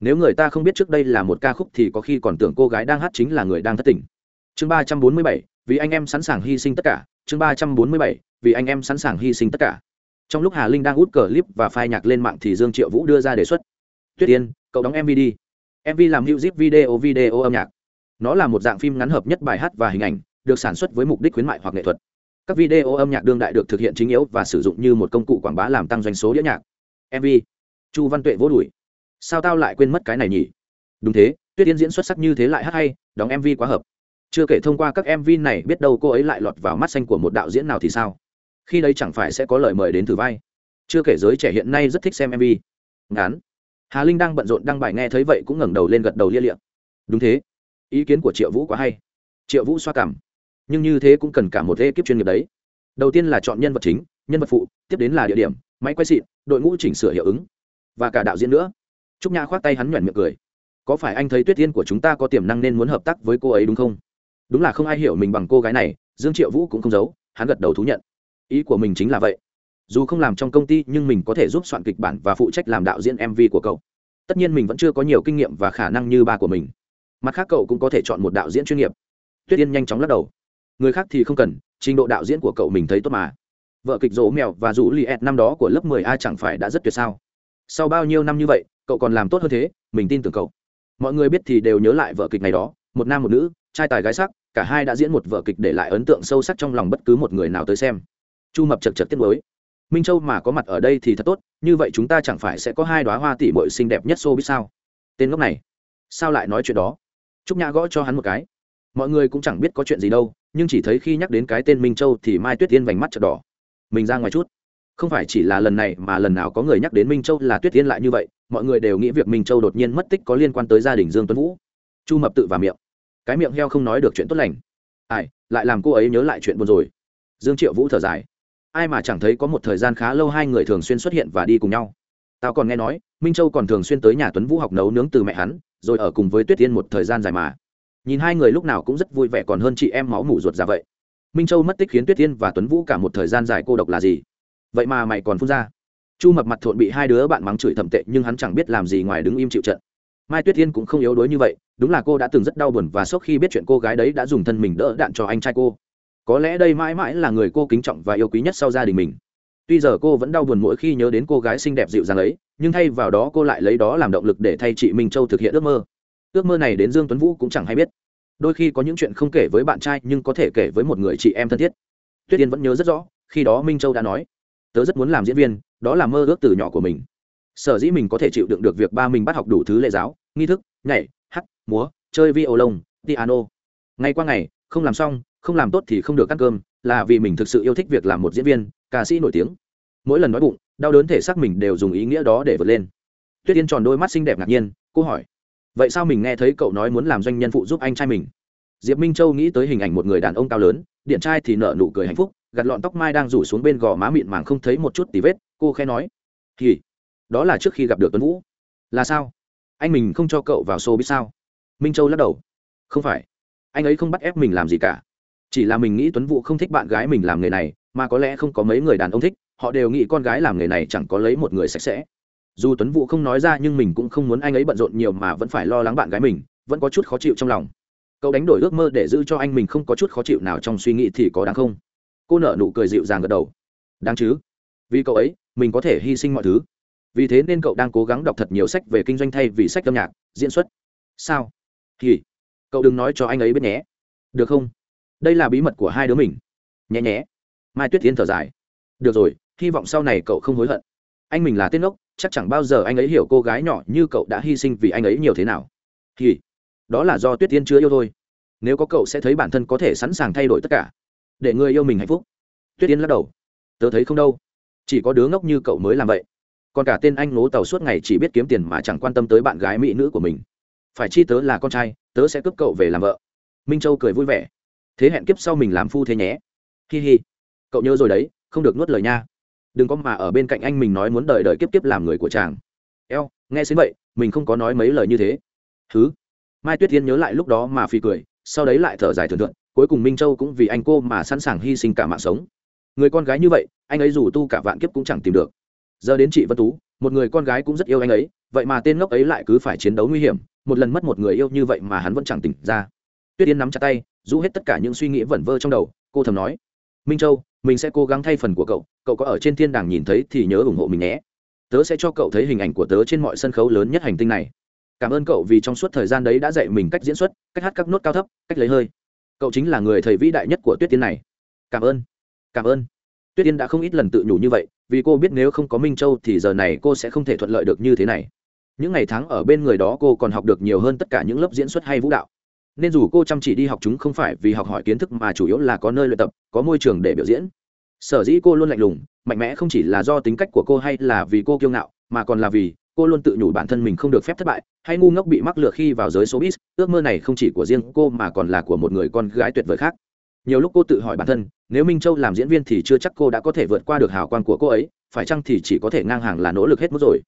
Nếu người ta không biết trước đây là một ca khúc thì có khi còn tưởng cô gái đang hát chính là người đang thất tình. Chương ba trăm bốn mươi bảy, vì anh em sẵn sàng hy sinh tất cả. Chương ba trăm bốn mươi bảy, vì anh em sẵn sàng hy sinh tất cả trong lúc hà linh đang út clip và phai nhạc lên mạng thì dương triệu vũ đưa ra đề xuất. Tuyết yên, cậu đóng mv đi mv làm music video video âm nhạc. Nó là một dạng phim ngắn hợp nhất bài hát và hình ảnh, được sản xuất với mục đích khuyến mại hoặc nghệ thuật. Các video âm nhạc đương đại được thực hiện chính yếu và sử dụng như một công cụ quảng bá làm tăng doanh số đĩa nhạc. Mv chu văn tuệ vỗ đùi sao tao lại quên mất cái này nhỉ? Đúng thế, tuyết yên diễn xuất sắc như thế lại hát hay, đóng mv quá hợp. Chưa kể thông qua các mv này biết đâu cô ấy lại lọt vào mắt xanh của một đạo diễn nào thì sao? Khi đây chẳng phải sẽ có lời mời đến thử vai. Chưa kể giới trẻ hiện nay rất thích xem mv ngán. Hà linh đang bận rộn đăng bài nghe thấy vậy cũng ngẩng đầu lên gật đầu lia liệm đúng thế. Ý kiến của triệu vũ quá hay. Triệu vũ xoa cảm. Nhưng như thế cũng cần cả một ekip chuyên nghiệp đấy. Đầu tiên là chọn nhân vật chính, nhân vật phụ, tiếp đến là địa điểm, máy quay xịn, đội ngũ chỉnh sửa hiệu ứng. Và cả đạo diễn nữa. Trúc nha khoác tay hắn nhoẻn miệng cười. Có phải anh thấy tuyết tiên của chúng ta có tiềm năng nên muốn hợp tác với cô ấy đúng không? Đúng là không ai hiểu mình bằng cô gái này, dương triệu vũ cũng không giấu, hắn gật đầu thú nhận ý của mình chính là vậy. Dù không làm trong công ty, nhưng mình có thể giúp soạn kịch bản và phụ trách làm đạo diễn mv của cậu. Tất nhiên mình vẫn chưa có nhiều kinh nghiệm và khả năng như ba của mình. Mặt khác, cậu cũng có thể chọn một đạo diễn chuyên nghiệp. Tuyết yên nhanh chóng lắc đầu. Người khác thì không cần, trình độ đạo diễn của cậu mình thấy tốt mà. Vợ kịch dỗ mèo và rủ li ed năm đó của lớp mười a chẳng phải đã rất tuyệt sao? Sau bao nhiêu năm như vậy, cậu còn làm tốt hơn thế, mình tin tưởng cậu. Mọi người biết thì đều nhớ lại vợ kịch này đó, một nam một nữ, trai tài gái sắc, cả hai đã diễn một vợ kịch để lại ấn tượng sâu sắc trong lòng bất cứ một người nào tới xem chu mập chật chật tiếp mới minh châu mà có mặt ở đây thì thật tốt, như vậy chúng ta chẳng phải sẽ có hai đoá hoa tỷ bội xinh đẹp nhất xô biết sao? Tên ngốc này, sao lại nói chuyện đó? Trúc nhã gõ cho hắn một cái. Mọi người cũng chẳng biết có chuyện gì đâu, nhưng chỉ thấy khi nhắc đến cái tên minh châu thì mai tuyết tiên vành mắt chật đỏ. Mình ra ngoài chút. Không phải chỉ là lần này mà lần nào có người nhắc đến minh châu là tuyết tiên lại như vậy, mọi người đều nghĩ việc minh châu đột nhiên mất tích có liên quan tới gia đình dương tuấn vũ. Chu mập tự vào miệng. Cái miệng heo không nói được chuyện tốt lành. Ai, lại làm cô ấy nhớ lại chuyện buồn rồi. Dương triệu vũ thở dài ai mà chẳng thấy có một thời gian khá lâu hai người thường xuyên xuất hiện và đi cùng nhau. Tao còn nghe nói, minh châu còn thường xuyên tới nhà tuấn vũ học nấu nướng từ mẹ hắn, rồi ở cùng với tuyết tiên một thời gian dài mà. Nhìn hai người lúc nào cũng rất vui vẻ còn hơn chị em máu mủ ruột ra vậy. Minh châu mất tích khiến tuyết tiên và tuấn vũ cả một thời gian dài cô độc là gì? Vậy mà mày còn phun ra. Chu mập mặt thộn bị hai đứa bạn mắng chửi thầm tệ nhưng hắn chẳng biết làm gì ngoài đứng im chịu trận. Mai tuyết tiên cũng không yếu đuối như vậy, đúng là cô đã từng rất đau buồn và sốc khi biết chuyện cô gái đấy đã dùng thân mình đỡ đạn cho anh trai cô có lẽ đây mãi mãi là người cô kính trọng và yêu quý nhất sau gia đình mình. Tuy giờ cô vẫn đau buồn mỗi khi nhớ đến cô gái xinh đẹp dịu dàng ấy, nhưng thay vào đó cô lại lấy đó làm động lực để thay chị minh châu thực hiện ước mơ. Ước mơ này đến dương tuấn vũ cũng chẳng hay biết. Đôi khi có những chuyện không kể với bạn trai nhưng có thể kể với một người chị em thân thiết. Tuyết yên vẫn nhớ rất rõ, khi đó minh châu đã nói, tớ rất muốn làm diễn viên, đó là mơ ước từ nhỏ của mình. Sở dĩ mình có thể chịu đựng được việc ba mình bắt học đủ thứ lễ giáo, nghi thức, nhảy, hát, múa, chơi vi ô lông, piano. Ngày qua ngày, không làm xong không làm tốt thì không được ăn cơm, là vì mình thực sự yêu thích việc làm một diễn viên, ca sĩ nổi tiếng. Mỗi lần nói bụng, đau đớn thể xác mình đều dùng ý nghĩa đó để vượt lên. Tuyết yên tròn đôi mắt xinh đẹp ngạc nhiên, cô hỏi, vậy sao mình nghe thấy cậu nói muốn làm doanh nhân phụ giúp anh trai mình? Diệp minh châu nghĩ tới hình ảnh một người đàn ông cao lớn, điện trai thì nở nụ cười hạnh phúc gặt lọn tóc mai đang rủ xuống bên gò má mịn màng không thấy một chút tì vết, cô khẽ nói thì đó là trước khi gặp được tuấn vũ. Là sao? Anh mình không cho cậu vào show biết sao? Minh châu lắc đầu, không phải, anh ấy không bắt ép mình làm gì cả chỉ là mình nghĩ tuấn vũ không thích bạn gái mình làm nghề này, mà có lẽ không có mấy người đàn ông thích, họ đều nghĩ con gái làm nghề này chẳng có lấy một người sạch sẽ. Dù tuấn vũ không nói ra nhưng mình cũng không muốn anh ấy bận rộn nhiều mà vẫn phải lo lắng bạn gái mình, vẫn có chút khó chịu trong lòng. Cậu đánh đổi ước mơ để giữ cho anh mình không có chút khó chịu nào trong suy nghĩ thì có đáng không? Cô nở nụ cười dịu dàng gật đầu. Đáng chứ. Vì cậu ấy, mình có thể hy sinh mọi thứ. Vì thế nên cậu đang cố gắng đọc thật nhiều sách về kinh doanh thay vì sách âm nhạc, diễn xuất. Sao? Thì, cậu đừng nói cho anh ấy biết nhé. Được không? Đây là bí mật của hai đứa mình. Nhé nhé mai tuyết tiến thở dài. Được rồi, hy vọng sau này cậu không hối hận. Anh mình là tên ốc, chắc chẳng bao giờ anh ấy hiểu cô gái nhỏ như cậu đã hy sinh vì anh ấy nhiều thế nào. Thì đó là do tuyết tiên chưa yêu thôi. Nếu có cậu sẽ thấy bản thân có thể sẵn sàng thay đổi tất cả. Để người yêu mình hạnh phúc. Tuyết tiên lắc đầu. Tớ thấy không đâu. Chỉ có đứa ngốc như cậu mới làm vậy. Còn cả tên anh ngố tàu suốt ngày chỉ biết kiếm tiền mà chẳng quan tâm tới bạn gái mỹ nữ của mình. Phải chi tớ là con trai, tớ sẽ cướp cậu về làm vợ. Minh châu cười vui vẻ thế hẹn kiếp sau mình làm phu thế nhé. Hi hi. Cậu nhớ rồi đấy, không được nuốt lời nha. Đừng có mà ở bên cạnh anh mình nói muốn đợi đợi kiếp kiếp làm người của chàng. Eo, nghe xính vậy, mình không có nói mấy lời như thế. Thứ mai tuyết thiên nhớ lại lúc đó mà phi cười, sau đấy lại thở dài thường thượng cuối cùng minh châu cũng vì anh cô mà sẵn sàng hy sinh cả mạng sống. Người con gái như vậy, anh ấy dù tu cả vạn kiếp cũng chẳng tìm được. Giờ đến chị vân tú, một người con gái cũng rất yêu anh ấy, vậy mà tên ngốc ấy lại cứ phải chiến đấu nguy hiểm, một lần mất một người yêu như vậy mà hắn vẫn chẳng tỉnh ra tuyết yên nắm chặt tay, rũ hết tất cả những suy nghĩ vẩn vơ trong đầu, cô thầm nói, minh châu, mình sẽ cố gắng thay phần của cậu cậu có ở trên thiên đàng nhìn thấy thì nhớ ủng hộ mình nhé. Tớ sẽ cho cậu thấy hình ảnh của tớ trên mọi sân khấu lớn nhất hành tinh này. Cảm ơn cậu vì trong suốt thời gian đấy đã dạy mình cách diễn xuất, cách hát các nốt cao thấp, cách lấy hơi. Cậu chính là người thầy vĩ đại nhất của tuyết tiên này. Cảm ơn cảm ơn. Tuyết tiên đã không ít lần tự nhủ như vậy, vì cô biết nếu không có minh châu thì giờ này cô sẽ không thể thuận lợi được như thế này. Những ngày tháng ở bên người đó cô còn học được nhiều hơn tất cả những lớp diễn xuất hay vũ đạo nên dù cô chăm chỉ đi học chúng không phải vì học hỏi kiến thức mà chủ yếu là có nơi luyện tập, có môi trường để biểu diễn. Sở dĩ cô luôn lạnh lùng, mạnh mẽ không chỉ là do tính cách của cô hay là vì cô kiêu ngạo, mà còn là vì cô luôn tự nhủ bản thân mình không được phép thất bại, hay ngu ngốc bị mắc lừa khi vào giới showbiz. Ước mơ này không chỉ của riêng cô mà còn là của một người con gái tuyệt vời khác. Nhiều lúc cô tự hỏi bản thân, nếu minh châu làm diễn viên thì chưa chắc cô đã có thể vượt qua được hào quang của cô ấy, phải chăng thì chỉ có thể ngang hàng là nỗ lực hết mức rồi?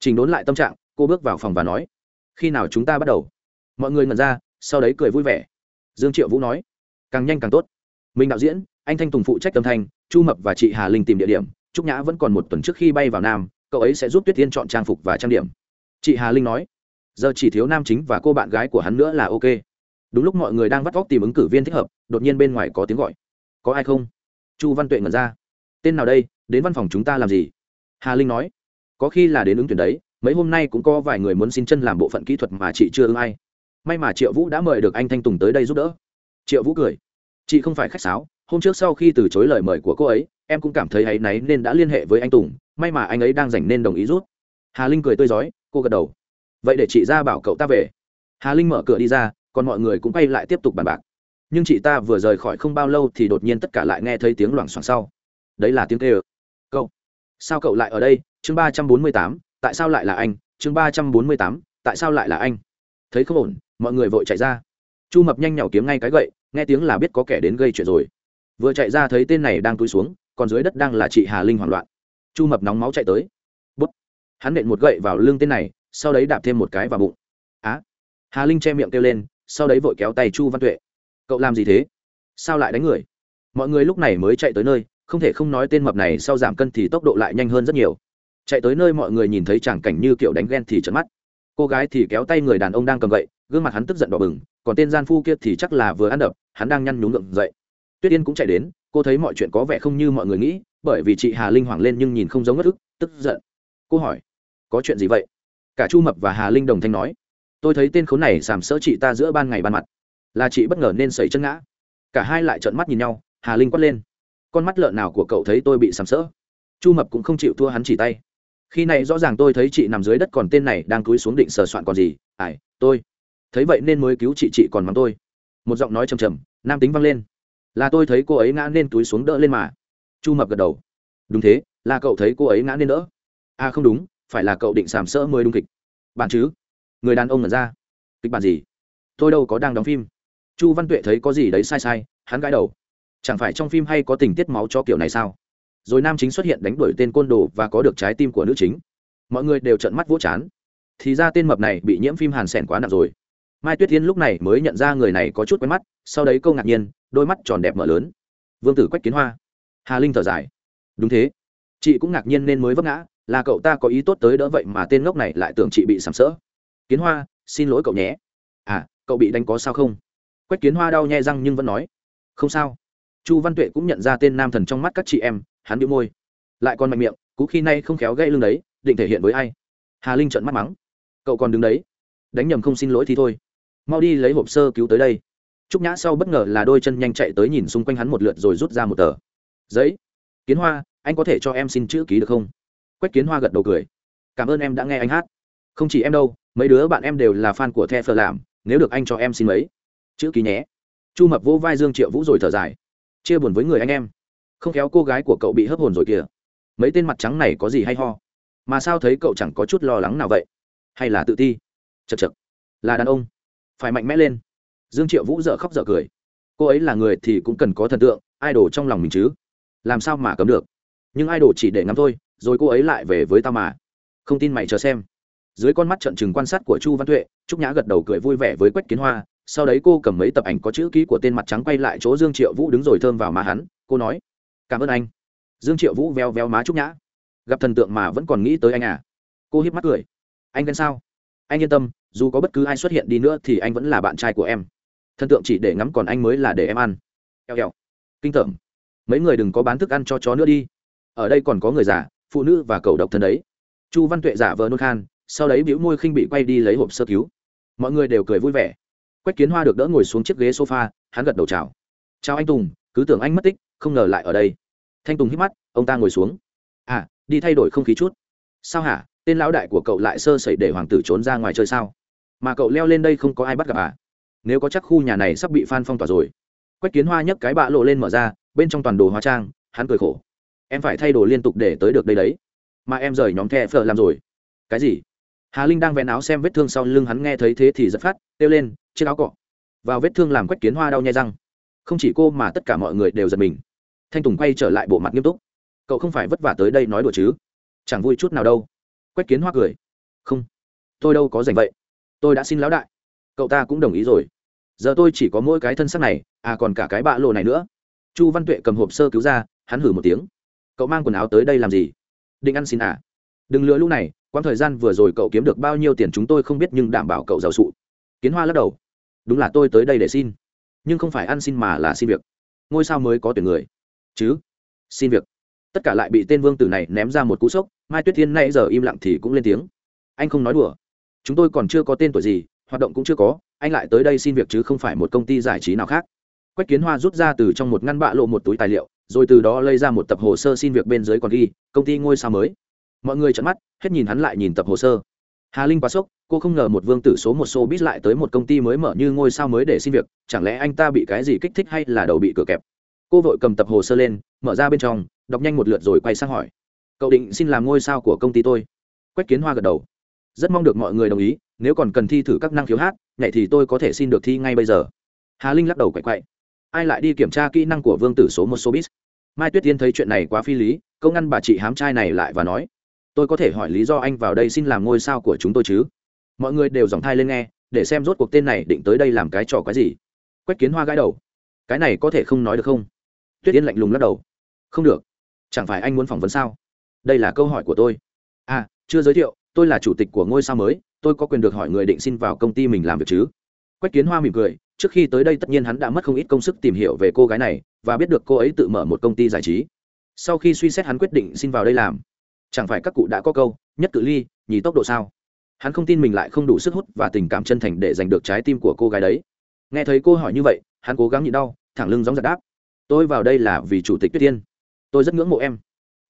Trình đốn lại tâm trạng, cô bước vào phòng và nói, khi nào chúng ta bắt đầu? Mọi người ngẩn ra sau đấy cười vui vẻ. Dương triệu vũ nói, càng nhanh càng tốt. Mình đạo diễn, anh thanh tùng phụ trách tâm thanh, chu mập và chị hà linh tìm địa điểm, trúc nhã vẫn còn một tuần trước khi bay vào nam, cậu ấy sẽ giúp tuyết tiên chọn trang phục và trang điểm. Chị hà linh nói, giờ chỉ thiếu nam chính và cô bạn gái của hắn nữa là ok. Đúng lúc mọi người đang vắt vóc tìm ứng cử viên thích hợp, đột nhiên bên ngoài có tiếng gọi. Có ai không? Chu văn tuệ ngẩn ra. Tên nào đây? Đến văn phòng chúng ta làm gì? Hà linh nói, có khi là đến ứng tuyển đấy, mấy hôm nay cũng có vài người muốn xin chân làm bộ phận kỹ thuật mà chị chưa ưng ai may mà triệu vũ đã mời được anh thanh tùng tới đây giúp đỡ triệu vũ cười chị không phải khách sáo hôm trước sau khi từ chối lời mời của cô ấy em cũng cảm thấy áy náy nên đã liên hệ với anh tùng may mà anh ấy đang dành nên đồng ý rút hà linh cười tươi rói, cô gật đầu vậy để chị ra bảo cậu ta về hà linh mở cửa đi ra còn mọi người cũng quay lại tiếp tục bàn bạc nhưng chị ta vừa rời khỏi không bao lâu thì đột nhiên tất cả lại nghe thấy tiếng loảng xoảng sau đấy là tiếng kêu cậu sao cậu lại ở đây chương ba trăm bốn mươi tám tại sao lại là anh chương ba trăm bốn mươi tám tại sao lại là anh thấy không ổn mọi người vội chạy ra. Chu mập nhanh nhỏ kiếm ngay cái gậy, nghe tiếng là biết có kẻ đến gây chuyện rồi. Vừa chạy ra thấy tên này đang túi xuống, còn dưới đất đang là chị hà linh hoảng loạn. Chu mập nóng máu chạy tới. Bút. Hắn nện một gậy vào lưng tên này, sau đấy đạp thêm một cái vào bụng. Á. Hà linh che miệng kêu lên, sau đấy vội kéo tay chu văn tuệ. Cậu làm gì thế? Sao lại đánh người? Mọi người lúc này mới chạy tới nơi, không thể không nói tên mập này sau giảm cân thì tốc độ lại nhanh hơn rất nhiều. Chạy tới nơi mọi người nhìn thấy tràng cảnh như kiểu đánh ghen thì trấn mắt. Cô gái thì kéo tay người đàn ông đang cầm gậy gương mặt hắn tức giận đỏ bừng, còn tên gian phu kia thì chắc là vừa ăn đập, hắn đang nhăn nhúng ngượng dậy. Tuyết yên cũng chạy đến, cô thấy mọi chuyện có vẻ không như mọi người nghĩ, bởi vì chị hà linh hoảng lên nhưng nhìn không giống ngất ức, tức giận. Cô hỏi, có chuyện gì vậy? Cả chu mập và hà linh đồng thanh nói, tôi thấy tên khốn này sàm sỡ chị ta giữa ban ngày ban mặt. Là chị bất ngờ nên sẩy chân ngã. Cả hai lại trợn mắt nhìn nhau, hà linh quát lên, con mắt lợn nào của cậu thấy tôi bị sàm sỡ? Chu mập cũng không chịu thua hắn chỉ tay. Khi này rõ ràng tôi thấy chị nằm dưới đất còn tên này đang cúi xuống định sờ soạn còn gì. Ải tôi thấy vậy nên mới cứu chị chị còn mắng tôi. Một giọng nói trầm trầm, nam tính vang lên. Là tôi thấy cô ấy ngã nên túi xuống đỡ lên mà. Chu mập gật đầu. Đúng thế, là cậu thấy cô ấy ngã nên đỡ. À không đúng, phải là cậu định sàm sỡ mới đúng kịch. Bạn chứ? Người đàn ông ngẩn ra. Kịch bản gì? Tôi đâu có đang đóng phim. Chu văn tuệ thấy có gì đấy sai sai, hắn gãi đầu. Chẳng phải trong phim hay có tình tiết máu cho kiểu này sao? Rồi nam chính xuất hiện đánh đuổi tên côn đồ và có được trái tim của nữ chính. Mọi người đều trợn mắt vỗ chán. Thì ra tên mập này bị nhiễm phim hàn sẻn quá nặng rồi mai tuyết thiên lúc này mới nhận ra người này có chút quen mắt, sau đấy câu ngạc nhiên, đôi mắt tròn đẹp mở lớn. Vương tử quách kiến hoa. Hà linh thở dài. Đúng thế. Chị cũng ngạc nhiên nên mới vấp ngã, là cậu ta có ý tốt tới đỡ vậy mà tên ngốc này lại tưởng chị bị sàm sỡ. Kiến hoa, xin lỗi cậu nhé. À cậu bị đánh có sao không? Quách kiến hoa đau nhẹ răng nhưng vẫn nói. Không sao. Chu văn tuệ cũng nhận ra tên nam thần trong mắt các chị em, hắn bị môi. Lại còn mạnh miệng, cú khi nay không khéo gây lưng đấy, định thể hiện với ai? Hà linh trợn mắt mắng. Cậu còn đứng đấy. Đánh nhầm không xin lỗi thì thôi mau đi lấy hộp sơ cứu tới đây. Trúc nhã sau bất ngờ là đôi chân nhanh chạy tới nhìn xung quanh hắn một lượt rồi rút ra một tờ. Giấy. Kiến hoa, anh có thể cho em xin chữ ký được không? Quách kiến hoa gật đầu cười. Cảm ơn em đã nghe anh hát. Không chỉ em đâu, mấy đứa bạn em đều là fan của the phờ làm, nếu được anh cho em xin mấy. Chữ ký nhé. Chu mập vô vai dương triệu vũ rồi thở dài. Chia buồn với người anh em. Không khéo cô gái của cậu bị hấp hồn rồi kìa. Mấy tên mặt trắng này có gì hay ho? Mà sao thấy cậu chẳng có chút lo lắng nào vậy? Hay là tự ti? Chật chật là đàn ông phải mạnh mẽ lên. Dương triệu vũ dợ khóc dợ cười. Cô ấy là người thì cũng cần có thần tượng, idol trong lòng mình chứ. Làm sao mà cấm được? Nhưng idol chỉ để ngắm thôi, rồi cô ấy lại về với tao mà. Không tin mày chờ xem. Dưới con mắt trận chừng quan sát của chu văn tuệ, trúc nhã gật đầu cười vui vẻ với quách kiến hoa. Sau đấy cô cầm mấy tập ảnh có chữ ký của tên mặt trắng quay lại chỗ dương triệu vũ đứng rồi thơm vào má hắn. Cô nói, cảm ơn anh. Dương triệu vũ veo veo má trúc nhã. Gặp thần tượng mà vẫn còn nghĩ tới anh à? Cô hiếp mắt cười. Anh ghen sao? Anh yên tâm dù có bất cứ ai xuất hiện đi nữa thì anh vẫn là bạn trai của em. Thần tượng chỉ để ngắm còn anh mới là để em ăn. Eo eo kinh tởm. Mấy người đừng có bán thức ăn cho chó nữa đi. Ở đây còn có người già, phụ nữ và cầu độc thân đấy. Chu văn tuệ giả vờ nôn khan, sau đấy bĩu môi khinh bị quay đi lấy hộp sơ cứu. Mọi người đều cười vui vẻ. Quách kiến hoa được đỡ ngồi xuống chiếc ghế sofa, hắn gật đầu chào. Chào anh tùng, cứ tưởng anh mất tích, không ngờ lại ở đây. Thanh tùng hít mắt, ông ta ngồi xuống. À đi thay đổi không khí chút. Sao hả? Tên lão đại của cậu lại sơ sẩy để hoàng tử trốn ra ngoài chơi sao? Mà cậu leo lên đây không có ai bắt gặp à? Nếu có chắc khu nhà này sắp bị phan phong tỏa rồi. Quách kiến hoa nhấc cái bạ lộ lên mở ra, bên trong toàn đồ hóa trang, hắn cười khổ. Em phải thay đồ liên tục để tới được đây đấy. Mà em rời nhóm the phở làm rồi. Cái gì? Hà linh đang vén áo xem vết thương sau lưng hắn nghe thấy thế thì giật phát, kêu lên, chiếc áo cọ. Vào vết thương làm quách kiến hoa đau nhai răng. Không chỉ cô mà tất cả mọi người đều giật mình. Thanh tùng quay trở lại bộ mặt nghiêm túc. Cậu không phải vất vả tới đây nói đùa chứ? Chẳng vui chút nào đâu. Quách kiến hoa cười. Không, tôi đâu có dành vậy tôi đã xin lão đại. Cậu ta cũng đồng ý rồi. Giờ tôi chỉ có mỗi cái thân xác này à còn cả cái bạ lộ này nữa. Chu văn tuệ cầm hộp sơ cứu ra, hắn hử một tiếng. Cậu mang quần áo tới đây làm gì? Định ăn xin à? Đừng lừa lúc này, quãng thời gian vừa rồi cậu kiếm được bao nhiêu tiền chúng tôi không biết nhưng đảm bảo cậu giàu sụ. Kiến hoa lắc đầu. Đúng là tôi tới đây để xin. Nhưng không phải ăn xin mà là xin việc. Ngôi sao mới có tuyển người. Chứ? Xin việc. Tất cả lại bị tên vương tử này ném ra một cú sốc, mai tuyết thiên nay giờ im lặng thì cũng lên tiếng. Anh không nói đùa chúng tôi còn chưa có tên tuổi gì, hoạt động cũng chưa có, anh lại tới đây xin việc chứ không phải một công ty giải trí nào khác. Quách kiến hoa rút ra từ trong một ngăn bạ lộ một túi tài liệu, rồi từ đó lấy ra một tập hồ sơ xin việc bên dưới còn ghi, công ty ngôi sao mới. Mọi người chặn mắt, hết nhìn hắn lại nhìn tập hồ sơ. Hà linh quá sốc, cô không ngờ một vương tử số một xô bít lại tới một công ty mới mở như ngôi sao mới để xin việc, chẳng lẽ anh ta bị cái gì kích thích hay là đầu bị cửa kẹp? Cô vội cầm tập hồ sơ lên, mở ra bên trong, đọc nhanh một lượt rồi quay sang hỏi. Cậu định xin làm ngôi sao của công ty tôi? Quách kiến hoa gật đầu rất mong được mọi người đồng ý, nếu còn cần thi thử các năng khiếu hát, nhảy thì tôi có thể xin được thi ngay bây giờ. Hà linh lắc đầu quậy quậy. Ai lại đi kiểm tra kỹ năng của vương tử số một showbiz? Mai tuyết tiên thấy chuyện này quá phi lý, câu ngăn bà chị hám trai này lại và nói, tôi có thể hỏi lý do anh vào đây xin làm ngôi sao của chúng tôi chứ? Mọi người đều dòng thai lên nghe, để xem rốt cuộc tên này định tới đây làm cái trò cái gì. Quách kiến hoa gãi đầu, cái này có thể không nói được không? Tuyết tiên lạnh lùng lắc đầu, không được, chẳng phải anh muốn phỏng vấn sao? Đây là câu hỏi của tôi. À chưa giới thiệu tôi là chủ tịch của ngôi sao mới, tôi có quyền được hỏi người định xin vào công ty mình làm việc chứ? Quách kiến hoa mỉm cười, trước khi tới đây tất nhiên hắn đã mất không ít công sức tìm hiểu về cô gái này và biết được cô ấy tự mở một công ty giải trí. Sau khi suy xét hắn quyết định xin vào đây làm, chẳng phải các cụ đã có câu, nhất cự ly, nhì tốc độ sao? Hắn không tin mình lại không đủ sức hút và tình cảm chân thành để giành được trái tim của cô gái đấy. Nghe thấy cô hỏi như vậy, hắn cố gắng nhịn đau, thẳng lưng gióng giật đáp, tôi vào đây là vì chủ tịch tuyết tiên. Tôi rất ngưỡng mộ em.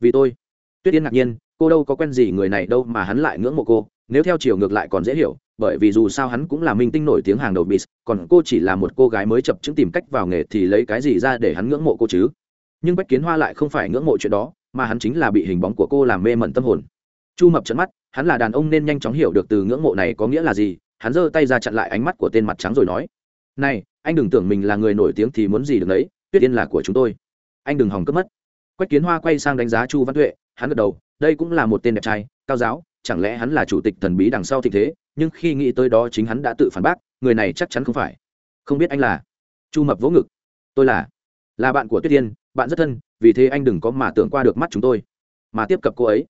Vì tôi. Tuyết tiên ngạc nhiên cô đâu có quen gì người này đâu mà hắn lại ngưỡng mộ cô, nếu theo chiều ngược lại còn dễ hiểu, bởi vì dù sao hắn cũng là minh tinh nổi tiếng hàng đầu bis còn cô chỉ là một cô gái mới chập chứng tìm cách vào nghề thì lấy cái gì ra để hắn ngưỡng mộ cô chứ? Nhưng bách kiến hoa lại không phải ngưỡng mộ chuyện đó, mà hắn chính là bị hình bóng của cô làm mê mẩn tâm hồn. Chu mập trận mắt, hắn là đàn ông nên nhanh chóng hiểu được từ ngưỡng mộ này có nghĩa là gì, hắn giơ tay ra chặn lại ánh mắt của tên mặt trắng rồi nói, này, anh đừng tưởng mình là người nổi tiếng thì muốn gì được đấy, tuyết yên là của chúng tôi. Anh đừng hòng cướp mất. Quách kiến hoa quay sang đánh giá chu văn tuệ hắn gật đầu, đây cũng là một tên đẹp trai, cao giáo, chẳng lẽ hắn là chủ tịch thần bí đằng sau thịnh thế? Nhưng khi nghĩ tới đó chính hắn đã tự phản bác, người này chắc chắn không phải. Không biết anh là chu mập vỗ ngực. Tôi là là bạn của tuyết tiên bạn rất thân, vì thế anh đừng có mà tưởng qua được mắt chúng tôi. Mà tiếp cận cô ấy.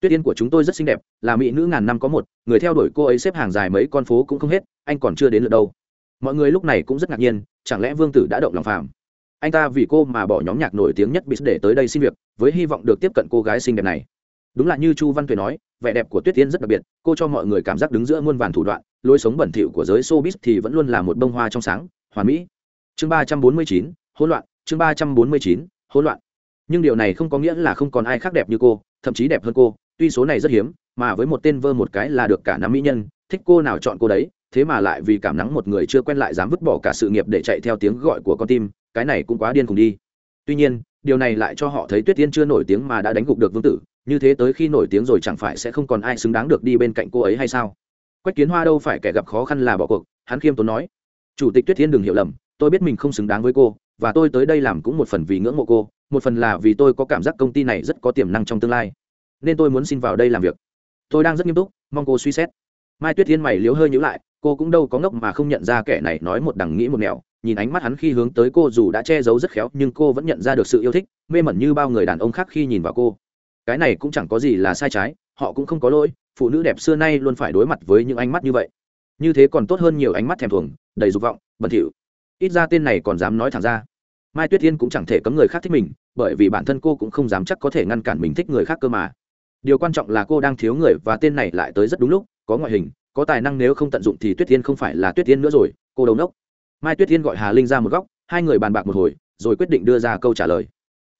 Tuyết tiên của chúng tôi rất xinh đẹp, là mỹ nữ ngàn năm có một, người theo đuổi cô ấy xếp hàng dài mấy con phố cũng không hết, anh còn chưa đến lượt đâu. Mọi người lúc này cũng rất ngạc nhiên, chẳng lẽ vương tử đã động lòng phàm? Anh ta vì cô mà bỏ nhóm nhạc nổi tiếng nhất bị để tới đây xin việc, với hy vọng được tiếp cận cô gái xinh đẹp này. Đúng là như chu văn tuệ nói, vẻ đẹp của tuyết tiên rất đặc biệt, cô cho mọi người cảm giác đứng giữa muôn vàn thủ đoạn, lối sống bẩn thỉu của giới showbiz thì vẫn luôn là một bông hoa trong sáng, hoàn mỹ. Chương ba trăm bốn mươi chín, hỗn loạn, chương ba trăm bốn mươi chín, hỗn loạn. Nhưng điều này không có nghĩa là không còn ai khác đẹp như cô, thậm chí đẹp hơn cô, tuy số này rất hiếm, mà với một tên vơ một cái là được cả năm mỹ nhân, thích cô nào chọn cô đấy, thế mà lại vì cảm nắng một người chưa quen lại dám vứt bỏ cả sự nghiệp để chạy theo tiếng gọi của con tim cái này cũng quá điên cùng đi. Tuy nhiên, điều này lại cho họ thấy tuyết tiên chưa nổi tiếng mà đã đánh gục được vương tử, như thế tới khi nổi tiếng rồi chẳng phải sẽ không còn ai xứng đáng được đi bên cạnh cô ấy hay sao? Quách kiến hoa đâu phải kẻ gặp khó khăn là bỏ cuộc, hắn khiêm tốn nói. Chủ tịch tuyết thiên đừng hiểu lầm, tôi biết mình không xứng đáng với cô, và tôi tới đây làm cũng một phần vì ngưỡng mộ cô, một phần là vì tôi có cảm giác công ty này rất có tiềm năng trong tương lai. Nên tôi muốn xin vào đây làm việc. Tôi đang rất nghiêm túc, mong cô suy xét. Mai tuyết thiên mày liếu hơi nhữ lại, cô cũng đâu có ngốc mà không nhận ra kẻ này nói một đằng nghĩ một nẻo nhìn ánh mắt hắn khi hướng tới cô dù đã che giấu rất khéo, nhưng cô vẫn nhận ra được sự yêu thích, mê mẩn như bao người đàn ông khác khi nhìn vào cô. Cái này cũng chẳng có gì là sai trái, họ cũng không có lỗi, phụ nữ đẹp xưa nay luôn phải đối mặt với những ánh mắt như vậy. Như thế còn tốt hơn nhiều ánh mắt thèm thuồng, đầy dục vọng, bẩn thỉu. Ít ra tên này còn dám nói thẳng ra. Mai tuyết yên cũng chẳng thể cấm người khác thích mình, bởi vì bản thân cô cũng không dám chắc có thể ngăn cản mình thích người khác cơ mà. Điều quan trọng là cô đang thiếu người và tên này lại tới rất đúng lúc, có ngoại hình, có tài năng nếu không tận dụng thì tuyết yên không phải là tuyết yên nữa rồi, cô đầu nốc mai tuyết tiên gọi hà linh ra một góc, hai người bàn bạc một hồi, rồi quyết định đưa ra câu trả lời.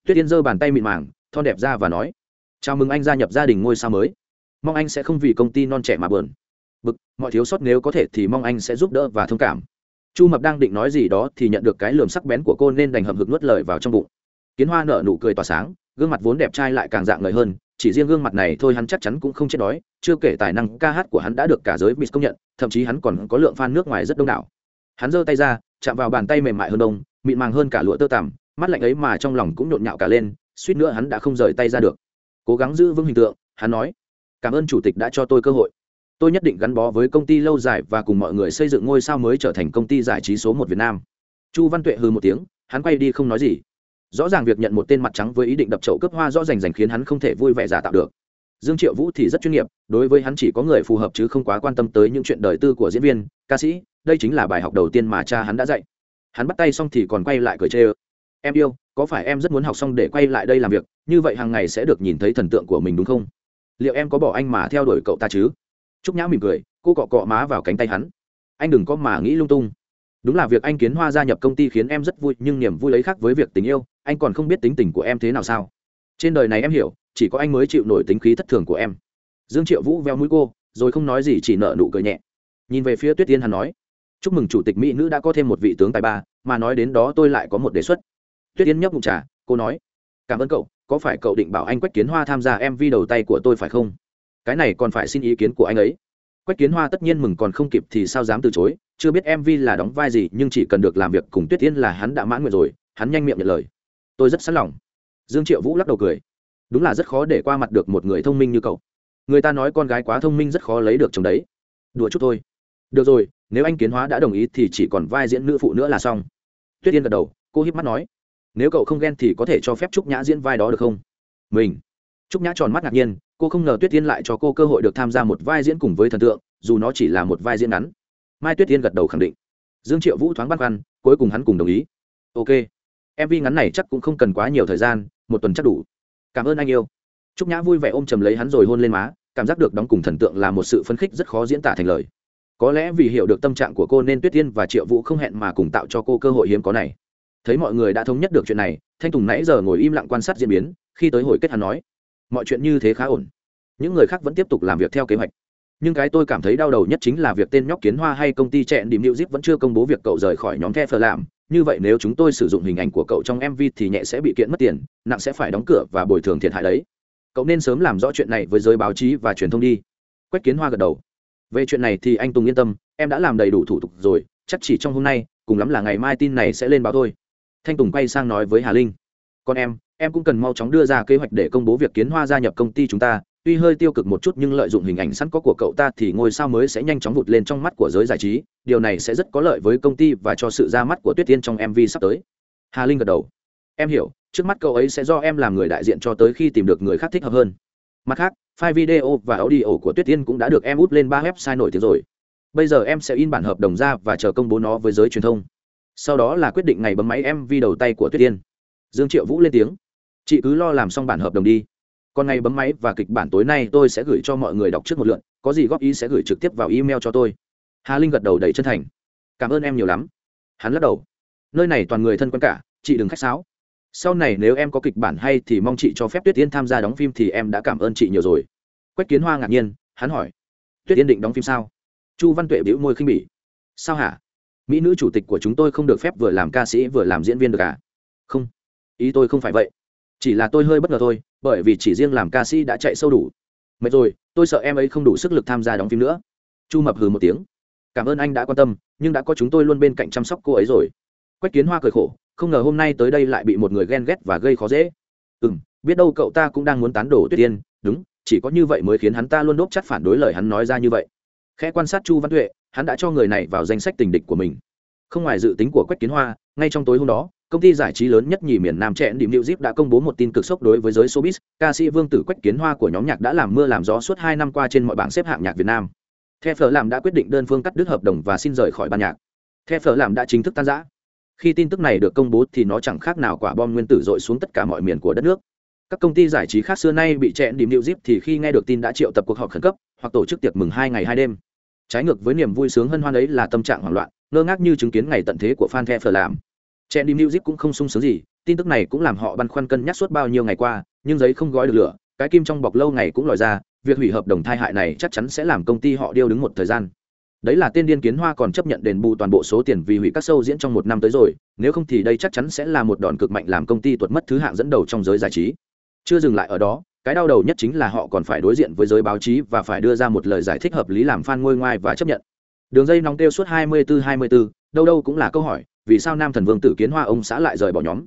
Tuyết tiên giơ bàn tay mịn màng, thon đẹp ra và nói, chào mừng anh gia nhập gia đình ngôi sao mới. Mong anh sẽ không vì công ty non trẻ mà bờn bực, mọi thiếu sót nếu có thể thì mong anh sẽ giúp đỡ và thông cảm. Chu mập đang định nói gì đó thì nhận được cái lườm sắc bén của cô nên đành hậm hực nuốt lời vào trong bụng. Kiến hoa nở nụ cười tỏa sáng, gương mặt vốn đẹp trai lại càng dạng ngời hơn, chỉ riêng gương mặt này thôi hắn chắc chắn cũng không chết đói, chưa kể tài năng ca hát của hắn đã được cả giới miss công nhận, thậm chí hắn còn có lượng fan nước ngoài rất đông đảo hắn giơ tay ra, chạm vào bàn tay mềm mại hơn đông mịn màng hơn cả lụa tơ tằm, mắt lạnh ấy mà trong lòng cũng nhộn nhạo cả lên, suýt nữa hắn đã không rời tay ra được. Cố gắng giữ vững hình tượng, hắn nói, cảm ơn chủ tịch đã cho tôi cơ hội. Tôi nhất định gắn bó với công ty lâu dài và cùng mọi người xây dựng ngôi sao mới trở thành công ty giải trí số một việt nam. Chu văn tuệ hư một tiếng, hắn quay đi không nói gì. Rõ ràng việc nhận một tên mặt trắng với ý định đập chậu cướp hoa rõ rành rành khiến hắn không thể vui vẻ giả tạo được. Dương triệu vũ thì rất chuyên nghiệp, đối với hắn chỉ có người phù hợp chứ không quá quan tâm tới những chuyện đời tư của diễn viên, ca sĩ đây chính là bài học đầu tiên mà cha hắn đã dạy. Hắn bắt tay xong thì còn quay lại cười chê ơ. Em yêu, có phải em rất muốn học xong để quay lại đây làm việc? Như vậy hàng ngày sẽ được nhìn thấy thần tượng của mình đúng không? Liệu em có bỏ anh mà theo đuổi cậu ta chứ? Trúc nhã mỉm cười, cô cọ cọ má vào cánh tay hắn. Anh đừng có mà nghĩ lung tung. Đúng là việc anh kiến hoa gia nhập công ty khiến em rất vui, nhưng niềm vui ấy khác với việc tình yêu. Anh còn không biết tính tình của em thế nào sao? Trên đời này em hiểu, chỉ có anh mới chịu nổi tính khí thất thường của em. Dương triệu vũ veo mũi cô, rồi không nói gì chỉ nợ nụ cười nhẹ. Nhìn về phía tuyết tiên hắn nói chúc mừng chủ tịch mỹ nữ đã có thêm một vị tướng tài ba, mà nói đến đó tôi lại có một đề xuất. Tuyết Yến nhấp mục trà, cô nói, cảm ơn cậu, có phải cậu định bảo anh quách kiến hoa tham gia mv đầu tay của tôi phải không? Cái này còn phải xin ý kiến của anh ấy. Quách kiến hoa tất nhiên mừng còn không kịp thì sao dám từ chối, chưa biết mv là đóng vai gì, nhưng chỉ cần được làm việc cùng tuyết Yến là hắn đã mãn nguyện rồi, hắn nhanh miệng nhận lời. Tôi rất sẵn lòng. Dương triệu vũ lắc đầu cười, đúng là rất khó để qua mặt được một người thông minh như cậu. Người ta nói con gái quá thông minh rất khó lấy được chồng đấy. Đùa chút thôi. Được rồi nếu anh kiến hóa đã đồng ý thì chỉ còn vai diễn nữ phụ nữa là xong. Tuyết yên gật đầu, cô hiếp mắt nói, nếu cậu không ghen thì có thể cho phép trúc nhã diễn vai đó được không? Mình. Trúc nhã tròn mắt ngạc nhiên, cô không ngờ tuyết yên lại cho cô cơ hội được tham gia một vai diễn cùng với thần tượng, dù nó chỉ là một vai diễn ngắn. Mai tuyết yên gật đầu khẳng định. Dương triệu vũ thoáng băn khoăn, cuối cùng hắn cùng đồng ý. Ok. Mv ngắn này chắc cũng không cần quá nhiều thời gian, một tuần chắc đủ. Cảm ơn anh yêu. Trúc nhã vui vẻ ôm chầm lấy hắn rồi hôn lên má, cảm giác được đóng cùng thần tượng là một sự phấn khích rất khó diễn tả thành lời có lẽ vì hiểu được tâm trạng của cô nên tuyết tiên và triệu vũ không hẹn mà cùng tạo cho cô cơ hội hiếm có này. Thấy mọi người đã thống nhất được chuyện này, thanh tùng nãy giờ ngồi im lặng quan sát diễn biến, khi tới hồi kết hắn nói, mọi chuyện như thế khá ổn. Những người khác vẫn tiếp tục làm việc theo kế hoạch. Nhưng cái tôi cảm thấy đau đầu nhất chính là việc tên nhóc kiến hoa hay công ty chẹn điểm Zip vẫn chưa công bố việc cậu rời khỏi nhóm the phờ làm. Như vậy nếu chúng tôi sử dụng hình ảnh của cậu trong mv thì nhẹ sẽ bị kiện mất tiền, nặng sẽ phải đóng cửa và bồi thường thiệt hại đấy. Cậu nên sớm làm rõ chuyện này với giới báo chí và truyền thông đi. Quách kiến hoa gật đầu về chuyện này thì anh tùng yên tâm, em đã làm đầy đủ thủ tục rồi, chắc chỉ trong hôm nay, cùng lắm là ngày mai tin này sẽ lên báo thôi. Thanh tùng quay sang nói với hà linh. Còn em em cũng cần mau chóng đưa ra kế hoạch để công bố việc kiến hoa gia nhập công ty chúng ta, tuy hơi tiêu cực một chút nhưng lợi dụng hình ảnh sẵn có của cậu ta thì ngôi sao mới sẽ nhanh chóng vụt lên trong mắt của giới giải trí, điều này sẽ rất có lợi với công ty và cho sự ra mắt của tuyết tiên trong mv sắp tới. Hà linh gật đầu. Em hiểu, trước mắt cậu ấy sẽ do em làm người đại diện cho tới khi tìm được người khác thích hợp hơn mặt khác, file video và audio của tuyết tiên cũng đã được em út lên ba website nổi tiếng rồi. Bây giờ em sẽ in bản hợp đồng ra và chờ công bố nó với giới truyền thông. Sau đó là quyết định ngày bấm máy mv đầu tay của tuyết tiên dương triệu vũ lên tiếng. Chị cứ lo làm xong bản hợp đồng đi. Còn ngày bấm máy và kịch bản tối nay tôi sẽ gửi cho mọi người đọc trước một lượn có gì góp ý sẽ gửi trực tiếp vào email cho tôi. Hà linh gật đầu đầy chân thành. Cảm ơn em nhiều lắm. Hắn lắc đầu. Nơi này toàn người thân quen cả, chị đừng khách sáo sau này nếu em có kịch bản hay thì mong chị cho phép tuyết tiên tham gia đóng phim thì em đã cảm ơn chị nhiều rồi. Quách kiến hoa ngạc nhiên, hắn hỏi, tuyết tiên định đóng phim sao? Chu văn tuệ bĩu môi khinh bỉ, sao hả? Mỹ nữ chủ tịch của chúng tôi không được phép vừa làm ca sĩ vừa làm diễn viên được à? Không, ý tôi không phải vậy. Chỉ là tôi hơi bất ngờ thôi, bởi vì chỉ riêng làm ca sĩ đã chạy sâu đủ. Mệt rồi, tôi sợ em ấy không đủ sức lực tham gia đóng phim nữa. Chu mập hừ một tiếng, cảm ơn anh đã quan tâm, nhưng đã có chúng tôi luôn bên cạnh chăm sóc cô ấy rồi. Quách kiến hoa cười khổ không ngờ hôm nay tới đây lại bị một người ghen ghét và gây khó dễ ừ m biết đâu cậu ta cũng đang muốn tán đổ tuyết tiên đúng chỉ có như vậy mới khiến hắn ta luôn đốt chắc phản đối lời hắn nói ra như vậy khẽ quan sát chu văn tuệ hắn đã cho người này vào danh sách tình địch của mình không ngoài dự tính của quách kiến hoa ngay trong tối hôm đó công ty giải trí lớn nhất nhì miền nam trẻ điểm zip đã công bố một tin cực sốc đối với giới showbiz, ca sĩ Vương Tử Quách Kiến Hoa của nhóm nhạc đã làm mưa làm gió suốt hai năm qua trên mọi bảng xếp hạng nhạc Việt Nam. The phở làm đã quyết định đơn phương cắt đứt hợp đồng và xin rời khỏi ban nhạc. The phở làm đã chính thức tan rã. Khi tin tức này được công bố thì nó chẳng khác nào quả bom nguyên tử dội xuống tất cả mọi miền của đất nước. Các công ty giải trí khác xưa nay bị chẹn điểm Music thì khi nghe được tin đã triệu tập cuộc họp khẩn cấp hoặc tổ chức tiệc mừng hai ngày hai đêm. Trái ngược với niềm vui sướng hân hoan ấy là tâm trạng hoảng loạn, ngơ ngác như chứng kiến ngày tận thế của fan The phở làm chen đi zip cũng không sung sướng gì tin tức này cũng làm họ băn khoăn cân nhắc suốt bao nhiêu ngày qua nhưng giấy không gói được lửa cái kim trong bọc lâu ngày cũng lòi ra việc hủy hợp đồng thai hại này chắc chắn sẽ làm công ty họ điêu đứng một thời gian đấy là tên điên kiến hoa còn chấp nhận đền bù toàn bộ số tiền vì hủy các show diễn trong một năm tới rồi nếu không thì đây chắc chắn sẽ là một đòn cực mạnh làm công ty tuột mất thứ hạng dẫn đầu trong giới giải trí. Chưa dừng lại ở đó cái đau đầu nhất chính là họ còn phải đối diện với giới báo chí và phải đưa ra một lời giải thích hợp lý làm fan ngôi ngoai và chấp nhận. Đường dây nóng kêu suốt 24-24, đâu đâu cũng là câu hỏi vì sao nam thần vương tử kiến hoa ông xã lại rời bỏ nhóm?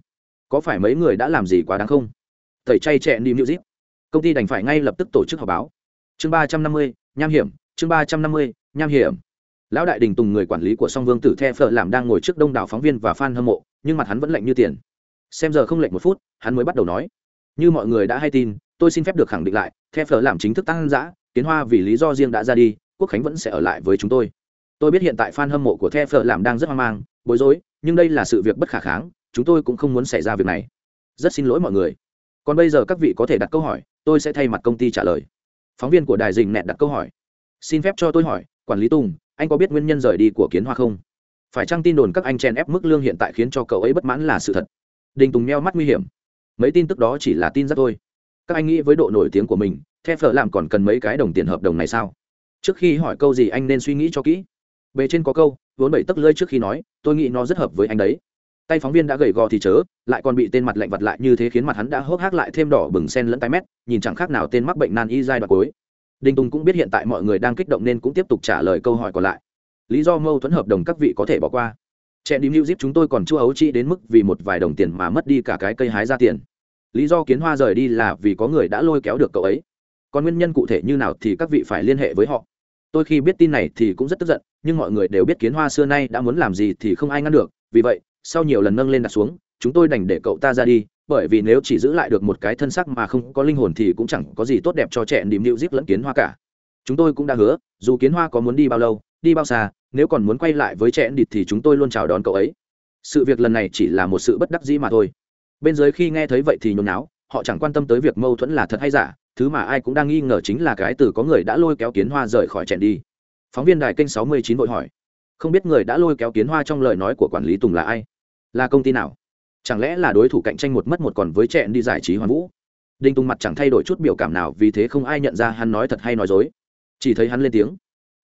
Có phải mấy người đã làm gì quá đáng không? Tẩy chay trẻ đi music. Công ty đành phải ngay lập tức tổ chức họp báo. Chương ba trăm năm mươi nham hiểm chương ba trăm năm mươi nham hiểm. Lão đại đình tùng người quản lý của song vương tử the phở làm đang ngồi trước đông đảo phóng viên và fan hâm mộ, nhưng mặt hắn vẫn lạnh như tiền. Xem giờ không lệnh một phút, hắn mới bắt đầu nói. Như mọi người đã hay tin, tôi xin phép được khẳng định lại, the phở làm chính thức tăng giã kiến hoa vì lý do riêng đã ra đi, quốc khánh vẫn sẽ ở lại với chúng tôi. Tôi biết hiện tại fan hâm mộ của the phở làm đang rất hoang mang, bối rối, nhưng đây là sự việc bất khả kháng, chúng tôi cũng không muốn xảy ra việc này. Rất xin lỗi mọi người. Còn bây giờ các vị có thể đặt câu hỏi, tôi sẽ thay mặt công ty trả lời. Phóng viên của đài dình nẹt đặt câu hỏi. Xin phép cho tôi hỏi quản lý tùng, anh có biết nguyên nhân rời đi của kiến hoa không? Phải chăng tin đồn các anh chen ép mức lương hiện tại khiến cho cậu ấy bất mãn là sự thật? Đình tùng meo mắt nguy hiểm. Mấy tin tức đó chỉ là tin rất thôi. Các anh nghĩ với độ nổi tiếng của mình theo phở làm còn cần mấy cái đồng tiền hợp đồng này sao? Trước khi hỏi câu gì anh nên suy nghĩ cho kỹ. Bề trên có câu, vốn bảy tấc lơi trước khi nói, tôi nghĩ nó rất hợp với anh đấy. Tay phóng viên đã gầy gò thì chớ, lại còn bị tên mặt lạnh vặt lại như thế khiến mặt hắn đã hốc hác lại thêm đỏ bừng sen lẫn tay mét, nhìn chẳng khác nào tên mắc bệnh nan y giai đoạn cuối đinh tùng cũng biết hiện tại mọi người đang kích động nên cũng tiếp tục trả lời câu hỏi còn lại. Lý do mâu thuẫn hợp đồng các vị có thể bỏ qua. Trẻ đi mưu zip chúng tôi còn chưa ấu chi đến mức vì một vài đồng tiền mà mất đi cả cái cây hái ra tiền. Lý do kiến hoa rời đi là vì có người đã lôi kéo được cậu ấy. Còn nguyên nhân cụ thể như nào thì các vị phải liên hệ với họ. Tôi khi biết tin này thì cũng rất tức giận, nhưng mọi người đều biết kiến hoa xưa nay đã muốn làm gì thì không ai ngăn được. Vì vậy, sau nhiều lần nâng lên đặt xuống, chúng tôi đành để cậu ta ra đi bởi vì nếu chỉ giữ lại được một cái thân sắc mà không có linh hồn thì cũng chẳng có gì tốt đẹp cho trẻ niềm nịu giết lẫn kiến hoa cả. Chúng tôi cũng đã hứa, dù kiến hoa có muốn đi bao lâu, đi bao xa, nếu còn muốn quay lại với trẻ địch thì chúng tôi luôn chào đón cậu ấy. Sự việc lần này chỉ là một sự bất đắc dĩ mà thôi. Bên dưới khi nghe thấy vậy thì nhốn náo họ chẳng quan tâm tới việc mâu thuẫn là thật hay giả, thứ mà ai cũng đang nghi ngờ chính là cái từ có người đã lôi kéo kiến hoa rời khỏi chèn đi. Phóng viên đài kênh sáu mươi chín vội hỏi, không biết người đã lôi kéo kiến hoa trong lời nói của quản lý tùng là ai? Là công ty nào? Chẳng lẽ là đối thủ cạnh tranh một mất một còn với trẻ đi giải trí hoàn vũ? Đinh tùng mặt chẳng thay đổi chút biểu cảm nào vì thế không ai nhận ra hắn nói thật hay nói dối. Chỉ thấy hắn lên tiếng.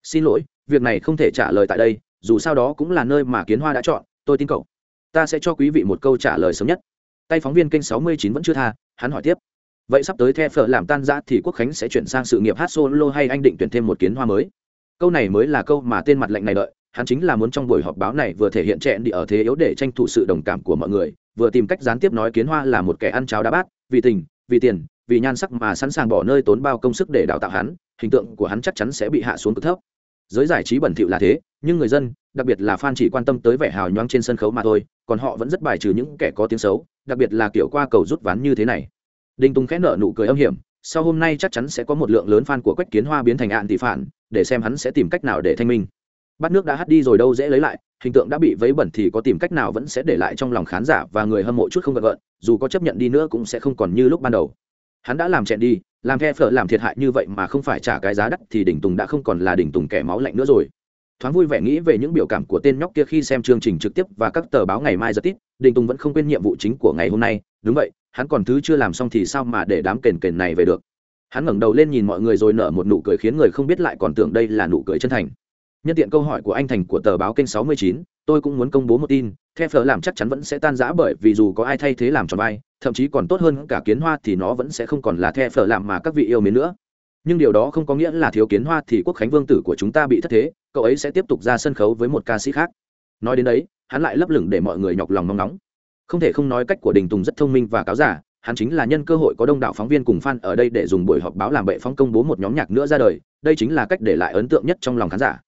Xin lỗi, việc này không thể trả lời tại đây, dù sao đó cũng là nơi mà kiến hoa đã chọn, tôi tin cậu. Ta sẽ cho quý vị một câu trả lời sớm nhất. Tay phóng viên kênh sáu mươi chín vẫn chưa tha, hắn hỏi tiếp. Vậy sắp tới the phở làm tan ra thì quốc khánh sẽ chuyển sang sự nghiệp hát solo hay anh định tuyển thêm một kiến hoa mới? Câu này mới là câu mà tên mặt lệnh này đợi, hắn chính là muốn trong buổi họp báo này vừa thể hiện trẻ đi ở thế yếu để tranh thủ sự đồng cảm của mọi người vừa tìm cách gián tiếp nói kiến hoa là một kẻ ăn cháo đá bát, vì tình, vì tiền, vì nhan sắc mà sẵn sàng bỏ nơi tốn bao công sức để đào tạo hắn, hình tượng của hắn chắc chắn sẽ bị hạ xuống cực thấp. Giới giải trí bẩn thỉu là thế, nhưng người dân, đặc biệt là fan chỉ quan tâm tới vẻ hào nhoáng trên sân khấu mà thôi, còn họ vẫn rất bài trừ những kẻ có tiếng xấu, đặc biệt là kiểu qua cầu rút ván như thế này. Đinh tùng khẽ nợ nụ cười âm hiểm, sau hôm nay chắc chắn sẽ có một lượng lớn fan của quách kiến hoa biến thành ạn tỷ phản để xem hắn sẽ tìm cách nào để thanh minh. Bát nước đã hắt đi rồi đâu dễ lấy lại hình tượng đã bị vấy bẩn thì có tìm cách nào vẫn sẽ để lại trong lòng khán giả và người hâm mộ chút không gợn gợn dù có chấp nhận đi nữa cũng sẽ không còn như lúc ban đầu. Hắn đã làm chẹn đi, làm the phở làm thiệt hại như vậy mà không phải trả cái giá đắt thì đỉnh tùng đã không còn là đỉnh tùng kẻ máu lạnh nữa rồi. Thoáng vui vẻ nghĩ về những biểu cảm của tên nhóc kia khi xem chương trình trực tiếp và các tờ báo ngày mai rất ít, đỉnh tùng vẫn không quên nhiệm vụ chính của ngày hôm nay. Đúng vậy, hắn còn thứ chưa làm xong thì sao mà để đám kền kền này về được? Hắn ngẩng đầu lên nhìn mọi người rồi nở một nụ cười khiến người không biết lại còn tưởng đây là nụ cười chân thành nhân tiện câu hỏi của anh thành của tờ báo kênh 69, tôi cũng muốn công bố một tin the phở làm chắc chắn vẫn sẽ tan rã bởi vì dù có ai thay thế làm tròn vai thậm chí còn tốt hơn cả kiến hoa thì nó vẫn sẽ không còn là the phở làm mà các vị yêu mến nữa. Nhưng điều đó không có nghĩa là thiếu kiến hoa thì quốc khánh vương tử của chúng ta bị thất thế cậu ấy sẽ tiếp tục ra sân khấu với một ca sĩ khác. Nói đến đấy hắn lại lấp lửng để mọi người nhọc lòng mong nóng. Không thể không nói cách của đình tùng rất thông minh và cáo giả hắn chính là nhân cơ hội có đông đảo phóng viên cùng fan ở đây để dùng buổi họp báo làm bệ phóng công bố một nhóm nhạc nữa ra đời đây chính là cách để lại ấn tượng nhất trong lòng khán giả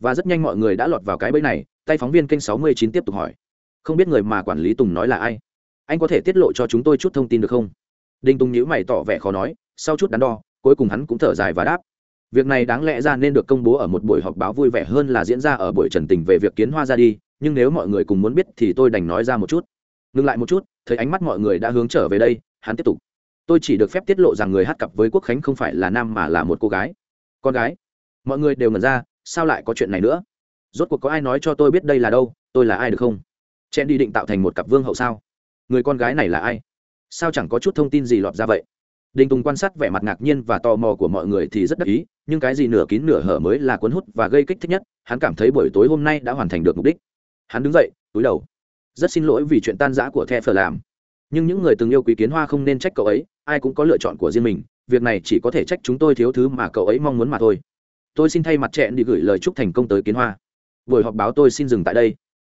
và rất nhanh mọi người đã lọt vào cái bẫy này, tay phóng viên kênh 69 tiếp tục hỏi. Không biết người mà quản lý tùng nói là ai? Anh có thể tiết lộ cho chúng tôi chút thông tin được không? Đinh tùng nhữ mày tỏ vẻ khó nói, sau chút đắn đo, cuối cùng hắn cũng thở dài và đáp. Việc này đáng lẽ ra nên được công bố ở một buổi họp báo vui vẻ hơn là diễn ra ở buổi trần tình về việc kiến hoa ra đi, nhưng nếu mọi người cùng muốn biết thì tôi đành nói ra một chút. Ngừng lại một chút, thấy ánh mắt mọi người đã hướng trở về đây, hắn tiếp tục. Tôi chỉ được phép tiết lộ rằng người hát cặp với quốc khánh không phải là nam mà là một cô gái. Con gái. Mọi người đều ngẩn ra sao lại có chuyện này nữa? Rốt cuộc có ai nói cho tôi biết đây là đâu? Tôi là ai được không? Chen đi định tạo thành một cặp vương hậu sao? Người con gái này là ai? Sao chẳng có chút thông tin gì lọt ra vậy? Đinh tùng quan sát vẻ mặt ngạc nhiên và tò mò của mọi người thì rất đắc ý, nhưng cái gì nửa kín nửa hở mới là cuốn hút và gây kích thích nhất, hắn cảm thấy buổi tối hôm nay đã hoàn thành được mục đích. Hắn đứng dậy, túi đầu. Rất xin lỗi vì chuyện tan rã của the phở làm. Nhưng những người từng yêu quý kiến hoa không nên trách cậu ấy, ai cũng có lựa chọn của riêng mình, việc này chỉ có thể trách chúng tôi thiếu thứ mà cậu ấy mong muốn mà thôi tôi xin thay mặt trẻ đi gửi lời chúc thành công tới kiến hoa. Buổi họp báo tôi xin dừng tại đây.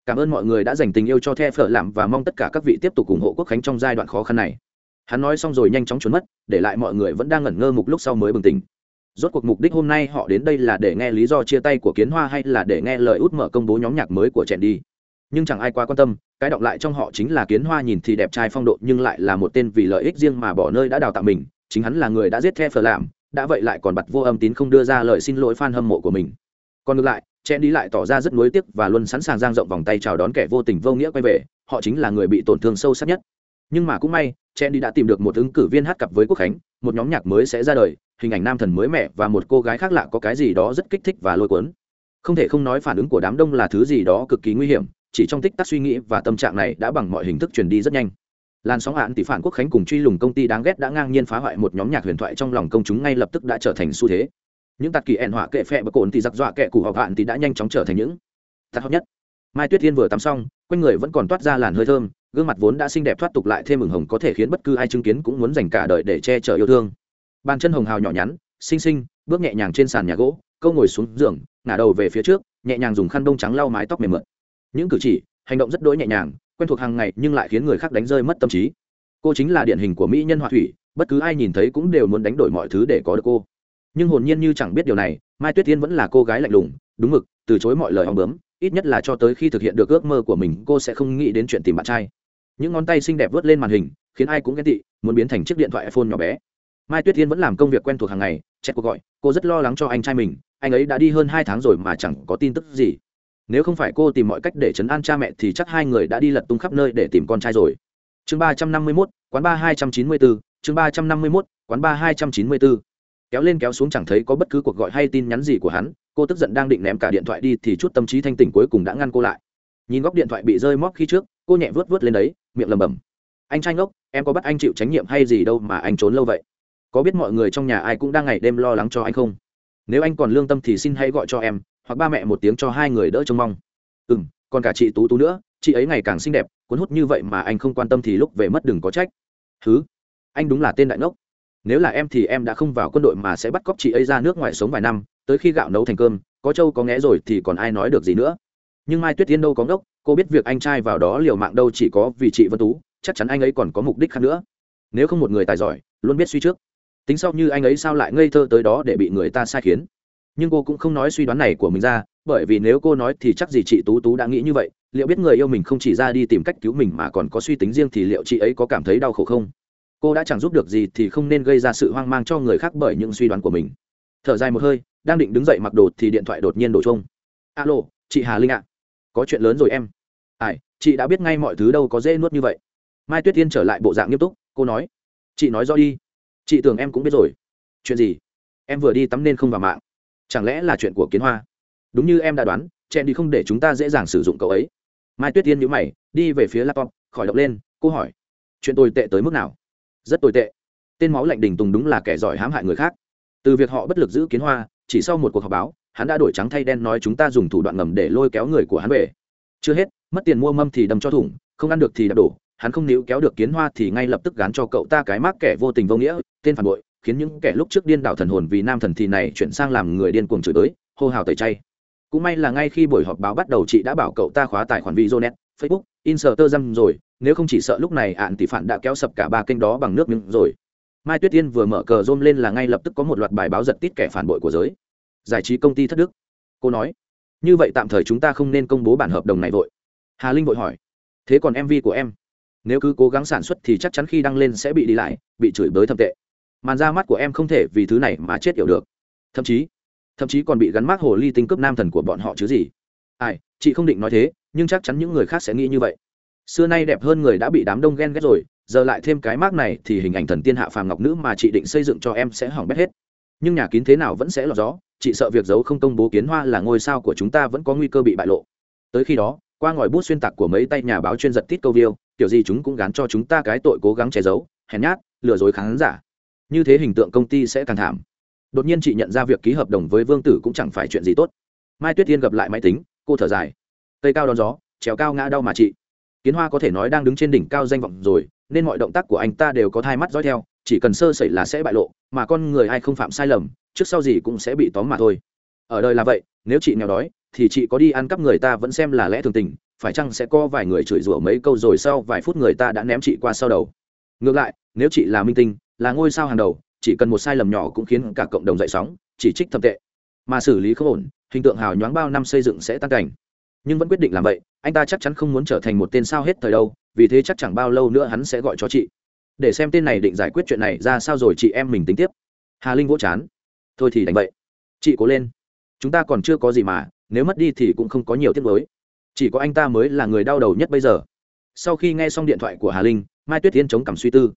Cảm ơn mọi người đã dành tình yêu cho the phở làm và mong tất cả các vị tiếp tục ủng hộ quốc khánh trong giai đoạn khó khăn này. Hắn nói xong rồi nhanh chóng trốn mất, để lại mọi người vẫn đang ngẩn ngơ mục lúc sau mới bừng tỉnh. Rốt cuộc mục đích hôm nay họ đến đây là để nghe lý do chia tay của kiến hoa hay là để nghe lời út mở công bố nhóm nhạc mới của trẻ đi. Nhưng chẳng ai quá quan tâm, cái động lại trong họ chính là kiến hoa nhìn thì đẹp trai phong độ nhưng lại là một tên vì lợi ích riêng mà bỏ nơi đã đào tạo mình, chính hắn là người đã giết the phở làm đã vậy lại còn bật vô âm tín không đưa ra lời xin lỗi fan hâm mộ của mình. Còn ngược lại, chen đi lại tỏ ra rất nuối tiếc và luôn sẵn sàng giang rộng vòng tay chào đón kẻ vô tình vô nghĩa quay về, họ chính là người bị tổn thương sâu sắc nhất. Nhưng mà cũng may, chen đi đã tìm được một ứng cử viên hát cặp với quốc khánh, một nhóm nhạc mới sẽ ra đời, hình ảnh nam thần mới mẻ và một cô gái khác lạ có cái gì đó rất kích thích và lôi cuốn. Không thể không nói phản ứng của đám đông là thứ gì đó cực kỳ nguy hiểm, chỉ trong tích tắc suy nghĩ và tâm trạng này đã bằng mọi hình thức truyền đi rất nhanh làn sóng hạn tỷ phản quốc khánh cùng truy lùng công ty đáng ghét đã ngang nhiên phá hoại một nhóm nhạc huyền thoại trong lòng công chúng ngay lập tức đã trở thành xu thế. Những tạt kỳ ẻn họa kệ phẹ và cồn thì giặc dọa kệ củ học hạn thì đã nhanh chóng trở thành những tạt hợp nhất. Mai tuyết thiên vừa tắm xong, quanh người vẫn còn toát ra làn hơi thơm, gương mặt vốn đã xinh đẹp thoát tục lại thêm mừng hồng có thể khiến bất cứ ai chứng kiến cũng muốn dành cả đời để che chở yêu thương. Bàn chân hồng hào nhỏ nhắn, xinh xinh, bước nhẹ nhàng trên sàn nhà gỗ, câu ngồi xuống giường, ngả đầu về phía trước, nhẹ nhàng dùng khăn bông trắng lau mái tóc mềm mượt. Những cử chỉ, hành động rất đỗi nhẹ nhàng quen thuộc hàng ngày nhưng lại khiến người khác đánh rơi mất tâm trí. Cô chính là điển hình của mỹ nhân họa thủy, bất cứ ai nhìn thấy cũng đều muốn đánh đổi mọi thứ để có được cô. Nhưng hồn nhiên như chẳng biết điều này, mai tuyết tiên vẫn là cô gái lạnh lùng, đúng mực, từ chối mọi lời hòng bướm, ít nhất là cho tới khi thực hiện được ước mơ của mình, cô sẽ không nghĩ đến chuyện tìm bạn trai. Những ngón tay xinh đẹp vớt lên màn hình, khiến ai cũng ghét tị, muốn biến thành chiếc điện thoại iphone nhỏ bé. Mai tuyết tiên vẫn làm công việc quen thuộc hàng ngày chẹt cuộc gọi, cô rất lo lắng cho anh trai mình, anh ấy đã đi hơn hai tháng rồi mà chẳng có tin tức gì nếu không phải cô tìm mọi cách để chấn an cha mẹ thì chắc hai người đã đi lật tung khắp nơi để tìm con trai rồi. Chương ba trăm năm mươi mốt, quán ba hai trăm chín mươi bốn chương ba trăm năm mươi mốt, quán ba hai trăm chín mươi bốn kéo lên kéo xuống chẳng thấy có bất cứ cuộc gọi hay tin nhắn gì của hắn, cô tức giận đang định ném cả điện thoại đi thì chút tâm trí thanh tỉnh cuối cùng đã ngăn cô lại. Nhìn góc điện thoại bị rơi móc khi trước, cô nhẹ vớt vớt lên đấy, miệng lầm bầm anh trai ngốc, em có bắt anh chịu trách nhiệm hay gì đâu mà anh trốn lâu vậy? Có biết mọi người trong nhà ai cũng đang ngày đêm lo lắng cho anh không? Nếu anh còn lương tâm thì xin hãy gọi cho em hoặc ba mẹ một tiếng cho hai người đỡ trông mong. Ừ m còn cả chị tú tú nữa, chị ấy ngày càng xinh đẹp, cuốn hút như vậy mà anh không quan tâm thì lúc về mất đừng có trách. Thứ anh đúng là tên đại ngốc. Nếu là em thì em đã không vào quân đội mà sẽ bắt cóc chị ấy ra nước ngoài sống vài năm, tới khi gạo nấu thành cơm, có trâu có nghé rồi thì còn ai nói được gì nữa. Nhưng mai tuyết tiên đâu có ngốc, cô biết việc anh trai vào đó liều mạng đâu chỉ có vì chị vân tú, chắc chắn anh ấy còn có mục đích khác nữa. Nếu không một người tài giỏi, luôn biết suy trước. Tính sau như anh ấy sao lại ngây thơ tới đó để bị người ta sai khiến? Nhưng cô cũng không nói suy đoán này của mình ra, bởi vì nếu cô nói thì chắc gì chị tú tú đã nghĩ như vậy, liệu biết người yêu mình không chỉ ra đi tìm cách cứu mình mà còn có suy tính riêng thì liệu chị ấy có cảm thấy đau khổ không? Cô đã chẳng giúp được gì thì không nên gây ra sự hoang mang cho người khác bởi những suy đoán của mình. Thở dài một hơi, đang định đứng dậy mặc đồ thì điện thoại đột nhiên đổ trông alo, chị hà linh ạ. Có chuyện lớn rồi em. Ai, chị đã biết ngay mọi thứ đâu có dễ nuốt như vậy. Mai tuyết tiên trở lại bộ dạng nghiêm túc, cô nói. Chị nói rõ đi. Chị tưởng em cũng biết rồi. Chuyện gì? Em vừa đi tắm nên không vào mạng chẳng lẽ là chuyện của kiến hoa? Đúng như em đã đoán, chen đi không để chúng ta dễ dàng sử dụng cậu ấy. Mai tuyết tiên nhữ mày, đi về phía laptop, khỏi động lên, cô hỏi, chuyện tồi tệ tới mức nào? Rất tồi tệ. Tên máu lạnh đình tùng đúng là kẻ giỏi hãm hại người khác. Từ việc họ bất lực giữ kiến hoa, chỉ sau một cuộc họp báo, hắn đã đổi trắng thay đen nói chúng ta dùng thủ đoạn ngầm để lôi kéo người của hắn về. Chưa hết, mất tiền mua mâm thì đâm cho thủng, không ăn được thì đập đổ, hắn không níu kéo được kiến hoa thì ngay lập tức gán cho cậu ta cái mác kẻ vô tình vô nghĩa, tên phản bội khiến những kẻ lúc trước điên đảo thần hồn vì nam thần thì này chuyển sang làm người điên cuồng chửi tới, hô hào tẩy chay. Cũng may là ngay khi buổi họp báo bắt đầu chị đã bảo cậu ta khóa tài khoản video net facebook, instagram rồi, nếu không chỉ sợ lúc này ạn tỷ phản đã kéo sập cả ba kênh đó bằng nước miếng rồi. Mai tuyết tiên vừa mở cờ rôm lên là ngay lập tức có một loạt bài báo giật tít kẻ phản bội của giới. Giải trí công ty thất đức. Cô nói, như vậy tạm thời chúng ta không nên công bố bản hợp đồng này vội. Hà linh vội hỏi, thế còn mv của em? Nếu cứ cố gắng sản xuất thì chắc chắn khi đăng lên sẽ bị đi lại, bị chửi bới thậm tệ màn ra mắt của em không thể vì thứ này mà chết hiểu được. Thậm chí thậm chí còn bị gắn mác hồ ly tinh cướp nam thần của bọn họ chứ gì. Ai, chị không định nói thế, nhưng chắc chắn những người khác sẽ nghĩ như vậy. Xưa nay đẹp hơn người đã bị đám đông ghen ghét rồi, giờ lại thêm cái mác này thì hình ảnh thần tiên hạ phàm ngọc nữ mà chị định xây dựng cho em sẽ hỏng bét hết. Nhưng nhà kín thế nào vẫn sẽ lọt gió, chị sợ việc giấu không công bố kiến hoa là ngôi sao của chúng ta vẫn có nguy cơ bị bại lộ. Tới khi đó, qua ngòi bút xuyên tạc của mấy tay nhà báo chuyên giật tít câu viêu kiểu gì chúng cũng gán cho chúng ta cái tội cố gắng che giấu, hèn nhát, lừa dối khán giả như thế hình tượng công ty sẽ càng thảm. Đột nhiên chị nhận ra việc ký hợp đồng với vương tử cũng chẳng phải chuyện gì tốt. Mai tuyết tiên gặp lại máy tính, cô thở dài. Cây cao đón gió, trèo cao ngã đau mà chị. Kiến hoa có thể nói đang đứng trên đỉnh cao danh vọng rồi, nên mọi động tác của anh ta đều có thai mắt dõi theo, chỉ cần sơ sẩy là sẽ bại lộ, mà con người ai không phạm sai lầm, trước sau gì cũng sẽ bị tóm mà thôi. Ở đời là vậy, nếu chị nghèo đói, thì chị có đi ăn cắp người ta vẫn xem là lẽ thường tình, phải chăng sẽ có vài người chửi rủa mấy câu rồi sau vài phút người ta đã ném chị qua sau đầu. Ngược lại, nếu chị là minh tinh là ngôi sao hàng đầu, chỉ cần một sai lầm nhỏ cũng khiến cả cộng đồng dậy sóng, chỉ trích thậm tệ. Mà xử lý không ổn, hình tượng hào nhoáng bao năm xây dựng sẽ tan cảnh. Nhưng vẫn quyết định làm vậy, anh ta chắc chắn không muốn trở thành một tên sao hết thời đâu, vì thế chắc chẳng bao lâu nữa hắn sẽ gọi cho chị. Để xem tên này định giải quyết chuyện này ra sao rồi chị em mình tính tiếp. Hà linh vỗ chán. Thôi thì đánh vậy. Chị cố lên. Chúng ta còn chưa có gì mà, nếu mất đi thì cũng không có nhiều tiếc mới chỉ có anh ta mới là người đau đầu nhất bây giờ. Sau khi nghe xong điện thoại của hà linh, mai tuyết tiến chống cằm suy tư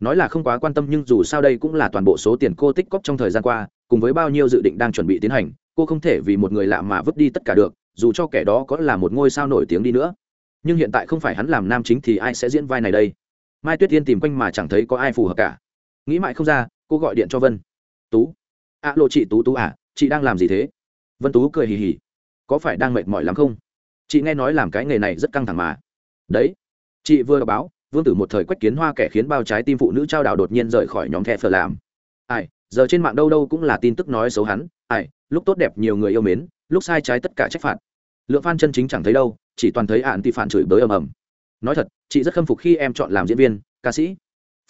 nói là không quá quan tâm nhưng dù sao đây cũng là toàn bộ số tiền cô tích cóp trong thời gian qua, cùng với bao nhiêu dự định đang chuẩn bị tiến hành, cô không thể vì một người lạ mà vứt đi tất cả được, dù cho kẻ đó có là một ngôi sao nổi tiếng đi nữa. Nhưng hiện tại không phải hắn làm nam chính thì ai sẽ diễn vai này đây? Mai tuyết yên tìm quanh mà chẳng thấy có ai phù hợp cả. Nghĩ mãi không ra, cô gọi điện cho vân. Tú. Ạ lộ chị tú tú à chị đang làm gì thế? Vân tú cười hì hì. Có phải đang mệt mỏi lắm không? Chị nghe nói làm cái nghề này rất căng thẳng mà. Đấy, chị vừa đọc báo vương tử một thời quách kiến hoa kẻ khiến bao trái tim phụ nữ trao đảo đột nhiên rời khỏi nhóm thẻ phở làm. Ai, giờ trên mạng đâu đâu cũng là tin tức nói xấu hắn. Ai, lúc tốt đẹp nhiều người yêu mến, lúc sai trái tất cả trách phạt. Lượng phan chân chính chẳng thấy đâu, chỉ toàn thấy ạn thì phản chửi bới ầm ầm. Nói thật, chị rất khâm phục khi em chọn làm diễn viên, ca sĩ.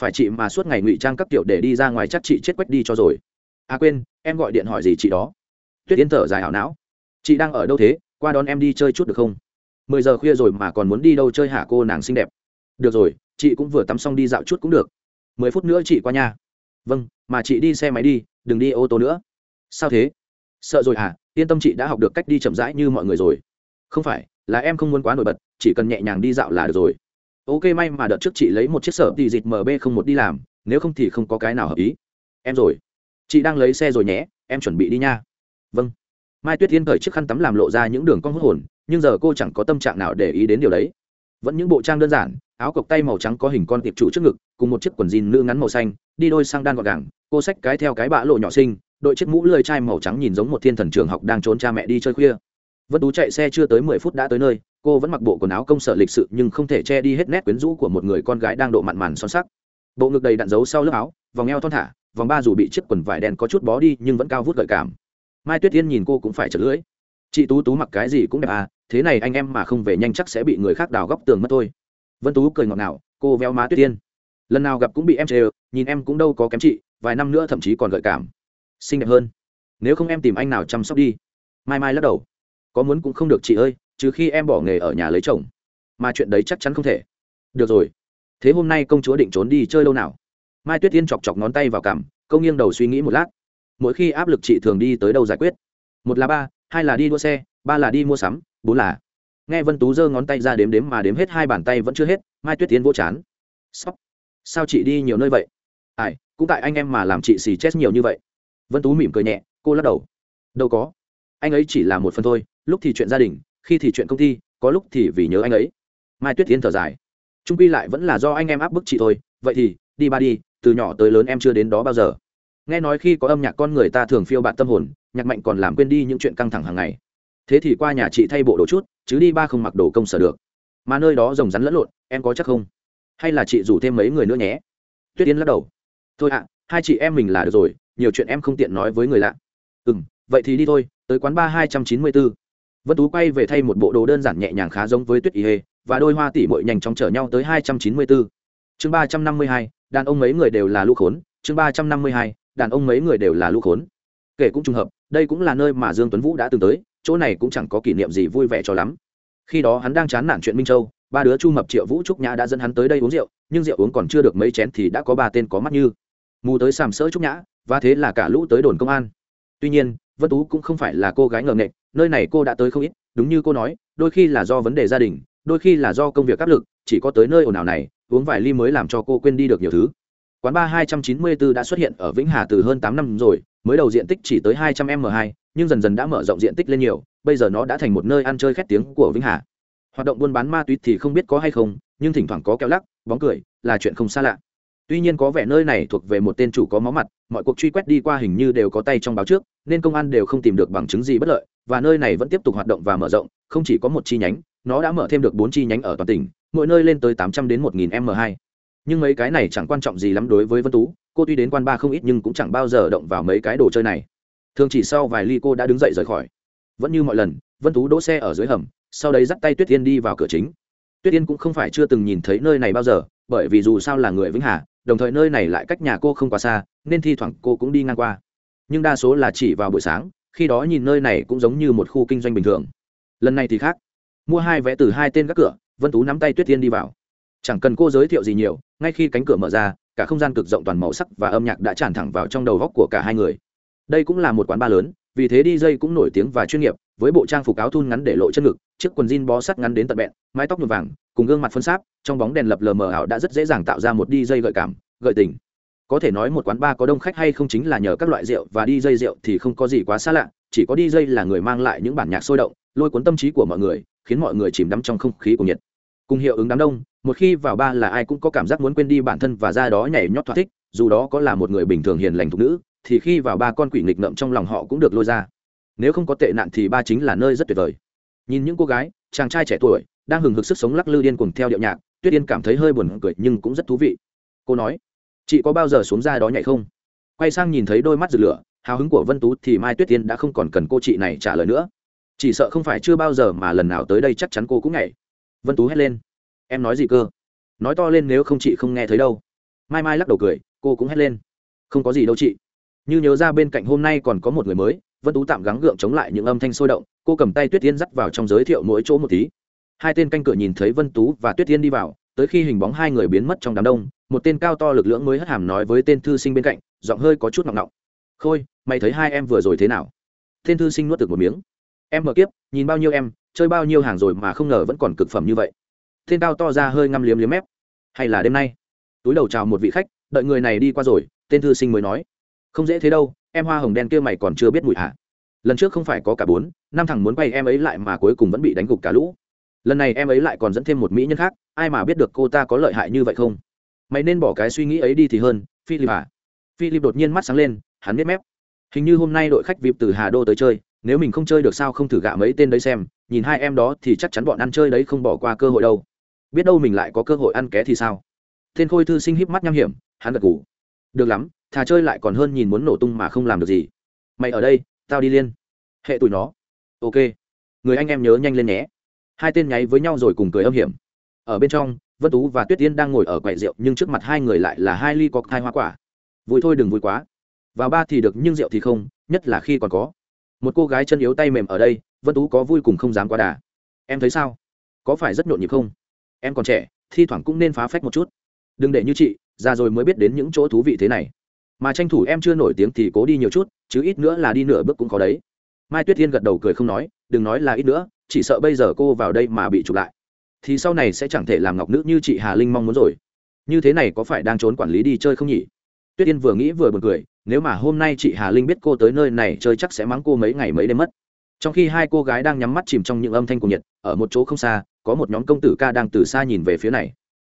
Phải chị mà suốt ngày ngụy trang các kiểu để đi ra ngoài chắc chị chết quách đi cho rồi. À quên, em gọi điện hỏi gì chị đó? Tuyết yên thở dài ảo não. Chị đang ở đâu thế? Qua đón em đi chơi chút được không? Mười giờ khuya rồi mà còn muốn đi đâu chơi hả cô nàng xinh đẹp? Được rồi, chị cũng vừa tắm xong đi dạo chút cũng được. Mười phút nữa chị qua nhà. Vâng mà chị đi xe máy đi, đừng đi ô tô nữa. Sao thế? Sợ rồi à? yên tâm chị đã học được cách đi chậm rãi như mọi người rồi. Không phải, là em không muốn quá nổi bật, chỉ cần nhẹ nhàng đi dạo là được rồi. Ok, may mà đợt trước chị lấy một chiếc sở thì dịt mb không một đi làm, nếu không thì không có cái nào hợp ý. Em rồi. Chị đang lấy xe rồi nhé, em chuẩn bị đi nha. Vâng. Mai tuyết yên thời chiếc khăn tắm làm lộ ra những đường cong hút hồn, nhưng giờ cô chẳng có tâm trạng nào để ý đến điều đấy vẫn những bộ trang đơn giản, áo cộc tay màu trắng có hình con tiệp trụ trước ngực, cùng một chiếc quần jean nữ ngắn màu xanh, đi đôi sang đan gọn gàng, cô xách cái theo cái bã lộ nhỏ xinh, đội chiếc mũ lười chai màu trắng nhìn giống một thiên thần trường học đang trốn cha mẹ đi chơi khuya. Vân tú chạy xe chưa tới mười phút đã tới nơi, cô vẫn mặc bộ quần áo công sở lịch sự nhưng không thể che đi hết nét quyến rũ của một người con gái đang độ mặn màn son sắc. Bộ ngực đầy đặn dấu sau lớp áo, vòng eo thon thả, vòng ba dù bị chiếc quần vải đen có chút bó đi nhưng vẫn cao vút gợi cảm. Mai tuyết yên nhìn cô cũng phải chật lưỡi chị tú tú mặc cái gì cũng đẹp à thế này anh em mà không về nhanh chắc sẽ bị người khác đào góc tường mất thôi. Vân tú cười ngọt ngào, cô véo má tuyết tiên. Lần nào gặp cũng bị em chê, nhìn em cũng đâu có kém chị, vài năm nữa thậm chí còn gợi cảm. Xinh đẹp hơn. Nếu không em tìm anh nào chăm sóc đi. Mai mai lắc đầu. Có muốn cũng không được chị ơi, trừ khi em bỏ nghề ở nhà lấy chồng. Mà chuyện đấy chắc chắn không thể. Được rồi. Thế hôm nay công chúa định trốn đi chơi lâu nào? Mai tuyết tiên chọc chọc ngón tay vào cằm câu nghiêng đầu suy nghĩ một lát. Mỗi khi áp lực chị thường đi tới đâu giải quyết? Một là ba hai là đi đua xe, ba là đi mua sắm, bốn là. Nghe vân tú giơ ngón tay ra đếm đếm mà đếm hết hai bàn tay vẫn chưa hết, mai tuyết tiến vô chán. Sóc sao chị đi nhiều nơi vậy? Ai, cũng tại anh em mà làm chị xì chết nhiều như vậy. Vân tú mỉm cười nhẹ, cô lắc đầu. Đâu có. Anh ấy chỉ là một phần thôi, lúc thì chuyện gia đình, khi thì chuyện công ty, có lúc thì vì nhớ anh ấy. Mai tuyết tiến thở dài. Trung quy lại vẫn là do anh em áp bức chị thôi, vậy thì, đi ba đi, từ nhỏ tới lớn em chưa đến đó bao giờ. Nghe nói khi có âm nhạc con người ta thường phiêu bạn tâm hồn nhạc mạnh còn làm quên đi những chuyện căng thẳng hàng ngày. Thế thì qua nhà chị thay bộ đồ chút, chứ đi ba không mặc đồ công sở được. Mà nơi đó rồng rắn lẫn lộn, em có chắc không? Hay là chị rủ thêm mấy người nữa nhé? Tuyết yên lắc đầu. Thôi ạ, hai chị em mình là được rồi, nhiều chuyện em không tiện nói với người lạ. Ừ m vậy thì đi thôi, tới quán ba hai trăm chín mươi bốn vân tú quay về thay một bộ đồ đơn giản nhẹ nhàng khá giống với tuyết y hê, và đôi hoa tỉ mội nhanh chóng chở nhau tới hai trăm chín mươi bốn chương ba trăm năm mươi hai, đàn ông mấy người đều là lũ khốn. Chương ba trăm năm mươi hai, đàn ông mấy người đều là lũ khốn kể cũng trùng hợp, đây cũng là nơi mà dương tuấn vũ đã từng tới, chỗ này cũng chẳng có kỷ niệm gì vui vẻ cho lắm. Khi đó hắn đang chán nản chuyện minh châu, ba đứa chu mập triệu vũ trúc nhã đã dẫn hắn tới đây uống rượu, nhưng rượu uống còn chưa được mấy chén thì đã có ba tên có mắt như. Mù tới sàm sỡ trúc nhã, và thế là cả lũ tới đồn công an. Tuy nhiên, vân tú cũng không phải là cô gái ngờ nghệch, nơi này cô đã tới không ít, đúng như cô nói, đôi khi là do vấn đề gia đình, đôi khi là do công việc áp lực, chỉ có tới nơi ồn ào này, uống vài ly mới làm cho cô quên đi được nhiều thứ. Quán ba 294 đã xuất hiện ở vĩnh hà từ hơn tám năm rồi mới đầu diện tích chỉ tới 200 m 2 nhưng dần dần đã mở rộng diện tích lên nhiều, bây giờ nó đã thành một nơi ăn chơi khét tiếng của vĩnh hà. Hoạt động buôn bán ma túy thì không biết có hay không, nhưng thỉnh thoảng có kéo lắc, bóng cười, là chuyện không xa lạ. Tuy nhiên có vẻ nơi này thuộc về một tên chủ có máu mặt, mọi cuộc truy quét đi qua hình như đều có tay trong báo trước, nên công an đều không tìm được bằng chứng gì bất lợi, và nơi này vẫn tiếp tục hoạt động và mở rộng, không chỉ có một chi nhánh, nó đã mở thêm được bốn chi nhánh ở toàn tỉnh, mỗi nơi lên tới tám trăm đến một nghìn m hai. Nhưng mấy cái này chẳng quan trọng gì lắm đối với vân tú cô tuy đến quan ba không ít nhưng cũng chẳng bao giờ động vào mấy cái đồ chơi này. Thường chỉ sau vài ly cô đã đứng dậy rời khỏi. Vẫn như mọi lần, vân tú đỗ xe ở dưới hầm, sau đấy dắt tay tuyết tiên đi vào cửa chính. Tuyết tiên cũng không phải chưa từng nhìn thấy nơi này bao giờ, bởi vì dù sao là người vĩnh hà, đồng thời nơi này lại cách nhà cô không quá xa, nên thi thoảng cô cũng đi ngang qua. Nhưng đa số là chỉ vào buổi sáng, khi đó nhìn nơi này cũng giống như một khu kinh doanh bình thường. Lần này thì khác. Mua hai vé từ hai tên các cửa, vân tú nắm tay tuyết tiên đi vào. Chẳng cần cô giới thiệu gì nhiều ngay khi cánh cửa mở ra, cả không gian cực rộng toàn màu sắc và âm nhạc đã tràn thẳng vào trong đầu góc của cả hai người. Đây cũng là một quán bar lớn, vì thế DJ cũng nổi tiếng và chuyên nghiệp, với bộ trang phục áo thun ngắn để lộ chân ngực, chiếc quần jean bó sắt ngắn đến tận bẹn, mái tóc nhuộm vàng, cùng gương mặt phân sáp, trong bóng đèn lập lờ mờ ảo đã rất dễ dàng tạo ra một DJ gợi cảm, gợi tình. Có thể nói một quán bar có đông khách hay không chính là nhờ các loại rượu, và DJ rượu thì không có gì quá xa lạ, chỉ có DJ là người mang lại những bản nhạc sôi động, lôi cuốn tâm trí của mọi người, khiến mọi người chìm đắm trong không khí của nhiệt cùng hiệu ứng đám đông, một khi vào ba là ai cũng có cảm giác muốn quên đi bản thân và ra đó nhảy nhót thỏa thích, dù đó có là một người bình thường hiền lành thục nữ, thì khi vào ba con quỷ nghịch ngợm trong lòng họ cũng được lôi ra. Nếu không có tệ nạn thì ba chính là nơi rất tuyệt vời. Nhìn những cô gái, chàng trai trẻ tuổi, đang hừng hực sức sống lắc lư điên cùng theo điệu nhạc, tuyết yên cảm thấy hơi buồn cười nhưng cũng rất thú vị. Cô nói, chị có bao giờ xuống ra đó nhảy không? Quay sang nhìn thấy đôi mắt rực lửa, hào hứng của vân tú thì mai tuyết tiên đã không còn cần cô chị này trả lời nữa. Chỉ sợ không phải chưa bao giờ mà lần nào tới đây chắc chắn cô cũng nhảy vân tú hét lên. Em nói gì cơ? Nói to lên nếu không chị không nghe thấy đâu. Mai mai lắc đầu cười, cô cũng hét lên. Không có gì đâu chị. Như nhớ ra bên cạnh hôm nay còn có một người mới, vân tú tạm gắng gượng chống lại những âm thanh sôi động, cô cầm tay tuyết tiên dắt vào trong giới thiệu mỗi chỗ một tí. Hai tên canh cửa nhìn thấy vân tú và tuyết tiên đi vào, tới khi hình bóng hai người biến mất trong đám đông, một tên cao to lực lưỡng mới hất hàm nói với tên thư sinh bên cạnh, giọng hơi có chút nọng nọng khôi, mày thấy hai em vừa rồi thế nào? Tên thư sinh nuốt được một miếng. Em mở kiếp, nhìn bao nhiêu em chơi bao nhiêu hàng rồi mà không ngờ vẫn còn cực phẩm như vậy. Thiên cao to ra hơi ngăm liếm liếm mép. Hay là đêm nay? Túi đầu chào một vị khách, đợi người này đi qua rồi, tên thư sinh mới nói. Không dễ thế đâu, em hoa hồng đen kia mày còn chưa biết mùi hả lần trước không phải có cả bốn, năm thằng muốn quay em ấy lại mà cuối cùng vẫn bị đánh gục cả lũ. Lần này em ấy lại còn dẫn thêm một mỹ nhân khác, ai mà biết được cô ta có lợi hại như vậy không? Mày nên bỏ cái suy nghĩ ấy đi thì hơn, philip à? Philip đột nhiên mắt sáng lên, hắn biết mép. Hình như hôm nay đội khách vip từ hà đô tới chơi nếu mình không chơi được sao không thử gạ mấy tên đấy xem, nhìn hai em đó thì chắc chắn bọn ăn chơi đấy không bỏ qua cơ hội đâu. Biết đâu mình lại có cơ hội ăn ké thì sao? Tên khôi thư sinh híp mắt nham hiểm, hắn gật ngủ được lắm, thà chơi lại còn hơn nhìn muốn nổ tung mà không làm được gì. Mày ở đây, tao đi liên. Hệ tụi nó. Ok. Người anh em nhớ nhanh lên nhé. Hai tên nháy với nhau rồi cùng cười âm hiểm. Ở bên trong, vân tú và tuyết tiên đang ngồi ở quầy rượu, nhưng trước mặt hai người lại là hai ly có thai hoa quả. Vui thôi đừng vui quá. Vào ba thì được, nhưng rượu thì không, nhất là khi còn có một cô gái chân yếu tay mềm ở đây, vân tú có vui cùng không dám quá đà. Em thấy sao? Có phải rất nhộn nhịp không? Em còn trẻ, thi thoảng cũng nên phá phách một chút. Đừng để như chị, già rồi mới biết đến những chỗ thú vị thế này. Mà tranh thủ em chưa nổi tiếng thì cố đi nhiều chút, chứ ít nữa là đi nửa bước cũng có đấy. Mai tuyết Thiên gật đầu cười không nói, đừng nói là ít nữa, chỉ sợ bây giờ cô vào đây mà bị chụp lại. Thì sau này sẽ chẳng thể làm ngọc nữ như chị hà linh mong muốn rồi. Như thế này có phải đang trốn quản lý đi chơi không nhỉ? Tuyết yên vừa nghĩ vừa buồn cười nếu mà hôm nay chị hà linh biết cô tới nơi này chơi chắc sẽ mắng cô mấy ngày mấy đêm mất. Trong khi hai cô gái đang nhắm mắt chìm trong những âm thanh của nhiệt, ở một chỗ không xa, có một nhóm công tử ca đang từ xa nhìn về phía này.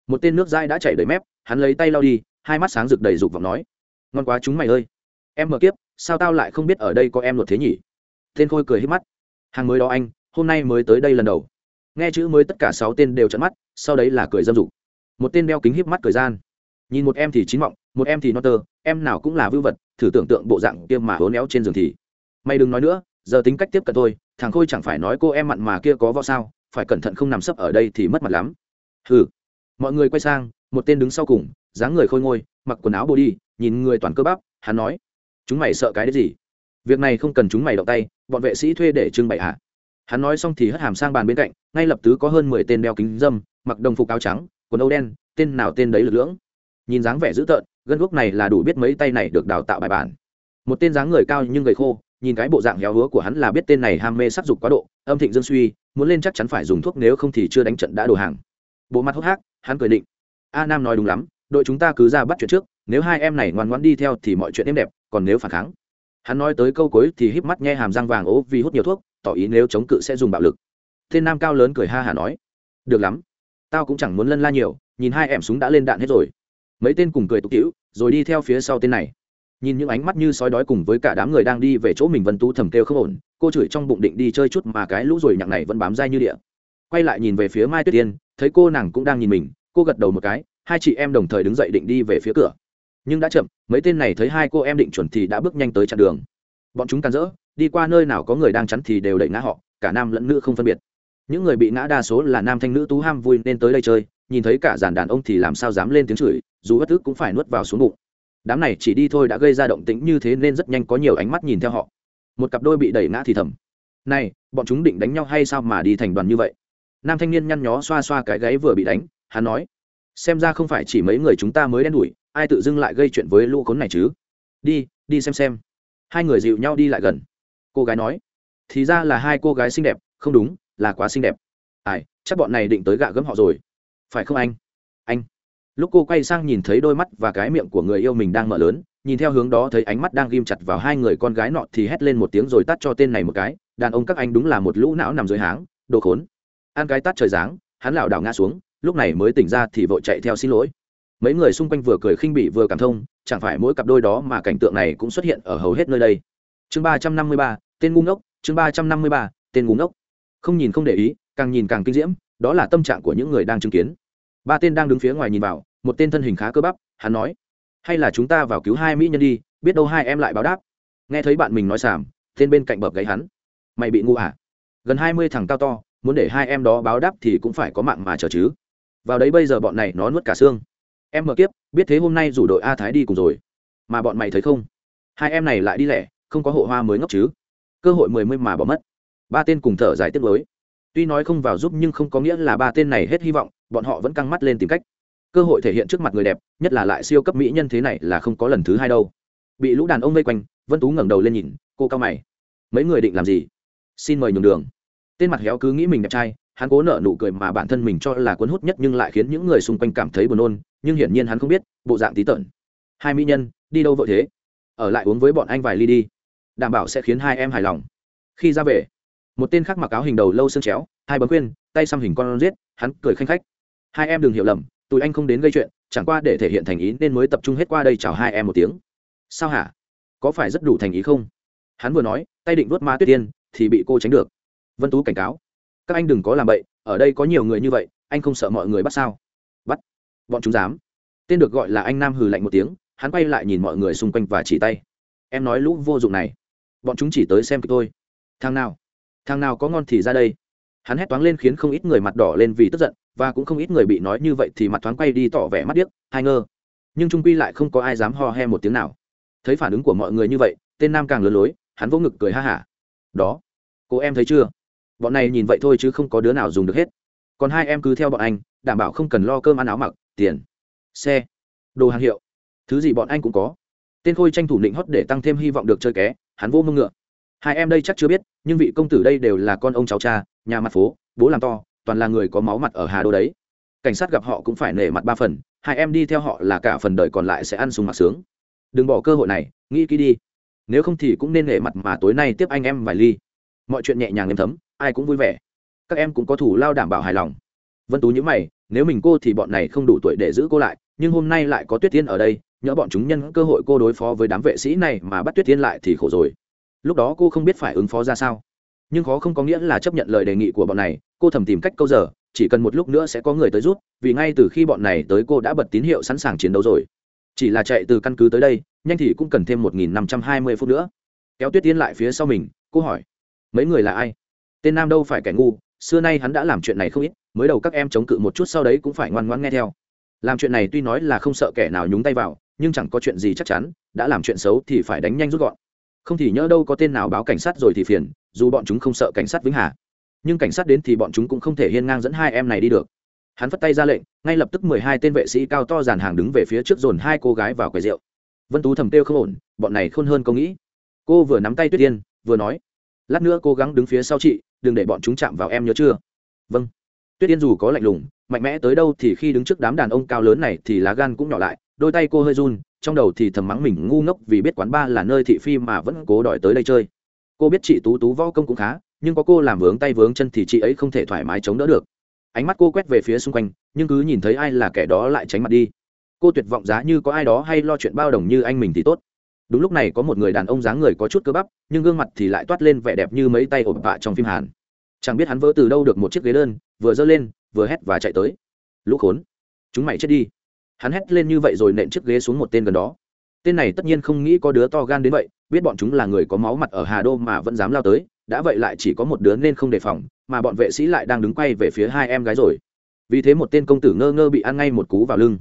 Một tên nước dai đã chảy đầy mép, hắn lấy tay lau đi, hai mắt sáng rực đầy dục vọng nói, ngon quá chúng mày ơi, em mở kiếp, sao tao lại không biết ở đây có em luật thế nhỉ? Tên khôi cười hết mắt, hàng mới đó anh, hôm nay mới tới đây lần đầu. Nghe chữ mới tất cả sáu tên đều trận mắt, sau đấy là cười dâm dục. Một tên đeo kính híp mắt cười gian, nhìn một em thì chín mọng một em thì nó tơ, em nào cũng là vưu vật, thử tưởng tượng bộ dạng kia mà hố néo trên giường thì. Mày đừng nói nữa, giờ tính cách tiếp cận tôi, thằng khôi chẳng phải nói cô em mặn mà kia có võ sao, phải cẩn thận không nằm sấp ở đây thì mất mặt lắm. Ừ mọi người quay sang, một tên đứng sau cùng, dáng người khôi ngôi, mặc quần áo bồ đi, nhìn người toàn cơ bắp, hắn nói, chúng mày sợ cái đấy gì? Việc này không cần chúng mày động tay, bọn vệ sĩ thuê để trưng bày hạ hắn nói xong thì hất hàm sang bàn bên cạnh, ngay lập tức có hơn mười tên đeo kính dâm, mặc đồng phục áo trắng, quần âu đen, tên nào tên đấy lực lưỡng? Nhìn dáng vẻ dữ tợn gân guốc này là đủ biết mấy tay này được đào tạo bài bản. Một tên dáng người cao nhưng gầy khô, nhìn cái bộ dạng héo húa của hắn là biết tên này ham mê sắc dục quá độ, âm thịnh dương suy, muốn lên chắc chắn phải dùng thuốc nếu không thì chưa đánh trận đã đổ hàng. Bộ mặt hốc hác, hắn cười định a nam nói đúng lắm, đội chúng ta cứ ra bắt chuyện trước, nếu hai em này ngoan ngoãn đi theo thì mọi chuyện êm đẹp, còn nếu phản kháng. Hắn nói tới câu cuối thì híp mắt nghe hàm răng vàng ố vì hút nhiều thuốc, tỏ ý nếu chống cự sẽ dùng bạo lực. Tên nam cao lớn cười ha hả nói. Được lắm, tao cũng chẳng muốn lân la nhiều, nhìn hai em súng đã lên đạn hết rồi mấy tên cùng cười tục tĩu rồi đi theo phía sau tên này. Nhìn những ánh mắt như sói đói cùng với cả đám người đang đi về chỗ mình vân tú thầm kêu không ổn, cô chửi trong bụng định đi chơi chút mà cái lũ rồi nhặng này vẫn bám dai như địa. Quay lại nhìn về phía mai tuyết tiên thấy cô nàng cũng đang nhìn mình, cô gật đầu một cái, hai chị em đồng thời đứng dậy định đi về phía cửa. Nhưng đã chậm, mấy tên này thấy hai cô em định chuẩn thì đã bước nhanh tới chặn đường. Bọn chúng càn rỡ, đi qua nơi nào có người đang chắn thì đều đẩy ngã họ, cả nam lẫn nữ không phân biệt. Những người bị ngã đa số là nam thanh nữ tú ham vui nên tới đây chơi, nhìn thấy cả dàn đàn ông thì làm sao dám lên tiếng chửi dù bất tức cũng phải nuốt vào xuống bụng. Đám này chỉ đi thôi đã gây ra động tĩnh như thế nên rất nhanh có nhiều ánh mắt nhìn theo họ. Một cặp đôi bị đẩy ngã thì thầm. Này, bọn chúng định đánh nhau hay sao mà đi thành đoàn như vậy? Nam thanh niên nhăn nhó xoa xoa cái gáy vừa bị đánh, hắn nói, xem ra không phải chỉ mấy người chúng ta mới đen đủi, ai tự dưng lại gây chuyện với lũ khốn này chứ? Đi đi xem xem. Hai người dịu nhau đi lại gần. Cô gái nói, thì ra là hai cô gái xinh đẹp, không đúng, là quá xinh đẹp. Ai, chắc bọn này định tới gạ gẫm họ rồi. Phải không anh? Lúc cô quay sang nhìn thấy đôi mắt và cái miệng của người yêu mình đang mở lớn, nhìn theo hướng đó thấy ánh mắt đang ghim chặt vào hai người con gái nọ thì hét lên một tiếng rồi tắt cho tên này một cái, đàn ông các anh đúng là một lũ não nằm dưới háng, đồ khốn. Ăn cái tắt trời dáng hắn lảo đảo ngã xuống, lúc này mới tỉnh ra thì vội chạy theo xin lỗi. Mấy người xung quanh vừa cười khinh bỉ vừa cảm thông, chẳng phải mỗi cặp đôi đó mà cảnh tượng này cũng xuất hiện ở hầu hết nơi đây. Chương ba trăm năm mươi ba, tên ngu ngốc, chương ba trăm năm mươi ba, tên ngu ngốc. Không nhìn không để ý, càng nhìn càng kinh diễm, đó là tâm trạng của những người đang chứng kiến ba tên đang đứng phía ngoài nhìn vào, một tên thân hình khá cơ bắp, hắn nói, hay là chúng ta vào cứu hai mỹ nhân đi, biết đâu hai em lại báo đáp. Nghe thấy bạn mình nói sàm tên bên cạnh bập gáy hắn, mày bị ngu à? Gần hai mươi thằng cao to, muốn để hai em đó báo đáp thì cũng phải có mạng mà chờ chứ. Vào đấy bây giờ bọn này nó nuốt cả xương. Em mở kiếp, biết thế hôm nay rủ đội a thái đi cùng rồi. Mà bọn mày thấy không? Hai em này lại đi lẻ, không có hộ hoa mới ngốc chứ. Cơ hội mười mươi mà bỏ mất. Ba tên cùng thở dài tiếp với tuy nói không vào giúp nhưng không có nghĩa là ba tên này hết hy vọng bọn họ vẫn căng mắt lên tìm cách. Cơ hội thể hiện trước mặt người đẹp, nhất là lại siêu cấp mỹ nhân thế này là không có lần thứ hai đâu. Bị lũ đàn ông vây quanh, vân tú ngẩng đầu lên nhìn, cô cao mày. Mấy người định làm gì? Xin mời nhường đường. Tên mặt héo cứ nghĩ mình đẹp trai, hắn cố nợ nụ cười mà bản thân mình cho là cuốn hút nhất nhưng lại khiến những người xung quanh cảm thấy buồn nôn, nhưng hiển nhiên hắn không biết, bộ dạng tí tởn hai mỹ nhân, đi đâu vội thế? Ở lại uống với bọn anh vài ly đi. Đảm bảo sẽ khiến hai em hài lòng. Khi ra về, một tên khác mặc áo hình đầu lâu xương chéo, hai bấm khuyên, tay xăm hình con giết hắn cười khanh khách hai em đừng hiểu lầm, tụi anh không đến gây chuyện, chẳng qua để thể hiện thành ý nên mới tập trung hết qua đây chào hai em một tiếng. Sao hả? Có phải rất đủ thành ý không? Hắn vừa nói, tay định vuốt ma tuyết tiên, thì bị cô tránh được. Vân tú cảnh cáo. Các anh đừng có làm bậy, ở đây có nhiều người như vậy, anh không sợ mọi người bắt sao? Bắt. Bọn chúng dám. Tên được gọi là anh nam hừ lạnh một tiếng, hắn quay lại nhìn mọi người xung quanh và chỉ tay. Em nói lũ vô dụng này. Bọn chúng chỉ tới xem kịch tôi thằng nào? Thằng nào có ngon thì ra đây hắn hét toáng lên khiến không ít người mặt đỏ lên vì tức giận, và cũng không ít người bị nói như vậy thì mặt thoáng quay đi tỏ vẻ mắt điếc, hai ngơ. Nhưng trung quy lại không có ai dám ho he một tiếng nào. Thấy phản ứng của mọi người như vậy, tên nam càng lớn lối, hắn vỗ ngực cười ha hả. Đó, cô em thấy chưa? Bọn này nhìn vậy thôi chứ không có đứa nào dùng được hết. Còn hai em cứ theo bọn anh, đảm bảo không cần lo cơm ăn áo mặc, tiền, xe, đồ hàng hiệu. Thứ gì bọn anh cũng có. Tên khôi tranh thủ định hót để tăng thêm hy vọng được chơi ké, hắn vô mông ngựa. Hai em đây chắc chưa biết, nhưng vị công tử đây đều là con ông cháu cha nhà mặt phố, bố làm to, toàn là người có máu mặt ở hà đô đấy. Cảnh sát gặp họ cũng phải nể mặt ba phần, hai em đi theo họ là cả phần đời còn lại sẽ ăn sung mặc sướng. Đừng bỏ cơ hội này, nghĩ kỹ đi. Nếu không thì cũng nên nể mặt mà tối nay tiếp anh em vài ly. Mọi chuyện nhẹ nhàng êm thấm, ai cũng vui vẻ. Các em cũng có thủ lao đảm bảo hài lòng. Vân tú nhữ mày, nếu mình cô thì bọn này không đủ tuổi để giữ cô lại, nhưng hôm nay lại có tuyết tiên ở đây, nhỡ bọn chúng nhân cơ hội cô đối phó với đám vệ sĩ này mà bắt tuyết tiên lại thì khổ rồi. Lúc đó cô không biết phải ứng phó ra sao nhưng khó không có nghĩa là chấp nhận lời đề nghị của bọn này, cô thầm tìm cách câu giờ, chỉ cần một lúc nữa sẽ có người tới rút vì ngay từ khi bọn này tới cô đã bật tín hiệu sẵn sàng chiến đấu rồi. Chỉ là chạy từ căn cứ tới đây, nhanh thì cũng cần thêm một nghìn năm trăm hai mươi phút nữa. Kéo tuyết tiến lại phía sau mình, cô hỏi, mấy người là ai? Tên nam đâu phải kẻ ngu? Xưa nay hắn đã làm chuyện này không ít, mới đầu các em chống cự một chút sau đấy cũng phải ngoan ngoãn nghe theo. Làm chuyện này tuy nói là không sợ kẻ nào nhúng tay vào, nhưng chẳng có chuyện gì chắc chắn, đã làm chuyện xấu thì phải đánh nhanh rút gọn. Không thì nhỡ đâu có tên nào báo cảnh sát rồi thì phiền dù bọn chúng không sợ cảnh sát vĩnh hà, nhưng cảnh sát đến thì bọn chúng cũng không thể hiên ngang dẫn hai em này đi được. Hắn phất tay ra lệnh, ngay lập tức mười hai tên vệ sĩ cao to dàn hàng đứng về phía trước dồn hai cô gái vào quầy rượu. Vân tú thầm kêu không ổn, bọn này khôn hơn cô nghĩ. Cô vừa nắm tay tuyết yên, vừa nói, lát nữa cố gắng đứng phía sau chị, đừng để bọn chúng chạm vào em nhớ chưa? Vâng. Tuyết yên dù có lạnh lùng, mạnh mẽ tới đâu thì khi đứng trước đám đàn ông cao lớn này thì lá gan cũng nhỏ lại, đôi tay cô hơi run, trong đầu thì thầm mắng mình ngu ngốc vì biết quán bar là nơi thị phi mà vẫn cố đòi tới đây chơi cô biết chị tú tú võ công cũng khá, nhưng có cô làm vướng tay vướng chân thì chị ấy không thể thoải mái chống đỡ được. Ánh mắt cô quét về phía xung quanh, nhưng cứ nhìn thấy ai là kẻ đó lại tránh mặt đi. Cô tuyệt vọng giá như có ai đó hay lo chuyện bao đồng như anh mình thì tốt. Đúng lúc này có một người đàn ông dáng người có chút cơ bắp, nhưng gương mặt thì lại toát lên vẻ đẹp như mấy tay ổn vạ trong phim hàn. Chẳng biết hắn vỡ từ đâu được một chiếc ghế đơn, vừa giơ lên, vừa hét và chạy tới. Lũ khốn. Chúng mày chết đi. Hắn hét lên như vậy rồi nện chiếc ghế xuống một tên gần đó tên này tất nhiên không nghĩ có đứa to gan đến vậy, biết bọn chúng là người có máu mặt ở hà đô mà vẫn dám lao tới, đã vậy lại chỉ có một đứa nên không đề phòng, mà bọn vệ sĩ lại đang đứng quay về phía hai em gái rồi. Vì thế một tên công tử ngơ ngơ bị ăn ngay một cú vào lưng.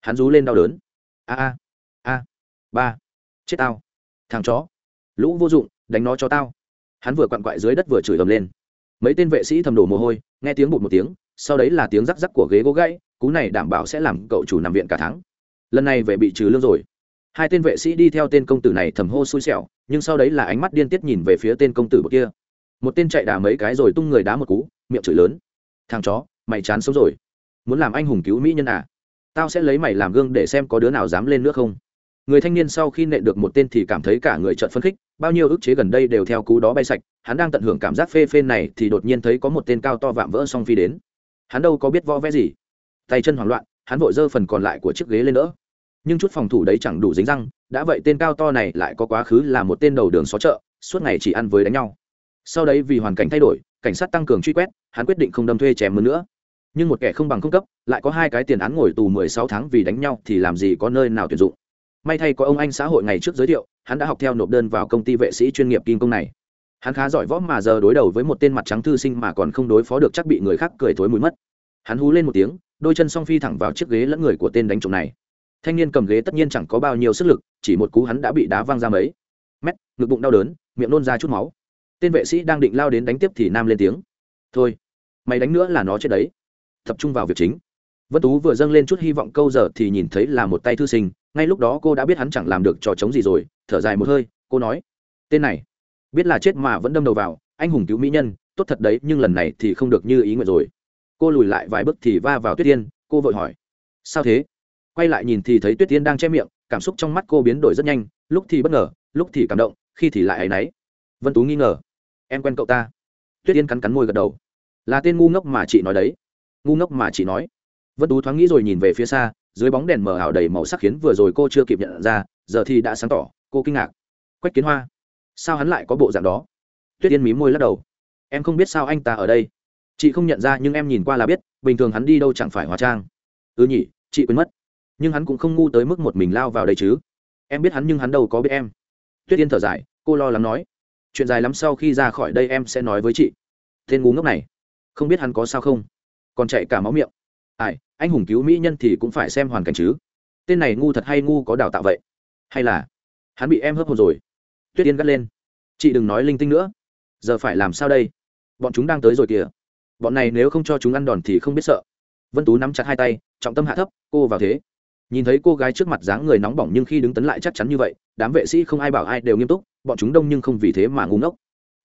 Hắn rú lên đau đớn. A a a, ba, chết tao. Thằng chó. Lũ vô dụng, đánh nó cho tao. Hắn vừa quặn quại dưới đất vừa chửi ầm lên. Mấy tên vệ sĩ thầm đổ mồ hôi, nghe tiếng bụt một tiếng, sau đấy là tiếng rắc rắc của ghế gỗ gãy, cú này đảm bảo sẽ làm cậu chủ nằm viện cả tháng. Lần này vệ bị trừ lương rồi hai tên vệ sĩ đi theo tên công tử này thầm hô xui xẻo, nhưng sau đấy là ánh mắt điên tiết nhìn về phía tên công tử bậc kia. Một tên chạy đà mấy cái rồi tung người đá một cú, miệng chửi lớn. Thằng chó, mày chán sống rồi. Muốn làm anh hùng cứu mỹ nhân à? Tao sẽ lấy mày làm gương để xem có đứa nào dám lên nước không? Người thanh niên sau khi nện được một tên thì cảm thấy cả người trợn phấn khích, bao nhiêu ức chế gần đây đều theo cú đó bay sạch, hắn đang tận hưởng cảm giác phê phê này thì đột nhiên thấy có một tên cao to vạm vỡ song phi đến. Hắn đâu có biết võ vẽ gì. Tay chân hoảng loạn, hắn vội giơ phần còn lại của chiếc ghế lên nữa nhưng chút phòng thủ đấy chẳng đủ dính răng, đã vậy tên cao to này lại có quá khứ là một tên đầu đường xó chợ, suốt ngày chỉ ăn với đánh nhau. Sau đấy vì hoàn cảnh thay đổi, cảnh sát tăng cường truy quét, hắn quyết định không đâm thuê chém mướn nữa. Nhưng một kẻ không bằng không cấp, lại có hai cái tiền án ngồi tù mười sáu tháng vì đánh nhau thì làm gì có nơi nào tuyển dụng. May thay có ông anh xã hội ngày trước giới thiệu, hắn đã học theo nộp đơn vào công ty vệ sĩ chuyên nghiệp kim công này. Hắn khá giỏi võ mà giờ đối đầu với một tên mặt trắng thư sinh mà còn không đối phó được chắc bị người khác cười thối mũi mất. Hắn hú lên một tiếng, đôi chân song phi thẳng vào chiếc ghế lẫn người của tên đánh trộm này thanh niên cầm ghế tất nhiên chẳng có bao nhiêu sức lực chỉ một cú hắn đã bị đá văng ra mấy mét ngực bụng đau đớn miệng nôn ra chút máu. Tên vệ sĩ đang định lao đến đánh tiếp thì nam lên tiếng. Thôi mày đánh nữa là nó chết đấy. Tập trung vào việc chính. Vân tú vừa dâng lên chút hy vọng câu giờ thì nhìn thấy là một tay thư sinh ngay lúc đó cô đã biết hắn chẳng làm được trò chống gì rồi thở dài một hơi cô nói tên này biết là chết mà vẫn đâm đầu vào anh hùng cứu mỹ nhân tốt thật đấy nhưng lần này thì không được như ý nguyện rồi. Cô lùi lại vài bước thì va vào tuyết Yên, cô vội hỏi sao thế? Quay lại nhìn thì thấy tuyết tiên đang che miệng, cảm xúc trong mắt cô biến đổi rất nhanh, lúc thì bất ngờ, lúc thì cảm động, khi thì lại áy náy. Vân tú nghi ngờ. Em quen cậu ta. Tuyết tiên cắn cắn môi gật đầu. Là tên ngu ngốc mà chị nói đấy. Ngu ngốc mà chị nói. Vân tú thoáng nghĩ rồi nhìn về phía xa, dưới bóng đèn mờ ảo đầy màu sắc khiến vừa rồi cô chưa kịp nhận ra, giờ thì đã sáng tỏ, cô kinh ngạc. Quách kiến hoa, sao hắn lại có bộ dạng đó? Tuyết yên mí môi lắc đầu. Em không biết sao anh ta ở đây. Chị không nhận ra nhưng em nhìn qua là biết, bình thường hắn đi đâu chẳng phải hóa trang. Ừ nhỉ, chị quên mất nhưng hắn cũng không ngu tới mức một mình lao vào đây chứ. Em biết hắn nhưng hắn đâu có biết em. Tuyết yên thở dài, cô lo lắng nói. Chuyện dài lắm sau khi ra khỏi đây em sẽ nói với chị. Tên ngu ngốc này, không biết hắn có sao không? Còn chạy cả máu miệng. Ai, anh hùng cứu mỹ nhân thì cũng phải xem hoàn cảnh chứ. Tên này ngu thật hay ngu có đào tạo vậy? Hay là hắn bị em hớp hồn rồi? Tuyết yên gắt lên. Chị đừng nói linh tinh nữa. Giờ phải làm sao đây? Bọn chúng đang tới rồi kìa. Bọn này nếu không cho chúng ăn đòn thì không biết sợ. Vân tú nắm chặt hai tay, trọng tâm hạ thấp, cô vào thế nhìn thấy cô gái trước mặt dáng người nóng bỏng nhưng khi đứng tấn lại chắc chắn như vậy, đám vệ sĩ không ai bảo ai đều nghiêm túc, bọn chúng đông nhưng không vì thế mà ngu ngốc.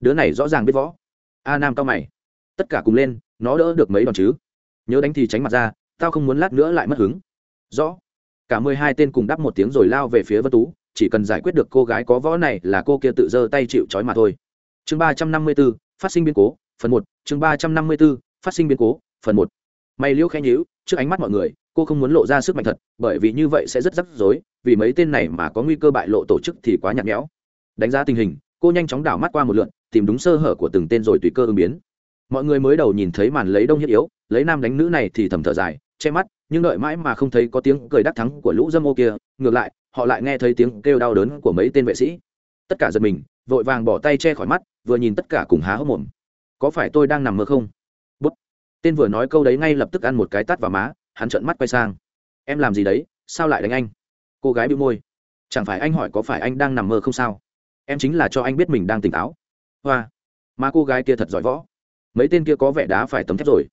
Đứa này rõ ràng biết võ. A nam cao mày. Tất cả cùng lên, nó đỡ được mấy đòn chứ? Nhớ đánh thì tránh mặt ra, tao không muốn lát nữa lại mất hứng. Rõ. Cả mười hai tên cùng đắp một tiếng rồi lao về phía vân tú, chỉ cần giải quyết được cô gái có võ này là cô kia tự giơ tay chịu trói mà thôi. Chương ba trăm năm mươi b ố phát sinh biến cố, phần một. Chương ba trăm năm mươi b ố phát sinh biến cố, phần một. Mày liễu khen nhữ trước ánh mắt mọi người cô không muốn lộ ra sức mạnh thật, bởi vì như vậy sẽ rất rắc rối, vì mấy tên này mà có nguy cơ bại lộ tổ chức thì quá nhạt nhẽo. Đánh giá tình hình, cô nhanh chóng đảo mắt qua một lượn tìm đúng sơ hở của từng tên rồi tùy cơ ứng biến. Mọi người mới đầu nhìn thấy màn lấy đông thiết yếu, lấy nam đánh nữ này thì thầm thở dài, che mắt, nhưng đợi mãi mà không thấy có tiếng cười đắc thắng của lũ dâm ô kia, ngược lại, họ lại nghe thấy tiếng kêu đau đớn của mấy tên vệ sĩ. Tất cả giật mình, vội vàng bỏ tay che khỏi mắt, vừa nhìn tất cả cùng há hốc mồm. Có phải tôi đang nằm mơ không? Bút. Tên vừa nói câu đấy ngay lập tức ăn một cái tát vào má hắn trợn mắt quay sang. Em làm gì đấy? Sao lại đánh anh? Cô gái bị môi. Chẳng phải anh hỏi có phải anh đang nằm mơ không sao? Em chính là cho anh biết mình đang tỉnh táo. Hoa. Mà cô gái kia thật giỏi võ. Mấy tên kia có vẻ đá phải tấm thép rồi.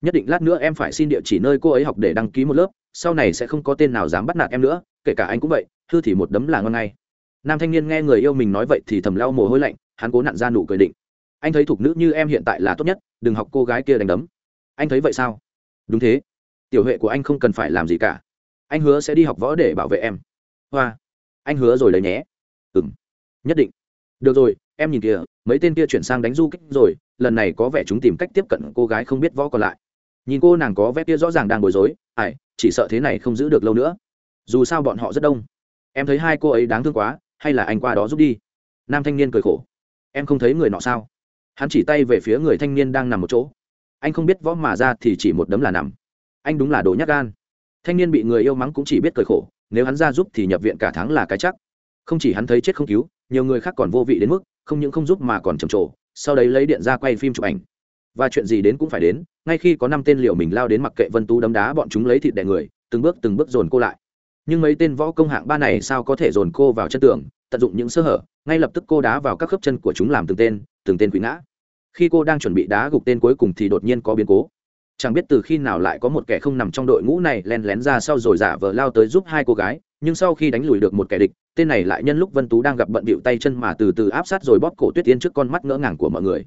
Nhất định lát nữa em phải xin địa chỉ nơi cô ấy học để đăng ký một lớp, sau này sẽ không có tên nào dám bắt nạt em nữa, kể cả anh cũng vậy thư thì một đấm là ngon ngay. Nam thanh niên nghe người yêu mình nói vậy thì thầm lau mồ hôi lạnh, hắn cố nặn ra nụ cười định. Anh thấy thục nữ như em hiện tại là tốt nhất, đừng học cô gái kia đánh đấm. Anh thấy vậy sao? Đúng thế tiểu huệ của anh không cần phải làm gì cả. Anh hứa sẽ đi học võ để bảo vệ em. Hoa. Anh hứa rồi đấy nhé. Ừ m nhất định. Được rồi, em nhìn kìa, mấy tên kia chuyển sang đánh du kích rồi, lần này có vẻ chúng tìm cách tiếp cận cô gái không biết võ còn lại. Nhìn cô nàng có vẻ kia rõ ràng đang bối rối ải chỉ sợ thế này không giữ được lâu nữa. Dù sao bọn họ rất đông. Em thấy hai cô ấy đáng thương quá, hay là anh qua đó giúp đi. Nam thanh niên cười khổ. Em không thấy người nọ sao? Hắn chỉ tay về phía người thanh niên đang nằm một chỗ. Anh không biết võ mà ra thì chỉ một đấm là nằm anh đúng là đồ nhát gan. Thanh niên bị người yêu mắng cũng chỉ biết cười khổ, nếu hắn ra giúp thì nhập viện cả tháng là cái chắc. Không chỉ hắn thấy chết không cứu, nhiều người khác còn vô vị đến mức, không những không giúp mà còn trầm trồ, sau đấy lấy điện ra quay phim chụp ảnh. Và chuyện gì đến cũng phải đến, ngay khi có năm tên liệu mình lao đến mặc kệ vân tú đấm đá bọn chúng lấy thịt đẻ người, từng bước từng bước dồn cô lại. Nhưng mấy tên võ công hạng ba này sao có thể dồn cô vào chân tường, tận dụng những sơ hở, ngay lập tức cô đá vào các khớp chân của chúng làm từng tên từng tên quỷ ngã. Khi cô đang chuẩn bị đá gục tên cuối cùng thì đột nhiên có biến cố chẳng biết từ khi nào lại có một kẻ không nằm trong đội ngũ này len lén ra sau rồi giả vờ lao tới giúp hai cô gái, nhưng sau khi đánh lùi được một kẻ địch, tên này lại nhân lúc vân tú đang gặp bận bịu tay chân mà từ từ áp sát rồi bóp cổ tuyết tiên trước con mắt ngỡ ngàng của mọi người.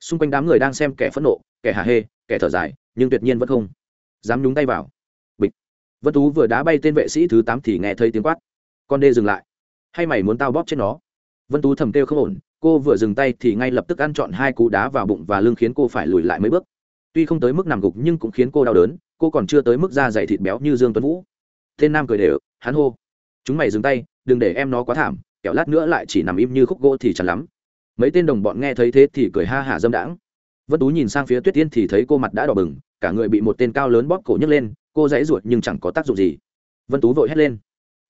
Xung quanh đám người đang xem kẻ phẫn nộ, kẻ hà hê, kẻ thở dài, nhưng tuyệt nhiên vẫn không dám nhúng tay vào. Bịch. Vân tú vừa đá bay tên vệ sĩ thứ tám thì nghe thấy tiếng quát. Con đê dừng lại. Hay mày muốn tao bóp chết nó? Vân tú thầm kêu không ổn, cô vừa dừng tay thì ngay lập tức ăn chọn hai cú đá vào bụng và lưng khiến cô phải lùi lại mấy bước tuy không tới mức nằm gục nhưng cũng khiến cô đau đớn, cô còn chưa tới mức da dày thịt béo như dương tuấn vũ. Tên nam cười đều, hắn hô. Chúng mày dừng tay, đừng để em nó quá thảm, kẻo lát nữa lại chỉ nằm im như khúc gỗ thì chẳng lắm. Mấy tên đồng bọn nghe thấy thế thì cười ha hả dâm đãng. Vân tú nhìn sang phía tuyết tiên thì thấy cô mặt đã đỏ bừng, cả người bị một tên cao lớn bóp cổ nhấc lên, cô dãy ruột nhưng chẳng có tác dụng gì. Vân tú vội hét lên.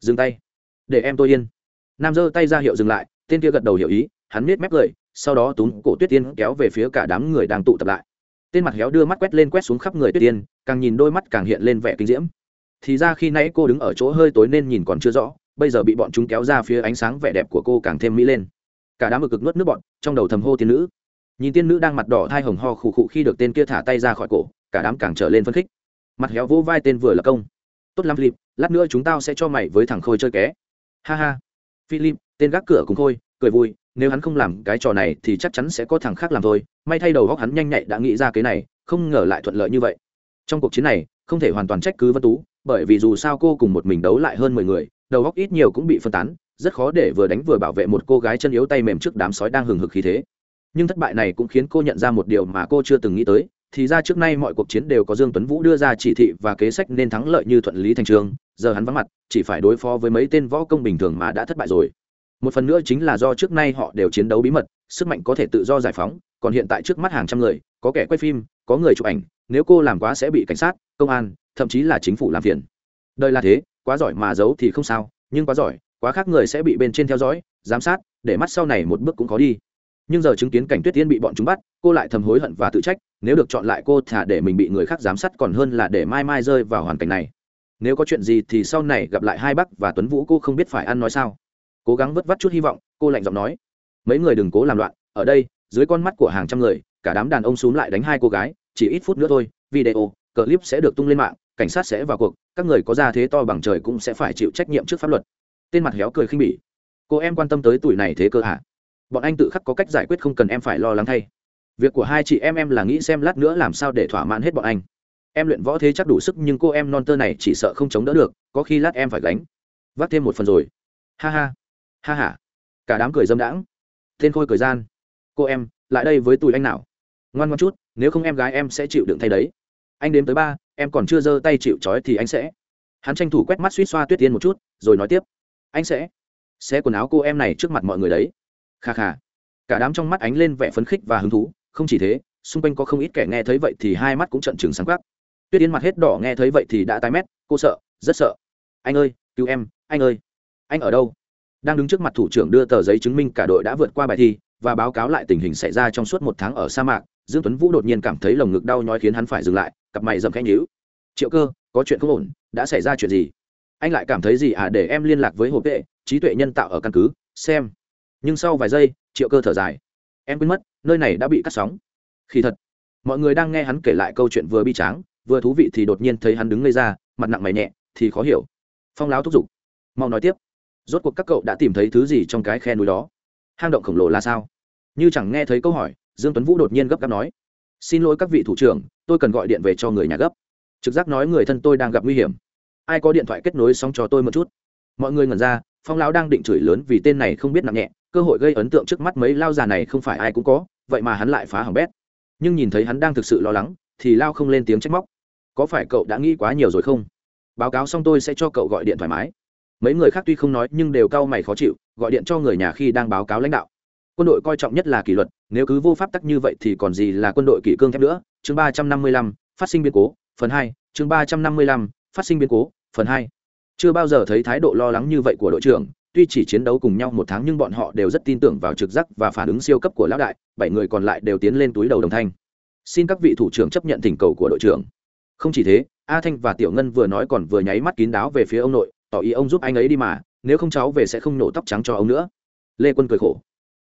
Dừng tay. Để em tôi yên. Nam giơ tay ra hiệu dừng lại, tên kia gật đầu hiểu ý, hắn miết mép cười, sau đó túm cổ tuyết tiên kéo về phía cả đám người đang tụ tập lại tên mặt héo đưa mắt quét lên quét xuống khắp người tuyết tiên, càng nhìn đôi mắt càng hiện lên vẻ kinh diễm. Thì ra khi nãy cô đứng ở chỗ hơi tối nên nhìn còn chưa rõ, bây giờ bị bọn chúng kéo ra phía ánh sáng vẻ đẹp của cô càng thêm mỹ lên. Cả đám ực cực nuốt nước bọn trong đầu thầm hô tiên nữ. Nhìn tiên nữ đang mặt đỏ thai hồng ho khụ khụ khi được tên kia thả tay ra khỏi cổ, cả đám càng trở lên phân khích. Mặt héo vỗ vai tên vừa là công. Tốt lắm, philip, lát nữa chúng tao sẽ cho mày với thằng khôi chơi ké. Ha ha. Philip, tên gác cửa cùng khôi, cười vui nếu hắn không làm cái trò này thì chắc chắn sẽ có thằng khác làm thôi. May thay đầu góc hắn nhanh nhạy đã nghĩ ra cái này, không ngờ lại thuận lợi như vậy. Trong cuộc chiến này, không thể hoàn toàn trách cứ vân tú, bởi vì dù sao cô cùng một mình đấu lại hơn mười người, đầu góc ít nhiều cũng bị phân tán, rất khó để vừa đánh vừa bảo vệ một cô gái chân yếu tay mềm trước đám sói đang hừng hực khí thế. Nhưng thất bại này cũng khiến cô nhận ra một điều mà cô chưa từng nghĩ tới, thì ra trước nay mọi cuộc chiến đều có dương tuấn vũ đưa ra chỉ thị và kế sách nên thắng lợi như thuận lý thành trường, giờ hắn vắng mặt, chỉ phải đối phó với mấy tên võ công bình thường mà đã thất bại rồi một phần nữa chính là do trước nay họ đều chiến đấu bí mật, sức mạnh có thể tự do giải phóng, còn hiện tại trước mắt hàng trăm người, có kẻ quay phim, có người chụp ảnh, nếu cô làm quá sẽ bị cảnh sát, công an, thậm chí là chính phủ làm phiền. Đời là thế, quá giỏi mà giấu thì không sao, nhưng quá giỏi, quá khác người sẽ bị bên trên theo dõi, giám sát, để mắt sau này một bước cũng khó đi. Nhưng giờ chứng kiến cảnh tuyết tiên bị bọn chúng bắt, cô lại thầm hối hận và tự trách, nếu được chọn lại cô thả để mình bị người khác giám sát còn hơn là để mai mai rơi vào hoàn cảnh này. Nếu có chuyện gì thì sau này gặp lại hai bắc và tuấn vũ cô không biết phải ăn nói sao cố gắng vất vắt chút hy vọng, cô lạnh giọng nói. Mấy người đừng cố làm loạn, ở đây, dưới con mắt của hàng trăm người, cả đám đàn ông x lại đánh hai cô gái, chỉ ít phút nữa thôi, video, clip sẽ được tung lên mạng, cảnh sát sẽ vào cuộc, các người có ra thế to bằng trời cũng sẽ phải chịu trách nhiệm trước pháp luật. Tên mặt héo cười khinh bỉ. Cô em quan tâm tới tuổi này thế cơ hả? Bọn anh tự khắc có cách giải quyết không cần em phải lo lắng thay. Việc của hai chị em em là nghĩ xem lát nữa làm sao để thỏa mãn hết bọn anh. Em luyện võ thế chắc đủ sức nhưng cô em non tơ này chỉ sợ không chống đỡ được, có khi lát em phải gánh. Vác thêm một phần rồi. Ha ha ha ha. Cả đám cười dâm đãng. Tên khôi cười gian. Cô em, lại đây với tụi anh nào? Ngoan ngoan chút, nếu không em gái em sẽ chịu đựng thay đấy. Anh đếm tới ba, em còn chưa giơ tay chịu trói thì anh sẽ. Hắn tranh thủ quét mắt suýt xoa tuyết tiên một chút, rồi nói tiếp. Anh sẽ. Sẽ quần áo cô em này trước mặt mọi người đấy. Kha kha. Cả đám trong mắt ánh lên vẻ phấn khích và hứng thú. Không chỉ thế, xung quanh có không ít kẻ nghe thấy vậy thì hai mắt cũng trận trừng sáng khắc tuyết yên mặt hết đỏ nghe thấy vậy thì đã tái mét. Cô sợ, rất sợ. Anh ơi, cứu em, anh ơi. Anh ở đâu? Đang đứng trước mặt thủ trưởng đưa tờ giấy chứng minh cả đội đã vượt qua bài thi và báo cáo lại tình hình xảy ra trong suốt một tháng ở sa mạc, dương tuấn vũ đột nhiên cảm thấy lồng ngực đau nhói khiến hắn phải dừng lại, cặp mày dầm khẽ nhíu. Triệu cơ, có chuyện không ổn? Đã xảy ra chuyện gì? Anh lại cảm thấy gì à? Để em liên lạc với hồ vệ, trí tuệ nhân tạo ở căn cứ, xem. Nhưng sau vài giây, triệu cơ thở dài. Em quên mất, nơi này đã bị cắt sóng. Khi thật. Mọi người đang nghe hắn kể lại câu chuyện vừa bi tráng, vừa thú vị thì đột nhiên thấy hắn đứng ngây ra, mặt nặng mày nhẹ, thì khó hiểu. Phong láo thúc giục. Mau nói tiếp rốt cuộc các cậu đã tìm thấy thứ gì trong cái khe núi đó? Hang động khổng lồ là sao? Như chẳng nghe thấy câu hỏi, dương tuấn vũ đột nhiên gấp gáp nói. Xin lỗi các vị thủ trưởng, tôi cần gọi điện về cho người nhà gấp. Trực giác nói người thân tôi đang gặp nguy hiểm. Ai có điện thoại kết nối xong cho tôi một chút. Mọi người ngẩn ra, phong lão đang định chửi lớn vì tên này không biết nặng nhẹ, cơ hội gây ấn tượng trước mắt mấy lao già này không phải ai cũng có, vậy mà hắn lại phá hỏng bét. Nhưng nhìn thấy hắn đang thực sự lo lắng, thì lao không lên tiếng trách móc. Có phải cậu đã nghĩ quá nhiều rồi không? Báo cáo xong tôi sẽ cho cậu gọi điện thoải mái mấy người khác tuy không nói nhưng đều cau mày khó chịu, gọi điện cho người nhà khi đang báo cáo lãnh đạo. Quân đội coi trọng nhất là kỷ luật, nếu cứ vô pháp tắc như vậy thì còn gì là quân đội kỷ cương thép nữa. Chương ba trăm năm mươi lăm, phát sinh biến cố, phần hai. Chương ba trăm năm mươi lăm, phát sinh biến cố, phần hai. Chưa bao giờ thấy thái độ lo lắng như vậy của đội trưởng, tuy chỉ chiến đấu cùng nhau một tháng nhưng bọn họ đều rất tin tưởng vào trực giác và phản ứng siêu cấp của lão đại, bảy người còn lại đều tiến lên túi đầu đồng thanh. Xin các vị thủ trưởng chấp nhận thỉnh cầu của đội trưởng. Không chỉ thế, a thanh và tiểu ngân vừa nói còn vừa nháy mắt kín đáo về phía ông nội tỏ ý ông giúp anh ấy đi mà, nếu không cháu về sẽ không nổ tóc trắng cho ông nữa. Lê quân cười khổ.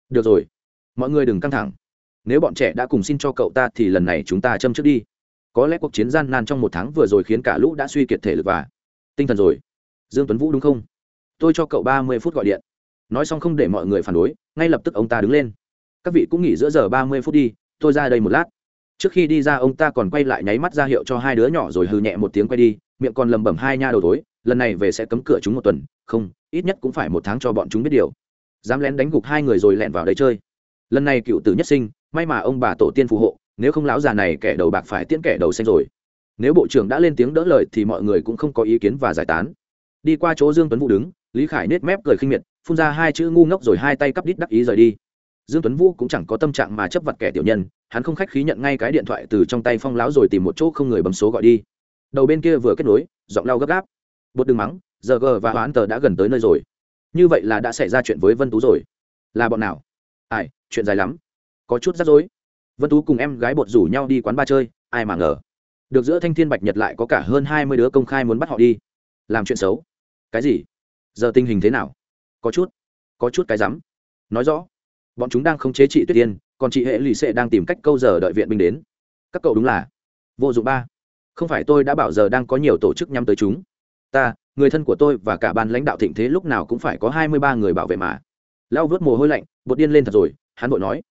Được rồi, mọi người đừng căng thẳng. Nếu bọn trẻ đã cùng xin cho cậu ta thì lần này chúng ta châm trước đi. Có lẽ cuộc chiến gian nan trong một tháng vừa rồi khiến cả lũ đã suy kiệt thể lực và tinh thần rồi. Dương tuấn vũ đúng không? Tôi cho cậu ba mươi phút gọi điện. Nói xong không để mọi người phản đối, ngay lập tức ông ta đứng lên. Các vị cũng nghỉ giữa giờ ba mươi phút đi, tôi ra đây một lát. Trước khi đi ra ông ta còn quay lại nháy mắt ra hiệu cho hai đứa nhỏ rồi hừ nhẹ một tiếng quay đi, miệng còn lầm bẩm hai nha đầu tối lần này về sẽ cấm cửa chúng một tuần, không, ít nhất cũng phải một tháng cho bọn chúng biết điều. Dám lén đánh gục hai người rồi lẹn vào đấy chơi. Lần này cựu tử nhất sinh, may mà ông bà tổ tiên phù hộ, nếu không lão già này kẻ đầu bạc phải tiễn kẻ đầu xanh rồi. Nếu bộ trưởng đã lên tiếng đỡ lời thì mọi người cũng không có ý kiến và giải tán. Đi qua chỗ dương tuấn vũ đứng, lý khải nết mép cười khinh miệt, phun ra hai chữ ngu ngốc rồi hai tay cắp đít đắc ý rời đi. Dương tuấn vũ cũng chẳng có tâm trạng mà chấp vật kẻ tiểu nhân, hắn không khách khí nhận ngay cái điện thoại từ trong tay phong lão rồi tìm một chỗ không người bấm số gọi đi. Đầu bên kia vừa kết nối, giọng lao gấp gáp bột đừng mắng, giờ g và hoán tờ đã gần tới nơi rồi. Như vậy là đã xảy ra chuyện với vân tú rồi. Là bọn nào? Ai, chuyện dài lắm. Có chút rắc rối. Vân tú cùng em gái bột rủ nhau đi quán ba chơi, ai mà ngờ. Được giữa thanh thiên bạch nhật lại có cả hơn hai mươi đứa công khai muốn bắt họ đi. Làm chuyện xấu. Cái gì? Giờ tình hình thế nào? Có chút. Có chút cái rắm. Nói rõ. Bọn chúng đang không chế chị tuyết tiên còn chị hệ lì xệ đang tìm cách câu giờ đợi viện binh đến. Các cậu đúng là. Vô dụng ba. Không phải tôi đã bảo giờ đang có nhiều tổ chức nhắm tới chúng ta, người thân của tôi và cả ban lãnh đạo thịnh thế lúc nào cũng phải có hai mươi ba người bảo vệ mà. Lao vớt mồ hôi lạnh, bột điên lên thật rồi, hắn vội nói.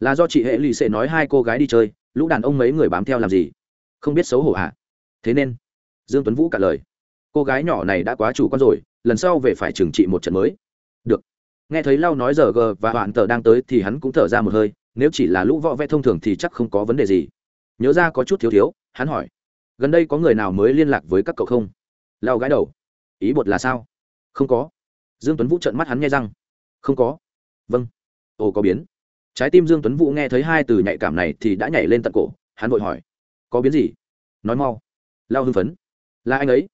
Là do chị hệ lì xệ nói hai cô gái đi chơi, lũ đàn ông mấy người bám theo làm gì? Không biết xấu hổ hả? Thế nên, dương tuấn vũ cả lời. Cô gái nhỏ này đã quá chủ con rồi, lần sau về phải trừng trị một trận mới. Được. Nghe thấy lao nói giờ g và bạn tờ đang tới thì hắn cũng thở ra một hơi, nếu chỉ là lũ võ vẽ thông thường thì chắc không có vấn đề gì. Nhớ ra có chút thiếu thiếu, hắn hỏi. Gần đây có người nào mới liên lạc với các cậu không? Lao gái đầu. Ý bột là sao? Không có. Dương tuấn vũ trợn mắt hắn nghe răng. Không có. Vâng. Ồ, có biến. Trái tim dương tuấn vũ nghe thấy hai từ nhạy cảm này thì đã nhảy lên tận cổ. Hắn vội hỏi. Có biến gì? Nói mau. Lao hưng phấn. Là anh ấy.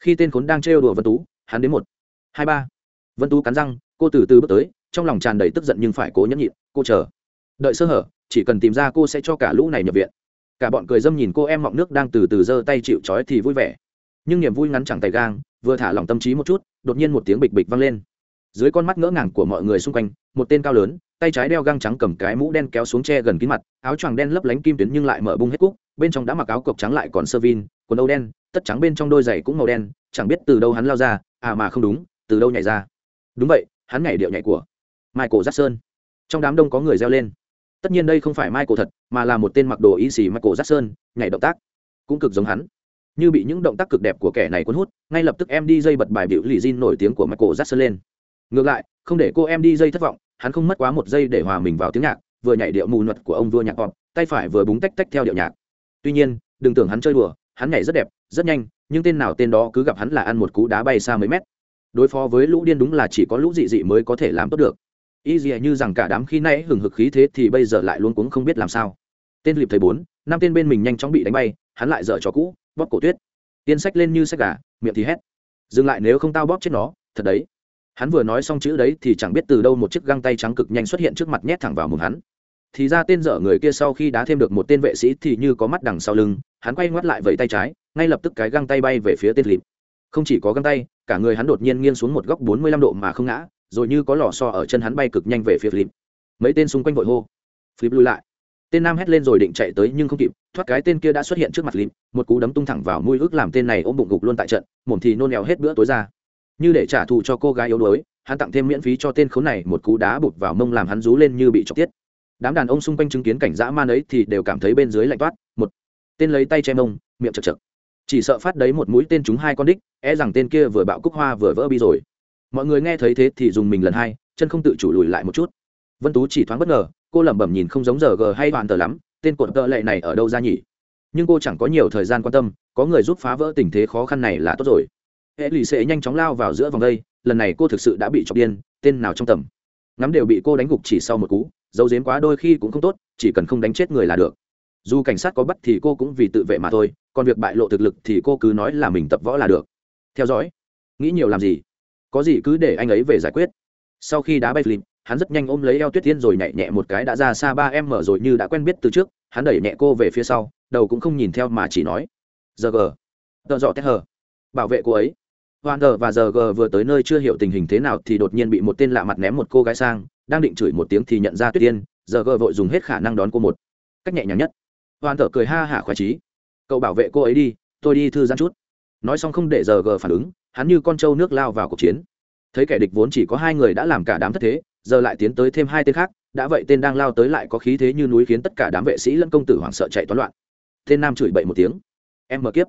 Khi tên khốn đang trêu đùa vân tú, hắn đến một, hai, ba. Vân tú cắn răng, cô từ từ bước tới, trong lòng tràn đầy tức giận nhưng phải cố nhẫn nhịn. Cô chờ. Đợi sơ hở, chỉ cần tìm ra cô sẽ cho cả lũ này nhập viện. Cả bọn cười dâm nhìn cô em mọng nước đang từ từ giơ tay chịu trói thì vui vẻ nhưng niềm vui ngắn chẳng tay gang, vừa thả lỏng tâm trí một chút, đột nhiên một tiếng bịch bịch vang lên. Dưới con mắt ngỡ ngàng của mọi người xung quanh, một tên cao lớn, tay trái đeo găng trắng cầm cái mũ đen kéo xuống che gần kín mặt, áo choàng đen lấp lánh kim tuyến nhưng lại mở bung hết cúc, bên trong đã mặc áo cộc trắng lại còn sơ vin, quần âu đen, tất trắng bên trong đôi giày cũng màu đen, chẳng biết từ đâu hắn lao ra à mà không đúng, từ đâu nhảy ra. Đúng vậy, hắn nhảy điệu nhảy của michael jackson. Trong đám đông có người reo lên. Tất nhiên đây không phải michael thật, mà là một tên mặc đồ y xì michael jackson, nhảy động tác. Cũng cực giống hắn như bị những động tác cực đẹp của kẻ này cuốn hút, ngay lập tức em đi dây bật bài biểu lì Jin nổi tiếng của michael jackson lên. Ngược lại, không để cô em đi dây thất vọng, hắn không mất quá một giây để hòa mình vào tiếng nhạc, vừa nhảy điệu mù nhuật của ông vua nhạc pop, tay phải vừa búng tách tách theo điệu nhạc. Tuy nhiên, đừng tưởng hắn chơi đùa, hắn nhảy rất đẹp, rất nhanh, nhưng tên nào tên đó cứ gặp hắn là ăn một cú đá bay xa mấy mét. Đối phó với lũ điên đúng là chỉ có lũ dị dị mới có thể làm tốt được. Y dị như rằng cả đám khi nãy hừng hực khí thế thì bây giờ lại luôn cuống không biết làm sao. Tên lịp thầy bốn, năm tên bên mình nhanh chóng bị đánh bay, hắn lại dở cho cũ bóp cổ tuyết. Tiên sách lên như sách gà, miệng thì hét. Dừng lại nếu không tao bóp chết nó, thật đấy. Hắn vừa nói xong chữ đấy thì chẳng biết từ đâu một chiếc găng tay trắng cực nhanh xuất hiện trước mặt nhét thẳng vào mồm hắn. Thì ra tên dở người kia sau khi đá thêm được một tên vệ sĩ thì như có mắt đằng sau lưng, hắn quay ngoắt lại vẫy tay trái, ngay lập tức cái găng tay bay về phía tên lịp không chỉ có găng tay, cả người hắn đột nhiên nghiêng xuống một góc bốn mươi lăm độ mà không ngã, rồi như có lò so ở chân hắn bay cực nhanh về phía lịp mấy tên xung quanh vội hô. Flip lùi lại tên nam hét lên rồi định chạy tới nhưng không kịp, thoát cái tên kia đã xuất hiện trước mặt lim. một cú đấm tung thẳng vào mũi ức làm tên này ôm bụng gục luôn tại trận, mồm thì nôn nèo hết bữa tối ra. Như để trả thù cho cô gái yếu đuối, hắn tặng thêm miễn phí cho tên khốn này một cú đá bụt vào mông làm hắn rú lên như bị chọc tiết. Đám đàn ông xung quanh chứng kiến cảnh dã man ấy thì đều cảm thấy bên dưới lạnh toát, một. Tên lấy tay che mông, miệng chật chật. Chỉ sợ phát đấy một mũi tên trúng hai con đích é rằng tên kia vừa bạo cúc hoa vừa vỡ bi rồi. Mọi người nghe thấy thế thì dùng mình lần hai, chân không tự chủ lùi lại một chút. Vân tú chỉ thoáng bất ngờ cô lẩm bẩm nhìn không giống giờ g hay hoàn tờ lắm, tên cột tợ lệ này ở đâu ra nhỉ? Nhưng cô chẳng có nhiều thời gian quan tâm, có người giúp phá vỡ tình thế khó khăn này là tốt rồi. Hệ lì xệ nhanh chóng lao vào giữa vòng đây, lần này cô thực sự đã bị chọc điên, tên nào trong tầm. Ngắm đều bị cô đánh gục chỉ sau một cú dấu dếm quá đôi khi cũng không tốt, chỉ cần không đánh chết người là được. Dù cảnh sát có bắt thì cô cũng vì tự vệ mà thôi, còn việc bại lộ thực lực thì cô cứ nói là mình tập võ là được. Theo dõi. Nghĩ nhiều làm gì? Có gì cứ để anh ấy về giải quyết. Sau khi đá bay phim hắn rất nhanh ôm lấy eo tuyết tiên rồi nhảy nhẹ một cái đã ra xa ba em mở rồi như đã quen biết từ trước, hắn đẩy nhẹ cô về phía sau, đầu cũng không nhìn theo mà chỉ nói, giờ gờ, tợ dọ tét hờ. Bảo vệ cô ấy. Hoàn tờ và giờ gờ vừa tới nơi chưa hiểu tình hình thế nào thì đột nhiên bị một tên lạ mặt ném một cô gái sang, đang định chửi một tiếng thì nhận ra tuyết tiên, giờ gờ vội dùng hết khả năng đón cô một. Cách nhẹ nhàng nhất. Hoàn tờ cười ha hả khoái trí cậu bảo vệ cô ấy đi, tôi đi thư giãn chút. Nói xong không để giờ gờ phản ứng, hắn như con trâu nước lao vào cuộc chiến. Thấy kẻ địch vốn chỉ có hai người đã làm cả đám thất thế giờ lại tiến tới thêm hai tên khác, đã vậy tên đang lao tới lại có khí thế như núi khiến tất cả đám vệ sĩ lẫn công tử hoảng sợ chạy toán loạn. Tên nam chửi bậy một tiếng. Em mở kiếp.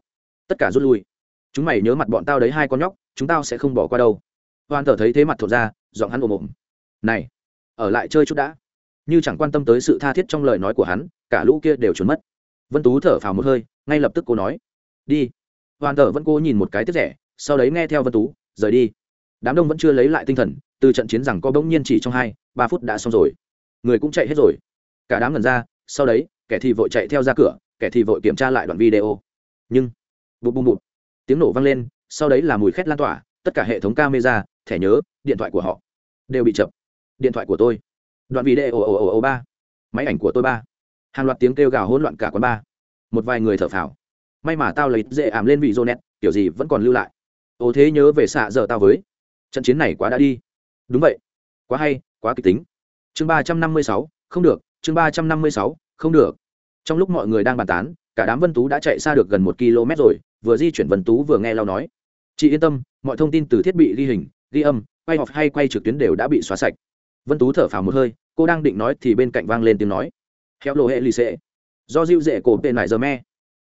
Tất cả rút lui. Chúng mày nhớ mặt bọn tao đấy hai con nhóc, chúng tao sẽ không bỏ qua đâu. Hoan thở thấy thế mặt thột ra, giọng hắn ồm ồm. Này, ở lại chơi chút đã. Như chẳng quan tâm tới sự tha thiết trong lời nói của hắn, cả lũ kia đều trốn mất. Vân tú thở phào một hơi, ngay lập tức cô nói. Đi. Hoàn thở vẫn cô nhìn một cái tiếc rẻ, sau đấy nghe theo vân tú, rời đi đám đông vẫn chưa lấy lại tinh thần, từ trận chiến rằng có bỗng nhiên chỉ trong hai, ba phút đã xong rồi. Người cũng chạy hết rồi. Cả đám ngần ra, sau đấy, kẻ thì vội chạy theo ra cửa, kẻ thì vội kiểm tra lại đoạn video. Nhưng, bụp bụp bụp, tiếng nổ vang lên, sau đấy là mùi khét lan tỏa, tất cả hệ thống camera, thẻ nhớ, điện thoại của họ đều bị chập. Điện thoại của tôi. Đoạn video, ồ ồ ồ, ba. Máy ảnh của tôi ba. Hàng loạt tiếng kêu gào hỗn loạn cả quán ba. Một vài người thở phào. May mà tao lấy dễ ảm lên vị dô nét kiểu gì vẫn còn lưu lại. Ồ thế nhớ về xạ giờ tao với trận chiến này quá đã đi. Đúng vậy. Quá hay, quá kịch tính. Chương ba trăm năm mươi sáu, không được, chương ba trăm năm mươi sáu, không được. Trong lúc mọi người đang bàn tán, cả đám vân tú đã chạy xa được gần một km rồi, vừa di chuyển vân tú vừa nghe lao nói. Chị yên tâm, mọi thông tin từ thiết bị, ghi hình, ghi âm, quay họp hay quay trực tuyến đều đã bị xóa sạch. Vân tú thở phào một hơi, cô đang định nói thì bên cạnh vang lên tiếng nói. Khéo lộ hệ lì xệ. Do dịu dễ cổ tên lại giờ me.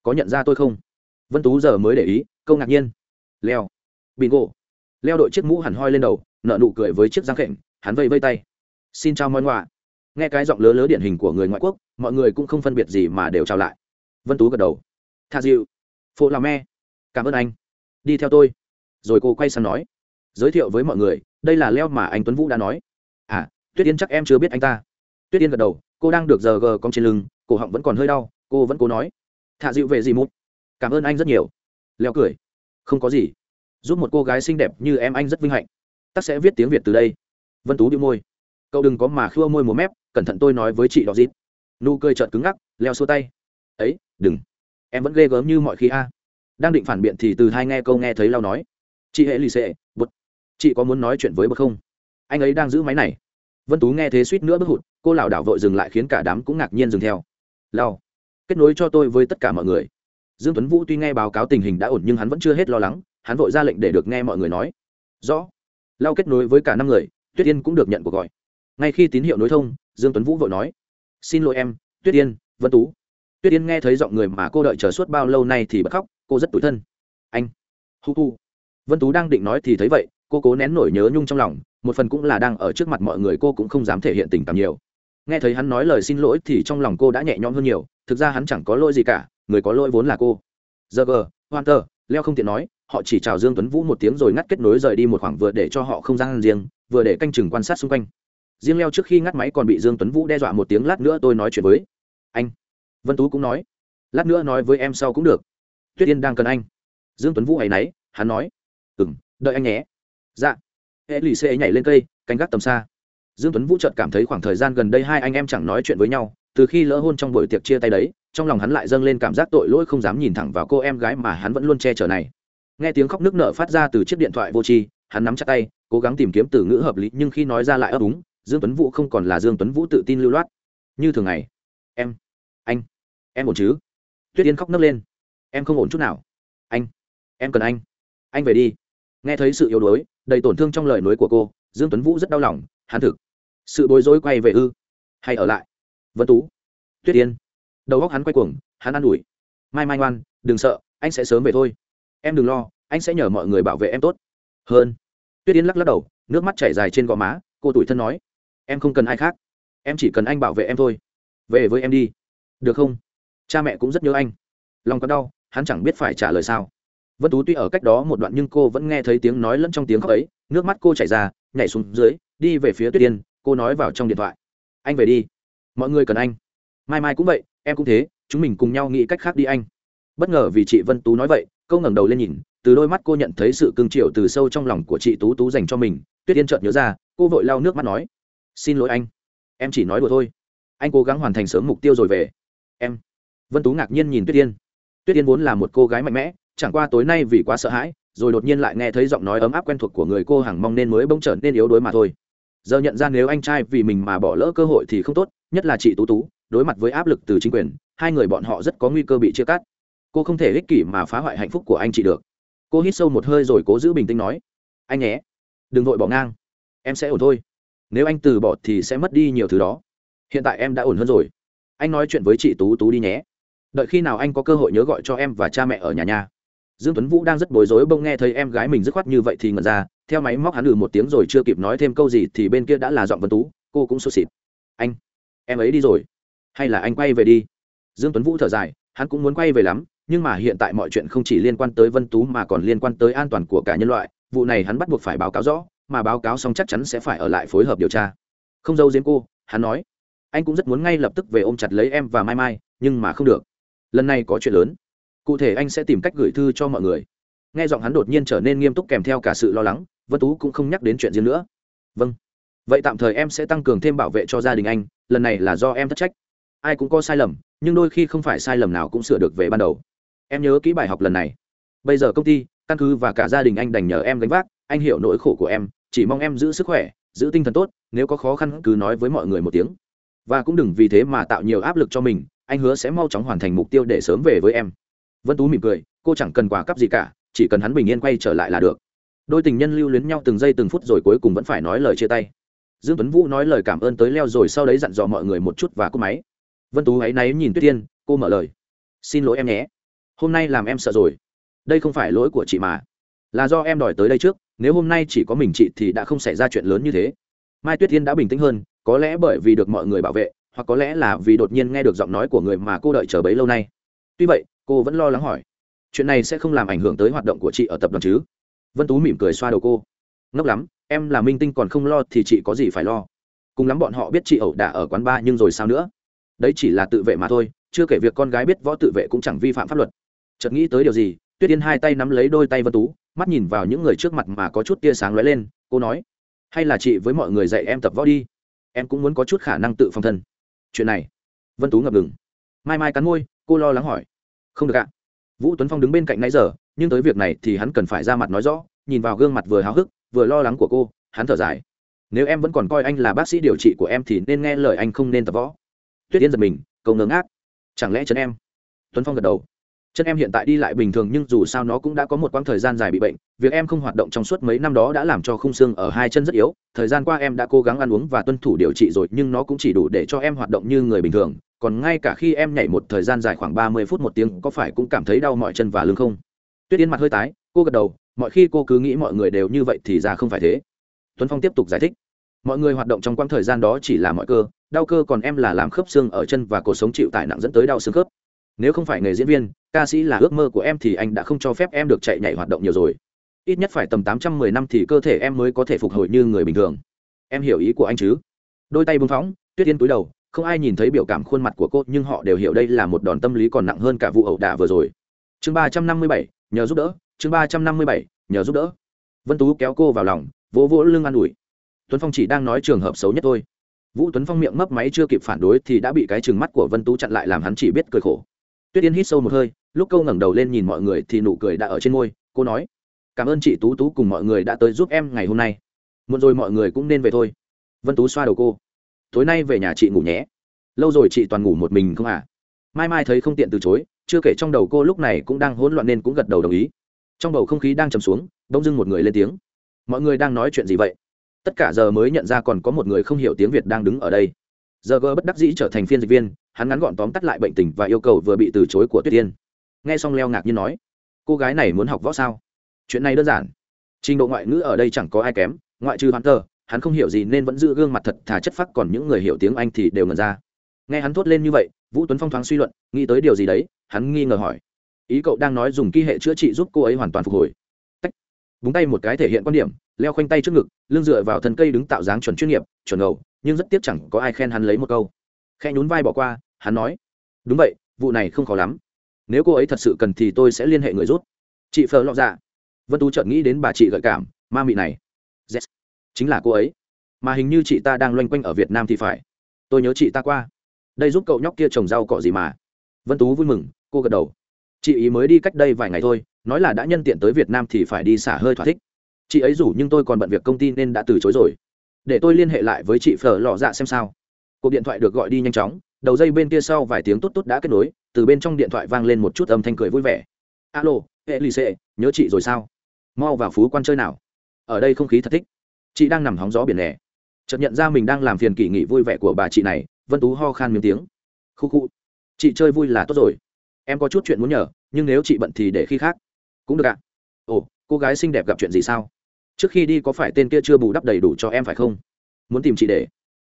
Có nhận ra tôi không? Vân tú giờ mới để ý, câu ngạc nhiên. Leo bingo leo đội chiếc mũ hẳn hoi lên đầu nợ nụ cười với chiếc răng khệnh hắn vây vây tay. Xin chào mọi ngoạ nghe cái giọng lớ lớ điển hình của người ngoại quốc, mọi người cũng không phân biệt gì mà đều chào lại. Vân tú gật đầu. Tha dịu phụ làm me. Cảm ơn anh. Đi theo tôi. Rồi cô quay sang nói. Giới thiệu với mọi người, đây là leo mà anh tuấn vũ đã nói. À tuyết yên chắc em chưa biết anh ta. Tuyết yên gật đầu, cô đang được giờ gờ cong trên lưng, cổ họng vẫn còn hơi đau, cô vẫn cố nói. Thạ dịu về gì mút cảm ơn anh rất nhiều. Leo cười. Không có gì giúp một cô gái xinh đẹp như em anh rất vinh hạnh. Tắc sẽ viết tiếng việt từ đây. Vân tú đĩu môi. Cậu đừng có mà khua môi một mép, cẩn thận tôi nói với chị đỏ dít nụ cười trợn cứng ngắc, leo xua tay. Ấy, đừng. Em vẫn ghê gớm như mọi khi a. Đang định phản biện thì từ hai nghe câu nghe thấy lao nói. Chị hệ lì xệ bút chị có muốn nói chuyện với bậc không? Anh ấy đang giữ máy này. Vân tú nghe thế suýt nữa bước hụt, cô lảo đảo vội dừng lại khiến cả đám cũng ngạc nhiên dừng theo. Lao kết nối cho tôi với tất cả mọi người. Dương tuấn vũ tuy nghe báo cáo tình hình đã ổn nhưng hắn vẫn chưa hết lo lắng hắn vội ra lệnh để được nghe mọi người nói. Rõ. Lao kết nối với cả năm người, tuyết yên cũng được nhận cuộc gọi. Ngay khi tín hiệu nối thông, dương tuấn vũ vội nói. Xin lỗi em, tuyết yên, vân tú. Tuyết yên nghe thấy giọng người mà cô đợi chờ suốt bao lâu nay thì bật khóc, cô rất tủi thân. Anh. Hu hu. Vân tú đang định nói thì thấy vậy, cô cố nén nổi nhớ nhung trong lòng, một phần cũng là đang ở trước mặt mọi người cô cũng không dám thể hiện tình cảm nhiều. Nghe thấy hắn nói lời xin lỗi thì trong lòng cô đã nhẹ nhõm hơn nhiều, thực ra hắn chẳng có lỗi gì cả, người có lỗi vốn là cô. Giờ gờ hoan tờ leo không tiện nói họ chỉ chào dương tuấn vũ một tiếng rồi ngắt kết nối rời đi một khoảng vừa để cho họ không gian riêng, vừa để canh chừng quan sát xung quanh. Riêng leo trước khi ngắt máy còn bị dương tuấn vũ đe dọa một tiếng, lát nữa tôi nói chuyện với anh. Vân tú cũng nói, lát nữa nói với em sau cũng được. Tuyết yên đang cần anh. Dương tuấn vũ ấy nấy, hắn nói ừ đợi anh nhé. Dạ. Hệ lì xê nhảy lên cây, canh gác tầm xa. Dương tuấn vũ chợt cảm thấy khoảng thời gian gần đây hai anh em chẳng nói chuyện với nhau, từ khi lỡ hôn trong buổi tiệc chia tay đấy, trong lòng hắn lại dâng lên cảm giác tội lỗi không dám nhìn thẳng vào cô em gái mà hắn vẫn luôn che chở này nghe tiếng khóc nước nở phát ra từ chiếc điện thoại vô tri, hắn nắm chặt tay, cố gắng tìm kiếm từ ngữ hợp lý, nhưng khi nói ra lại ấp úng, dương tuấn vũ không còn là dương tuấn vũ tự tin lưu loát. Như thường ngày, em, anh, em ổn chứ? Tuyết yên khóc nấc lên. Em không ổn chút nào. Anh, em cần anh. Anh về đi. Nghe thấy sự yếu đuối, đầy tổn thương trong lời nói của cô, dương tuấn vũ rất đau lòng, hắn thực. Sự bối rối quay về ư? Hay ở lại? Vân tú. Tuyết yên. Đầu góc hắn quay cuồng, hắn an ủi. Mai mai ngoan, đừng sợ, anh sẽ sớm về thôi em đừng lo, anh sẽ nhờ mọi người bảo vệ em tốt. Hơn. Tuyết yến lắc lắc đầu, nước mắt chảy dài trên gò má, cô tủi thân nói. Em không cần ai khác, em chỉ cần anh bảo vệ em thôi. Về với em đi. Được không? Cha mẹ cũng rất nhớ anh. Lòng có đau, hắn chẳng biết phải trả lời sao. Vân tú tuy ở cách đó một đoạn nhưng cô vẫn nghe thấy tiếng nói lẫn trong tiếng khóc ấy, nước mắt cô chảy ra, nhảy xuống dưới, đi về phía tuyết yên cô nói vào trong điện thoại. Anh về đi. Mọi người cần anh. Mai mai cũng vậy, em cũng thế, chúng mình cùng nhau nghĩ cách khác đi anh. Bất ngờ vì chị vân tú nói vậy câu ngẩng đầu lên nhìn, từ đôi mắt cô nhận thấy sự cưng triệu từ sâu trong lòng của chị tú tú dành cho mình. Tuyết yên chợt nhớ ra, cô vội lau nước mắt nói, xin lỗi anh, em chỉ nói đùa thôi. Anh cố gắng hoàn thành sớm mục tiêu rồi về. Em. Vân tú ngạc nhiên nhìn tuyết yên. Tuyết yên vốn là một cô gái mạnh mẽ, chẳng qua tối nay vì quá sợ hãi, rồi đột nhiên lại nghe thấy giọng nói ấm áp quen thuộc của người cô hàng mong nên mới bỗng trở nên yếu đuối mà thôi. Giờ nhận ra nếu anh trai vì mình mà bỏ lỡ cơ hội thì không tốt, nhất là chị tú tú, đối mặt với áp lực từ chính quyền, hai người bọn họ rất có nguy cơ bị chia cắt cô không thể ích kỷ mà phá hoại hạnh phúc của anh chị được. Cô hít sâu một hơi rồi cố giữ bình tĩnh nói, anh nhé, đừng vội bỏ ngang. Em sẽ ổn thôi. Nếu anh từ bỏ thì sẽ mất đi nhiều thứ đó. Hiện tại em đã ổn hơn rồi. Anh nói chuyện với chị tú tú đi nhé. Đợi khi nào anh có cơ hội nhớ gọi cho em và cha mẹ ở nhà nhà dương tuấn vũ đang rất bối rối bông nghe thấy em gái mình dứt khoát như vậy thì ngẩn ra, theo máy móc hắn lừ một tiếng rồi chưa kịp nói thêm câu gì thì bên kia đã là giọng vân tú, cô cũng sụt xịt anh, em ấy đi rồi. Hay là anh quay về đi? Dương tuấn vũ thở dài, hắn cũng muốn quay về lắm nhưng mà hiện tại mọi chuyện không chỉ liên quan tới vân tú mà còn liên quan tới an toàn của cả nhân loại, vụ này hắn bắt buộc phải báo cáo rõ, mà báo cáo xong chắc chắn sẽ phải ở lại phối hợp điều tra. Không dâu giếm cô, hắn nói, anh cũng rất muốn ngay lập tức về ôm chặt lấy em và mai mai, nhưng mà không được. Lần này có chuyện lớn. Cụ thể anh sẽ tìm cách gửi thư cho mọi người. Nghe giọng hắn đột nhiên trở nên nghiêm túc kèm theo cả sự lo lắng, vân tú cũng không nhắc đến chuyện riêng nữa. Vâng. Vậy tạm thời em sẽ tăng cường thêm bảo vệ cho gia đình anh, lần này là do em thất trách. Ai cũng có sai lầm, nhưng đôi khi không phải sai lầm nào cũng sửa được về ban đầu em nhớ kỹ bài học lần này. Bây giờ công ty, căn cứ và cả gia đình anh đành nhờ em gánh vác, anh hiểu nỗi khổ của em, chỉ mong em giữ sức khỏe, giữ tinh thần tốt, nếu có khó khăn cứ nói với mọi người một tiếng. Và cũng đừng vì thế mà tạo nhiều áp lực cho mình, anh hứa sẽ mau chóng hoàn thành mục tiêu để sớm về với em. Vân tú mỉm cười, cô chẳng cần quà cắp gì cả, chỉ cần hắn bình yên quay trở lại là được. Đôi tình nhân lưu luyến nhau từng giây từng phút rồi cuối cùng vẫn phải nói lời chia tay. Dương tuấn vũ nói lời cảm ơn tới leo rồi sau đấy dặn dò mọi người một chút và cúp máy. Vân tú hãy náy nhìn tuyết tiên, cô mở lời. Xin lỗi em nhé hôm nay làm em sợ rồi. Đây không phải lỗi của chị mà. Là do em đòi tới đây trước, nếu hôm nay chỉ có mình chị thì đã không xảy ra chuyện lớn như thế. Mai tuyết tiên đã bình tĩnh hơn, có lẽ bởi vì được mọi người bảo vệ, hoặc có lẽ là vì đột nhiên nghe được giọng nói của người mà cô đợi chờ bấy lâu nay. Tuy vậy, cô vẫn lo lắng hỏi, chuyện này sẽ không làm ảnh hưởng tới hoạt động của chị ở tập đoàn chứ? Vân tú mỉm cười xoa đầu cô, ngốc lắm, em là minh tinh còn không lo thì chị có gì phải lo. Cùng lắm bọn họ biết chị ẩu đả ở quán bar nhưng rồi sao nữa? Đấy chỉ là tự vệ mà thôi, chưa kể việc con gái biết võ tự vệ cũng chẳng vi phạm pháp luật chợt nghĩ tới điều gì, tuyết yên hai tay nắm lấy đôi tay vân tú, mắt nhìn vào những người trước mặt mà có chút tia sáng lóe lên, cô nói, hay là chị với mọi người dạy em tập võ đi, em cũng muốn có chút khả năng tự phòng thân. Chuyện này, vân tú ngập ngừng. Mai mai cắn môi, cô lo lắng hỏi, không được ạ. Vũ tuấn phong đứng bên cạnh nãy giờ, nhưng tới việc này thì hắn cần phải ra mặt nói rõ, nhìn vào gương mặt vừa háo hức, vừa lo lắng của cô, hắn thở dài, nếu em vẫn còn coi anh là bác sĩ điều trị của em thì nên nghe lời anh không nên tập võ. Tuyết yên giật mình, cầu ngớ ngác, chẳng lẽ chân em? Tuấn phong gật đầu chân em hiện tại đi lại bình thường nhưng dù sao nó cũng đã có một quãng thời gian dài bị bệnh, việc em không hoạt động trong suốt mấy năm đó đã làm cho khung xương ở hai chân rất yếu. Thời gian qua em đã cố gắng ăn uống và tuân thủ điều trị rồi, nhưng nó cũng chỉ đủ để cho em hoạt động như người bình thường. Còn ngay cả khi em nhảy một thời gian dài khoảng ba mươi phút một tiếng, có phải cũng cảm thấy đau mọi chân và lưng không? Tuyết yên mặt hơi tái, cô gật đầu, mọi khi cô cứ nghĩ mọi người đều như vậy thì ra không phải thế. Tuấn phong tiếp tục giải thích, mọi người hoạt động trong quãng thời gian đó chỉ là mọi cơ, đau cơ còn em là làm khớp xương ở chân và cuộc sống chịu tải nặng dẫn tới đau xương khớp nếu không phải nghề diễn viên, ca sĩ là ước mơ của em thì anh đã không cho phép em được chạy nhảy hoạt động nhiều rồi. Ít nhất phải tầm tám trăm mười năm thì cơ thể em mới có thể phục hồi như người bình thường. Em hiểu ý của anh chứ? Đôi tay bưng phóng, tuyết yên túi đầu, không ai nhìn thấy biểu cảm khuôn mặt của cô, nhưng họ đều hiểu đây là một đòn tâm lý còn nặng hơn cả vụ ẩu đả vừa rồi. Chương ba trăm năm mươi bảy, nhờ giúp đỡ. Chương ba trăm năm mươi bảy, nhờ giúp đỡ. Vân tú kéo cô vào lòng, vỗ vỗ lưng an ủi. Tuấn phong chỉ đang nói trường hợp xấu nhất thôi. Vũ tuấn phong miệng mấp máy chưa kịp phản đối thì đã bị cái chừng mắt của vân tú chặn lại làm hắn chỉ biết cười khổ tuyết yên hít sâu một hơi, lúc câu ngẩng đầu lên nhìn mọi người thì nụ cười đã ở trên môi, cô nói, cảm ơn chị tú tú cùng mọi người đã tới giúp em ngày hôm nay. Muộn rồi mọi người cũng nên về thôi. Vân tú xoa đầu cô, tối nay về nhà chị ngủ nhé. Lâu rồi chị toàn ngủ một mình không à? Mai mai thấy không tiện từ chối, chưa kể trong đầu cô lúc này cũng đang hỗn loạn nên cũng gật đầu đồng ý. Trong bầu không khí đang trầm xuống, bỗng dưng một người lên tiếng, mọi người đang nói chuyện gì vậy? Tất cả giờ mới nhận ra còn có một người không hiểu tiếng việt đang đứng ở đây giờ gơ bất đắc dĩ trở thành phiên dịch viên, hắn ngắn gọn tóm tắt lại bệnh tình và yêu cầu vừa bị từ chối của tuyết tiên nghe xong leo ngạc nhiên nói, cô gái này muốn học võ sao? Chuyện này đơn giản. Trình độ ngoại ngữ ở đây chẳng có ai kém, ngoại trừ hắn tờ hắn không hiểu gì nên vẫn giữ gương mặt thật thà chất phác, còn những người hiểu tiếng anh thì đều ngần ra. Nghe hắn thốt lên như vậy, vũ tuấn phong thoáng suy luận, nghĩ tới điều gì đấy, hắn nghi ngờ hỏi, ý cậu đang nói dùng ký hệ chữa trị giúp cô ấy hoàn toàn phục hồi búng tay một cái thể hiện quan điểm, leo khoanh tay trước ngực, lưng dựa vào thân cây đứng tạo dáng chuẩn chuyên nghiệp, chuẩn ngầu, nhưng rất tiếc chẳng có ai khen hắn lấy một câu. Khe nhún vai bỏ qua, hắn nói, đúng vậy, vụ này không khó lắm. Nếu cô ấy thật sự cần thì tôi sẽ liên hệ người rút chị phờ lọ dạ. Vân tú chợt nghĩ đến bà chị gợi cảm, ma mị này. Yes. chính là cô ấy. Mà hình như chị ta đang loanh quanh ở việt nam thì phải. Tôi nhớ chị ta qua. Đây giúp cậu nhóc kia trồng rau cọ gì mà. Vân tú vui mừng, cô gật đầu chị ý mới đi cách đây vài ngày thôi, nói là đã nhân tiện tới việt nam thì phải đi xả hơi thỏa thích. Chị ấy rủ nhưng tôi còn bận việc công ty nên đã từ chối rồi. Để tôi liên hệ lại với chị phở lò dạ xem sao. Cuộc điện thoại được gọi đi nhanh chóng, đầu dây bên kia sau vài tiếng tốt tốt đã kết nối, từ bên trong điện thoại vang lên một chút âm thanh cười vui vẻ. Alo hệ lì xệ nhớ chị rồi sao? Mau vào phú quan chơi nào. Ở đây không khí thật thích. Chị đang nằm hóng gió biển nè. Chợt nhận ra mình đang làm phiền kỳ nghỉ vui vẻ của bà chị này, vân tú ho khan miếng tiếng. Khu khu. Chị chơi vui là tốt rồi em có chút chuyện muốn nhờ, nhưng nếu chị bận thì để khi khác. Cũng được ạ. Ồ, cô gái xinh đẹp gặp chuyện gì sao? Trước khi đi có phải tên kia chưa bù đắp đầy đủ cho em phải không? Muốn tìm chị để.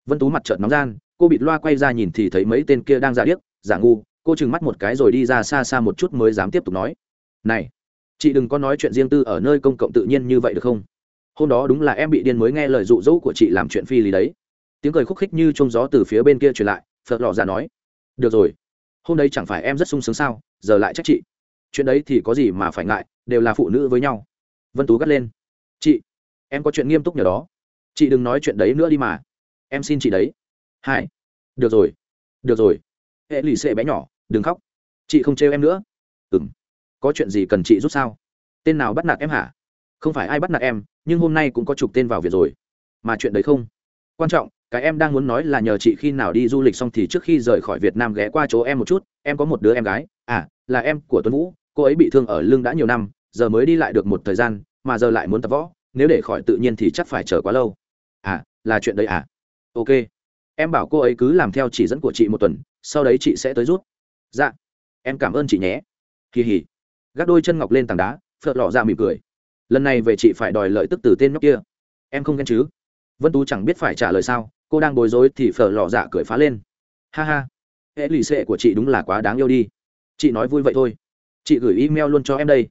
Vân tú mặt trợn nóng gian, cô bị loa quay ra nhìn thì thấy mấy tên kia đang giả điếc, giả ngu, cô trừng mắt một cái rồi đi ra xa xa một chút mới dám tiếp tục nói. Này, chị đừng có nói chuyện riêng tư ở nơi công cộng tự nhiên như vậy được không? Hôm đó đúng là em bị điên mới nghe lời dụ dỗ của chị làm chuyện phi lý đấy. Tiếng cười khúc khích như trông gió từ phía bên kia truyền lại, phật lọ ra nói. Được rồi hôm đấy chẳng phải em rất sung sướng sao, giờ lại trách chị. Chuyện đấy thì có gì mà phải ngại, đều là phụ nữ với nhau. Vân tú gắt lên. Chị, em có chuyện nghiêm túc nhờ đó. Chị đừng nói chuyện đấy nữa đi mà. Em xin chị đấy. Hai. Được rồi được rồi. Hệ lì xệ bé nhỏ, đừng khóc. Chị không trêu em nữa. Ừ m có chuyện gì cần chị giúp sao? Tên nào bắt nạt em hả? Không phải ai bắt nạt em, nhưng hôm nay cũng có chụp tên vào việc rồi. Mà chuyện đấy không. Quan trọng cái em đang muốn nói là nhờ chị khi nào đi du lịch xong thì trước khi rời khỏi việt nam ghé qua chỗ em một chút, em có một đứa em gái à là em của tuấn vũ, cô ấy bị thương ở lưng đã nhiều năm, giờ mới đi lại được một thời gian, mà giờ lại muốn tập võ, nếu để khỏi tự nhiên thì chắc phải chờ quá lâu. À là chuyện đấy à? Ok. Em bảo cô ấy cứ làm theo chỉ dẫn của chị một tuần, sau đấy chị sẽ tới rút dạ. Em cảm ơn chị nhé. Kỳ hỉ. Gác đôi chân ngọc lên tảng đá phật lọ ra mỉm cười. Lần này về chị phải đòi lợi tức từ tên nhóc kia. Em không ghen chứ? Vân tú chẳng biết phải trả lời sao cô đang bối rối thì phở lò dạ cười phá lên. Ha ha. Hệ lì xệ của chị đúng là quá đáng yêu đi. Chị nói vui vậy thôi. Chị gửi email luôn cho em đây.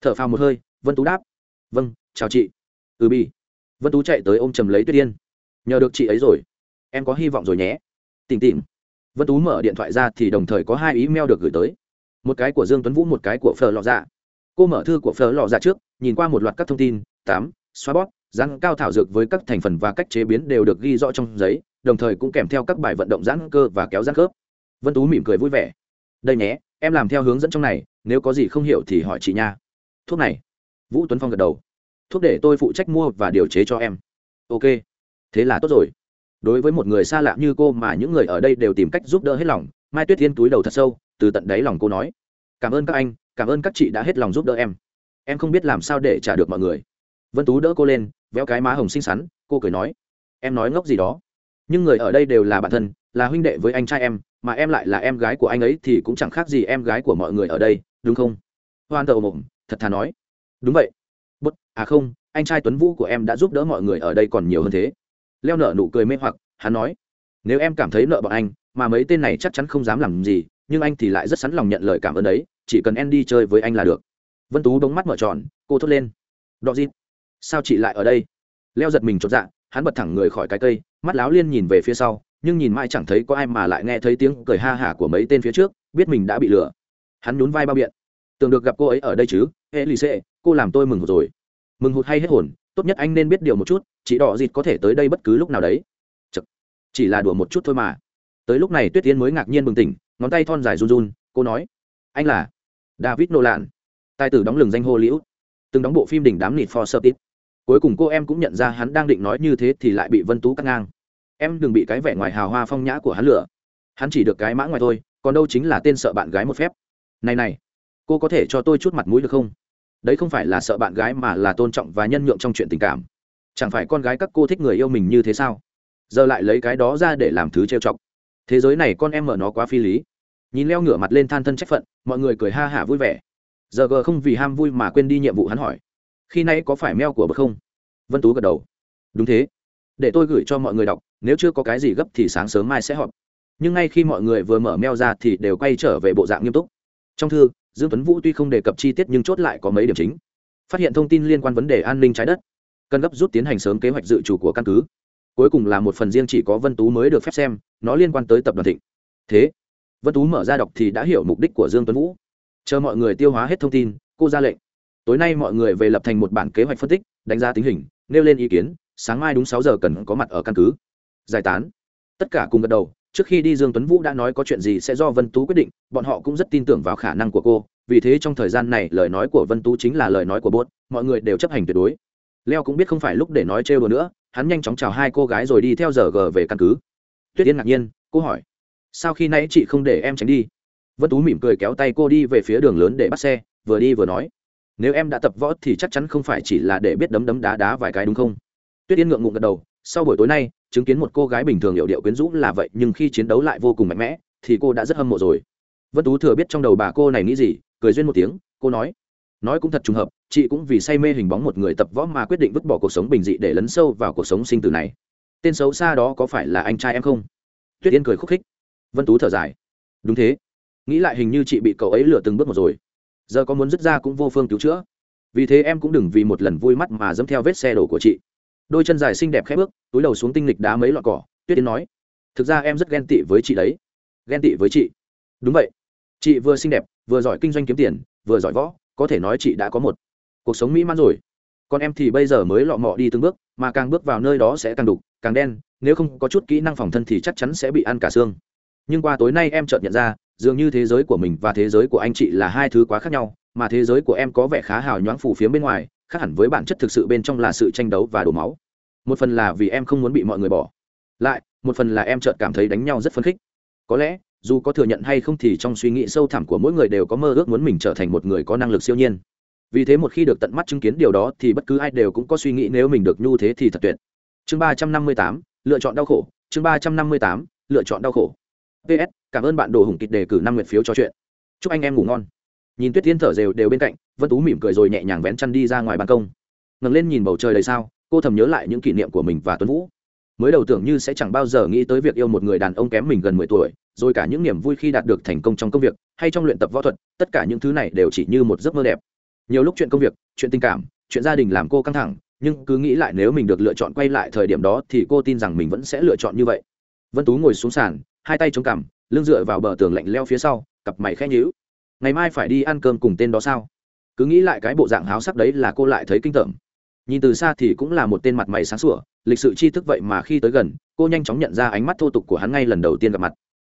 T h ở phào một hơi, vân tú đáp. Vâng chào chị. Ừ bi vân tú chạy tới ôm chầm lấy tuyết yên. Nhờ được chị ấy rồi. Em có hy vọng rồi nhé. Tìm tìm vân tú mở điện thoại ra thì đồng thời có hai email được gửi tới. Một cái của dương tuấn vũ, một cái của phở lò dạ. Cô mở thư của phở lò dạ trước, nhìn qua một loạt các thông tin. Tám, xóa bót giãn cao thảo dược với các thành phần và cách chế biến đều được ghi rõ trong giấy, đồng thời cũng kèm theo các bài vận động giãn cơ và kéo giãn khớp. Vân tú mỉm cười vui vẻ. Đây nhé, em làm theo hướng dẫn trong này, nếu có gì không hiểu thì hỏi chị nha. Thuốc này? Vũ tuấn phong gật đầu. Thuốc để tôi phụ trách mua và điều chế cho em. Ok. Thế là tốt rồi. Đối với một người xa lạ như cô mà những người ở đây đều tìm cách giúp đỡ hết lòng, mai tuyết thiên túi đầu thật sâu, từ tận đáy lòng cô nói. Cảm ơn các anh, cảm ơn các chị đã hết lòng giúp đỡ em. Em không biết làm sao để trả được mọi người vân tú đỡ cô lên, véo cái má hồng xinh xắn, cô cười nói, em nói ngốc gì đó. Nhưng người ở đây đều là bạn thân, là huynh đệ với anh trai em, mà em lại là em gái của anh ấy thì cũng chẳng khác gì em gái của mọi người ở đây, đúng không? Hoan tờ mộng thật thà nói, đúng vậy. Bút à không, anh trai tuấn vũ của em đã giúp đỡ mọi người ở đây còn nhiều hơn thế. Leo nở nụ cười mê hoặc, hắn nói, nếu em cảm thấy nợ bọn anh, mà mấy tên này chắc chắn không dám làm gì, nhưng anh thì lại rất sẵn lòng nhận lời cảm ơn đấy, chỉ cần em đi chơi với anh là được. Vân tú đống mắt mở tròn, cô thốt lên, đọ dịp sao chị lại ở đây? Leo giật mình chột dạ hắn bật thẳng người khỏi cái cây, mắt láo liên nhìn về phía sau, nhưng nhìn mãi chẳng thấy có ai mà lại nghe thấy tiếng cười ha hả của mấy tên phía trước, biết mình đã bị lừa. Hắn nhún vai bao biện. Tưởng được gặp cô ấy ở đây chứ? Ê, lì xê, cô làm tôi mừng hụt rồi. Mừng hụt hay hết hồn, tốt nhất anh nên biết điều một chút, chị đỏ dịt có thể tới đây bất cứ lúc nào đấy. Chật. chỉ là đùa một chút thôi mà. Tới lúc này tuyết tiến mới ngạc nhiên bừng tỉnh, ngón tay thon dài run run, cô nói, anh là david nolan, tài tử đóng lừng danh hô liễu từng đóng bộ phim đỉnh đám nịt for sơ tít cuối cùng cô em cũng nhận ra hắn đang định nói như thế thì lại bị vân tú cắt ngang. Em đừng bị cái vẻ ngoài hào hoa phong nhã của hắn lửa hắn chỉ được cái mã ngoài thôi, còn đâu chính là tên sợ bạn gái một phép. Này này, cô có thể cho tôi chút mặt mũi được không? Đấy không phải là sợ bạn gái mà là tôn trọng và nhân nhượng trong chuyện tình cảm. Chẳng phải con gái các cô thích người yêu mình như thế sao? Giờ lại lấy cái đó ra để làm thứ trêu chọc. Thế giới này con em mở nó quá phi lý. Nhìn leo ngửa mặt lên than thân trách phận, mọi người cười ha hả vui vẻ. Giờ g không vì ham vui mà quên đi nhiệm vụ hắn hỏi khi nay có phải mail của bậc không? Vân tú gật đầu. Đúng thế. Để tôi gửi cho mọi người đọc, nếu chưa có cái gì gấp thì sáng sớm mai sẽ họp. Nhưng ngay khi mọi người vừa mở mail ra thì đều quay trở về bộ dạng nghiêm túc. Trong thư, dương tuấn vũ tuy không đề cập chi tiết nhưng chốt lại có mấy điểm chính. Phát hiện thông tin liên quan vấn đề an ninh trái đất. Cần gấp rút tiến hành sớm kế hoạch dự trù của căn cứ. Cuối cùng là một phần riêng chỉ có vân tú mới được phép xem, nó liên quan tới tập đoàn thịnh. Thế, vân tú mở ra đọc thì đã hiểu mục đích của dương tuấn vũ. Chờ mọi người tiêu hóa hết thông tin, cô ra lệnh tối nay mọi người về lập thành một bản kế hoạch phân tích, đánh giá tình hình, nêu lên ý kiến, sáng mai đúng sáu giờ cần có mặt ở căn cứ. Giải tán. Tất cả cùng gật đầu, trước khi đi dương tuấn vũ đã nói có chuyện gì sẽ do vân tú quyết định, bọn họ cũng rất tin tưởng vào khả năng của cô, vì thế trong thời gian này lời nói của vân tú chính là lời nói của bốt, mọi người đều chấp hành tuyệt đối. Leo cũng biết không phải lúc để nói trêu đùa nữa, hắn nhanh chóng chào hai cô gái rồi đi theo giờ g về căn cứ. Tuyết yên ngạc nhiên, cô hỏi, sao khi nãy chị không để em tránh đi? Vân tú mỉm cười kéo tay cô đi về phía đường lớn để bắt xe, vừa đi vừa nói nếu em đã tập võ thì chắc chắn không phải chỉ là để biết đấm đấm đá đá vài cái đúng không? Tuyết yên ngượng ngùng gật đầu, sau buổi tối nay, chứng kiến một cô gái bình thường hiệu điệu quyến rũ là vậy, nhưng khi chiến đấu lại vô cùng mạnh mẽ, thì cô đã rất hâm mộ rồi. Vân tú thừa biết trong đầu bà cô này nghĩ gì, cười duyên một tiếng, cô nói nói cũng thật trùng hợp, chị cũng vì say mê hình bóng một người tập võ mà quyết định vứt bỏ cuộc sống bình dị để lấn sâu vào cuộc sống sinh tử này. Tên xấu xa đó có phải là anh trai em không? Tuyết yên cười khúc khích. Vân tú thở dài, đúng thế. Nghĩ lại hình như chị bị cậu ấy lừa từng bước một rồi giờ có muốn dứt ra cũng vô phương cứu chữa. Vì thế em cũng đừng vì một lần vui mắt mà dẫm theo vết xe đổ của chị. Đôi chân dài xinh đẹp khẽ bước, túi đầu xuống tinh lịch đá mấy lọn cỏ, tuyết tiến nói, thực ra em rất ghen tị với chị đấy. Ghen tị với chị? Đúng vậy. Chị vừa xinh đẹp, vừa giỏi kinh doanh kiếm tiền, vừa giỏi võ, có thể nói chị đã có một cuộc sống mỹ mãn rồi. Còn em thì bây giờ mới lọ mọ đi từng bước, mà càng bước vào nơi đó sẽ càng đục, càng đen, nếu không có chút kỹ năng phòng thân thì chắc chắn sẽ bị ăn cả xương. Nhưng qua tối nay em chợt nhận ra dường như thế giới của mình và thế giới của anh chị là hai thứ quá khác nhau, mà thế giới của em có vẻ khá hào nhoáng phủ phía bên ngoài, khác hẳn với bản chất thực sự bên trong là sự tranh đấu và đổ máu. Một phần là vì em không muốn bị mọi người bỏ. Lại, một phần là em chợt cảm thấy đánh nhau rất phấn khích. Có lẽ, dù có thừa nhận hay không thì trong suy nghĩ sâu thẳm của mỗi người đều có mơ ước muốn mình trở thành một người có năng lực siêu nhiên. Vì thế một khi được tận mắt chứng kiến điều đó thì bất cứ ai đều cũng có suy nghĩ nếu mình được nhu thế thì thật tuyệt. Chương ba trăm năm mươi tám, lựa chọn đau khổ. Chương ba trăm năm mươi tám, lựa chọn đau khổ ps cảm ơn bạn đồ hùng kịch đề cử năm nguyệt phiếu cho chuyện. Chúc anh em ngủ ngon. Nhìn tuyết thiên thở rều đều bên cạnh, vân tú mỉm cười rồi nhẹ nhàng vén chăn đi ra ngoài ban công. Ngẩng lên nhìn bầu trời đầy sao, cô thầm nhớ lại những kỷ niệm của mình và tuấn vũ. Mới đầu tưởng như sẽ chẳng bao giờ nghĩ tới việc yêu một người đàn ông kém mình gần mười tuổi, rồi cả những niềm vui khi đạt được thành công trong công việc, hay trong luyện tập võ thuật, tất cả những thứ này đều chỉ như một giấc mơ đẹp. Nhiều lúc chuyện công việc, chuyện tình cảm, chuyện gia đình làm cô căng thẳng, nhưng cứ nghĩ lại nếu mình được lựa chọn quay lại thời điểm đó thì cô tin rằng mình vẫn sẽ lựa chọn như vậy. Vân tú ngồi xuống sàn hai tay chống cằm, lưng dựa vào bờ tường lạnh leo phía sau, cặp mày khẽ nhíu. Ngày mai phải đi ăn cơm cùng tên đó sao? Cứ nghĩ lại cái bộ dạng háo sắc đấy là cô lại thấy kinh tởm. Nhìn từ xa thì cũng là một tên mặt mày sáng sủa, lịch sự tri thức vậy mà khi tới gần, cô nhanh chóng nhận ra ánh mắt thô tục của hắn ngay lần đầu tiên gặp mặt.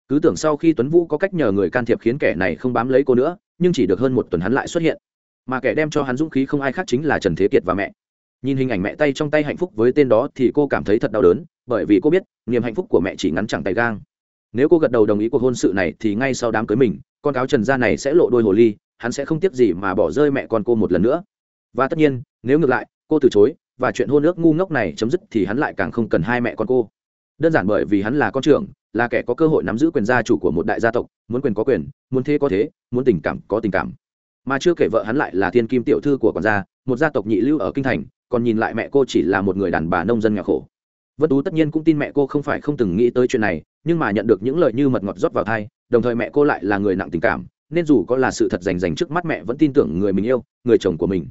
Cứ tưởng sau khi tuấn vũ có cách nhờ người can thiệp khiến kẻ này không bám lấy cô nữa, nhưng chỉ được hơn một tuần hắn lại xuất hiện. Mà kẻ đem cho hắn dũng khí không ai khác chính là trần thế kiệt và mẹ. Nhìn hình ảnh mẹ tay trong tay hạnh phúc với tên đó thì cô cảm thấy thật đau đớn, bởi vì cô biết, niềm hạnh phúc của mẹ chỉ ngắn chẳng tay gang nếu cô gật đầu đồng ý cuộc hôn sự này thì ngay sau đám cưới mình, con cáo trần gia này sẽ lộ đôi hồ ly, hắn sẽ không tiếc gì mà bỏ rơi mẹ con cô một lần nữa. Và tất nhiên, nếu ngược lại, cô từ chối, và chuyện hôn ước ngu ngốc này chấm dứt thì hắn lại càng không cần hai mẹ con cô. Đơn giản bởi vì hắn là con trưởng, là kẻ có cơ hội nắm giữ quyền gia chủ của một đại gia tộc, muốn quyền có quyền, muốn thế có thế, muốn tình cảm có tình cảm. Mà chưa kể vợ hắn lại là thiên kim tiểu thư của quản gia, một gia tộc nhị lưu ở kinh thành, còn nhìn lại mẹ cô chỉ là một người đàn bà nông dân nghèo khổ vân tú tất nhiên cũng tin mẹ cô không phải không từng nghĩ tới chuyện này, nhưng mà nhận được những lời như mật ngọt rót vào thai, đồng thời mẹ cô lại là người nặng tình cảm, nên dù có là sự thật rành rành trước mắt mẹ vẫn tin tưởng người mình yêu, người chồng của mình.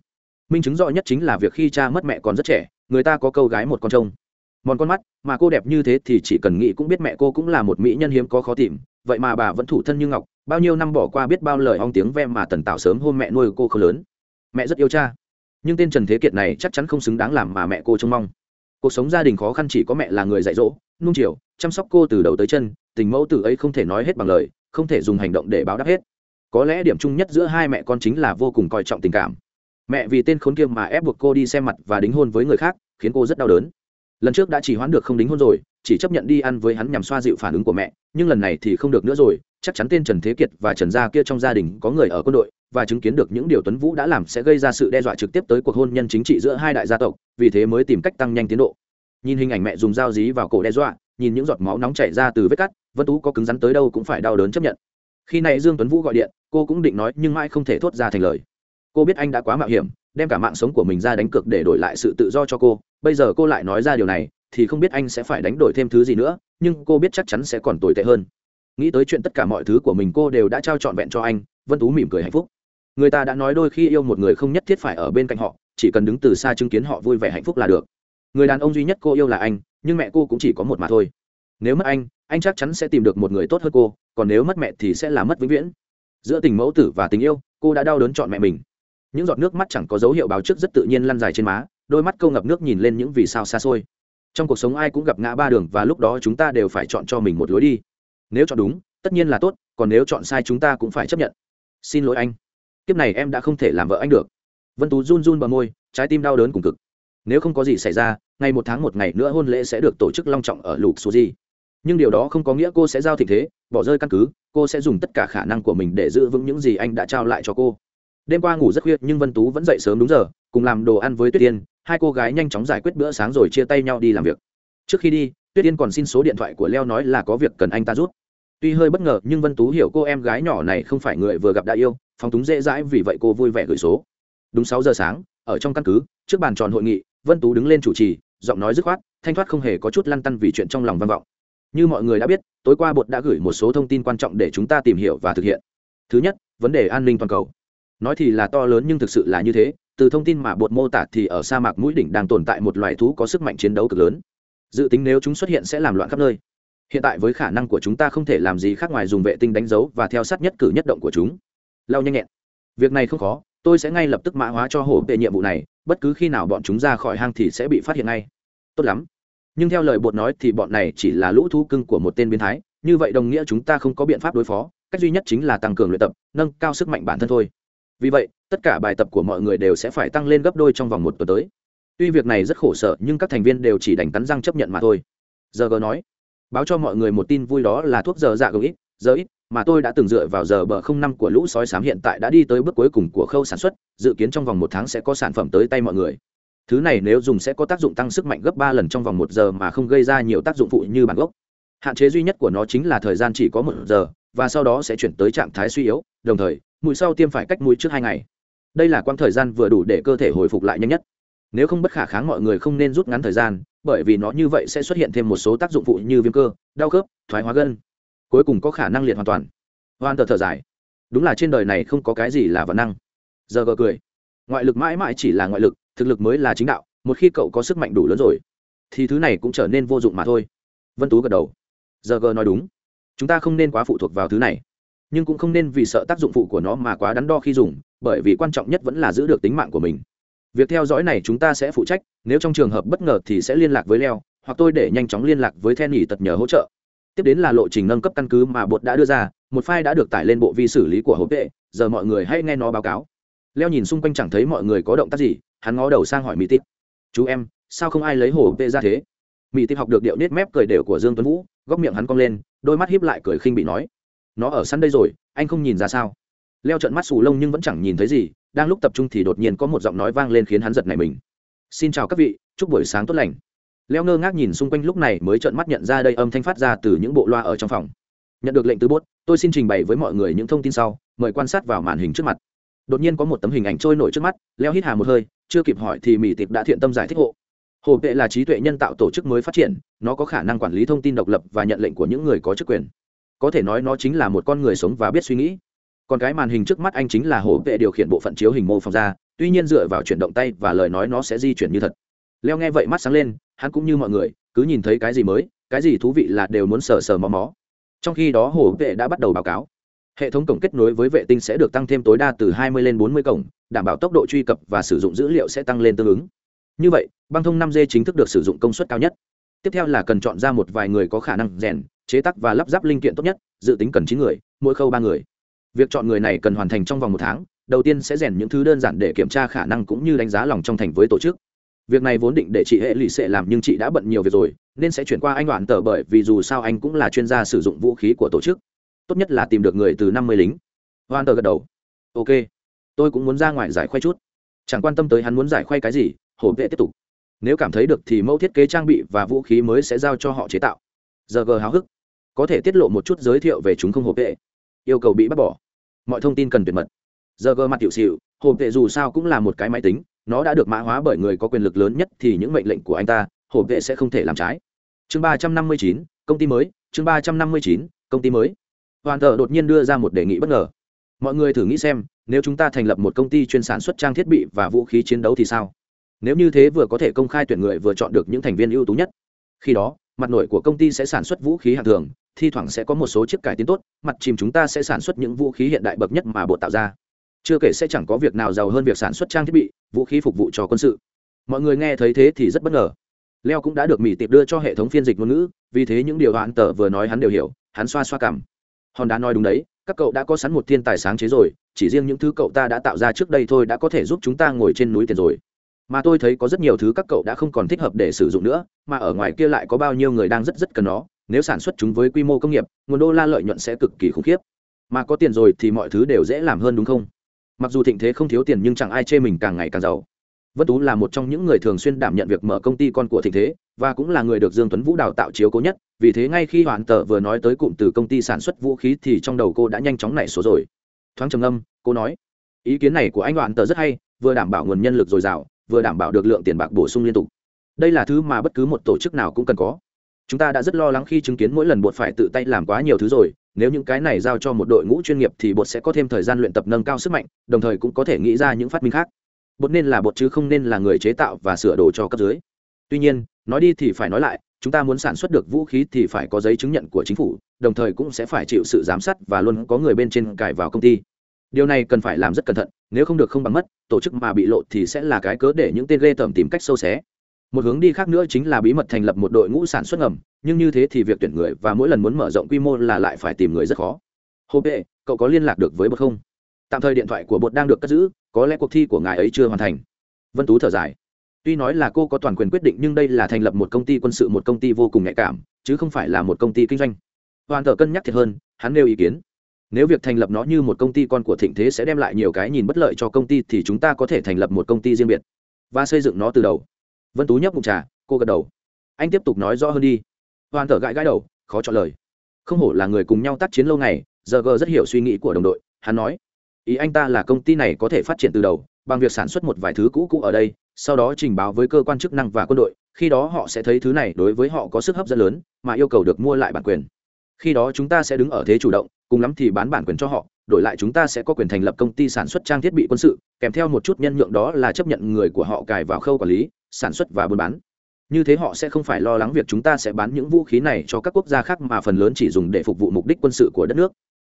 Minh chứng rõ nhất chính là việc khi cha mất mẹ còn rất trẻ, người ta có câu gái một con trông. Mòn con mắt, mà cô đẹp như thế thì chỉ cần nghĩ cũng biết mẹ cô cũng là một mỹ nhân hiếm có khó tìm, vậy mà bà vẫn thủ thân như ngọc, bao nhiêu năm bỏ qua biết bao lời ong tiếng ve mà tần tạo sớm hôm mẹ nuôi cô không lớn. Mẹ rất yêu cha, nhưng tên trần thế kiệt này chắc chắn không xứng đáng làm mà mẹ cô trông mong cuộc sống gia đình khó khăn chỉ có mẹ là người dạy dỗ, nung chiều, chăm sóc cô từ đầu tới chân, tình mẫu tử ấy không thể nói hết bằng lời, không thể dùng hành động để báo đáp hết. Có lẽ điểm chung nhất giữa hai mẹ con chính là vô cùng coi trọng tình cảm. Mẹ vì tên khốn kiêm mà ép buộc cô đi xem mặt và đính hôn với người khác, khiến cô rất đau đớn. Lần trước đã chỉ hoãn được không đính hôn rồi, chỉ chấp nhận đi ăn với hắn nhằm xoa dịu phản ứng của mẹ, nhưng lần này thì không được nữa rồi chắc chắn tên trần thế kiệt và trần gia kia trong gia đình có người ở quân đội, và chứng kiến được những điều tuấn vũ đã làm sẽ gây ra sự đe dọa trực tiếp tới cuộc hôn nhân chính trị giữa hai đại gia tộc, vì thế mới tìm cách tăng nhanh tiến độ. Nhìn hình ảnh mẹ dùng dao dí vào cổ đe dọa, nhìn những giọt máu nóng chảy ra từ vết cắt, vân tú có cứng rắn tới đâu cũng phải đau đớn chấp nhận. Khi này dương tuấn vũ gọi điện, cô cũng định nói nhưng mãi không thể thốt ra thành lời. Cô biết anh đã quá mạo hiểm, đem cả mạng sống của mình ra đánh cược để đổi lại sự tự do cho cô, bây giờ cô lại nói ra điều này, thì không biết anh sẽ phải đánh đổi thêm thứ gì nữa, nhưng cô biết chắc chắn sẽ còn tồi tệ hơn nghĩ tới chuyện tất cả mọi thứ của mình, cô đều đã trao trọn vẹn cho anh. Vân tú mỉm cười hạnh phúc. Người ta đã nói đôi khi yêu một người không nhất thiết phải ở bên cạnh họ, chỉ cần đứng từ xa chứng kiến họ vui vẻ hạnh phúc là được. Người đàn ông duy nhất cô yêu là anh, nhưng mẹ cô cũng chỉ có một mà thôi. Nếu mất anh anh chắc chắn sẽ tìm được một người tốt hơn cô, còn nếu mất mẹ thì sẽ là mất vĩnh viễn. Giữa tình mẫu tử và tình yêu, cô đã đau đớn chọn mẹ mình. Những giọt nước mắt chẳng có dấu hiệu báo trước rất tự nhiên lăn dài trên má, đôi mắt câu ngập nước nhìn lên những vì sao xa xôi. Trong cuộc sống ai cũng gặp ngã ba đường và lúc đó chúng ta đều phải chọn cho mình một lối đi nếu chọn đúng, tất nhiên là tốt, còn nếu chọn sai chúng ta cũng phải chấp nhận. Xin lỗi anh. Kiếp này em đã không thể làm vợ anh được. Vân tú run run bờ môi, trái tim đau đớn cùng cực. Nếu không có gì xảy ra, ngày một tháng một ngày nữa hôn lễ sẽ được tổ chức long trọng ở lục số gì nhưng điều đó không có nghĩa cô sẽ giao thịnh thế, bỏ rơi căn cứ, cô sẽ dùng tất cả khả năng của mình để giữ vững những gì anh đã trao lại cho cô. Đêm qua ngủ rất khuya, nhưng vân tú vẫn dậy sớm đúng giờ, cùng làm đồ ăn với tuyết yên, hai cô gái nhanh chóng giải quyết bữa sáng rồi chia tay nhau đi làm việc. Trước khi đi, tuyết yên còn xin số điện thoại của leo nói là có việc cần anh ta rút tuy hơi bất ngờ, nhưng vân tú hiểu cô em gái nhỏ này không phải người vừa gặp đã yêu, phóng túng dễ dãi vì vậy cô vui vẻ gửi số. Đúng sáu giờ sáng, ở trong căn cứ, trước bàn tròn hội nghị, vân tú đứng lên chủ trì, giọng nói dứt khoát, thanh thoát không hề có chút lăn tăn vì chuyện trong lòng vang vọng. Như mọi người đã biết, tối qua bột đã gửi một số thông tin quan trọng để chúng ta tìm hiểu và thực hiện. Thứ nhất, vấn đề an ninh toàn cầu. Nói thì là to lớn nhưng thực sự là như thế, từ thông tin mà bột mô tả thì ở sa mạc mũi đỉnh đang tồn tại một loài thú có sức mạnh chiến đấu cực lớn. Dự tính nếu chúng xuất hiện sẽ làm loạn khắp nơi hiện tại với khả năng của chúng ta không thể làm gì khác ngoài dùng vệ tinh đánh dấu và theo sát nhất cử nhất động của chúng. Lao nhanh nhẹn. Việc này không khó, tôi sẽ ngay lập tức mã hóa cho hổ về nhiệm vụ này, bất cứ khi nào bọn chúng ra khỏi hang thì sẽ bị phát hiện ngay. Tốt lắm. Nhưng theo lời bột nói thì bọn này chỉ là lũ thú cưng của một tên biến thái, như vậy đồng nghĩa chúng ta không có biện pháp đối phó, cách duy nhất chính là tăng cường luyện tập, nâng cao sức mạnh bản thân thôi. Vì vậy, tất cả bài tập của mọi người đều sẽ phải tăng lên gấp đôi trong vòng một tuần tới. Tuy việc này rất khổ sở, nhưng các thành viên đều chỉ đành cắn răng chấp nhận mà thôi. Giờ g nói báo cho mọi người một tin vui đó là thuốc giờ dạ gồng ít, giờ ít, mà tôi đã từng dựa vào giờ bờ không năm của lũ sói sám hiện tại đã đi tới bước cuối cùng của khâu sản xuất, dự kiến trong vòng một tháng sẽ có sản phẩm tới tay mọi người. Thứ này nếu dùng sẽ có tác dụng tăng sức mạnh gấp ba lần trong vòng một giờ mà không gây ra nhiều tác dụng phụ như bản gốc. Hạn chế duy nhất của nó chính là thời gian chỉ có một giờ, và sau đó sẽ chuyển tới trạng thái suy yếu, đồng thời mũi sau tiêm phải cách mũi trước hai ngày. Đây là quãng thời gian vừa đủ để cơ thể hồi phục lại nhanh nhất nếu không bất khả kháng mọi người không nên rút ngắn thời gian, bởi vì nó như vậy sẽ xuất hiện thêm một số tác dụng phụ như viêm cơ, đau khớp, thoái hóa gân. Cuối cùng có khả năng liệt hoàn toàn. Hoàn tờ thở dài. Đúng là trên đời này không có cái gì là vật năng. Giờ gờ cười. Ngoại lực mãi mãi chỉ là ngoại lực, thực lực mới là chính đạo, một khi cậu có sức mạnh đủ lớn rồi, thì thứ này cũng trở nên vô dụng mà thôi. Vân tú gật đầu. Giờ gờ nói đúng. Chúng ta không nên quá phụ thuộc vào thứ này. Nhưng cũng không nên vì sợ tác dụng phụ của nó mà quá đắn đo khi dùng, bởi vì quan trọng nhất vẫn là giữ được tính mạng của mình việc theo dõi này chúng ta sẽ phụ trách, nếu trong trường hợp bất ngờ thì sẽ liên lạc với leo, hoặc tôi để nhanh chóng liên lạc với then nghỉ tật nhờ hỗ trợ. Tiếp đến là lộ trình nâng cấp căn cứ mà bột đã đưa ra, một file đã được tải lên bộ vi xử lý của hộp vệ, giờ mọi người hãy nghe nó báo cáo. Leo nhìn xung quanh chẳng thấy mọi người có động tác gì, hắn ngó đầu sang hỏi mỹ tít. Chú em, sao không ai lấy hổ vệ ra thế? Mỹ tít học được điệu nết mép cười đều của dương tuấn vũ, góc miệng hắn cong lên, đôi mắt hiếp lại cười khinh bị nói. Nó ở sân đây rồi, anh không nhìn ra sao? Leo trận mắt xù lông nhưng vẫn chẳng nhìn thấy gì, đang lúc tập trung thì đột nhiên có một giọng nói vang lên khiến hắn giật này mình. Xin chào các vị, chúc buổi sáng tốt lành. Leo ngơ ngác nhìn xung quanh lúc này mới trợn mắt nhận ra đây âm thanh phát ra từ những bộ loa ở trong phòng. Nhận được lệnh từ bốt, tôi xin trình bày với mọi người những thông tin sau, mời quan sát vào màn hình trước mặt. Đột nhiên có một tấm hình ảnh trôi nổi trước mắt, leo hít hà một hơi, chưa kịp hỏi thì mỹ tịp đã thiện tâm giải thích hộ. Hồ vệ là trí tuệ nhân tạo tổ chức mới phát triển, nó có khả năng quản lý thông tin độc lập và nhận lệnh của những người có chức quyền. Có thể nói nó chính là một con người sống và biết suy nghĩ còn cái màn hình trước mắt anh chính là hổ vệ điều khiển bộ phận chiếu hình mô phỏng ra, tuy nhiên dựa vào chuyển động tay và lời nói nó sẽ di chuyển như thật. Leo nghe vậy mắt sáng lên, hắn cũng như mọi người, cứ nhìn thấy cái gì mới, cái gì thú vị là đều muốn sờ sờ mò mó. Trong khi đó hổ vệ đã bắt đầu báo cáo. Hệ thống cổng kết nối với vệ tinh sẽ được tăng thêm tối đa từ 20 lên 40 cổng, đảm bảo tốc độ truy cập và sử dụng dữ liệu sẽ tăng lên tương ứng. Như vậy, băng thông 5G chính thức được sử dụng công suất cao nhất. Tiếp theo là cần chọn ra một vài người có khả năng rèn, chế tác và lắp ráp linh kiện tốt nhất, dự tính cần chín người, mỗi khâu ba người việc chọn người này cần hoàn thành trong vòng một tháng, đầu tiên sẽ rèn những thứ đơn giản để kiểm tra khả năng cũng như đánh giá lòng trong thành với tổ chức. Việc này vốn định để chị hệ lụy sẽ làm nhưng chị đã bận nhiều việc rồi, nên sẽ chuyển qua anh đoạn tờ bởi vì dù sao anh cũng là chuyên gia sử dụng vũ khí của tổ chức. Tốt nhất là tìm được người từ năm mươi lính. Hoàn tờ gật đầu. Ok, tôi cũng muốn ra ngoài giải khoay chút. Chẳng quan tâm tới hắn muốn giải khoay cái gì, hổ vệ tiếp tục. Nếu cảm thấy được thì mẫu thiết kế trang bị và vũ khí mới sẽ giao cho họ chế tạo. Giờ g háo hức. Có thể tiết lộ một chút giới thiệu về chúng không hổ vệ. Yêu cầu bị bắt bỏ mọi thông tin cần tuyệt mật. Giờ g mặt tiểu xịu hộp vệ dù sao cũng là một cái máy tính, nó đã được mã hóa bởi người có quyền lực lớn nhất thì những mệnh lệnh của anh ta hộp vệ sẽ không thể làm trái. Chương ba trăm năm mươi chín, công ty mới, chương ba trăm năm mươi chín, công ty mới. Hoàn thờ đột nhiên đưa ra một đề nghị bất ngờ. Mọi người thử nghĩ xem, nếu chúng ta thành lập một công ty chuyên sản xuất trang thiết bị và vũ khí chiến đấu thì sao? Nếu như thế vừa có thể công khai tuyển người vừa chọn được những thành viên ưu tú nhất. Khi đó, mặt nội của công ty sẽ sản xuất vũ khí hạng thường thi thoảng sẽ có một số chiếc cải tiến tốt, mặt chìm chúng ta sẽ sản xuất những vũ khí hiện đại bậc nhất mà bộ tạo ra. Chưa kể sẽ chẳng có việc nào giàu hơn việc sản xuất trang thiết bị, vũ khí phục vụ cho quân sự. Mọi người nghe thấy thế thì rất bất ngờ. Leo cũng đã được mỹ tiệp đưa cho hệ thống phiên dịch ngôn ngữ, vì thế những điều đoạn tờ vừa nói hắn đều hiểu, hắn xoa xoa cảm. Hòn đá nói đúng đấy, các cậu đã có sẵn một thiên tài sáng chế rồi, chỉ riêng những thứ cậu ta đã tạo ra trước đây thôi đã có thể giúp chúng ta ngồi trên núi tiền rồi. Mà tôi thấy có rất nhiều thứ các cậu đã không còn thích hợp để sử dụng nữa, mà ở ngoài kia lại có bao nhiêu người đang rất rất cần nó nếu sản xuất chúng với quy mô công nghiệp, nguồn đô la lợi nhuận sẽ cực kỳ khủng khiếp. Mà có tiền rồi thì mọi thứ đều dễ làm hơn đúng không? Mặc dù thịnh thế không thiếu tiền nhưng chẳng ai chê mình càng ngày càng giàu. Vân tú là một trong những người thường xuyên đảm nhận việc mở công ty con của thịnh thế, và cũng là người được dương tuấn vũ đào tạo chiếu cố nhất, vì thế ngay khi hoàn tờ vừa nói tới cụm từ công ty sản xuất vũ khí thì trong đầu cô đã nhanh chóng nảy số rồi. Thoáng trầm âm cô nói, ý kiến này của anh hoàn tờ rất hay, vừa đảm bảo nguồn nhân lực dồi dào, vừa đảm bảo được lượng tiền bạc bổ sung liên tục. Đây là thứ mà bất cứ một tổ chức nào cũng cần có chúng ta đã rất lo lắng khi chứng kiến mỗi lần bột phải tự tay làm quá nhiều thứ rồi, nếu những cái này giao cho một đội ngũ chuyên nghiệp thì bột sẽ có thêm thời gian luyện tập nâng cao sức mạnh, đồng thời cũng có thể nghĩ ra những phát minh khác. Bột nên là bột chứ không nên là người chế tạo và sửa đồ cho cấp dưới. Tuy nhiên, nói đi thì phải nói lại, chúng ta muốn sản xuất được vũ khí thì phải có giấy chứng nhận của chính phủ, đồng thời cũng sẽ phải chịu sự giám sát và luôn có người bên trên cài vào công ty. Điều này cần phải làm rất cẩn thận, nếu không được không bằng mất, tổ chức mà bị lộ thì sẽ là cái cớ để những tên ghê tởm tìm cách sâu xé một hướng đi khác nữa chính là bí mật thành lập một đội ngũ sản xuất ngầm, nhưng như thế thì việc tuyển người và mỗi lần muốn mở rộng quy mô là lại phải tìm người rất khó. Hô bệ, cậu có liên lạc được với bột không? Tạm thời điện thoại của bột đang được cất giữ, có lẽ cuộc thi của ngài ấy chưa hoàn thành. Vân tú thở dài. Tuy nói là cô có toàn quyền quyết định nhưng đây là thành lập một công ty quân sự, một công ty vô cùng nhạy cảm, chứ không phải là một công ty kinh doanh. Hoàn thờ cân nhắc thiệt hơn, hắn nêu ý kiến. Nếu việc thành lập nó như một công ty con của thịnh thế sẽ đem lại nhiều cái nhìn bất lợi cho công ty thì chúng ta có thể thành lập một công ty riêng biệt và xây dựng nó từ đầu vân tú nhấp mục trà, cô gật đầu. Anh tiếp tục nói rõ hơn đi. Hoàn thở gãi gãi đầu, khó chọn lời. Không hổ là người cùng nhau tác chiến lâu ngày, giờ g rất hiểu suy nghĩ của đồng đội, hắn nói. Ý anh ta là công ty này có thể phát triển từ đầu, bằng việc sản xuất một vài thứ cũ cũ ở đây, sau đó trình báo với cơ quan chức năng và quân đội, khi đó họ sẽ thấy thứ này đối với họ có sức hấp dẫn lớn, mà yêu cầu được mua lại bản quyền. Khi đó chúng ta sẽ đứng ở thế chủ động, cùng lắm thì bán bản quyền cho họ, đổi lại chúng ta sẽ có quyền thành lập công ty sản xuất trang thiết bị quân sự, kèm theo một chút nhân nhượng đó là chấp nhận người của họ cài vào khâu quản lý sản xuất và buôn bán. Như thế họ sẽ không phải lo lắng việc chúng ta sẽ bán những vũ khí này cho các quốc gia khác mà phần lớn chỉ dùng để phục vụ mục đích quân sự của đất nước.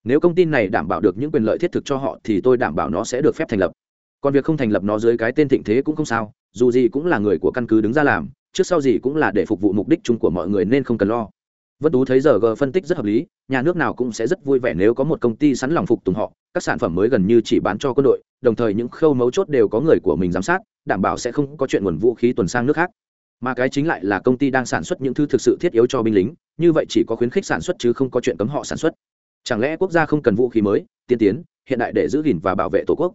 Nếu công ty này đảm bảo được những quyền lợi thiết thực cho họ thì tôi đảm bảo nó sẽ được phép thành lập. Còn việc không thành lập nó dưới cái tên thịnh thế cũng không sao, dù gì cũng là người của căn cứ đứng ra làm, trước sau gì cũng là để phục vụ mục đích chung của mọi người nên không cần lo. Vân tú thấy giờ g phân tích rất hợp lý, nhà nước nào cũng sẽ rất vui vẻ nếu có một công ty sẵn lòng phục tùng họ, các sản phẩm mới gần như chỉ bán cho quân đội, đồng thời những khâu mấu chốt đều có người của mình giám sát đảm bảo sẽ không có chuyện nguồn vũ khí tuần sang nước khác. Mà cái chính lại là công ty đang sản xuất những thứ thực sự thiết yếu cho binh lính, như vậy chỉ có khuyến khích sản xuất chứ không có chuyện cấm họ sản xuất. Chẳng lẽ quốc gia không cần vũ khí mới, tiên tiến, hiện đại để giữ gìn và bảo vệ tổ quốc?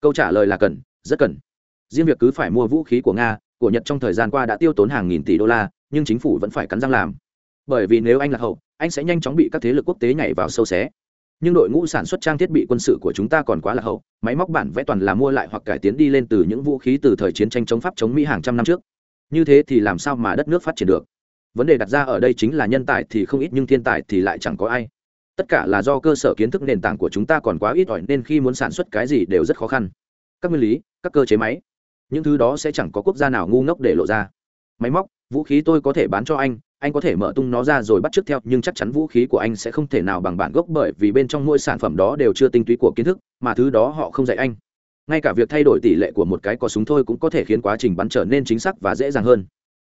Câu trả lời là cần, rất cần. Riêng việc cứ phải mua vũ khí của nga, của nhật trong thời gian qua đã tiêu tốn hàng nghìn tỷ đô la, nhưng chính phủ vẫn phải cắn răng làm. Bởi vì nếu anh là hậu, anh sẽ nhanh chóng bị các thế lực quốc tế nhảy vào sâu xé nhưng đội ngũ sản xuất trang thiết bị quân sự của chúng ta còn quá là hậu, máy móc bản vẽ toàn là mua lại hoặc cải tiến đi lên từ những vũ khí từ thời chiến tranh chống pháp chống mỹ hàng trăm năm trước. Như thế thì làm sao mà đất nước phát triển được? Vấn đề đặt ra ở đây chính là nhân tài thì không ít nhưng thiên tài thì lại chẳng có ai. Tất cả là do cơ sở kiến thức nền tảng của chúng ta còn quá ít ỏi nên khi muốn sản xuất cái gì đều rất khó khăn. Các nguyên lý, các cơ chế máy, những thứ đó sẽ chẳng có quốc gia nào ngu ngốc để lộ ra. Máy móc, vũ khí tôi có thể bán cho anh anh có thể mở tung nó ra rồi bắt chước theo, nhưng chắc chắn vũ khí của anh sẽ không thể nào bằng bản gốc bởi vì bên trong mỗi sản phẩm đó đều chưa tinh túy của kiến thức, mà thứ đó họ không dạy anh. Ngay cả việc thay đổi tỷ lệ của một cái có súng thôi cũng có thể khiến quá trình bắn trở nên chính xác và dễ dàng hơn.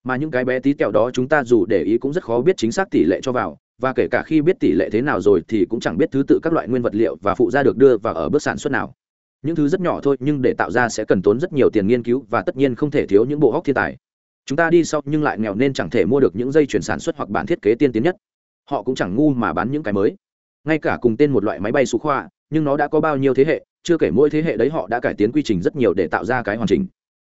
Mà những cái bé tí kẹo đó chúng ta dù để ý cũng rất khó biết chính xác tỷ lệ cho vào, và kể cả khi biết tỷ lệ thế nào rồi thì cũng chẳng biết thứ tự các loại nguyên vật liệu và phụ gia được đưa vào ở bước sản xuất nào. Những thứ rất nhỏ thôi nhưng để tạo ra sẽ cần tốn rất nhiều tiền nghiên cứu và tất nhiên không thể thiếu những bộ hóc thiên tài chúng ta đi sau nhưng lại nghèo nên chẳng thể mua được những dây chuyển sản xuất hoặc bản thiết kế tiên tiến nhất. Họ cũng chẳng ngu mà bán những cái mới. Ngay cả cùng tên một loại máy bay xú khoa, nhưng nó đã có bao nhiêu thế hệ, chưa kể mỗi thế hệ đấy họ đã cải tiến quy trình rất nhiều để tạo ra cái hoàn chỉnh.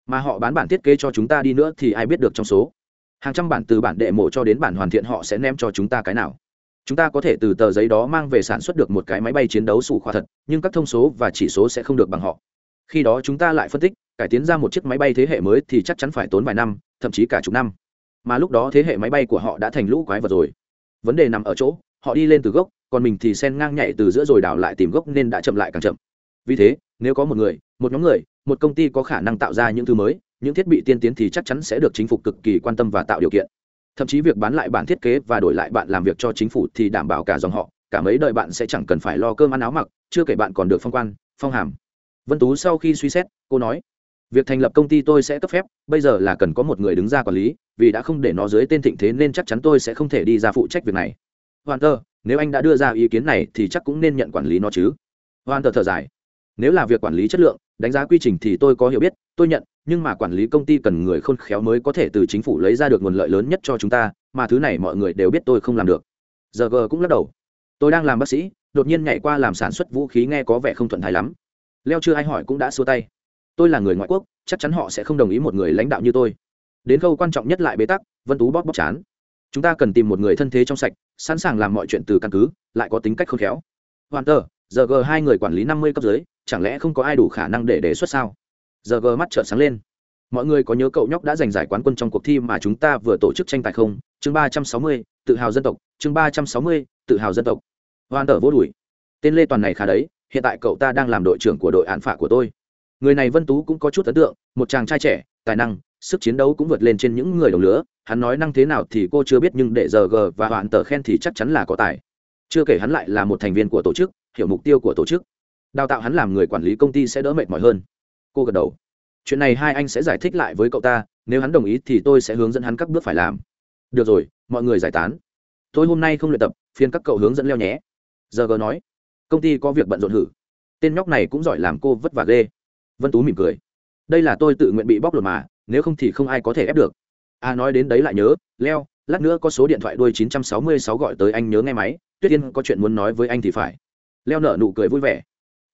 Mà họ bán bản thiết kế cho chúng ta đi nữa thì ai biết được trong số. Hàng trăm bản từ bản đệ mộ cho đến bản hoàn thiện họ sẽ ném cho chúng ta cái nào. Chúng ta có thể từ tờ giấy đó mang về sản xuất được một cái máy bay chiến đấu sủ khoa thật, nhưng các thông số và chỉ số sẽ không được bằng họ khi đó chúng ta lại phân tích, cải tiến ra một chiếc máy bay thế hệ mới thì chắc chắn phải tốn vài năm, thậm chí cả chục năm. Mà lúc đó thế hệ máy bay của họ đã thành lũ quái vật rồi. Vấn đề nằm ở chỗ, họ đi lên từ gốc, còn mình thì sen ngang nhảy từ giữa rồi đảo lại tìm gốc nên đã chậm lại càng chậm. Vì thế, nếu có một người, một nhóm người, một công ty có khả năng tạo ra những thứ mới, những thiết bị tiên tiến thì chắc chắn sẽ được chính phủ cực kỳ quan tâm và tạo điều kiện. Thậm chí việc bán lại bản thiết kế và đổi lại bạn làm việc cho chính phủ thì đảm bảo cả dòng họ, cả mấy đời bạn sẽ chẳng cần phải lo cơm ăn áo mặc, chưa kể bạn còn được phong quan, phong hàm vân tú sau khi suy xét, cô nói, việc thành lập công ty tôi sẽ cấp phép, bây giờ là cần có một người đứng ra quản lý, vì đã không để nó dưới tên thịnh thế nên chắc chắn tôi sẽ không thể đi ra phụ trách việc này. Hoàn tơ, nếu anh đã đưa ra ý kiến này thì chắc cũng nên nhận quản lý nó chứ. Hoàn tơ thở dài, nếu là việc quản lý chất lượng, đánh giá quy trình thì tôi có hiểu biết, tôi nhận, nhưng mà quản lý công ty cần người khôn khéo mới có thể từ chính phủ lấy ra được nguồn lợi lớn nhất cho chúng ta, mà thứ này mọi người đều biết tôi không làm được. Giờ g cũng lắc đầu, tôi đang làm bác sĩ, đột nhiên nhảy qua làm sản xuất vũ khí nghe có vẻ không thuận thái lắm leo chưa ai hỏi cũng đã xua tay. Tôi là người ngoại quốc, chắc chắn họ sẽ không đồng ý một người lãnh đạo như tôi. Đến khâu quan trọng nhất lại bế tắc, vân tú bóp bóp chán. Chúng ta cần tìm một người thân thế trong sạch, sẵn sàng làm mọi chuyện từ căn cứ, lại có tính cách khôn khéo. Hoàn tờ giờ g hai người quản lý năm mươi cấp dưới, chẳng lẽ không có ai đủ khả năng để đề xuất sao? Giờ g mắt trợn sáng lên. Mọi người có nhớ cậu nhóc đã giành giải quán quân trong cuộc thi mà chúng ta vừa tổ chức tranh tài không? Chương ba trăm sáu mươi, tự hào dân tộc. Chương ba trăm sáu mươi, tự hào dân tộc. Hoàn tờ vô đùi. Tên lê toàn này khá đấy hiện tại cậu ta đang làm đội trưởng của đội án phả của tôi. Người này vân tú cũng có chút ấn tượng, một chàng trai trẻ, tài năng, sức chiến đấu cũng vượt lên trên những người đồng lứa. Hắn nói năng thế nào thì cô chưa biết, nhưng để giờ g và hoạn tờ khen thì chắc chắn là có tài. Chưa kể hắn lại là một thành viên của tổ chức, hiểu mục tiêu của tổ chức. Đào tạo hắn làm người quản lý công ty sẽ đỡ mệt mỏi hơn. Cô gật đầu. Chuyện này hai anh sẽ giải thích lại với cậu ta, nếu hắn đồng ý thì tôi sẽ hướng dẫn hắn các bước phải làm. Được rồi, mọi người giải tán. Tôi hôm nay không luyện tập phiên các cậu hướng dẫn leo nhé. Giờ g nói công ty có việc bận rộn hử. Tên nhóc này cũng giỏi làm cô vất vả ghê. Vân tú mỉm cười. Đây là tôi tự nguyện bị bóc lột mà nếu không thì không ai có thể ép được. A à, nói đến đấy lại nhớ leo lát nữa có số điện thoại đuôi 966 gọi tới anh nhớ nghe máy tuyết yên có chuyện muốn nói với anh thì phải. Leo nở nụ cười vui vẻ.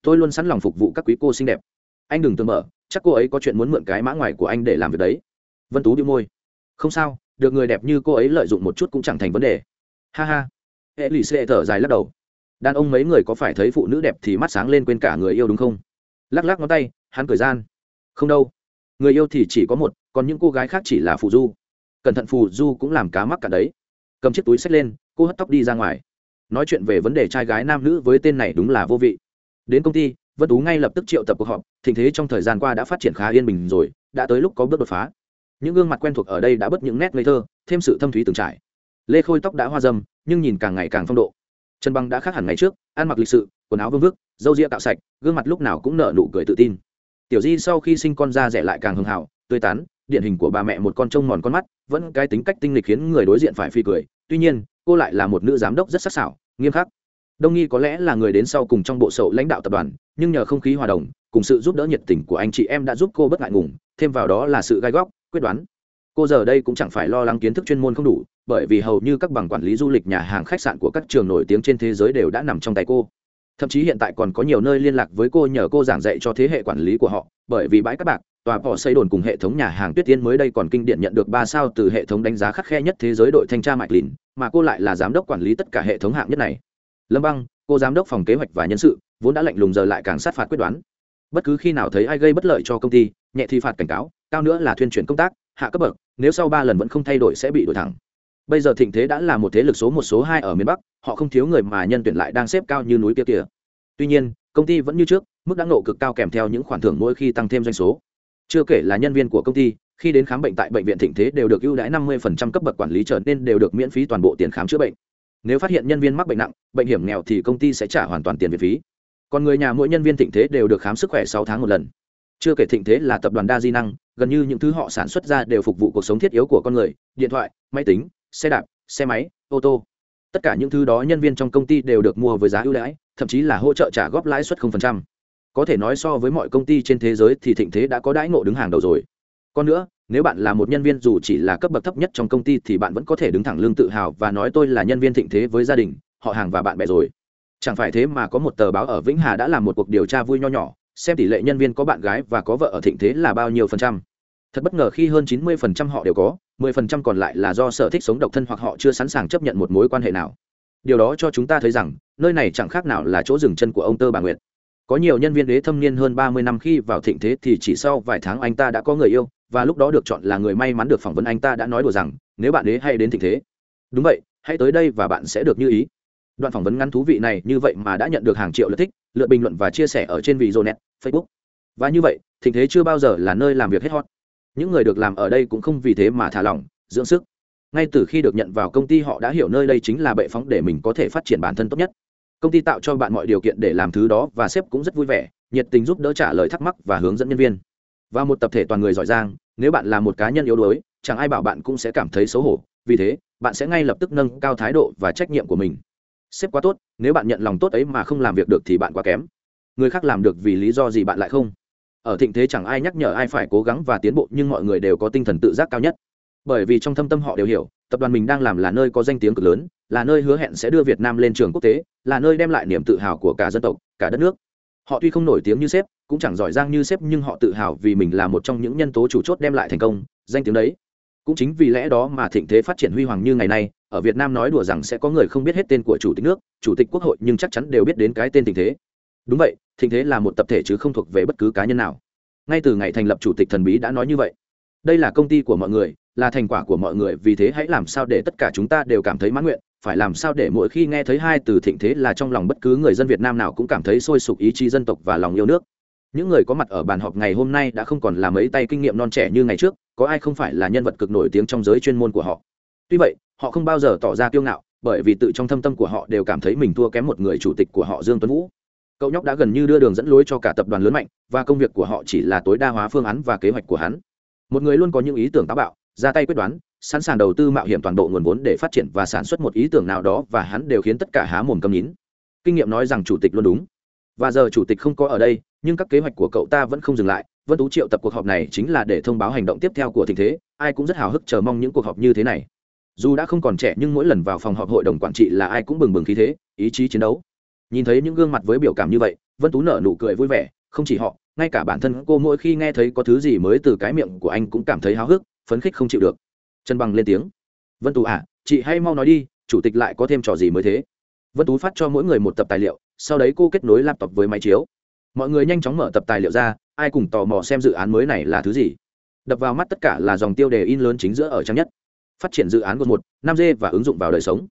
Tôi luôn sẵn lòng phục vụ các quý cô xinh đẹp. Anh đừng tưởng mở chắc cô ấy có chuyện muốn mượn cái mã ngoài của anh để làm việc đấy. Vân tú đĩu môi. Không sao được người đẹp như cô ấy lợi dụng một chút cũng chẳng thành vấn đề. Ha ha. Hệ lì xệ thở dài lắc đầu đàn ông mấy người có phải thấy phụ nữ đẹp thì mắt sáng lên quên cả người yêu đúng không? Lắc lắc ngón tay, hắn cười gian. Không đâu. Người yêu thì chỉ có một, còn những cô gái khác chỉ là phù du. Cẩn thận phù du cũng làm cá mắc cả đấy. Cầm chiếc túi xách lên, cô hất tóc đi ra ngoài. Nói chuyện về vấn đề trai gái nam nữ với tên này đúng là vô vị. Đến công ty, vân tú ngay lập tức triệu tập cuộc họp tình thế trong thời gian qua đã phát triển khá yên bình rồi, đã tới lúc có bước đột phá. Những gương mặt quen thuộc ở đây đã bớt những nét ngây thơ, thêm sự thâm thúy từng trải. Lê khôi tóc đã hoa dâm nhưng nhìn càng ngày càng phong độ trần băng đã khác hẳn ngày trước, ăn mặc lịch sự, quần áo vương vức, râu ria cạo sạch, gương mặt lúc nào cũng nở nụ cười tự tin. Tiểu di sau khi sinh con ra rẻ lại càng hưng hào, tươi tán, điển hình của bà mẹ một con trông mòn con mắt, vẫn cái tính cách tinh lịch khiến người đối diện phải phi cười. Tuy nhiên, cô lại là một nữ giám đốc rất sắc sảo, nghiêm khắc. Đông nghi có lẽ là người đến sau cùng trong bộ sậu lãnh đạo tập đoàn, nhưng nhờ không khí hòa đồng, cùng sự giúp đỡ nhiệt tình của anh chị em đã giúp cô bất ngại ngùng, thêm vào đó là sự gai góc, quyết đoán cô giờ đây cũng chẳng phải lo lắng kiến thức chuyên môn không đủ, bởi vì hầu như các bằng quản lý du lịch nhà hàng khách sạn của các trường nổi tiếng trên thế giới đều đã nằm trong tay cô. Thậm chí hiện tại còn có nhiều nơi liên lạc với cô nhờ cô giảng dạy cho thế hệ quản lý của họ, bởi vì bãi các bạc, tòa bỏ xây đồn cùng hệ thống nhà hàng tuyết tiên mới đây còn kinh điển nhận được ba sao từ hệ thống đánh giá khắc khe nhất thế giới đội thanh tra mạch lìn, mà cô lại là giám đốc quản lý tất cả hệ thống hạng nhất này. Lâm băng, cô giám đốc phòng kế hoạch và nhân sự, vốn đã lạnh lùng giờ lại càng sát phạt quyết đoán. Bất cứ khi nào thấy ai gây bất lợi cho công ty, nhẹ thì phạt cảnh cáo, cao nữa là thuyên chuyển công tác hạ cấp bậc, nếu sau ba lần vẫn không thay đổi sẽ bị đổi thẳng. Bây giờ thịnh thế đã là một thế lực số một, số hai ở miền bắc, họ không thiếu người mà nhân tuyển lại đang xếp cao như núi kia kìa. Tuy nhiên, công ty vẫn như trước, mức đáng nộ cực cao kèm theo những khoản thưởng mỗi khi tăng thêm doanh số. Chưa kể là nhân viên của công ty, khi đến khám bệnh tại bệnh viện thịnh thế đều được ưu đãi năm mươi cấp bậc quản lý trở nên đều được miễn phí toàn bộ tiền khám chữa bệnh. Nếu phát hiện nhân viên mắc bệnh nặng, bệnh hiểm nghèo thì công ty sẽ trả hoàn toàn tiền viện phí. Còn người nhà mỗi nhân viên thịnh thế đều được khám sức khỏe sáu tháng một lần. Chưa kể thịnh thế là tập đoàn đa di năng gần như những thứ họ sản xuất ra đều phục vụ cuộc sống thiết yếu của con người, điện thoại, máy tính, xe đạp, xe máy, ô tô. Tất cả những thứ đó nhân viên trong công ty đều được mua với giá ưu đãi, thậm chí là hỗ trợ trả góp lãi suất 0%. có thể nói so với mọi công ty trên thế giới thì thịnh thế đã có đãi ngộ đứng hàng đầu rồi. Còn nữa, nếu bạn là một nhân viên dù chỉ là cấp bậc thấp nhất trong công ty thì bạn vẫn có thể đứng thẳng lương tự hào và nói tôi là nhân viên thịnh thế với gia đình, họ hàng và bạn bè rồi. Chẳng phải thế mà có một tờ báo ở vĩnh hà đã làm một cuộc điều tra vui nho nhỏ xem tỷ lệ nhân viên có bạn gái và có vợ ở thịnh thế là bao nhiêu phần trăm. Thật bất ngờ khi hơn 90% họ đều có 10% còn lại là do sở thích sống độc thân hoặc họ chưa sẵn sàng chấp nhận một mối quan hệ nào. Điều đó cho chúng ta thấy rằng, nơi này chẳng khác nào là chỗ dừng chân của ông tơ bà nguyệt. Có nhiều nhân viên đế thâm niên hơn 30 năm khi vào thịnh thế thì chỉ sau vài tháng anh ta đã có người yêu, và lúc đó được chọn là người may mắn được phỏng vấn anh ta đã nói đùa rằng, nếu bạn đế hay đến thịnh thế. Đúng vậy, hãy tới đây và bạn sẽ được như ý. Đoạn phỏng vấn ngắn thú vị này như vậy mà đã nhận được hàng triệu lượt thích lượt bình luận và chia sẻ ở trên video facebook. Và như vậy, thịnh thế chưa bao giờ là nơi làm việc hết hot. Những người được làm ở đây cũng không vì thế mà thả lỏng, dưỡng sức. Ngay từ khi được nhận vào công ty, họ đã hiểu nơi đây chính là bệ phóng để mình có thể phát triển bản thân tốt nhất. Công ty tạo cho bạn mọi điều kiện để làm thứ đó và sếp cũng rất vui vẻ, nhiệt tình giúp đỡ trả lời thắc mắc và hướng dẫn nhân viên. Và một tập thể toàn người giỏi giang, nếu bạn là một cá nhân yếu đuối, chẳng ai bảo bạn cũng sẽ cảm thấy xấu hổ. Vì thế, bạn sẽ ngay lập tức nâng cao thái độ và trách nhiệm của mình sếp quá tốt, nếu bạn nhận lòng tốt ấy mà không làm việc được thì bạn quá kém. Người khác làm được vì lý do gì bạn lại không? Ở thịnh thế chẳng ai nhắc nhở ai phải cố gắng và tiến bộ, nhưng mọi người đều có tinh thần tự giác cao nhất. Bởi vì trong thâm tâm họ đều hiểu, tập đoàn mình đang làm là nơi có danh tiếng cực lớn, là nơi hứa hẹn sẽ đưa việt nam lên trường quốc tế, là nơi đem lại niềm tự hào của cả dân tộc, cả đất nước. Họ tuy không nổi tiếng như sếp, cũng chẳng giỏi giang như sếp, nhưng họ tự hào vì mình là một trong những nhân tố chủ chốt đem lại thành công, danh tiếng đấy cũng chính vì lẽ đó mà thịnh thế phát triển huy hoàng như ngày nay, ở việt nam nói đùa rằng sẽ có người không biết hết tên của chủ tịch nước, chủ tịch quốc hội nhưng chắc chắn đều biết đến cái tên thịnh thế. Đúng vậy, thịnh thế là một tập thể chứ không thuộc về bất cứ cá nhân nào. Ngay từ ngày thành lập chủ tịch thần bí đã nói như vậy. Đây là công ty của mọi người, là thành quả của mọi người, vì thế hãy làm sao để tất cả chúng ta đều cảm thấy mãn nguyện, phải làm sao để mỗi khi nghe thấy hai từ thịnh thế là trong lòng bất cứ người dân việt nam nào cũng cảm thấy sôi sục ý chí dân tộc và lòng yêu nước những người có mặt ở bàn họp ngày hôm nay đã không còn là mấy tay kinh nghiệm non trẻ như ngày trước, có ai không phải là nhân vật cực nổi tiếng trong giới chuyên môn của họ? Tuy vậy, họ không bao giờ tỏ ra kiêu ngạo, bởi vì tự trong thâm tâm của họ đều cảm thấy mình thua kém một người chủ tịch của họ dương tuấn vũ. Cậu nhóc đã gần như đưa đường dẫn lối cho cả tập đoàn lớn mạnh, và công việc của họ chỉ là tối đa hóa phương án và kế hoạch của hắn. Một người luôn có những ý tưởng táo bạo, ra tay quyết đoán, sẵn sàng đầu tư mạo hiểm toàn bộ nguồn vốn để phát triển và sản xuất một ý tưởng nào đó và hắn đều khiến tất cả há mồm câm nhín kinh nghiệm nói rằng chủ tịch luôn đúng và giờ chủ tịch không có ở đây, nhưng các kế hoạch của cậu ta vẫn không dừng lại. Vân tú triệu tập cuộc họp này chính là để thông báo hành động tiếp theo của tình thế. Ai cũng rất hào hức chờ mong những cuộc họp như thế này. Dù đã không còn trẻ, nhưng mỗi lần vào phòng họp hội đồng quản trị là ai cũng bừng bừng khí thế, ý chí chiến đấu. Nhìn thấy những gương mặt với biểu cảm như vậy, vân tú nở nụ cười vui vẻ. Không chỉ họ, ngay cả bản thân cô mỗi khi nghe thấy có thứ gì mới từ cái miệng của anh cũng cảm thấy háo hức, phấn khích không chịu được. Trần bằng lên tiếng. Vân tú à chị hay mau nói đi, chủ tịch lại có thêm trò gì mới thế? Vân tú phát cho mỗi người một tập tài liệu sau đấy cô kết nối laptop với máy chiếu. Mọi người nhanh chóng mở tập tài liệu ra, ai cùng tò mò xem dự án mới này là thứ gì. Đập vào mắt tất cả là dòng tiêu đề in lớn chính giữa ở trang nhất. Phát triển dự án gồm một, năm d và ứng dụng vào đời sống.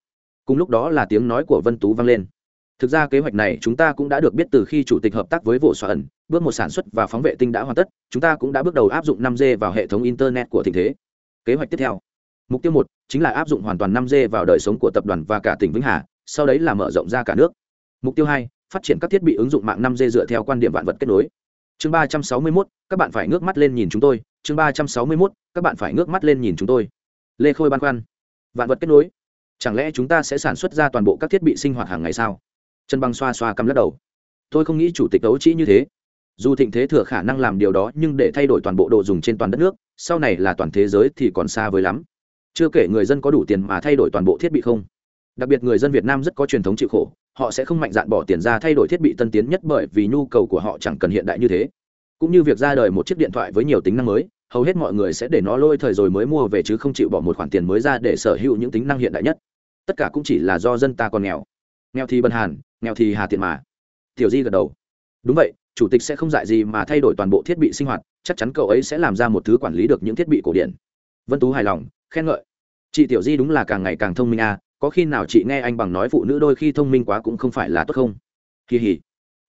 Cùng lúc đó là tiếng nói của vân tú vang lên. Thực ra kế hoạch này chúng ta cũng đã được biết từ khi chủ tịch hợp tác với Vũ xoa ẩn, bước một sản xuất và phóng vệ tinh đã hoàn tất, chúng ta cũng đã bước đầu áp dụng 5 g vào hệ thống internet của tình thế. Kế hoạch tiếp theo. Mục tiêu một chính là áp dụng hoàn toàn 5 g vào đời sống của tập đoàn và cả tỉnh vĩnh hà, sau đấy là mở rộng ra cả nước mục tiêu hai phát triển các thiết bị ứng dụng mạng 5 g dựa theo quan điểm vạn vật kết nối. Chương 361, các bạn phải ngước mắt lên nhìn chúng tôi. Chương 361, các bạn phải ngước mắt lên nhìn chúng tôi. Lê khôi băn khoăn. Vạn vật kết nối? Chẳng lẽ chúng ta sẽ sản xuất ra toàn bộ các thiết bị sinh hoạt hàng ngày sao? Trần băng xoa xoa cắm lắc đầu. Tôi không nghĩ chủ tịch đấu trĩ như thế. Dù thịnh thế thừa khả năng làm điều đó nhưng để thay đổi toàn bộ đồ dùng trên toàn đất nước sau này là toàn thế giới thì còn xa với lắm. Chưa kể người dân có đủ tiền mà thay đổi toàn bộ thiết bị không? Đặc biệt người dân việt nam rất có truyền thống chịu khổ họ sẽ không mạnh dạn bỏ tiền ra thay đổi thiết bị tân tiến nhất bởi vì nhu cầu của họ chẳng cần hiện đại như thế. Cũng như việc ra đời một chiếc điện thoại với nhiều tính năng mới, hầu hết mọi người sẽ để nó lôi thời rồi mới mua về chứ không chịu bỏ một khoản tiền mới ra để sở hữu những tính năng hiện đại nhất. Tất cả cũng chỉ là do dân ta còn nghèo. Nghèo thì bần hàn, nghèo thì hà tiện mà. Tiểu di gật đầu. Đúng vậy, chủ tịch sẽ không dạy gì mà thay đổi toàn bộ thiết bị sinh hoạt, chắc chắn cậu ấy sẽ làm ra một thứ quản lý được những thiết bị cổ điển. Vân tú hài lòng, khen ngợi. Chị tiểu di đúng là càng ngày càng thông minh à có khi nào chị nghe anh bằng nói phụ nữ đôi khi thông minh quá cũng không phải là tốt không? Kỳ hỉ.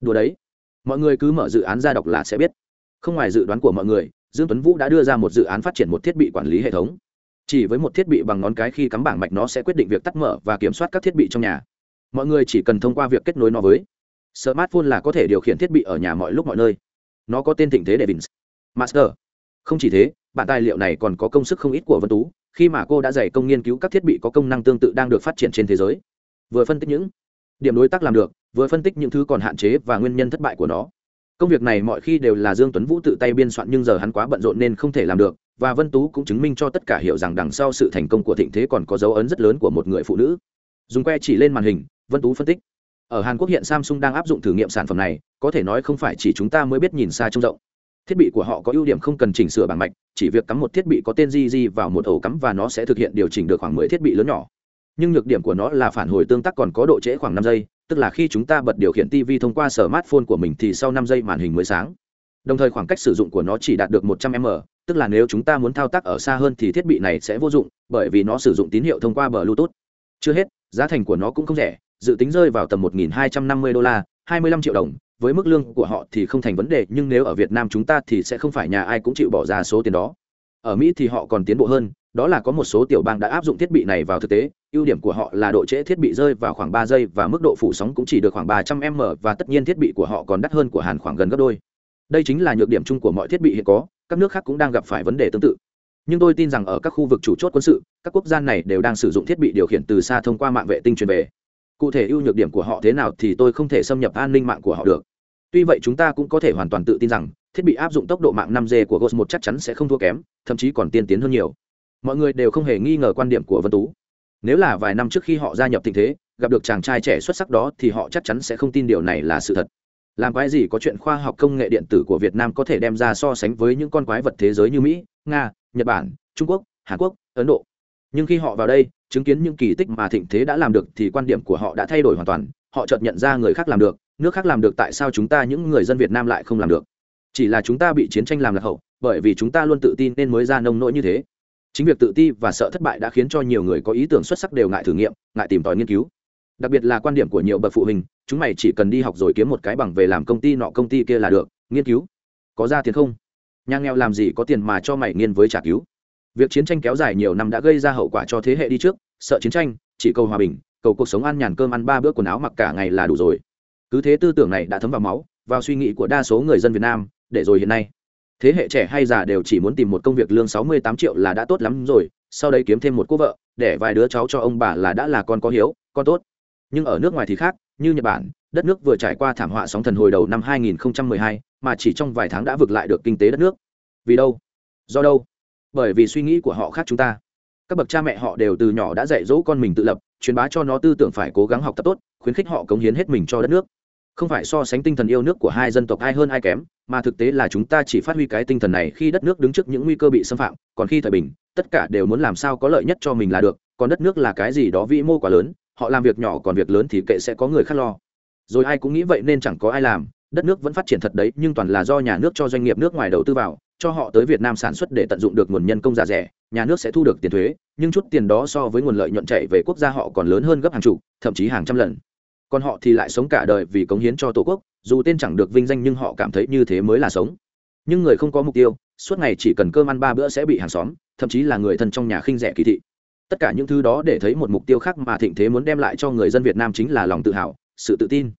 Đùa đấy. Mọi người cứ mở dự án ra đọc là sẽ biết. Không ngoài dự đoán của mọi người, dương tuấn vũ đã đưa ra một dự án phát triển một thiết bị quản lý hệ thống. Chỉ với một thiết bị bằng ngón cái khi cắm bảng mạch nó sẽ quyết định việc tắt mở và kiểm soát các thiết bị trong nhà. Mọi người chỉ cần thông qua việc kết nối nó với smartphone là có thể điều khiển thiết bị ở nhà mọi lúc mọi nơi. Nó có tên thịnh thế devins. Master. Không chỉ thế, bản tài liệu này còn có công sức không ít của vân tú khi mà cô đã dày công nghiên cứu các thiết bị có công năng tương tự đang được phát triển trên thế giới. Vừa phân tích những điểm đối tác làm được, vừa phân tích những thứ còn hạn chế và nguyên nhân thất bại của nó. Công việc này mọi khi đều là dương tuấn vũ tự tay biên soạn nhưng giờ hắn quá bận rộn nên không thể làm được, và vân tú cũng chứng minh cho tất cả hiểu rằng đằng sau sự thành công của thịnh thế còn có dấu ấn rất lớn của một người phụ nữ. Dùng que chỉ lên màn hình, vân tú phân tích. Ở hàn quốc hiện samsung đang áp dụng thử nghiệm sản phẩm này, có thể nói không phải chỉ chúng ta mới biết nhìn xa trông rộng thiết bị của họ có ưu điểm không cần chỉnh sửa bảng mạch, chỉ việc cắm một thiết bị có tên gg vào một ổ cắm và nó sẽ thực hiện điều chỉnh được khoảng mười thiết bị lớn nhỏ. Nhưng nhược điểm của nó là phản hồi tương tác còn có độ trễ khoảng năm giây, tức là khi chúng ta bật điều khiển tv thông qua smartphone của mình thì sau năm giây màn hình mới sáng. Đồng thời khoảng cách sử dụng của nó chỉ đạt được 100 m, tức là nếu chúng ta muốn thao tác ở xa hơn thì thiết bị này sẽ vô dụng, bởi vì nó sử dụng tín hiệu thông qua bluetooth. Chưa hết, giá thành của nó cũng không rẻ, dự tính rơi vào tầm 1.250 đô la 25 triệu đồng với mức lương của họ thì không thành vấn đề, nhưng nếu ở việt nam chúng ta thì sẽ không phải nhà ai cũng chịu bỏ ra số tiền đó. Ở mỹ thì họ còn tiến bộ hơn, đó là có một số tiểu bang đã áp dụng thiết bị này vào thực tế, ưu điểm của họ là độ trễ thiết bị rơi vào khoảng ba giây và mức độ phủ sóng cũng chỉ được khoảng ba trăm m và tất nhiên thiết bị của họ còn đắt hơn của hàn khoảng gần gấp đôi. Đây chính là nhược điểm chung của mọi thiết bị hiện có, các nước khác cũng đang gặp phải vấn đề tương tự. Nhưng tôi tin rằng ở các khu vực chủ chốt quân sự, các quốc gia này đều đang sử dụng thiết bị điều khiển từ xa thông qua mạng vệ tinh truyền về cụ thể ưu nhược điểm của họ thế nào thì tôi không thể xâm nhập an ninh mạng của họ được tuy vậy chúng ta cũng có thể hoàn toàn tự tin rằng thiết bị áp dụng tốc độ mạng 5G của GOS 1 chắc chắn sẽ không thua kém, thậm chí còn tiên tiến hơn nhiều. Mọi người đều không hề nghi ngờ quan điểm của Vân Tú. Nếu là vài năm trước khi họ gia nhập tình thế, gặp được chàng trai trẻ xuất sắc đó thì họ chắc chắn sẽ không tin điều này là sự thật. Làm quái gì có chuyện khoa học công nghệ điện tử của Việt Nam có thể đem ra so sánh với những con quái vật thế giới như Mỹ, Nga, Nhật Bản, Trung Quốc, Hàn Quốc, Ấn Độ. Nhưng khi họ vào đây, chứng kiến những kỳ tích mà thịnh thế đã làm được thì quan điểm của họ đã thay đổi hoàn toàn, họ chợt nhận ra người khác làm được, nước khác làm được tại sao chúng ta những người dân Việt Nam lại không làm được. Chỉ là chúng ta bị chiến tranh làm lạc hậu bởi vì chúng ta luôn tự tin nên mới ra nông nỗi như thế. Chính việc tự ti và sợ thất bại đã khiến cho nhiều người có ý tưởng xuất sắc đều ngại thử nghiệm ngại tìm tòi nghiên cứu. Đặc biệt là quan điểm của nhiều bậc phụ huynh chúng mày chỉ cần đi học rồi kiếm một cái bằng về làm công ty nọ công ty kia là được nghiên cứu. Có ra tiền không? Nhà nghèo làm gì có tiền mà cho mày nghiên với trả cứu? Việc chiến tranh kéo dài nhiều năm đã gây ra hậu quả cho thế hệ đi trước sợ chiến tranh chỉ cầu hòa bình cầu cuộc sống ăn nhàn cơm ăn ba bữa quần áo mặc cả ngày là đủ rồi. Cứ thế tư tưởng này đã thấm vào máu vào suy nghĩ của đa số người dân việt nam để rồi hiện nay thế hệ trẻ hay già đều chỉ muốn tìm một công việc lương sáu mươi tám triệu là đã tốt lắm rồi sau đấy kiếm thêm một cô vợ để vài đứa cháu cho ông bà là đã là con có hiếu con tốt. Nhưng ở nước ngoài thì khác như nhật bản đất nước vừa trải qua thảm họa sóng thần hồi đầu năm 2012, mà chỉ trong vài tháng đã vực lại được kinh tế đất nước. Vì đâu? Do đâu? Bởi vì suy nghĩ của họ khác chúng ta các bậc cha mẹ họ đều từ nhỏ đã dạy dỗ con mình tự lập, truyền bá cho nó tư tưởng phải cố gắng học tập tốt, khuyến khích họ cống hiến hết mình cho đất nước. Không phải so sánh tinh thần yêu nước của hai dân tộc ai hơn ai kém, mà thực tế là chúng ta chỉ phát huy cái tinh thần này khi đất nước đứng trước những nguy cơ bị xâm phạm, còn khi thời bình, tất cả đều muốn làm sao có lợi nhất cho mình là được, còn đất nước là cái gì đó vĩ mô quá lớn, họ làm việc nhỏ còn việc lớn thì kệ sẽ có người khác lo. Rồi ai cũng nghĩ vậy nên chẳng có ai làm, đất nước vẫn phát triển thật đấy, nhưng toàn là do nhà nước cho doanh nghiệp nước ngoài đầu tư vào cho họ tới việt nam sản xuất để tận dụng được nguồn nhân công giá rẻ, nhà nước sẽ thu được tiền thuế, nhưng chút tiền đó so với nguồn lợi nhuận chạy về quốc gia họ còn lớn hơn gấp hàng chục, thậm chí hàng trăm lần. Còn họ thì lại sống cả đời vì cống hiến cho tổ quốc, dù tên chẳng được vinh danh nhưng họ cảm thấy như thế mới là sống. Nhưng người không có mục tiêu, suốt ngày chỉ cần cơm ăn ba bữa sẽ bị hàng xóm, thậm chí là người thân trong nhà khinh rẻ kỳ thị. Tất cả những thứ đó để thấy một mục tiêu khác mà thịnh thế muốn đem lại cho người dân việt nam chính là lòng tự hào, sự tự tin.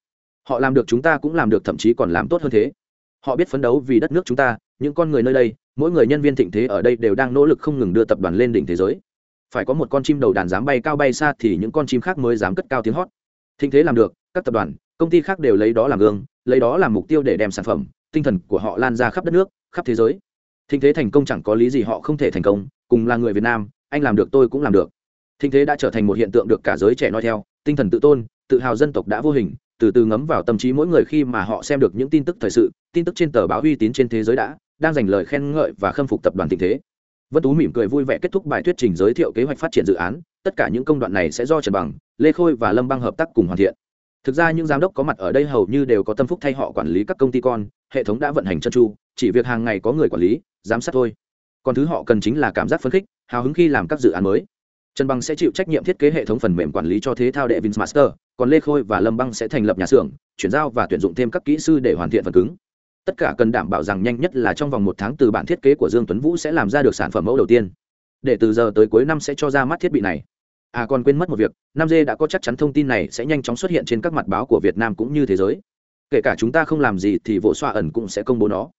Họ làm được chúng ta cũng làm được thậm chí còn làm tốt hơn thế. Họ biết phấn đấu vì đất nước chúng ta những con người nơi đây, mỗi người nhân viên thịnh thế ở đây đều đang nỗ lực không ngừng đưa tập đoàn lên đỉnh thế giới. Phải có một con chim đầu đàn dám bay cao bay xa thì những con chim khác mới dám cất cao tiếng hót. Thịnh thế làm được, các tập đoàn, công ty khác đều lấy đó làm gương, lấy đó làm mục tiêu để đem sản phẩm, tinh thần của họ lan ra khắp đất nước, khắp thế giới. Thịnh thế thành công chẳng có lý gì họ không thể thành công, cùng là người việt nam, anh làm được tôi cũng làm được. Thịnh thế đã trở thành một hiện tượng được cả giới trẻ nói theo, tinh thần tự tôn, tự hào dân tộc đã vô hình, từ từ ngấm vào tâm trí mỗi người khi mà họ xem được những tin tức thời sự, tin tức trên tờ báo uy tín trên thế giới đã đang dành lời khen ngợi và khâm phục tập đoàn thịnh thế. Vân tú mỉm cười vui vẻ kết thúc bài thuyết trình giới thiệu kế hoạch phát triển dự án, tất cả những công đoạn này sẽ do trần bằng, lê khôi và lâm băng hợp tác cùng hoàn thiện. Thực ra những giám đốc có mặt ở đây hầu như đều có tâm phúc thay họ quản lý các công ty con, hệ thống đã vận hành chân tru, chỉ việc hàng ngày có người quản lý, giám sát thôi. Còn thứ họ cần chính là cảm giác phấn khích, hào hứng khi làm các dự án mới. Trần bằng sẽ chịu trách nhiệm thiết kế hệ thống phần mềm quản lý cho thế thao đệ vinsmaster còn lê khôi và lâm băng sẽ thành lập nhà xưởng, chuyển giao và tuyển dụng thêm các kỹ sư để hoàn thiện phần cứng tất cả cần đảm bảo rằng nhanh nhất là trong vòng một tháng từ bản thiết kế của dương tuấn vũ sẽ làm ra được sản phẩm mẫu đầu tiên. Để từ giờ tới cuối năm sẽ cho ra mắt thiết bị này. À còn quên mất một việc Nam Dê đã có chắc chắn thông tin này sẽ nhanh chóng xuất hiện trên các mặt báo của việt nam cũng như thế giới. Kể cả chúng ta không làm gì thì vụ xoa ẩn cũng sẽ công bố nó.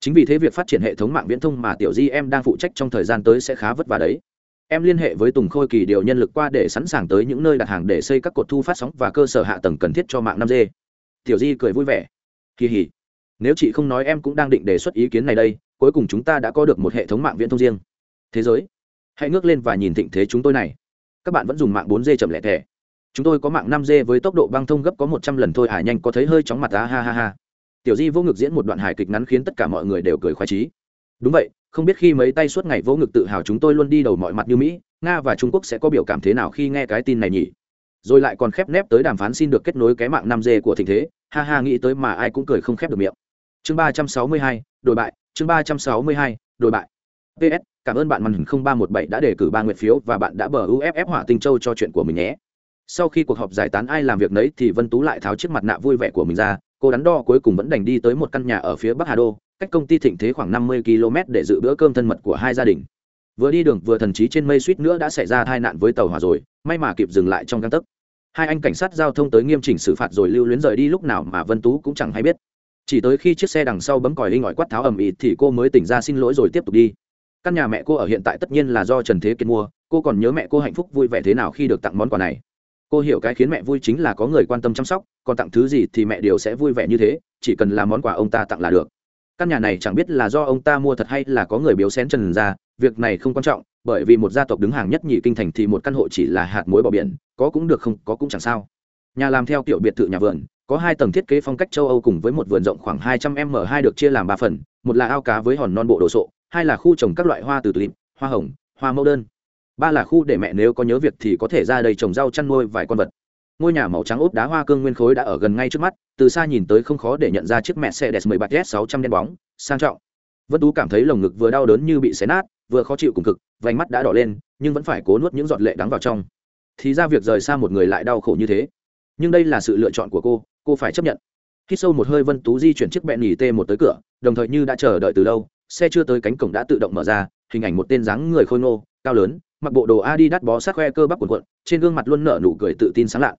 Chính vì thế việc phát triển hệ thống mạng viễn thông mà tiểu di em đang phụ trách trong thời gian tới sẽ khá vất vả đấy. Em liên hệ với tùng khôi kỳ điều nhân lực qua để sẵn sàng tới những nơi đặt hàng để xây các cột thu phát sóng và cơ sở hạ tầng cần thiết cho mạng năm g. Tiểu di cười vui vẻ. Kỳ hỉ nếu chị không nói em cũng đang định đề xuất ý kiến này đây, cuối cùng chúng ta đã có được một hệ thống mạng viễn thông riêng. Thế giới, hãy ngước lên và nhìn thịnh thế chúng tôi này. Các bạn vẫn dùng mạng 4G chậm lẻ thẻ chúng tôi có mạng 5G với tốc độ băng thông gấp có 100 lần thôi à nhanh có thấy hơi chóng mặt á ha ha ha. Tiểu di vô ngực diễn một đoạn hài kịch ngắn khiến tất cả mọi người đều cười khoái trí đúng vậy, không biết khi mấy tay suốt ngày vô ngực tự hào chúng tôi luôn đi đầu mọi mặt như mỹ, nga và trung quốc sẽ có biểu cảm thế nào khi nghe cái tin này nhỉ? Rồi lại còn khép nép tới đàm phán xin được kết nối cái mạng 5G của thịnh thế. Ha ha, nghĩ tới mà ai cũng cười không khép được miệng chương 362, đổi bại chương 362, đổi bại. Ps cảm ơn bạn màn hình 0317 đã đề cử ba nguyện phiếu và bạn đã bờ uff hỏa tinh châu cho chuyện của mình nhé. Sau khi cuộc họp giải tán ai làm việc nấy thì vân tú lại tháo chiếc mặt nạ vui vẻ của mình ra. Cô đắn đo cuối cùng vẫn đành đi tới một căn nhà ở phía bắc hà đô cách công ty thịnh thế khoảng 50 km để dự bữa cơm thân mật của hai gia đình. Vừa đi đường vừa thần trí trên mây suýt nữa đã xảy ra tai nạn với tàu hỏa rồi may mà kịp dừng lại trong găng tấc. Hai anh cảnh sát giao thông tới nghiêm chỉnh xử phạt rồi lưu luyến rời đi lúc nào mà vân tú cũng chẳng hay biết chỉ tới khi chiếc xe đằng sau bấm còi linh ỏi quát tháo ầm ĩ thì cô mới tỉnh ra xin lỗi rồi tiếp tục đi. Căn nhà mẹ cô ở hiện tại tất nhiên là do trần thế kiệt mua, cô còn nhớ mẹ cô hạnh phúc vui vẻ thế nào khi được tặng món quà này. Cô hiểu cái khiến mẹ vui chính là có người quan tâm chăm sóc, còn tặng thứ gì thì mẹ đều sẽ vui vẻ như thế, chỉ cần là món quà ông ta tặng là được. Căn nhà này chẳng biết là do ông ta mua thật hay là có người biếu xén trần ra, việc này không quan trọng, bởi vì một gia tộc đứng hàng nhất nhì kinh thành thì một căn hộ chỉ là hạt muối bỏ biển, có cũng được không, có cũng chẳng sao. Nhà làm theo kiểu biệt thự nhà vườn có hai tầng thiết kế phong cách châu âu cùng với một vườn rộng khoảng hai trăm m hai được chia làm ba phần, một là ao cá với hòn non bộ đồ sộ, hai là khu trồng các loại hoa từ tulip hoa hồng, hoa mẫu đơn. Ba là khu để mẹ nếu có nhớ việc thì có thể ra đây trồng rau chăn nuôi vài con vật. Ngôi nhà màu trắng ốp đá hoa cương nguyên khối đã ở gần ngay trước mắt, từ xa nhìn tới không khó để nhận ra chiếc mẹ xe đẹp mười bạc s sáu trăm đen bóng, sang trọng. Vân tú cảm thấy lồng ngực vừa đau đớn như bị xé nát, vừa khó chịu cùng cực, vành mắt đã đỏ lên, nhưng vẫn phải cố nuốt những giọt lệ đắng vào trong. Thì ra việc rời xa một người lại đau khổ như thế. Nhưng đây là sự lựa chọn của cô cô phải chấp nhận. Khi sâu một hơi vân tú di chuyển chiếc bẹn nhì t một tới cửa, đồng thời như đã chờ đợi từ lâu, xe chưa tới cánh cổng đã tự động mở ra, hình ảnh một tên dáng người khôi ngô, cao lớn, mặc bộ đồ adi đắt bó sát khoe cơ bắp quần quận trên gương mặt luôn nở nụ cười tự tin sáng lạ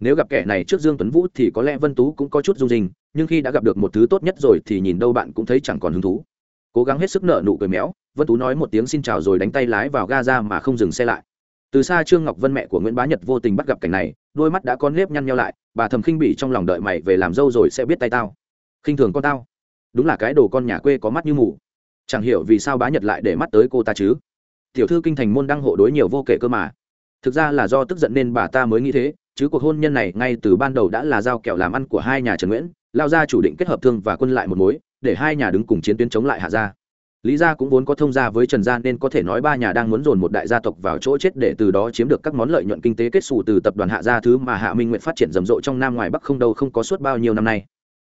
nếu gặp kẻ này trước dương tuấn vũ thì có lẽ vân tú cũng có chút rung rinh nhưng khi đã gặp được một thứ tốt nhất rồi thì nhìn đâu bạn cũng thấy chẳng còn hứng thú. Cố gắng hết sức nở nụ cười méo, vân tú nói một tiếng xin chào rồi đánh tay lái vào ga ra mà không dừng xe lại từ xa trương ngọc vân mẹ của nguyễn bá nhật vô tình bắt gặp cảnh này, đôi mắt đã con nếp nhăn nhau lại, bà thầm khinh bỉ trong lòng đợi mày về làm dâu rồi sẽ biết tay tao. Khinh thường con tao. Đúng là cái đồ con nhà quê có mắt như mù. Chẳng hiểu vì sao bá nhật lại để mắt tới cô ta chứ. Tiểu thư kinh thành môn đăng hộ đối nhiều vô kể cơ mà. Thực ra là do tức giận nên bà ta mới nghĩ thế, chứ cuộc hôn nhân này ngay từ ban đầu đã là giao kẹo làm ăn của hai nhà trần nguyễn, lao ra chủ định kết hợp thương và quân lại một mối, để hai nhà đứng cùng chiến tuyến chống lại hạ gia lý gia cũng vốn có thông gia với trần gia nên có thể nói ba nhà đang muốn dồn một đại gia tộc vào chỗ chết để từ đó chiếm được các món lợi nhuận kinh tế kết xù từ tập đoàn hạ gia thứ mà hạ minh nguyện phát triển rầm rộ trong nam ngoài bắc không đâu không có suốt bao nhiêu năm nay.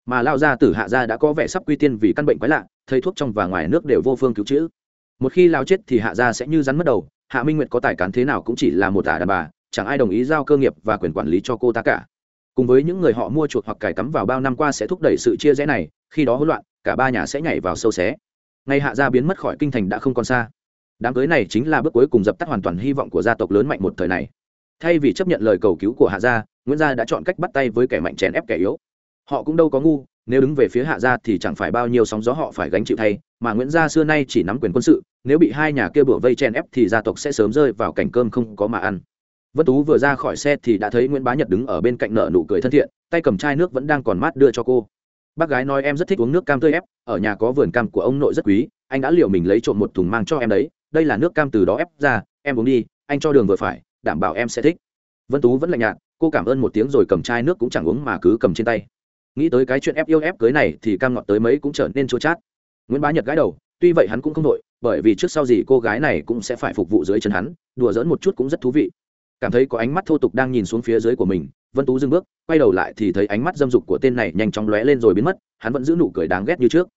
Mà lao gia tử hạ gia đã có vẻ sắp quy tiên vì căn bệnh quái lạ, thầy thuốc trong và ngoài nước đều vô phương cứu chữa. Một khi lao chết thì hạ gia sẽ như rắn mất đầu, hạ minh nguyệt có tài cán thế nào cũng chỉ là một ả đàn bà, chẳng ai đồng ý giao cơ nghiệp và quyền quản lý cho cô ta cả. Cùng với những người họ mua chuộc hoặc cài cắm vào bao năm qua sẽ thúc đẩy sự chia rẽ này, khi đó hỗn loạn, cả ba nhà sẽ nhảy vào sâu xé ngày hạ gia biến mất khỏi kinh thành đã không còn xa. Đám cưới này chính là bước cuối cùng dập tắt hoàn toàn hy vọng của gia tộc lớn mạnh một thời này. Thay vì chấp nhận lời cầu cứu của hạ gia, nguyễn gia đã chọn cách bắt tay với kẻ mạnh chèn ép kẻ yếu. Họ cũng đâu có ngu, nếu đứng về phía hạ gia thì chẳng phải bao nhiêu sóng gió họ phải gánh chịu thay, mà nguyễn gia xưa nay chỉ nắm quyền quân sự, nếu bị hai nhà kia bửa vây chen ép thì gia tộc sẽ sớm rơi vào cảnh cơm không có mà ăn. Vân tú vừa ra khỏi xe thì đã thấy nguyễn bá nhật đứng ở bên cạnh nợ nụ cười thân thiện, tay cầm chai nước vẫn đang còn mát đưa cho cô bác gái nói em rất thích uống nước cam tươi ép, ở nhà có vườn cam của ông nội rất quý, anh đã liệu mình lấy trộm một thùng mang cho em đấy, đây là nước cam từ đó ép ra, em uống đi, anh cho đường vừa phải, đảm bảo em sẽ thích. Vân tú vẫn lạnh nhạt, cô cảm ơn một tiếng rồi cầm chai nước cũng chẳng uống mà cứ cầm trên tay. Nghĩ tới cái chuyện ép yêu ép cưới này thì cam ngọt tới mấy cũng trở nên chua chát. Nguyễn bá nhật gái đầu, tuy vậy hắn cũng không đội bởi vì trước sau gì cô gái này cũng sẽ phải phục vụ dưới chân hắn, đùa dỡn một chút cũng rất thú vị. Cảm thấy có ánh mắt thô tục đang nhìn xuống phía dưới của mình vân tú dừng bước, quay đầu lại thì thấy ánh mắt dâm dục của tên này nhanh chóng lóe lên rồi biến mất, hắn vẫn giữ nụ cười đáng ghét như trước.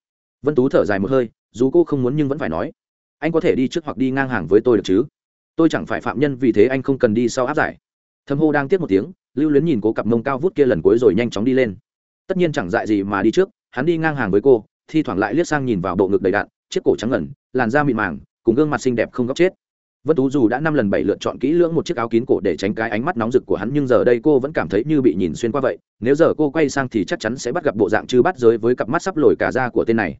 Vân tú thở dài một hơi, dù cô không muốn nhưng vẫn phải nói, anh có thể đi trước hoặc đi ngang hàng với tôi được chứ? Tôi chẳng phải phạm nhân vì thế anh không cần đi sau áp giải. Thâm hô đang tiếp một tiếng, lưu luyến nhìn cố cặp mông cao vút kia lần cuối rồi nhanh chóng đi lên. Tất nhiên chẳng dại gì mà đi trước, hắn đi ngang hàng với cô, thi thoảng lại liếc sang nhìn vào bộ ngực đầy đạn, chiếc cổ trắng ngẩn làn da mịn màng, cùng gương mặt xinh đẹp không góc chết vân tú dù đã năm lần bảy lượt chọn kỹ lưỡng một chiếc áo kín cổ để tránh cái ánh mắt nóng rực của hắn, nhưng giờ đây cô vẫn cảm thấy như bị nhìn xuyên qua vậy. Nếu giờ cô quay sang thì chắc chắn sẽ bắt gặp bộ dạng chư bắt giới với cặp mắt sắp lồi cả da của tên này.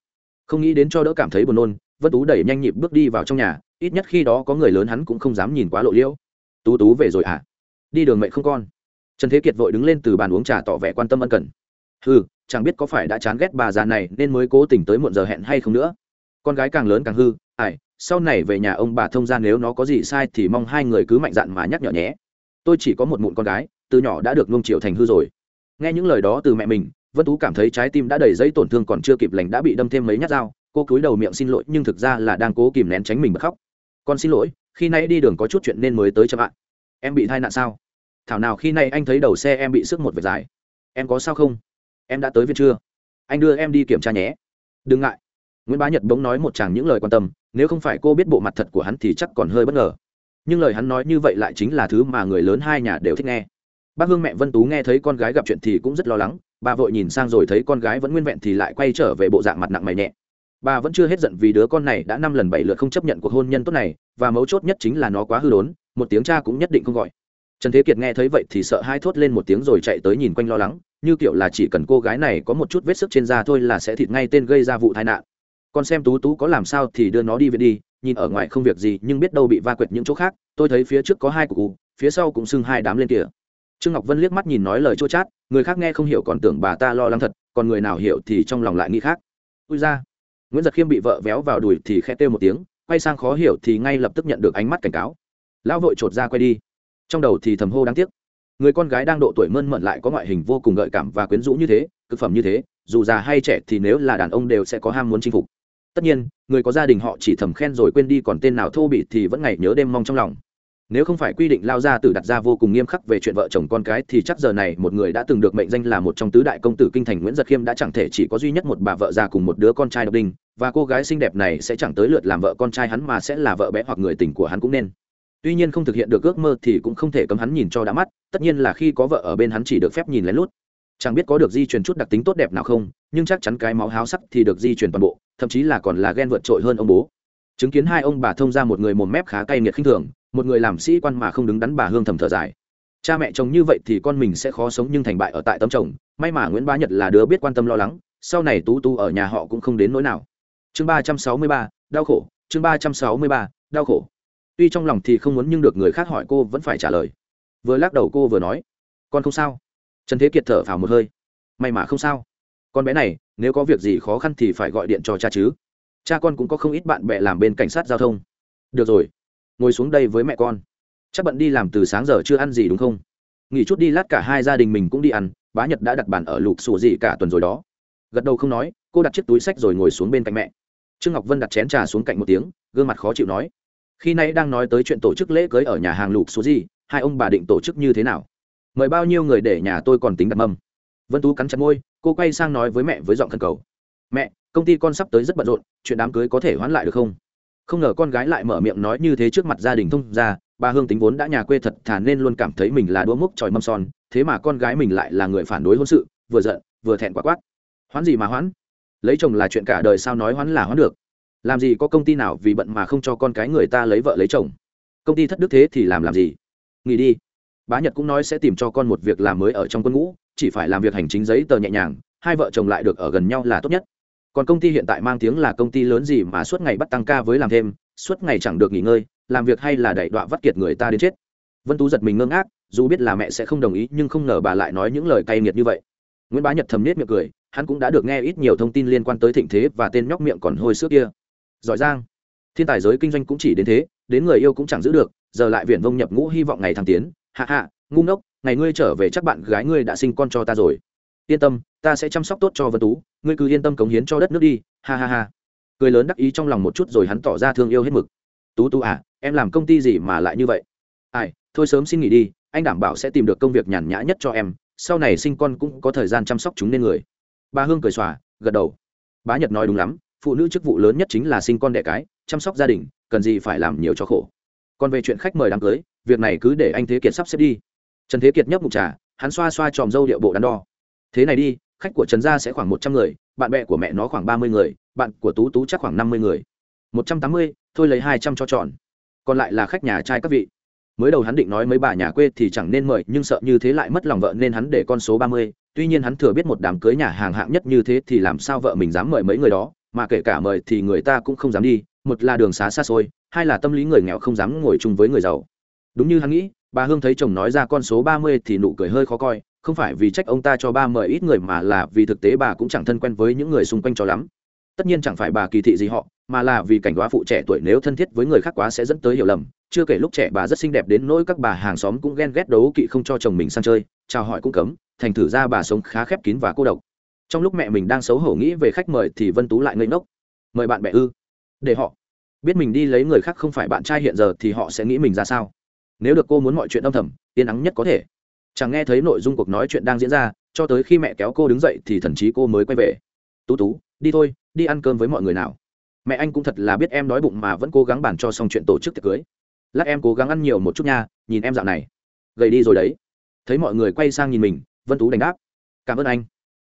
Không nghĩ đến cho đỡ cảm thấy buồn nôn, vân tú đẩy nhanh nhịp bước đi vào trong nhà. Ít nhất khi đó có người lớn hắn cũng không dám nhìn quá lộ liễu. Tú tú về rồi à đi đường mẹ không con? Trần thế kiệt vội đứng lên từ bàn uống trà tỏ vẻ quan tâm ân cần. Ừ chẳng biết có phải đã chán ghét bà già này nên mới cố tình tới muộn giờ hẹn hay không nữa con gái càng lớn càng hư, ải, sau này về nhà ông bà thông ra nếu nó có gì sai thì mong hai người cứ mạnh dạn mà nhắc nhở nhé. Tôi chỉ có một mụn con gái, từ nhỏ đã được nuông triệu thành hư rồi. Nghe những lời đó từ mẹ mình, vân tú cảm thấy trái tim đã đầy giấy tổn thương còn chưa kịp lành đã bị đâm thêm mấy nhát dao, cô cúi đầu miệng xin lỗi nhưng thực ra là đang cố kìm nén tránh mình bật khóc. Con xin lỗi, khi nay đi đường có chút chuyện nên mới tới chậm ạ. Em bị tai nạn sao? Thảo nào khi nay anh thấy đầu xe em bị sức một vệt dài. Em có sao không? Em đã tới viên chưa? Anh đưa em đi kiểm tra nhé. Đừng ngại nguyễn bá nhật bỗng nói một chàng những lời quan tâm, nếu không phải cô biết bộ mặt thật của hắn thì chắc còn hơi bất ngờ. Nhưng lời hắn nói như vậy lại chính là thứ mà người lớn hai nhà đều thích nghe. Bác hương mẹ vân tú nghe thấy con gái gặp chuyện thì cũng rất lo lắng, bà vội nhìn sang rồi thấy con gái vẫn nguyên vẹn thì lại quay trở về bộ dạng mặt nặng mày nhẹ. Bà vẫn chưa hết giận vì đứa con này đã năm lần bảy lượt không chấp nhận cuộc hôn nhân tốt này, và mấu chốt nhất chính là nó quá hư đốn, một tiếng cha cũng nhất định không gọi. Trần thế kiệt nghe thấy vậy thì sợ hai thốt lên một tiếng rồi chạy tới nhìn quanh lo lắng, như kiểu là chỉ cần cô gái này có một chút vết sức trên da thôi là sẽ thịt ngay tên gây ra vụ tai nạn con xem tú tú có làm sao thì đưa nó đi viện đi, nhìn ở ngoài không việc gì nhưng biết đâu bị va quệt những chỗ khác, tôi thấy phía trước có hai cục cụ phía sau cũng sưng hai đám lên kìa. Trương ngọc vân liếc mắt nhìn nói lời chua chát, người khác nghe không hiểu còn tưởng bà ta lo lắng thật, còn người nào hiểu thì trong lòng lại nghĩ khác. Ui ra nguyễn giật khiêm bị vợ véo vào đùi thì khẽ têu một tiếng, quay sang khó hiểu thì ngay lập tức nhận được ánh mắt cảnh cáo. Lão vội chột ra quay đi. Trong đầu thì thầm hô đáng tiếc. Người con gái đang độ tuổi mơn mận lại có ngoại hình vô cùng gợi cảm và quyến rũ như thế, cực phẩm như thế, dù già hay trẻ thì nếu là đàn ông đều sẽ có ham muốn chinh phục tất nhiên, người có gia đình họ chỉ thầm khen rồi quên đi, còn tên nào thô bị thì vẫn ngày nhớ đêm mong trong lòng. Nếu không phải quy định lao ra từ đặt ra vô cùng nghiêm khắc về chuyện vợ chồng con cái, thì chắc giờ này một người đã từng được mệnh danh là một trong tứ đại công tử kinh thành nguyễn giật khiêm đã chẳng thể chỉ có duy nhất một bà vợ già cùng một đứa con trai độc đinh, và cô gái xinh đẹp này sẽ chẳng tới lượt làm vợ con trai hắn mà sẽ là vợ bé hoặc người tình của hắn cũng nên. Tuy nhiên không thực hiện được ước mơ thì cũng không thể cấm hắn nhìn cho đã mắt, tất nhiên là khi có vợ ở bên hắn chỉ được phép nhìn lén lút chẳng biết có được di truyền chút đặc tính tốt đẹp nào không, nhưng chắc chắn cái máu háo sắc thì được di truyền toàn bộ, thậm chí là còn là ghen vượt trội hơn ông bố. Chứng kiến hai ông bà thông ra một người mồm mép khá cay nghiệt khinh thường, một người làm sĩ quan mà không đứng đắn bà hương thầm thở dài. Cha mẹ chồng như vậy thì con mình sẽ khó sống nhưng thành bại ở tại tấm chồng, may mà nguyễn bá nhật là đứa biết quan tâm lo lắng, sau này tú tú ở nhà họ cũng không đến nỗi nào. Chương ba trăm sáu mươi ba, đau khổ, chương ba trăm sáu mươi ba, đau khổ. Tuy trong lòng thì không muốn nhưng được người khác hỏi cô vẫn phải trả lời. Vừa lắc đầu cô vừa nói, con không sao trần thế kiệt thở phào một hơi. May mà không sao. Con bé này, nếu có việc gì khó khăn thì phải gọi điện cho cha chứ. Cha con cũng có không ít bạn bè làm bên cảnh sát giao thông. Được rồi. Ngồi xuống đây với mẹ con. Chắc bận đi làm từ sáng giờ chưa ăn gì đúng không? Nghỉ chút đi lát cả hai gia đình mình cũng đi ăn, bá nhật đã đặt bàn ở lục sủa gì cả tuần rồi đó. Gật đầu không nói, cô đặt chiếc túi sách rồi ngồi xuống bên cạnh mẹ. Trương ngọc vân đặt chén trà xuống cạnh một tiếng, gương mặt khó chịu nói. Khi nay đang nói tới chuyện tổ chức lễ cưới ở nhà hàng lục số gì, hai ông bà định tổ chức như thế nào? Mời bao nhiêu người để nhà tôi còn tính đặt mâm. Vân tú cắn chặt môi, cô quay sang nói với mẹ với giọng khẩn cầu. Mẹ, công ty con sắp tới rất bận rộn, chuyện đám cưới có thể hoãn lại được không? Không ngờ con gái lại mở miệng nói như thế trước mặt gia đình thông ra, bà hương tính vốn đã nhà quê thật thà nên luôn cảm thấy mình là đũa múc tròi mâm son, thế mà con gái mình lại là người phản đối hôn sự, vừa giận, vừa thẹn quá quát. Hoãn gì mà hoãn? Lấy chồng là chuyện cả đời sao nói hoãn là hoãn được? Làm gì có công ty nào vì bận mà không cho con cái người ta lấy vợ lấy chồng? Công ty thất đức thế thì làm làm gì? Nghỉ đi bá nhật cũng nói sẽ tìm cho con một việc làm mới ở trong quân ngũ, chỉ phải làm việc hành chính giấy tờ nhẹ nhàng, hai vợ chồng lại được ở gần nhau là tốt nhất. Còn công ty hiện tại mang tiếng là công ty lớn gì mà suốt ngày bắt tăng ca với làm thêm, suốt ngày chẳng được nghỉ ngơi, làm việc hay là đẩy đọa vắt kiệt người ta đến chết. Vân tú giật mình ngơ ngác, dù biết là mẹ sẽ không đồng ý nhưng không ngờ bà lại nói những lời cay nghiệt như vậy. Nguyễn bá nhật thầm nết miệng cười, hắn cũng đã được nghe ít nhiều thông tin liên quan tới thịnh thế và tên nhóc miệng còn hôi xước kia. Giỏi giang. Thiên tài giới kinh doanh cũng chỉ đến thế, đến người yêu cũng chẳng giữ được, giờ lại viển vông nhập ngũ hy vọng ngày thăng tiến hạ hạ, ngu ngốc, ngày ngươi trở về chắc bạn gái ngươi đã sinh con cho ta rồi. Yên tâm, ta sẽ chăm sóc tốt cho vân tú, ngươi cứ yên tâm cống hiến cho đất nước đi, ha ha ha. Cười lớn đắc ý trong lòng một chút rồi hắn tỏ ra thương yêu hết mực. Tú tú à em làm công ty gì mà lại như vậy? Ai, thôi sớm xin nghỉ đi, anh đảm bảo sẽ tìm được công việc nhàn nhã nhất cho em, sau này sinh con cũng có thời gian chăm sóc chúng nên người. Bà hương cười xòa, gật đầu. Bá nhật nói đúng lắm, phụ nữ chức vụ lớn nhất chính là sinh con đẻ cái, chăm sóc gia đình, cần gì phải làm nhiều cho khổ. Còn về chuyện khách mời đám cưới việc này cứ để anh thế kiệt sắp xếp đi. Trần thế kiệt nhấp mục trà, hắn xoa xoa tròm dâu điệu bộ đắn đo. Thế này đi, khách của trần gia sẽ khoảng một trăm người, bạn bè của mẹ nó khoảng ba mươi người, bạn của tú tú chắc khoảng năm mươi người. Một trăm tám mươi, thôi lấy hai trăm cho chọn còn lại là khách nhà trai các vị. Mới đầu hắn định nói mấy bà nhà quê thì chẳng nên mời, nhưng sợ như thế lại mất lòng vợ nên hắn để con số ba mươi. Tuy nhiên hắn thừa biết một đám cưới nhà hàng hạng nhất như thế thì làm sao vợ mình dám mời mấy người đó, mà kể cả mời thì người ta cũng không dám đi. Một là đường xá xa xôi, hai là tâm lý người nghèo không dám ngồi chung với người giàu đúng như hắn nghĩ, bà hương thấy chồng nói ra con số ba mươi thì nụ cười hơi khó coi, không phải vì trách ông ta cho ba mời ít người mà là vì thực tế bà cũng chẳng thân quen với những người xung quanh cho lắm. Tất nhiên chẳng phải bà kỳ thị gì họ, mà là vì cảnh đoá phụ trẻ tuổi nếu thân thiết với người khác quá sẽ dẫn tới hiểu lầm. Chưa kể lúc trẻ bà rất xinh đẹp đến nỗi các bà hàng xóm cũng ghen ghét đấu kỵ không cho chồng mình sang chơi, chào hỏi cũng cấm, thành thử ra bà sống khá khép kín và cô độc. Trong lúc mẹ mình đang xấu hổ nghĩ về khách mời thì vân tú lại ngây ngốc. Mời bạn bè ư? Để họ. Biết mình đi lấy người khác không phải bạn trai hiện giờ thì họ sẽ nghĩ mình ra sao? Nếu được cô muốn mọi chuyện âm thầm, yên ắng nhất có thể. Chẳng nghe thấy nội dung cuộc nói chuyện đang diễn ra, cho tới khi mẹ kéo cô đứng dậy thì thần chí cô mới quay về. Tú tú, đi thôi, đi ăn cơm với mọi người nào. Mẹ anh cũng thật là biết em đói bụng mà vẫn cố gắng bàn cho xong chuyện tổ chức tiệc cưới. Lát em cố gắng ăn nhiều một chút nha, nhìn em dạo này. Gầy đi rồi đấy. Thấy mọi người quay sang nhìn mình, vân tú đành đáp. Cảm ơn anh.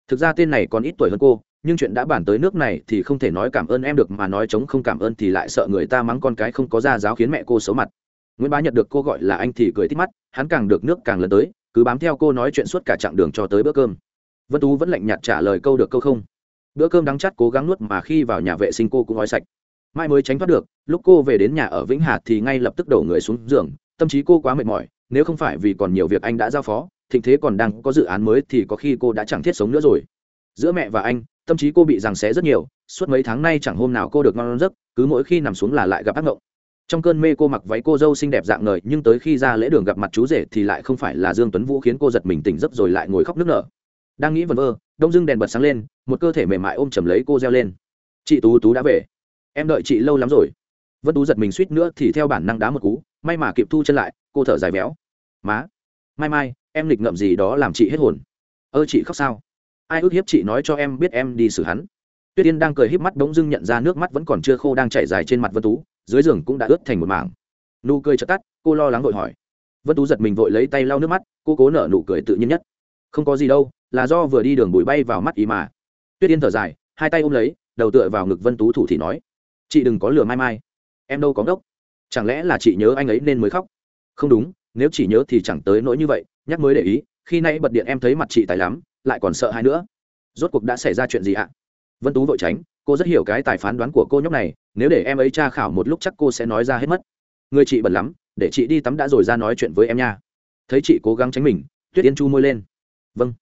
Thực ra tên này còn ít tuổi hơn cô, nhưng chuyện đã bàn tới nước này thì không thể nói cảm ơn em được mà nói chống không cảm ơn thì lại sợ người ta mắng con cái không có ra giáo khiến mẹ cô xấu mặt nguyễn bá nhận được cô gọi là anh thì cười thích mắt, hắn càng được nước càng lớn tới, cứ bám theo cô nói chuyện suốt cả chặng đường cho tới bữa cơm. Vân tú vẫn lạnh nhạt trả lời câu được câu không. Bữa cơm đắng chắt cố gắng nuốt mà khi vào nhà vệ sinh cô cũng nói sạch. Mai mới tránh thoát được, lúc cô về đến nhà ở vĩnh hà thì ngay lập tức đổ người xuống giường, tâm trí cô quá mệt mỏi, nếu không phải vì còn nhiều việc anh đã giao phó, thịnh thế còn đang có dự án mới thì có khi cô đã chẳng thiết sống nữa rồi. Giữa mẹ và anh, tâm trí cô bị giằng xé rất nhiều, suốt mấy tháng nay chẳng hôm nào cô được ngon giấc, cứ mỗi khi nằm xuống là lại gặp ác mộng trong cơn mê cô mặc váy cô dâu xinh đẹp dạng ngời, nhưng tới khi ra lễ đường gặp mặt chú rể thì lại không phải là dương tuấn vũ khiến cô giật mình tỉnh giấc rồi lại ngồi khóc nức nở. Đang nghĩ vẩn vơ, đông dưng đèn bật sáng lên, một cơ thể mềm mại ôm chầm lấy cô reo lên. Chị tú tú đã về. Em đợi chị lâu lắm rồi. Vân tú giật mình suýt nữa thì theo bản năng đá một cú, may mà kịp thu chân lại, cô thở dài véo. Má, mai mai, em nghịch ngậm gì đó làm chị hết hồn. Ơ, chị khóc sao? Ai ước hiếp chị nói cho em biết em đi xử hắn? Tuyết yên đang cười híp mắt bỗng dưng nhận ra nước mắt vẫn còn chưa khô đang chảy dài trên mặt vân tú dưới giường cũng đã ướt thành một mảng. Nụ cười chợt tắt, cô lo lắng vội hỏi. Vân tú giật mình vội lấy tay lau nước mắt, cô cố nở nụ cười tự nhiên nhất. Không có gì đâu, là do vừa đi đường bụi bay vào mắt ý mà. Tuyết yên thở dài, hai tay ôm lấy, đầu tựa vào ngực vân tú thủ thì nói. Chị đừng có lừa mai mai. Em đâu có ngốc. Chẳng lẽ là chị nhớ anh ấy nên mới khóc? Không đúng, nếu chỉ nhớ thì chẳng tới nỗi như vậy, nhắc mới để ý, khi nay bật điện em thấy mặt chị tài lắm, lại còn sợ hai nữa. Rốt cuộc đã xảy ra chuyện gì ạ? Vân tú vội tránh cô rất hiểu cái tài phán đoán của cô nhóc này, nếu để em ấy tra khảo một lúc chắc cô sẽ nói ra hết mất. Người chị bẩn lắm, để chị đi tắm đã rồi ra nói chuyện với em nha. Thấy chị cố gắng tránh mình, tuyết yên chu môi lên. Vâng.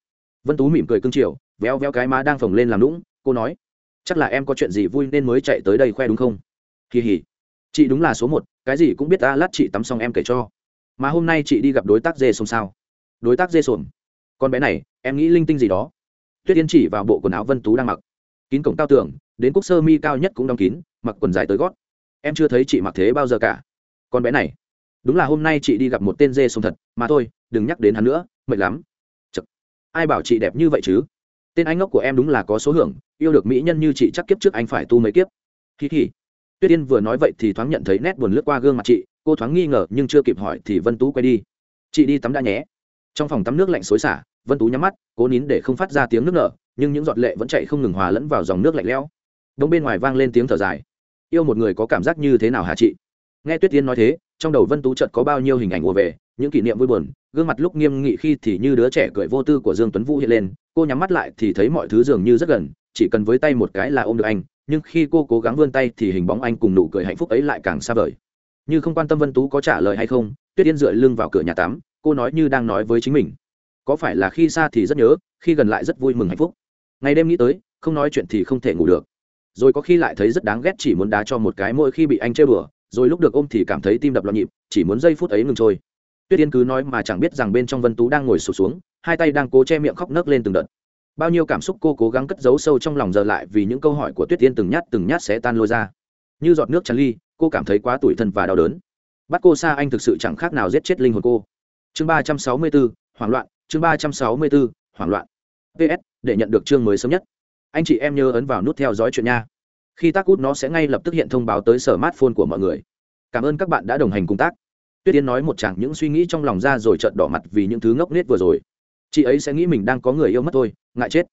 Vân tú mỉm cười cưng chiều, véo véo cái má đang phồng lên làm lũng cô nói, chắc là em có chuyện gì vui nên mới chạy tới đây khoe đúng không? Kỳ hỉ chị đúng là số một, cái gì cũng biết ta, lát chị tắm xong em kể cho. Mà hôm nay chị đi gặp đối tác dê xôn sao? Đối tác dê xồn con bé này, em nghĩ linh tinh gì đó. Tuyết yên chỉ vào bộ quần áo vân tú đang mặc. Kín cổng cao tường đến cúc sơ mi cao nhất cũng đóng kín, mặc quần dài tới gót. Em chưa thấy chị mặc thế bao giờ cả. Con bé này, đúng là hôm nay chị đi gặp một tên dê sông thật, mà thôi, đừng nhắc đến hắn nữa, mệt lắm. Chật. ai bảo chị đẹp như vậy chứ? Tên anh ngốc của em đúng là có số hưởng, yêu được mỹ nhân như chị chắc kiếp trước anh phải tu mấy kiếp. Kỳ kỳ tuyết yên vừa nói vậy thì thoáng nhận thấy nét buồn lướt qua gương mặt chị, cô thoáng nghi ngờ nhưng chưa kịp hỏi thì vân tú quay đi. Chị đi tắm đã nhé. Trong phòng tắm nước lạnh xối xả, vân tú nhắm mắt, cố nín để không phát ra tiếng nước nở, nhưng những giọt lệ vẫn chạy không ngừng hòa lẫn vào dòng nước lạnh lẽo đông bên ngoài vang lên tiếng thở dài. Yêu một người có cảm giác như thế nào hả chị? Nghe tuyết tiên nói thế, trong đầu vân tú chợt có bao nhiêu hình ảnh ùa về, những kỷ niệm vui buồn, gương mặt lúc nghiêm nghị khi thì như đứa trẻ cười vô tư của dương tuấn vũ hiện lên, cô nhắm mắt lại thì thấy mọi thứ dường như rất gần, chỉ cần với tay một cái là ôm được anh, nhưng khi cô cố gắng vươn tay thì hình bóng anh cùng nụ cười hạnh phúc ấy lại càng xa vời. Như không quan tâm vân tú có trả lời hay không, tuyết yên dựa lưng vào cửa nhà tắm, cô nói như đang nói với chính mình. Có phải là khi xa thì rất nhớ, khi gần lại rất vui mừng hạnh phúc. Ngày đêm nghĩ tới, không nói chuyện thì không thể ngủ được rồi có khi lại thấy rất đáng ghét chỉ muốn đá cho một cái mỗi khi bị anh chơi bừa, rồi lúc được ôm thì cảm thấy tim đập loạn nhịp, chỉ muốn giây phút ấy ngừng trôi. Tuyết yên cứ nói mà chẳng biết rằng bên trong vân tú đang ngồi sụp xuống, hai tay đang cố che miệng khóc nấc lên từng đợt. Bao nhiêu cảm xúc cô cố gắng cất giấu sâu trong lòng giờ lại vì những câu hỏi của tuyết yên từng nhát từng nhát sẽ tan lôi ra. Như giọt nước tràn ly, cô cảm thấy quá tủi thân và đau đớn. Bắt cô xa anh thực sự chẳng khác nào giết chết linh hồn cô. Chương ba trăm sáu mươi bốn hoảng loạn, chương ba trăm sáu mươi bốn hoảng loạn. Ps để nhận được chương mới sớm nhất anh chị em nhớ ấn vào nút theo dõi chuyện nha. Khi tác út nó sẽ ngay lập tức hiện thông báo tới sở mát phone của mọi người. Cảm ơn các bạn đã đồng hành cùng tác. Tuyết yến nói một chàng những suy nghĩ trong lòng ra rồi trợn đỏ mặt vì những thứ ngốc nghếch vừa rồi. Chị ấy sẽ nghĩ mình đang có người yêu mất thôi, ngại chết.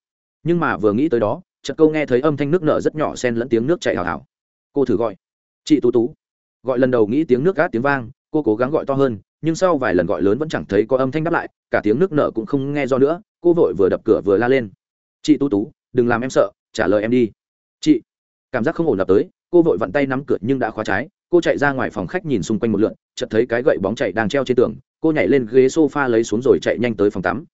Nhưng mà vừa nghĩ tới đó, chợt câu nghe thấy âm thanh nước nở rất nhỏ xen lẫn tiếng nước chảy hào hào. Cô thử gọi. Chị tú tú. Gọi lần đầu nghĩ tiếng nước gát tiếng vang, cô cố gắng gọi to hơn, nhưng sau vài lần gọi lớn vẫn chẳng thấy có âm thanh đáp lại, cả tiếng nước nở cũng không nghe do nữa, cô vội vừa đập cửa vừa la lên. Chị tú tú đừng làm em sợ, trả lời em đi. Chị. Cảm giác không ổn lập tới, cô vội vặn tay nắm cửa nhưng đã khóa trái. Cô chạy ra ngoài phòng khách nhìn xung quanh một lượn, chợt thấy cái gậy bóng chạy đang treo trên tường. Cô nhảy lên ghế sofa lấy xuống rồi chạy nhanh tới phòng tắm.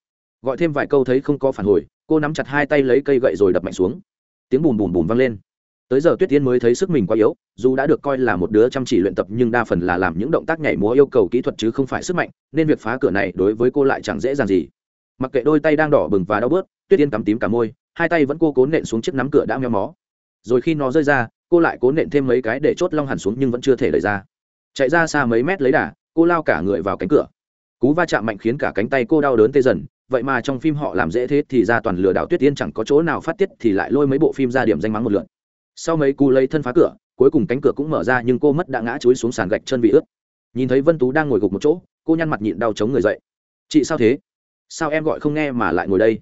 Gọi thêm vài câu thấy không có phản hồi, cô nắm chặt hai tay lấy cây gậy rồi đập mạnh xuống. Tiếng bùn bùn bùn vang lên. Tới giờ tuyết tiên mới thấy sức mình quá yếu, dù đã được coi là một đứa chăm chỉ luyện tập nhưng đa phần là làm những động tác nhảy múa yêu cầu kỹ thuật chứ không phải sức mạnh, nên việc phá cửa này đối với cô lại chẳng dễ dàng gì. Mặc kệ đôi tay đang đỏ bừng và đau bớt, tuyết tiên cắm tím cả môi hai tay vẫn cô cố nện xuống chiếc nắm cửa đã meo mó. Rồi khi nó rơi ra, cô lại cố nện thêm mấy cái để chốt long hẳn xuống nhưng vẫn chưa thể lấy ra. Chạy ra xa mấy mét lấy đà, cô lao cả người vào cánh cửa. Cú va chạm mạnh khiến cả cánh tay cô đau đớn tê dần, vậy mà trong phim họ làm dễ thế thì ra toàn lừa đảo tuyết tiên chẳng có chỗ nào phát tiết thì lại lôi mấy bộ phim ra điểm danh mắng một lượt. Sau mấy cú lấy thân phá cửa, cuối cùng cánh cửa cũng mở ra nhưng cô mất đã ngã chuối xuống sàn gạch chân bị ướt. Nhìn thấy vân tú đang ngồi gục một chỗ, cô nhăn mặt nhịn đau chống người dậy. Chị sao thế? Sao em gọi không nghe mà lại ngồi đây?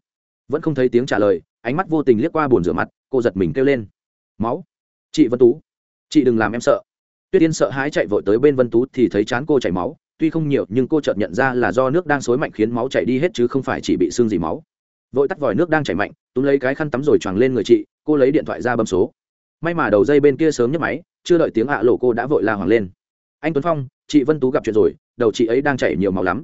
Vẫn không thấy tiếng trả lời ánh mắt vô tình liếc qua bồn rửa mặt, cô giật mình kêu lên. Máu? Chị vân tú? Chị đừng làm em sợ. Tuyết yên sợ hãi chạy vội tới bên vân tú thì thấy chán cô chảy máu, tuy không nhiều nhưng cô chợt nhận ra là do nước đang xối mạnh khiến máu chảy đi hết chứ không phải chỉ bị xương gì máu. Vội tắt vòi nước đang chảy mạnh, túm lấy cái khăn tắm rồi choàng lên người chị, cô lấy điện thoại ra bấm số. May mà đầu dây bên kia sớm nhấc máy, chưa đợi tiếng ạ lộ cô đã vội la hoàng lên. Anh tuấn phong, chị vân tú gặp chuyện rồi, đầu chị ấy đang chảy nhiều máu lắm.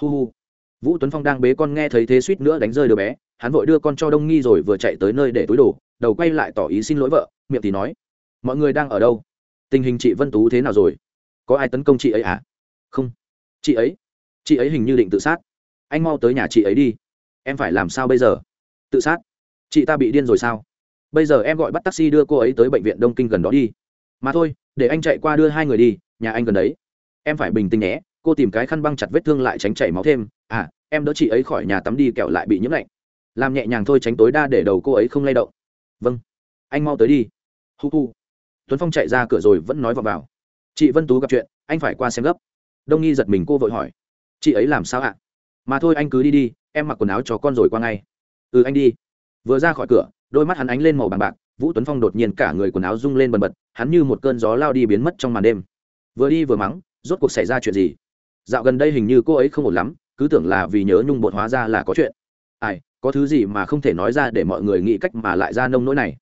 Hu hu. Vũ tuấn phong đang bế con nghe thấy thế suýt nữa đánh rơi đứa bé hắn vội đưa con cho đông nghi rồi vừa chạy tới nơi để túi đồ, đầu quay lại tỏ ý xin lỗi vợ, miệng thì nói, mọi người đang ở đâu? Tình hình chị vân tú thế nào rồi? Có ai tấn công chị ấy à? Không. Chị ấy? Chị ấy hình như định tự sát. Anh mau tới nhà chị ấy đi. Em phải làm sao bây giờ? Tự sát? Chị ta bị điên rồi sao? Bây giờ em gọi bắt taxi đưa cô ấy tới bệnh viện đông kinh gần đó đi. Mà thôi, để anh chạy qua đưa hai người đi, nhà anh gần đấy. Em phải bình tĩnh nhé, cô tìm cái khăn băng chặt vết thương lại tránh chảy máu thêm. À em đỡ chị ấy khỏi nhà tắm đi kẹo lại bị nhiễm lạnh làm nhẹ nhàng thôi tránh tối đa để đầu cô ấy không lay động. Vâng. Anh mau tới đi. Hu hu. Tuấn phong chạy ra cửa rồi vẫn nói vào vào. Chị vân tú gặp chuyện, anh phải qua xem gấp. Đông nghi giật mình cô vội hỏi. Chị ấy làm sao ạ? Mà thôi anh cứ đi đi, em mặc quần áo cho con rồi qua ngay. Ừ anh đi. Vừa ra khỏi cửa, đôi mắt hắn ánh lên màu bằng bạc, vũ tuấn phong đột nhiên cả người quần áo rung lên bần bật, hắn như một cơn gió lao đi biến mất trong màn đêm. Vừa đi vừa mắng, rốt cuộc xảy ra chuyện gì? Dạo gần đây hình như cô ấy không ổn lắm, cứ tưởng là vì nhớ nhung bột hóa ra là có chuyện. Ai? Có thứ gì mà không thể nói ra để mọi người nghĩ cách mà lại ra nông nỗi này?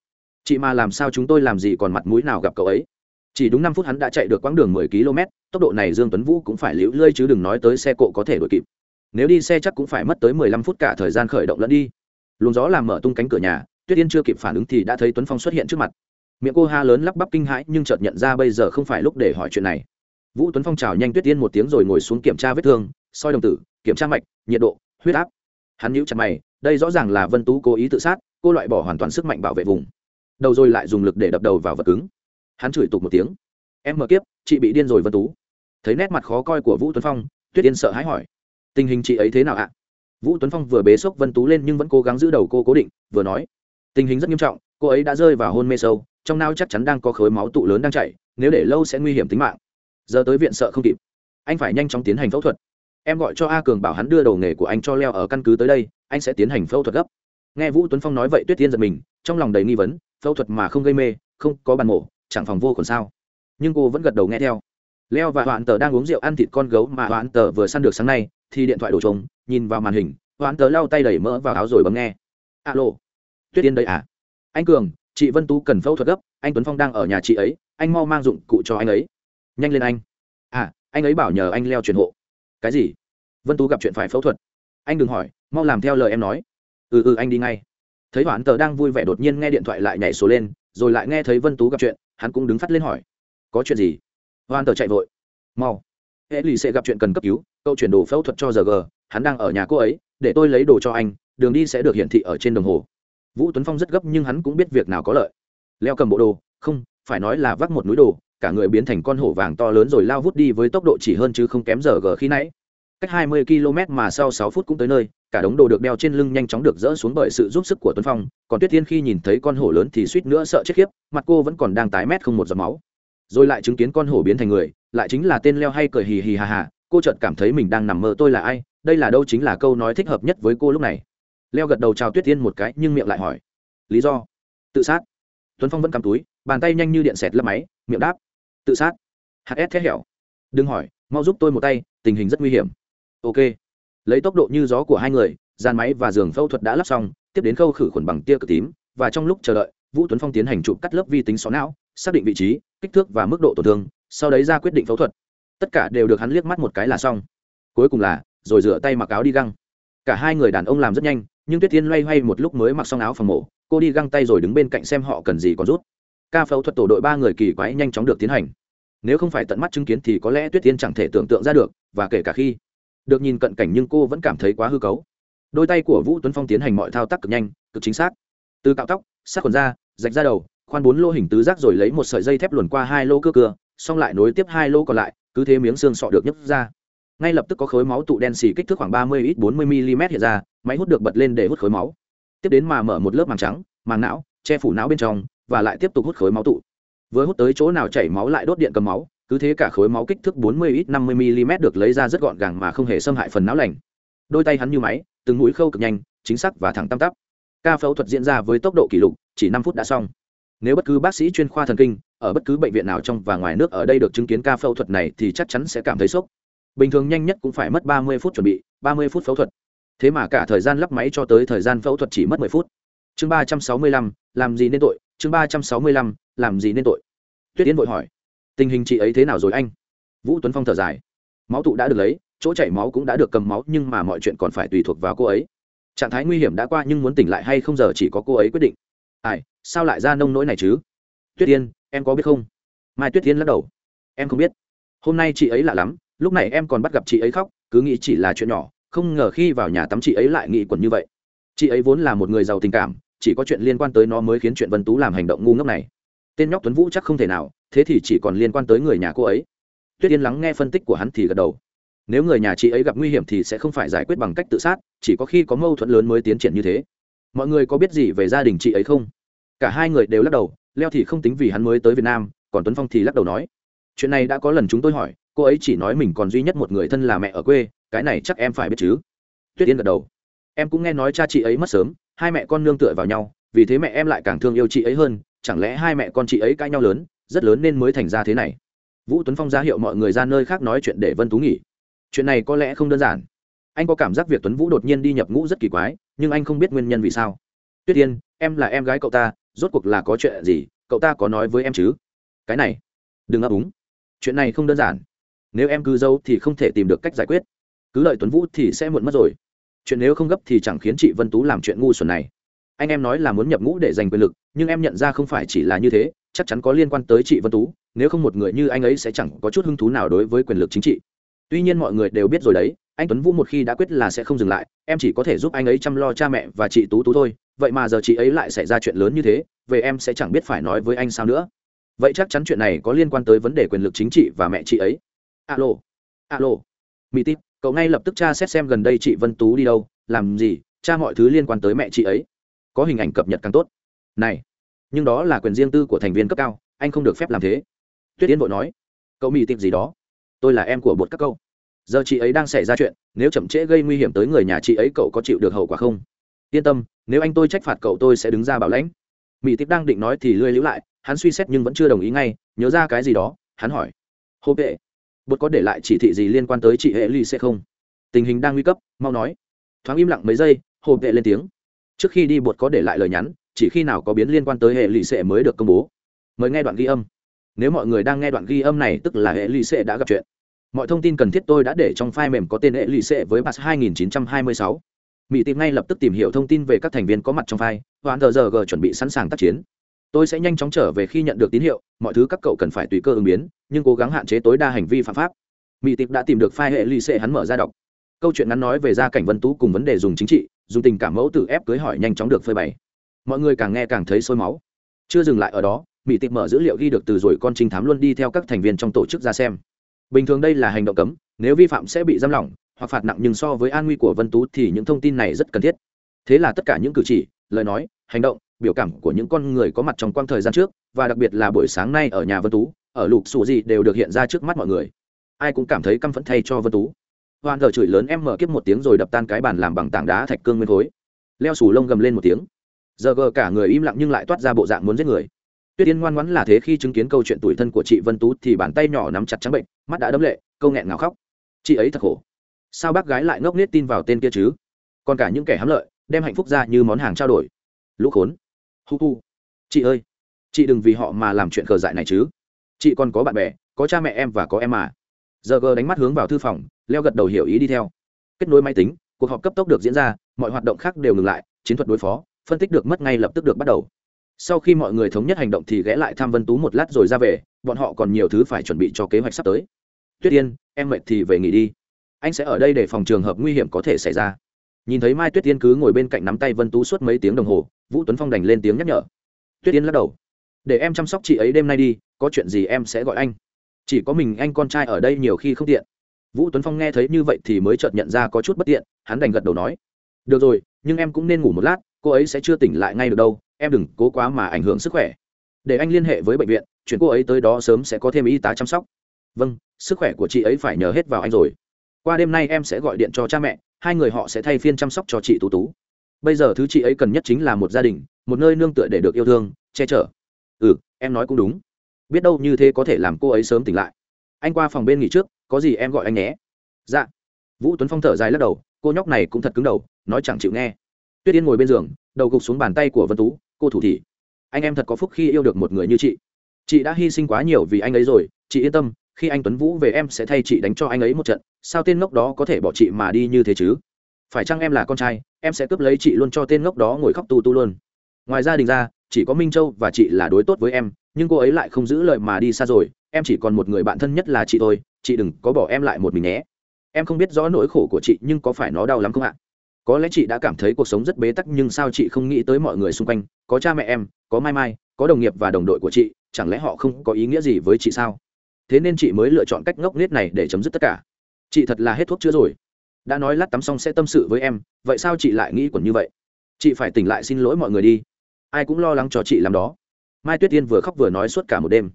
Chị mà làm sao chúng tôi làm gì còn mặt mũi nào gặp cậu ấy? Chỉ đúng năm phút hắn đã chạy được quãng đường mười km, tốc độ này dương tuấn vũ cũng phải liễu lơi chứ đừng nói tới xe cộ có thể đuổi kịp. Nếu đi xe chắc cũng phải mất tới mười lăm phút cả thời gian khởi động lẫn đi. Luồng gió làm mở tung cánh cửa nhà, tuyết yên chưa kịp phản ứng thì đã thấy tuấn phong xuất hiện trước mặt. Miệng cô ha lớn lắp bắp kinh hãi, nhưng chợt nhận ra bây giờ không phải lúc để hỏi chuyện này. Vũ tuấn phong chào nhanh tuyết yên một tiếng rồi ngồi xuống kiểm tra vết thương, soi đồng tử, kiểm tra mạch, nhiệt độ, huyết áp. Hắn nhíu chặt mày đây rõ ràng là vân tú cố ý tự sát, cô loại bỏ hoàn toàn sức mạnh bảo vệ vùng. Đầu rồi lại dùng lực để đập đầu vào vật cứng. Hắn chửi tục một tiếng. Em mờ kiếp, chị bị điên rồi vân tú. Thấy nét mặt khó coi của vũ tuấn phong, tuyết yên sợ hãi hỏi. Tình hình chị ấy thế nào ạ? Vũ tuấn phong vừa bế sốc vân tú lên nhưng vẫn cố gắng giữ đầu cô cố định, vừa nói. Tình hình rất nghiêm trọng, cô ấy đã rơi vào hôn mê sâu, trong não chắc chắn đang có khối máu tụ lớn đang chảy, nếu để lâu sẽ nguy hiểm tính mạng. Giờ tới viện sợ không kịp. Anh phải nhanh chóng tiến hành phẫu thuật. Em gọi cho a cường bảo hắn đưa đầu nghề của anh cho leo ở căn cứ tới đây anh sẽ tiến hành phẫu thuật gấp. Nghe vũ tuấn phong nói vậy tuyết tiên giật mình, trong lòng đầy nghi vấn, phẫu thuật mà không gây mê, không có bàn mổ, chẳng phòng vô còn sao? Nhưng cô vẫn gật đầu nghe theo. Leo và hoạn tờ đang uống rượu ăn thịt con gấu mà hoạn tờ vừa săn được sáng nay, thì điện thoại đổ trống nhìn vào màn hình hoạn tờ lau tay đẩy mỡ vào áo rồi bấm nghe. Alo. Tuyết tiên đây à? Anh cường, chị vân tú cần phẫu thuật gấp, anh tuấn phong đang ở nhà chị ấy, anh mau mang dụng cụ cho anh ấy. Nhanh lên anh. À anh ấy bảo nhờ anh leo truyền hộ. Cái gì? Vân tú gặp chuyện phải phẫu thuật anh đừng hỏi, mau làm theo lời em nói. Ừ ừ anh đi ngay. Thấy hoãn tờ đang vui vẻ đột nhiên nghe điện thoại lại nhảy số lên, rồi lại nghe thấy vân tú gặp chuyện, hắn cũng đứng phát lên hỏi. Có chuyện gì? Hoan tờ chạy vội. Mau. Hệ lì sẽ gặp chuyện cần cấp cứu, cậu chuyển đồ phẫu thuật cho giờ g, hắn đang ở nhà cô ấy, để tôi lấy đồ cho anh, đường đi sẽ được hiển thị ở trên đồng hồ. Vũ tuấn phong rất gấp nhưng hắn cũng biết việc nào có lợi. Leo cầm bộ đồ, không, phải nói là vác một núi đồ, cả người biến thành con hổ vàng to lớn rồi lao vút đi với tốc độ chỉ hơn chứ không kém giờ g khi nãy cách 20 km mà sau 6 phút cũng tới nơi, cả đống đồ được đeo trên lưng nhanh chóng được dỡ xuống bởi sự giúp sức của tuấn phong. Còn tuyết thiên khi nhìn thấy con hổ lớn thì suýt nữa sợ chết khiếp, mặt cô vẫn còn đang tái mét không một giọt máu. Rồi lại chứng kiến con hổ biến thành người, lại chính là tên leo hay cười hì hì hà hà, cô chợt cảm thấy mình đang nằm mơ tôi là ai, đây là đâu chính là câu nói thích hợp nhất với cô lúc này. Leo gật đầu chào tuyết tiên một cái, nhưng miệng lại hỏi, lý do? Tự sát. Tuấn phong vẫn cầm túi, bàn tay nhanh như điện xẹt lấp máy, miệng đáp, tự sát. Hạt ép thế hẻo. Đừng hỏi, mau giúp tôi một tay, tình hình rất nguy hiểm ok. Lấy tốc độ như gió của hai người gian máy và giường phẫu thuật đã lắp xong, tiếp đến khâu khử khuẩn bằng tia cực tím, và trong lúc chờ đợi, vũ tuấn phong tiến hành chụp cắt lớp vi tính xó não, xác định vị trí, kích thước và mức độ tổn thương, sau đấy ra quyết định phẫu thuật. Tất cả đều được hắn liếc mắt một cái là xong. Cuối cùng là, rồi rửa tay mặc áo đi găng. Cả hai người đàn ông làm rất nhanh, nhưng tuyết tiên loay hoay một lúc mới mặc xong áo phòng mổ, cô đi găng tay rồi đứng bên cạnh xem họ cần gì còn rút. Ca phẫu thuật tổ đội ba người kỳ quái nhanh chóng được tiến hành. Nếu không phải tận mắt chứng kiến thì có lẽ tuyết tiên chẳng thể tưởng tượng ra được, và kể cả khi được nhìn cận cảnh nhưng cô vẫn cảm thấy quá hư cấu. Đôi tay của vũ tuấn phong tiến hành mọi thao tác cực nhanh, cực chính xác. Từ cạo tóc, sát khuẩn da, rạch ra đầu, khoan bốn lô hình tứ giác rồi lấy một sợi dây thép luồn qua hai lô cưa cưa, xong lại nối tiếp hai lô còn lại, cứ thế miếng xương sọ được nhấc ra. Ngay lập tức có khối máu tụ đen xì kích thước khoảng ba mươi ít bốn mươi mm hiện ra, máy hút được bật lên để hút khối máu. Tiếp đến mà mở một lớp màng trắng, màng não, che phủ não bên trong, và lại tiếp tục hút khối máu tụ. Vừa hút tới chỗ nào chảy máu lại đốt điện cầm máu cứ thế cả khối máu kích thước 40 ít 50 mm được lấy ra rất gọn gàng mà không hề xâm hại phần não lành. Đôi tay hắn như máy, từng mũi khâu cực nhanh, chính xác và thẳng tam tắp. Ca phẫu thuật diễn ra với tốc độ kỷ lục, chỉ 5 phút đã xong. Nếu bất cứ bác sĩ chuyên khoa thần kinh ở bất cứ bệnh viện nào trong và ngoài nước ở đây được chứng kiến ca phẫu thuật này thì chắc chắn sẽ cảm thấy sốc. Bình thường nhanh nhất cũng phải mất 30 phút chuẩn bị, 30 phút phẫu thuật. Thế mà cả thời gian lắp máy cho tới thời gian phẫu thuật chỉ mất 10 phút. Chương 365, làm gì nên tội? Chương 365, làm gì nên tội? Tuyết Yến vội hỏi tình hình chị ấy thế nào rồi anh? Vũ tuấn phong thở dài. Máu tụ đã được lấy, chỗ chảy máu cũng đã được cầm máu, nhưng mà mọi chuyện còn phải tùy thuộc vào cô ấy. Trạng thái nguy hiểm đã qua, nhưng muốn tỉnh lại hay không giờ chỉ có cô ấy quyết định. Ai, sao lại ra nông nỗi này chứ? Tuyết tiên em có biết không? Mai tuyết tiên lắc đầu. Em không biết. Hôm nay chị ấy lạ lắm, lúc này em còn bắt gặp chị ấy khóc, cứ nghĩ chỉ là chuyện nhỏ, không ngờ khi vào nhà tắm chị ấy lại nghĩ quẩn như vậy. Chị ấy vốn là một người giàu tình cảm, chỉ có chuyện liên quan tới nó mới khiến chuyện vân tú làm hành động ngu ngốc này tên nhóc tuấn vũ chắc không thể nào, thế thì chỉ còn liên quan tới người nhà cô ấy. Tuyết yên lắng nghe phân tích của hắn thì gật đầu. Nếu người nhà chị ấy gặp nguy hiểm thì sẽ không phải giải quyết bằng cách tự sát, chỉ có khi có mâu thuẫn lớn mới tiến triển như thế. Mọi người có biết gì về gia đình chị ấy không? Cả hai người đều lắc đầu, leo thì không tính vì hắn mới tới việt nam, còn tuấn phong thì lắc đầu nói. Chuyện này đã có lần chúng tôi hỏi, cô ấy chỉ nói mình còn duy nhất một người thân là mẹ ở quê, cái này chắc em phải biết chứ. Tuyết yên gật đầu. Em cũng nghe nói cha chị ấy mất sớm, hai mẹ con nương tựa vào nhau, vì thế mẹ em lại càng thương yêu chị ấy hơn chẳng lẽ hai mẹ con chị ấy cãi nhau lớn, rất lớn nên mới thành ra thế này? Vũ tuấn phong ra hiệu mọi người ra nơi khác nói chuyện để vân tú nghỉ. Chuyện này có lẽ không đơn giản. Anh có cảm giác việc tuấn vũ đột nhiên đi nhập ngũ rất kỳ quái, nhưng anh không biết nguyên nhân vì sao. Tuyết yên, em là em gái cậu ta, rốt cuộc là có chuyện gì, cậu ta có nói với em chứ? Cái này, đừng ấp úng. Chuyện này không đơn giản. Nếu em cứ dâu thì không thể tìm được cách giải quyết. Cứ đợi tuấn vũ thì sẽ muộn mất rồi. Chuyện nếu không gấp thì chẳng khiến chị vân tú làm chuyện ngu xuẩn này anh em nói là muốn nhập ngũ để giành quyền lực, nhưng em nhận ra không phải chỉ là như thế, chắc chắn có liên quan tới chị vân tú, nếu không một người như anh ấy sẽ chẳng có chút hứng thú nào đối với quyền lực chính trị. Tuy nhiên mọi người đều biết rồi đấy, anh tuấn vũ một khi đã quyết là sẽ không dừng lại, em chỉ có thể giúp anh ấy chăm lo cha mẹ và chị tú tú thôi, vậy mà giờ chị ấy lại xảy ra chuyện lớn như thế, về em sẽ chẳng biết phải nói với anh sao nữa. Vậy chắc chắn chuyện này có liên quan tới vấn đề quyền lực chính trị và mẹ chị ấy. Alo alo mỹ tít, cậu ngay lập tức tra xét xem gần đây chị vân tú đi đâu, làm gì, tra mọi thứ liên quan tới mẹ chị ấy có hình ảnh cập nhật càng tốt. Này, nhưng đó là quyền riêng tư của thành viên cấp cao, anh không được phép làm thế. Tuyết tiến vội nói, cậu mỹ tìm gì đó? Tôi là em của bột các câu giờ chị ấy đang xảy ra chuyện, nếu chậm trễ gây nguy hiểm tới người nhà chị ấy cậu có chịu được hậu quả không? Yên tâm, nếu anh tôi trách phạt cậu tôi sẽ đứng ra bảo lãnh. Mỹ tiếp đang định nói thì lươi lưỡi lại, hắn suy xét nhưng vẫn chưa đồng ý ngay, nhớ ra cái gì đó, hắn hỏi, hô vệ bột có để lại chỉ thị gì liên quan tới chị hệ ly sẽ không? Tình hình đang nguy cấp, mau nói. Thoáng im lặng mấy giây hồ vệ lên tiếng trước khi đi bột có để lại lời nhắn, chỉ khi nào có biến liên quan tới hệ lì xệ mới được công bố. Mời nghe đoạn ghi âm. Nếu mọi người đang nghe đoạn ghi âm này, tức là hệ lì xệ đã gặp chuyện. Mọi thông tin cần thiết tôi đã để trong file mềm có tên hệ lì xệ với pass 2926. mỹ tìm ngay lập tức tìm hiểu thông tin về các thành viên có mặt trong file hoàn tờ giờ g chuẩn bị sẵn sàng tác chiến. Tôi sẽ nhanh chóng trở về khi nhận được tín hiệu, mọi thứ các cậu cần phải tùy cơ ứng biến, nhưng cố gắng hạn chế tối đa hành vi phạm pháp. Mỹ tịp đã tìm được file hệ lì xệ hắn mở ra đọc. Câu chuyện ngắn nói về gia cảnh vân tú cùng vấn đề dùng chính trị dùng tình cảm mẫu tử ép cưới hỏi nhanh chóng được phơi bày. Mọi người càng nghe càng thấy sôi máu. Chưa dừng lại ở đó, mỹ tịch mở dữ liệu ghi được từ rồi con trinh thám luôn đi theo các thành viên trong tổ chức ra xem. Bình thường đây là hành động cấm, nếu vi phạm sẽ bị giam lỏng, hoặc phạt nặng nhưng so với an nguy của vân tú thì những thông tin này rất cần thiết. Thế là tất cả những cử chỉ, lời nói, hành động, biểu cảm của những con người có mặt trong quang thời gian trước, và đặc biệt là buổi sáng nay ở nhà vân tú, ở lục xù gì đều được hiện ra trước mắt mọi người. Ai cũng cảm thấy căm phẫn thay cho vân tú hoan thờ chửi lớn em mở kiếp một tiếng rồi đập tan cái bàn làm bằng tảng đá thạch cương nguyên khối. Leo sù lông gầm lên một tiếng. Giờ gờ cả người im lặng nhưng lại toát ra bộ dạng muốn giết người. Tuyết yên ngoan ngoãn là thế khi chứng kiến câu chuyện tuổi thân của chị vân tú thì bàn tay nhỏ nắm chặt trắng bệnh, mắt đã đấm lệ, câu nghẹn ngào khóc. Chị ấy thật khổ. Sao bác gái lại ngốc nết tin vào tên kia chứ? Còn cả những kẻ hám lợi, đem hạnh phúc ra như món hàng trao đổi. Lũ khốn. Hu hu. Chị ơi, chị đừng vì họ mà làm chuyện khờ dại này chứ. Chị còn có bạn bè, có cha mẹ em và có em mà giờ gờ đánh mắt hướng vào thư phòng, leo gật đầu hiểu ý đi theo. Kết nối máy tính, cuộc họp cấp tốc được diễn ra, mọi hoạt động khác đều ngừng lại, chiến thuật đối phó, phân tích được mất ngay lập tức được bắt đầu. Sau khi mọi người thống nhất hành động thì ghé lại thăm vân tú một lát rồi ra về, bọn họ còn nhiều thứ phải chuẩn bị cho kế hoạch sắp tới. Tuyết yên, em mệt thì về nghỉ đi. Anh sẽ ở đây để phòng trường hợp nguy hiểm có thể xảy ra. Nhìn thấy mai tuyết yên cứ ngồi bên cạnh nắm tay vân tú suốt mấy tiếng đồng hồ, vũ tuấn phong đành lên tiếng nhắc nhở. Tuyết yên lắc đầu. Để em chăm sóc chị ấy đêm nay đi, có chuyện gì em sẽ gọi anh chỉ có mình anh con trai ở đây nhiều khi không tiện. Vũ tuấn phong nghe thấy như vậy thì mới chợt nhận ra có chút bất tiện, hắn đành gật đầu nói, được rồi, nhưng em cũng nên ngủ một lát, cô ấy sẽ chưa tỉnh lại ngay được đâu, em đừng cố quá mà ảnh hưởng sức khỏe. Để anh liên hệ với bệnh viện chuyển cô ấy tới đó sớm sẽ có thêm y tá chăm sóc. Vâng sức khỏe của chị ấy phải nhờ hết vào anh rồi. Qua đêm nay em sẽ gọi điện cho cha mẹ, hai người họ sẽ thay phiên chăm sóc cho chị tú tú. Bây giờ thứ chị ấy cần nhất chính là một gia đình, một nơi nương tựa để được yêu thương, che chở. Ừ em nói cũng đúng biết đâu như thế có thể làm cô ấy sớm tỉnh lại. Anh qua phòng bên nghỉ trước, có gì em gọi anh nhé? Dạ. Vũ tuấn phong thở dài lắc đầu, cô nhóc này cũng thật cứng đầu, nói chẳng chịu nghe. Tuyết yên ngồi bên giường, đầu gục xuống bàn tay của vân tú, cô thủ thị anh em thật có phúc khi yêu được một người như chị. Chị đã hy sinh quá nhiều vì anh ấy rồi, chị yên tâm, khi anh tuấn vũ về em sẽ thay chị đánh cho anh ấy một trận, sao tên ngốc đó có thể bỏ chị mà đi như thế chứ? Phải chăng em là con trai, em sẽ cướp lấy chị luôn cho tên ngốc đó ngồi khóc tu tu luôn. Ngoài gia đình ra, chỉ có minh châu và chị là đối tốt với em nhưng cô ấy lại không giữ lời mà đi xa rồi, em chỉ còn một người bạn thân nhất là chị thôi, chị đừng có bỏ em lại một mình nhé. Em không biết rõ nỗi khổ của chị nhưng có phải nó đau lắm không ạ? Có lẽ chị đã cảm thấy cuộc sống rất bế tắc nhưng sao chị không nghĩ tới mọi người xung quanh, có cha mẹ em, có mai mai, có đồng nghiệp và đồng đội của chị, chẳng lẽ họ không có ý nghĩa gì với chị sao? Thế nên chị mới lựa chọn cách ngốc nghếch này để chấm dứt tất cả. Chị thật là hết thuốc chữa rồi. Đã nói lát tắm xong sẽ tâm sự với em, vậy sao chị lại nghĩ quẩn như vậy? Chị phải tỉnh lại xin lỗi mọi người đi. Ai cũng lo lắng cho chị làm đó mai tuyết tiên vừa khóc vừa nói suốt cả một đêm.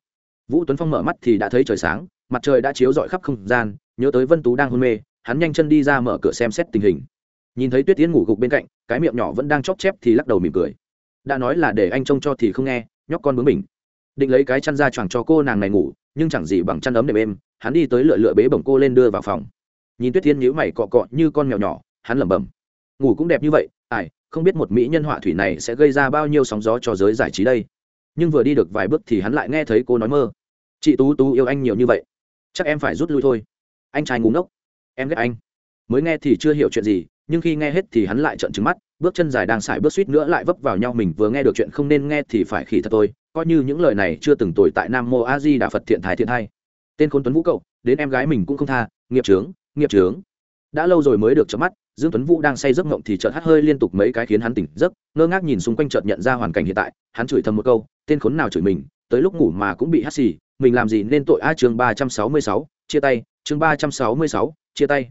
Vũ tuấn phong mở mắt thì đã thấy trời sáng, mặt trời đã chiếu rọi khắp không gian, nhớ tới vân tú đang hôn mê, hắn nhanh chân đi ra mở cửa xem xét tình hình. Nhìn thấy tuyết tiến ngủ gục bên cạnh, cái miệng nhỏ vẫn đang chóc chép thì lắc đầu mỉm cười. Đã nói là để anh trông cho thì không nghe, nhóc con bướng mình định lấy cái chăn ra choàng cho cô nàng này ngủ, nhưng chẳng gì bằng chăn ấm đệm êm, hắn đi tới lựa lựa bế bổng cô lên đưa vào phòng. Nhìn tuyết tiên nhíu mày cọ cọ như con mèo nhỏ, hắn lẩm bẩm. Ngủ cũng đẹp như vậy, ai, không biết một mỹ nhân họa thủy này sẽ gây ra bao nhiêu sóng gió cho giới giải trí đây nhưng vừa đi được vài bước thì hắn lại nghe thấy cô nói mơ. Chị tú tú yêu anh nhiều như vậy, chắc em phải rút lui thôi. Anh trai ngủ ngốc, em ghét anh. Mới nghe thì chưa hiểu chuyện gì, nhưng khi nghe hết thì hắn lại trợn trừng mắt, bước chân dài đang xài bước suýt nữa lại vấp vào nhau mình, vừa nghe được chuyện không nên nghe thì phải khỉ thật tôi coi như những lời này chưa từng tồi tại nam mô a di đà phật thiện thái thiện hai. Tên khốn tuấn vũ cậu, đến em gái mình cũng không tha, nghiệp trướng nghiệp trướng đã lâu rồi mới được chớp mắt, dương tuấn vũ đang say giấc mộng thì chợt hắt hơi liên tục mấy cái khiến hắn tỉnh giấc, ngơ ngác nhìn xung quanh chợt nhận ra hoàn cảnh hiện tại, hắn chửi thầm một câu tên khốn nào chửi mình, tới lúc ngủ mà cũng bị hắt xì, mình làm gì nên tội a chương ba trăm sáu mươi sáu, chia tay, chương ba trăm sáu mươi sáu, chia tay.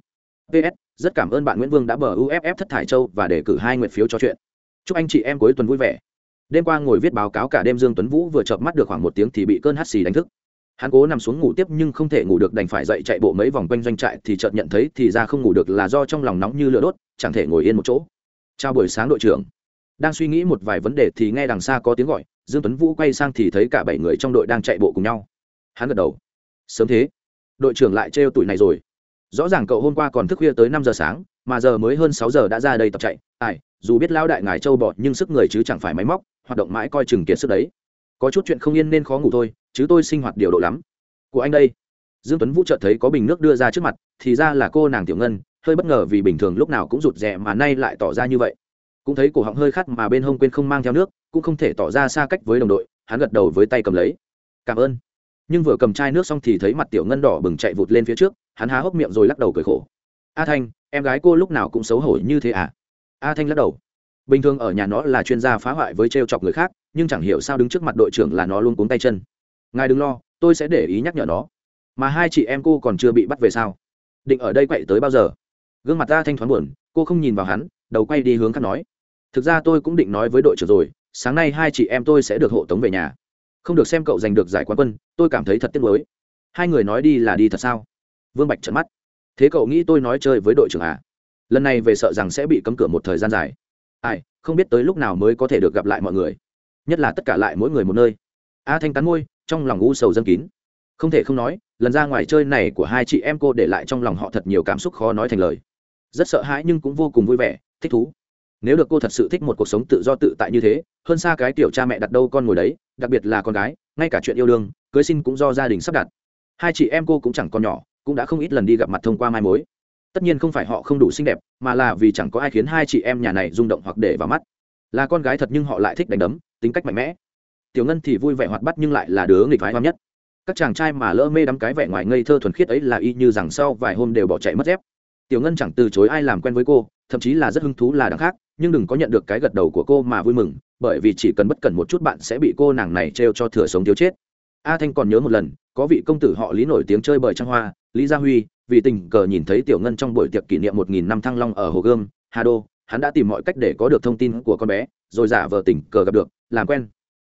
Ps rất cảm ơn bạn nguyễn vương đã bờ uff thất thải châu và đề cử hai nguyện phiếu cho chuyện. Chúc anh chị em cuối tuần vui vẻ. Đêm qua ngồi viết báo cáo cả đêm dương tuấn vũ vừa chợp mắt được khoảng một tiếng thì bị cơn hắt xì đánh thức. Hắn cố nằm xuống ngủ tiếp nhưng không thể ngủ được, đành phải dậy chạy bộ mấy vòng quanh doanh trại thì chợt nhận thấy thì ra không ngủ được là do trong lòng nóng như lửa đốt, chẳng thể ngồi yên một chỗ. Chào buổi sáng đội trưởng đang suy nghĩ một vài vấn đề thì nghe đằng xa có tiếng gọi, dương tuấn vũ quay sang thì thấy cả bảy người trong đội đang chạy bộ cùng nhau. Hắn gật đầu. Sớm thế. Đội trưởng lại trêu tuổi này rồi. Rõ ràng cậu hôm qua còn thức khuya tới năm giờ sáng, mà giờ mới hơn sáu giờ đã ra đây tập chạy. Ai, dù biết lao đại ngài châu bọt nhưng sức người chứ chẳng phải máy móc, hoạt động mãi coi chừng kiệt sức đấy. Có chút chuyện không yên nên khó ngủ thôi, chứ tôi sinh hoạt điều độ lắm. Của anh đây. Dương tuấn vũ chợt thấy có bình nước đưa ra trước mặt, thì ra là cô nàng tiểu ngân, hơi bất ngờ vì bình thường lúc nào cũng rụt rè mà nay lại tỏ ra như vậy cũng thấy cổ họng hơi khát mà bên hông quên không mang theo nước, cũng không thể tỏ ra xa cách với đồng đội, hắn gật đầu với tay cầm lấy. Cảm ơn. Nhưng vừa cầm chai nước xong thì thấy mặt tiểu ngân đỏ bừng chạy vụt lên phía trước, hắn há hốc miệng rồi lắc đầu cười khổ. A thanh, em gái cô lúc nào cũng xấu hổ như thế à? A thanh lắc đầu. Bình thường ở nhà nó là chuyên gia phá hoại với t r e o chọc người khác, nhưng chẳng hiểu sao đứng trước mặt đội trưởng là nó luôn cuống tay chân. Ngài đừng lo, tôi sẽ để ý nhắc nhở nó. Mà hai chị em cô còn chưa bị bắt về sao? Định ở đây quậy tới bao giờ? Gương mặt a thanh thoáng buồn, cô không nhìn vào hắn, đầu quay đi hướng khác nói thực ra tôi cũng định nói với đội trưởng rồi, sáng nay hai chị em tôi sẽ được hộ tống về nhà. Không được xem cậu giành được giải quán quân, tôi cảm thấy thật tiếc nuối. Hai người nói đi là đi thật sao? Vương bạch trợn mắt. Thế cậu nghĩ tôi nói chơi với đội trưởng à? Lần này về sợ rằng sẽ bị cấm cửa một thời gian dài. Ai, không biết tới lúc nào mới có thể được gặp lại mọi người. Nhất là tất cả lại mỗi người một nơi. A thanh cắn môi, trong lòng u sầu dâng kín. Không thể không nói, lần ra ngoài chơi này của hai chị em cô để lại trong lòng họ thật nhiều cảm xúc khó nói thành lời. Rất sợ hãi nhưng cũng vô cùng vui vẻ, thích thú nếu được cô thật sự thích một cuộc sống tự do tự tại như thế, hơn xa cái tiểu cha mẹ đặt đâu con ngồi đấy, đặc biệt là con gái, ngay cả chuyện yêu đương, cưới xin cũng do gia đình sắp đặt. Hai chị em cô cũng chẳng còn nhỏ, cũng đã không ít lần đi gặp mặt thông qua mai mối. Tất nhiên không phải họ không đủ xinh đẹp, mà là vì chẳng có ai khiến hai chị em nhà này rung động hoặc để vào mắt. Là con gái thật nhưng họ lại thích đánh đấm, tính cách mạnh mẽ. Tiểu ngân thì vui vẻ hoạt bắt nhưng lại là đứa nghịch phái hoam nhất. Các chàng trai mà lỡ mê đắm cái vẻ ngoài ngây thơ thuần khiết ấy là y như rằng sau vài hôm đều bỏ chạy mất dép. Tiểu ngân chẳng từ chối ai làm quen với cô thậm chí là rất hứng thú là đằng khác, nhưng đừng có nhận được cái gật đầu của cô mà vui mừng, bởi vì chỉ cần bất cần một chút bạn sẽ bị cô nàng này trêu cho thừa sống thiếu chết. A thanh còn nhớ một lần, có vị công tử họ lý nổi tiếng chơi bời trăng hoa, lý gia huy, vì tình cờ nhìn thấy tiểu ngân trong buổi tiệc kỷ niệm một nghìn năm thăng long ở hồ gươm, hà đô, hắn đã tìm mọi cách để có được thông tin của con bé, rồi giả vờ tình cờ gặp được, làm quen.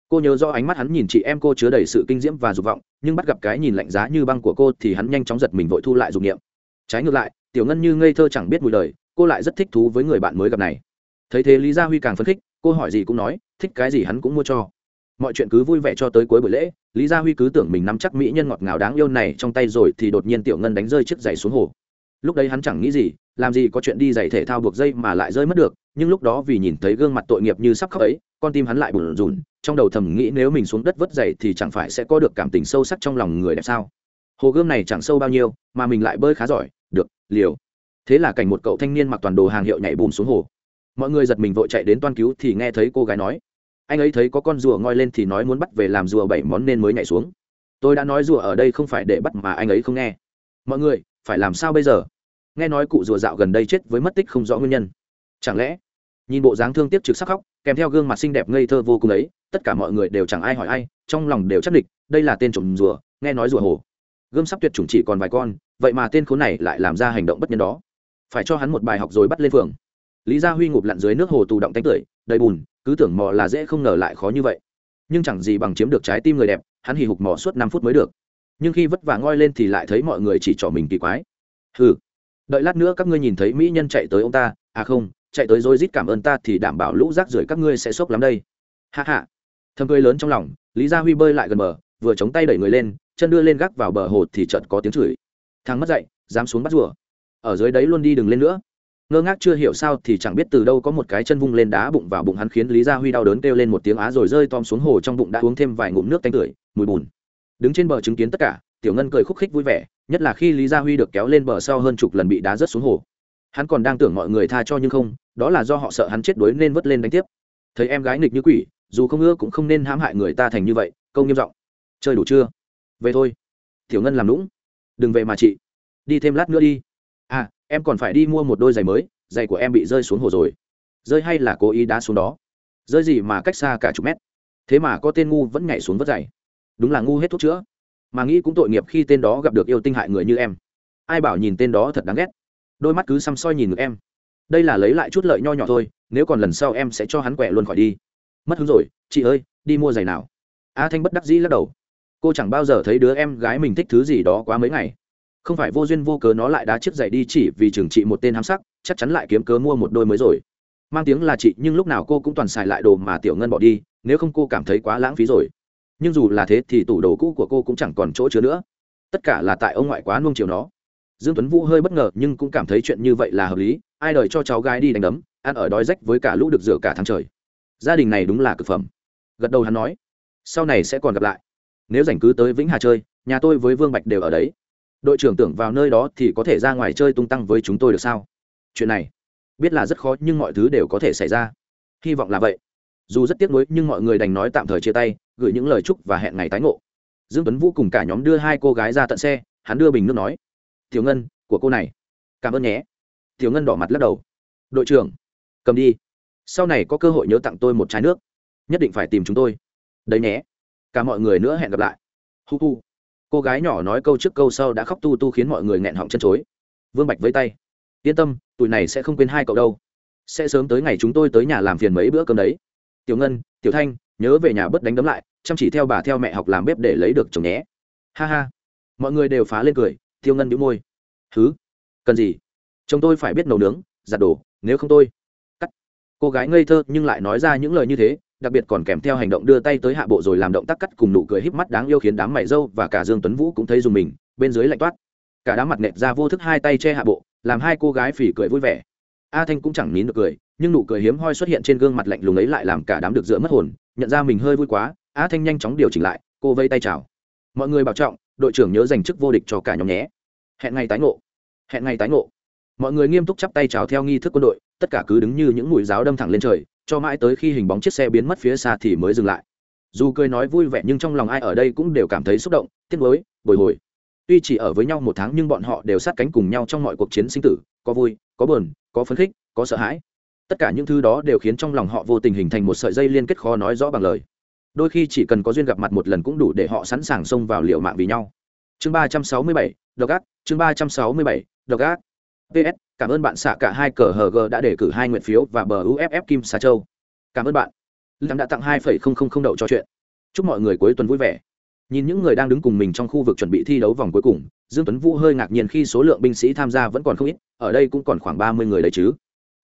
Cô nhớ do ánh mắt hắn nhìn chị em cô chứa đầy sự kinh diễm và dục vọng, nhưng bắt gặp cái nhìn lạnh giá như băng của cô thì hắn nhanh chóng giật mình vội thu lại dục niệm. Trái ngược lại, tiểu ngân như ngây thơ chẳng biết mùi đời cô lại rất thích thú với người bạn mới gặp này. Thấy thế lý gia huy càng phấn khích, cô hỏi gì cũng nói, thích cái gì hắn cũng mua cho. Mọi chuyện cứ vui vẻ cho tới cuối buổi lễ, lý gia huy cứ tưởng mình nắm chắc mỹ nhân ngọt ngào đáng yêu này trong tay rồi thì đột nhiên tiểu ngân đánh rơi chiếc giày xuống hồ. Lúc đấy hắn chẳng nghĩ gì, làm gì có chuyện đi giày thể thao buộc dây mà lại rơi mất được, nhưng lúc đó vì nhìn thấy gương mặt tội nghiệp như sắp khóc ấy, con tim hắn lại bùn rùn trong đầu thầm nghĩ nếu mình xuống đất vất giày thì chẳng phải sẽ có được cảm tình sâu sắc trong lòng người đẹp sao? Hồ gươm này chẳng sâu bao nhiêu, mà mình lại bơi khá giỏi, được, liều thế là cảnh một cậu thanh niên mặc toàn đồ hàng hiệu nhảy bùm xuống hồ. Mọi người giật mình vội chạy đến toan cứu thì nghe thấy cô gái nói, anh ấy thấy có con rùa ngoi lên thì nói muốn bắt về làm rùa bảy món nên mới nhảy xuống. Tôi đã nói rùa ở đây không phải để bắt mà anh ấy không nghe. Mọi người, phải làm sao bây giờ? Nghe nói cụ rùa dạo gần đây chết với mất tích không rõ nguyên nhân. Chẳng lẽ, nhìn bộ dáng thương tiếc trực sắc khóc, kèm theo gương mặt xinh đẹp ngây thơ vô cùng ấy, tất cả mọi người đều chẳng ai hỏi ai, trong lòng đều chắc địch, đây là tên trộm rùa, nghe nói rùa hồ gươm sắp tuyệt chủng chỉ còn vài con, vậy mà tên khốn này lại làm ra hành động bất nhân đó phải cho hắn một bài học rồi bắt lên phường. Lý gia huy ngụp lặn dưới nước hồ tù động tánh tưởi, đầy bùn, cứ tưởng mò là dễ không ngờ lại khó như vậy. Nhưng chẳng gì bằng chiếm được trái tim người đẹp, hắn hì hục mò suốt năm phút mới được. Nhưng khi vất vả ngoi lên thì lại thấy mọi người chỉ trỏ mình kỳ quái. Ừ đợi lát nữa các ngươi nhìn thấy mỹ nhân chạy tới ông ta à không, chạy tới rồi rít cảm ơn ta thì đảm bảo lũ rác rưởi các ngươi sẽ sốc lắm đây. Hạ hạ thầm cười lớn trong lòng, lý gia huy bơi lại gần bờ, vừa chống tay đẩy người lên, chân đưa lên gác vào bờ hồ thì chợt có tiếng chửi. Thằng mất dậy, dám xuống bắt rùa ở dưới đấy luôn đi đừng lên nữa. Ngơ ngác chưa hiểu sao thì chẳng biết từ đâu có một cái chân vung lên đá bụng vào bụng hắn khiến lý gia huy đau đớn kêu lên một tiếng á rồi rơi tom xuống hồ trong bụng đã uống thêm vài ngụm nước tanh tưởi, mùi bùn. Đứng trên bờ chứng kiến tất cả, tiểu ngân cười khúc khích vui vẻ, nhất là khi lý gia huy được kéo lên bờ sau hơn chục lần bị đá rớt xuống hồ. Hắn còn đang tưởng mọi người tha cho nhưng không, đó là do họ sợ hắn chết đuối nên vớt lên đánh tiếp. Thấy em gái nghịch như quỷ, dù không ưa cũng không nên hãm hại người ta thành như vậy, câu nghiêm giọng. Chơi đủ chưa? Về thôi. Tiểu ngân làm lũng đừng về mà chị. Đi thêm lát nữa đi em còn phải đi mua một đôi giày mới, giày của em bị rơi xuống hồ rồi. Rơi hay là cố ý đá xuống đó? Rơi gì mà cách xa cả chục mét? Thế mà có tên ngu vẫn nhảy xuống vất giày. Đúng là ngu hết thuốc chữa. Mà nghĩ cũng tội nghiệp khi tên đó gặp được yêu tinh hại người như em. Ai bảo nhìn tên đó thật đáng ghét. Đôi mắt cứ xăm soi nhìn ngực em. Đây là lấy lại chút lợi nho nhỏ thôi, nếu còn lần sau em sẽ cho hắn quẹ luôn khỏi đi. Mất hứng rồi, chị ơi, đi mua giày nào? A thanh bất đắc dĩ lắc đầu. Cô chẳng bao giờ thấy đứa em gái mình thích thứ gì đó quá mấy ngày không phải vô duyên vô cớ nó lại đá chiếc giày đi chỉ vì trừng trị một tên hám sắc, chắc chắn lại kiếm cớ mua một đôi mới rồi. Mang tiếng là chị, nhưng lúc nào cô cũng toàn xài lại đồ mà tiểu ngân bỏ đi, nếu không cô cảm thấy quá lãng phí rồi. Nhưng dù là thế thì tủ đồ cũ của cô cũng chẳng còn chỗ chứa nữa. Tất cả là tại ông ngoại quá nuông chiều nó. Dương tuấn vũ hơi bất ngờ, nhưng cũng cảm thấy chuyện như vậy là hợp lý, ai đời cho cháu gái đi đánh đấm, ăn ở đói rách với cả lũ được rửa cả tháng trời. Gia đình này đúng là cực phẩm. Gật đầu hắn nói, sau này sẽ còn gặp lại. Nếu rảnh cứ tới vĩnh hà chơi, nhà tôi với vương bạch đều ở đấy đội trưởng tưởng vào nơi đó thì có thể ra ngoài chơi tung tăng với chúng tôi được sao? Chuyện này, biết là rất khó nhưng mọi thứ đều có thể xảy ra. Hy vọng là vậy. Dù rất tiếc nuối nhưng mọi người đành nói tạm thời chia tay, gửi những lời chúc và hẹn ngày tái ngộ. Dương tuấn vũ cùng cả nhóm đưa hai cô gái ra tận xe, hắn đưa bình nước nói, tiểu ngân, của cô này. Cảm ơn nhé. Tiểu ngân đỏ mặt lắc đầu. Đội trưởng, cầm đi. Sau này có cơ hội nhớ tặng tôi một chai nước. Nhất định phải tìm chúng tôi. Đấy nhé. Cả mọi người nữa hẹn gặp lại. Hu hu cô gái nhỏ nói câu trước câu sau đã khóc tu tu khiến mọi người nghẹn họng chân chối. Vương bạch với tay. Yên tâm tụi này sẽ không quên hai cậu đâu. Sẽ sớm tới ngày chúng tôi tới nhà làm phiền mấy bữa cơm đấy. Tiểu ngân, tiểu thanh, nhớ về nhà bớt đánh đấm lại, chăm chỉ theo bà theo mẹ học làm bếp để lấy được chồng nhé. Ha ha. Mọi người đều phá lên cười tiêu ngân đĩu môi. Thứ cần gì? Chồng tôi phải biết nấu nướng, giặt đồ, nếu không tôi. Cắt. Cô gái ngây thơ nhưng lại nói ra những lời như thế đặc biệt còn kèm theo hành động đưa tay tới hạ bộ rồi làm động tác cắt cùng nụ cười híp mắt đáng yêu khiến đám mày dâu và cả dương tuấn vũ cũng thấy dùng mình, bên dưới lạnh toát. Cả đám mặt nẹt ra vô thức hai tay che hạ bộ, làm hai cô gái phỉ cười vui vẻ. A thanh cũng chẳng nín được cười, nhưng nụ cười hiếm hoi xuất hiện trên gương mặt lạnh lùng ấy lại làm cả đám được dựa mất hồn, nhận ra mình hơi vui quá, a thanh nhanh chóng điều chỉnh lại, cô vây tay chào. Mọi người bảo trọng, đội trưởng nhớ dành chức vô địch cho cả nhóm nhé. Hẹn ngày tái ngộ. Hẹn ngày tái ngộ. Mọi người nghiêm túc chắp tay chào theo nghi thức quân đội, tất cả cứ đứng như những mũi giáo đâm thẳng lên trời cho mãi tới khi hình bóng chiếc xe biến mất phía xa thì mới dừng lại. Dù cười nói vui vẻ nhưng trong lòng ai ở đây cũng đều cảm thấy xúc động, tiếc nuối, bồi hồi. Tuy chỉ ở với nhau một tháng nhưng bọn họ đều sát cánh cùng nhau trong mọi cuộc chiến sinh tử, có vui, có buồn, có phấn khích, có sợ hãi. Tất cả những thứ đó đều khiến trong lòng họ vô tình hình thành một sợi dây liên kết khó nói rõ bằng lời. Đôi khi chỉ cần có duyên gặp mặt một lần cũng đủ để họ sẵn sàng xông vào liệu mạng vì nhau. Chương ba trăm sáu mươi bảy, độc ác. Chương ba trăm sáu mươi bảy, độc ác. Ps cảm ơn bạn xạ cả hai cờ hg đã đề cử hai nguyện phiếu và bờ uff kim xà châu. Cảm ơn bạn. Lâm đã tặng hai phẩy không không không đậu cho chuyện. Chúc mọi người cuối tuần vui vẻ. Nhìn những người đang đứng cùng mình trong khu vực chuẩn bị thi đấu vòng cuối cùng, dương tuấn vũ hơi ngạc nhiên khi số lượng binh sĩ tham gia vẫn còn không ít, ở đây cũng còn khoảng ba mươi người đấy chứ.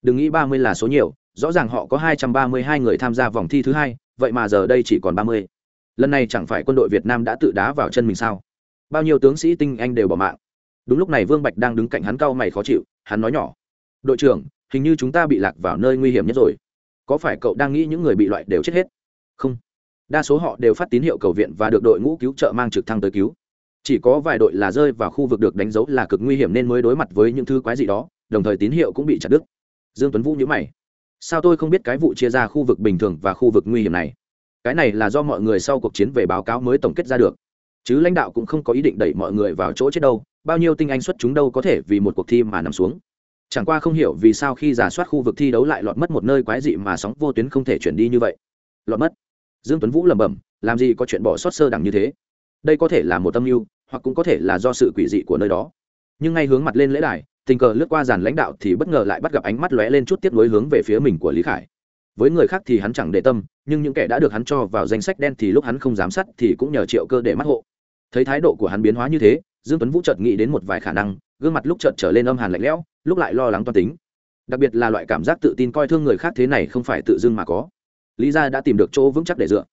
Đừng nghĩ ba mươi là số nhiều, rõ ràng họ có hai trăm ba mươi hai người tham gia vòng thi thứ hai, vậy mà giờ đây chỉ còn ba mươi. Lần này chẳng phải quân đội việt nam đã tự đá vào chân mình sao? Bao nhiêu tướng sĩ tinh anh đều bỏ mạng đúng lúc này vương bạch đang đứng cạnh hắn cau mày khó chịu, hắn nói nhỏ, đội trưởng, hình như chúng ta bị lạc vào nơi nguy hiểm nhất rồi. Có phải cậu đang nghĩ những người bị loại đều chết hết? Không. Đa số họ đều phát tín hiệu cầu viện và được đội ngũ cứu trợ mang trực thăng tới cứu. Chỉ có vài đội là rơi vào khu vực được đánh dấu là cực nguy hiểm nên mới đối mặt với những thứ quái gì đó, đồng thời tín hiệu cũng bị chặt đứt. Dương tuấn vũ nhớ mày, sao tôi không biết cái vụ chia ra khu vực bình thường và khu vực nguy hiểm này? Cái này là do mọi người sau cuộc chiến về báo cáo mới tổng kết ra được. Chứ lãnh đạo cũng không có ý định đẩy mọi người vào chỗ chết đâu bao nhiêu tinh anh xuất chúng đâu có thể vì một cuộc thi mà nằm xuống. Chẳng qua không hiểu vì sao khi giả soát khu vực thi đấu lại lọt mất một nơi quái dị mà sóng vô tuyến không thể chuyển đi như vậy. Lọt mất. Dương tuấn vũ lẩm bẩm, làm gì có chuyện bỏ sót sơ đẳng như thế? Đây có thể là một tâm mưu, hoặc cũng có thể là do sự quỷ dị của nơi đó. Nhưng ngay hướng mặt lên lễ đài, tình cờ lướt qua dàn lãnh đạo thì bất ngờ lại bắt gặp ánh mắt lóe lên chút tiếp nối hướng về phía mình của lý khải. Với người khác thì hắn chẳng để tâm, nhưng những kẻ đã được hắn cho vào danh sách đen thì lúc hắn không giám sát thì cũng nhờ triệu cơ để mắt hộ. Thấy thái độ của hắn biến hóa như thế dương tuấn vũ chợt nghĩ đến một vài khả năng, gương mặt lúc chợt trở lên âm hàn lạnh lẽo, lúc lại lo lắng toan tính. Đặc biệt là loại cảm giác tự tin coi thương người khác thế này không phải tự dưng mà có. Lý gia đã tìm được chỗ vững chắc để dựa.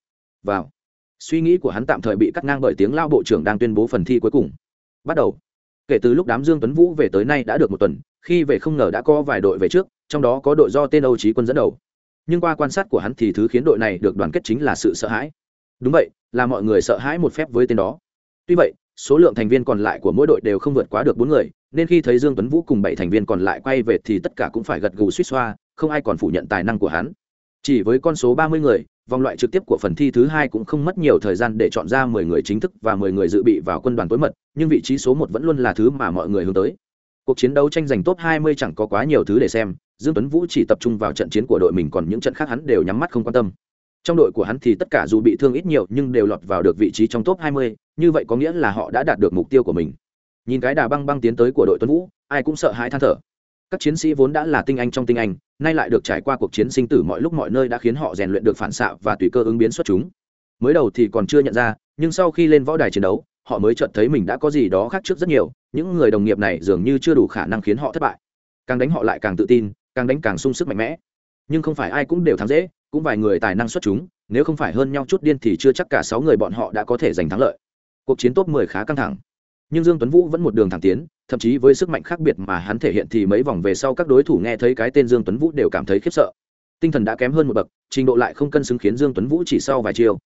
Vào. Suy nghĩ của hắn tạm thời bị cắt ngang bởi tiếng lao bộ trưởng đang tuyên bố phần thi cuối cùng. Bắt đầu. Kể từ lúc đám dương tuấn vũ về tới nay đã được một tuần, khi về không ngờ đã có vài đội về trước, trong đó có đội do tên âu trí quân dẫn đầu. Nhưng qua quan sát của hắn thì thứ khiến đội này được đoàn kết chính là sự sợ hãi. Đúng vậy, là mọi người sợ hãi một phép với tên đó. Tuy vậy số lượng thành viên còn lại của mỗi đội đều không vượt quá được bốn người nên khi thấy dương tuấn vũ cùng bảy thành viên còn lại quay về thì tất cả cũng phải gật gù suýt xoa không ai còn phủ nhận tài năng của hắn. Chỉ với con số ba mươi người vòng loại trực tiếp của phần thi thứ hai cũng không mất nhiều thời gian để chọn ra mười người chính thức và mười người dự bị vào quân đoàn tối mật nhưng vị trí số một vẫn luôn là thứ mà mọi người hướng tới. Cuộc chiến đấu tranh giành top hai mươi chẳng có quá nhiều thứ để xem dương tuấn vũ chỉ tập trung vào trận chiến của đội mình còn những trận khác hắn đều nhắm mắt không quan tâm. Trong đội của hắn thì tất cả dù bị thương ít nhiều nhưng đều lọt vào được vị trí trong top 20, như vậy có nghĩa là họ đã đạt được mục tiêu của mình. Nhìn cái đà băng băng tiến tới của đội tuấn vũ, ai cũng sợ hãi than thở. Các chiến sĩ vốn đã là tinh anh trong tinh anh, nay lại được trải qua cuộc chiến sinh tử mọi lúc mọi nơi đã khiến họ rèn luyện được phản xạ và tùy cơ ứng biến xuất chúng. Mới đầu thì còn chưa nhận ra, nhưng sau khi lên võ đài chiến đấu, họ mới chợt thấy mình đã có gì đó khác trước rất nhiều, những người đồng nghiệp này dường như chưa đủ khả năng khiến họ thất bại. Càng đánh họ lại càng tự tin, càng đánh càng sung sức mạnh mẽ. Nhưng không phải ai cũng đều thắng dễ, cũng vài người tài năng xuất chúng, nếu không phải hơn nhau chút điên thì chưa chắc cả sáu người bọn họ đã có thể giành thắng lợi cuộc chiến top 10 khá căng thẳng. Nhưng dương tuấn vũ vẫn một đường thẳng tiến, thậm chí với sức mạnh khác biệt mà hắn thể hiện thì mấy vòng về sau các đối thủ nghe thấy cái tên dương tuấn vũ đều cảm thấy khiếp sợ. Tinh thần đã kém hơn một bậc, trình độ lại không cân xứng khiến dương tuấn vũ chỉ sau vài chiều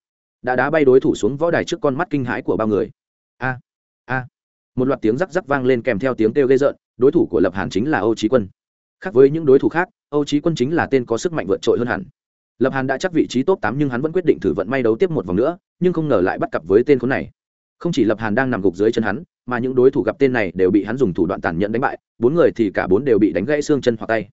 đã đá bay đối thủ xuống võ đài trước con mắt kinh hãi của bao người. A a. Một loạt tiếng rắc rắc vang lên kèm theo tiếng kêu gây rợn, đối thủ của lập hàn chính là âu trí quân. Khác với những đối thủ khác, âu trí quân chính là tên có sức mạnh vượt trội hơn hẳn. Lập hàn đã chắc vị trí top tám nhưng hắn vẫn quyết định thử vận may đấu tiếp một vòng nữa, nhưng không ngờ lại bắt cặp với tên khốn này không chỉ lập hàn đang nằm gục dưới chân hắn, mà những đối thủ gặp tên này đều bị hắn dùng thủ đoạn tàn nhẫn đánh bại, bốn người thì cả bốn đều bị đánh gãy xương chân hoặc tay.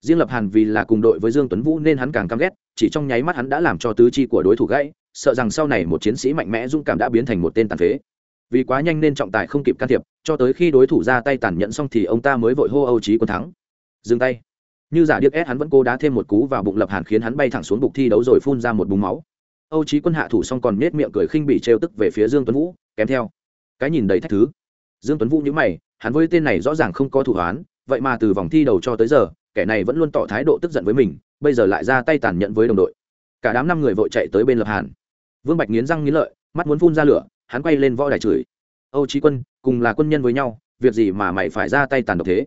Riêng lập hàn vì là cùng đội với dương tuấn vũ nên hắn càng căm ghét, chỉ trong nháy mắt hắn đã làm cho tứ chi của đối thủ gãy, sợ rằng sau này một chiến sĩ mạnh mẽ dũng cảm đã biến thành một tên tàn phế. Vì quá nhanh nên trọng tài không kịp can thiệp, cho tới khi đối thủ ra tay tàn nhẫn xong thì ông ta mới vội hô âu trí quân thắng. Dừng tay. Như giả điếc ép hắn vẫn cố đá thêm một cú vào bụng lập hàn khiến hắn bay thẳng xuống bục thi đấu rồi phun ra một búng máu âu trí quân hạ thủ xong còn nết miệng cười khinh bị trêu tức về phía dương tuấn vũ kèm theo. Cái nhìn đầy thách thứ. Dương tuấn vũ nhíu mày hắn với tên này rõ ràng không có thủ án, vậy mà từ vòng thi đầu cho tới giờ kẻ này vẫn luôn tỏ thái độ tức giận với mình bây giờ lại ra tay tàn nhẫn với đồng đội. Cả đám năm người vội chạy tới bên lập hàn. Vương bạch nghiến răng nghiến lợi mắt muốn phun ra lửa hắn quay lên võ đài chửi. Âu trí quân cùng là quân nhân với nhau việc gì mà mày phải ra tay tàn độc thế?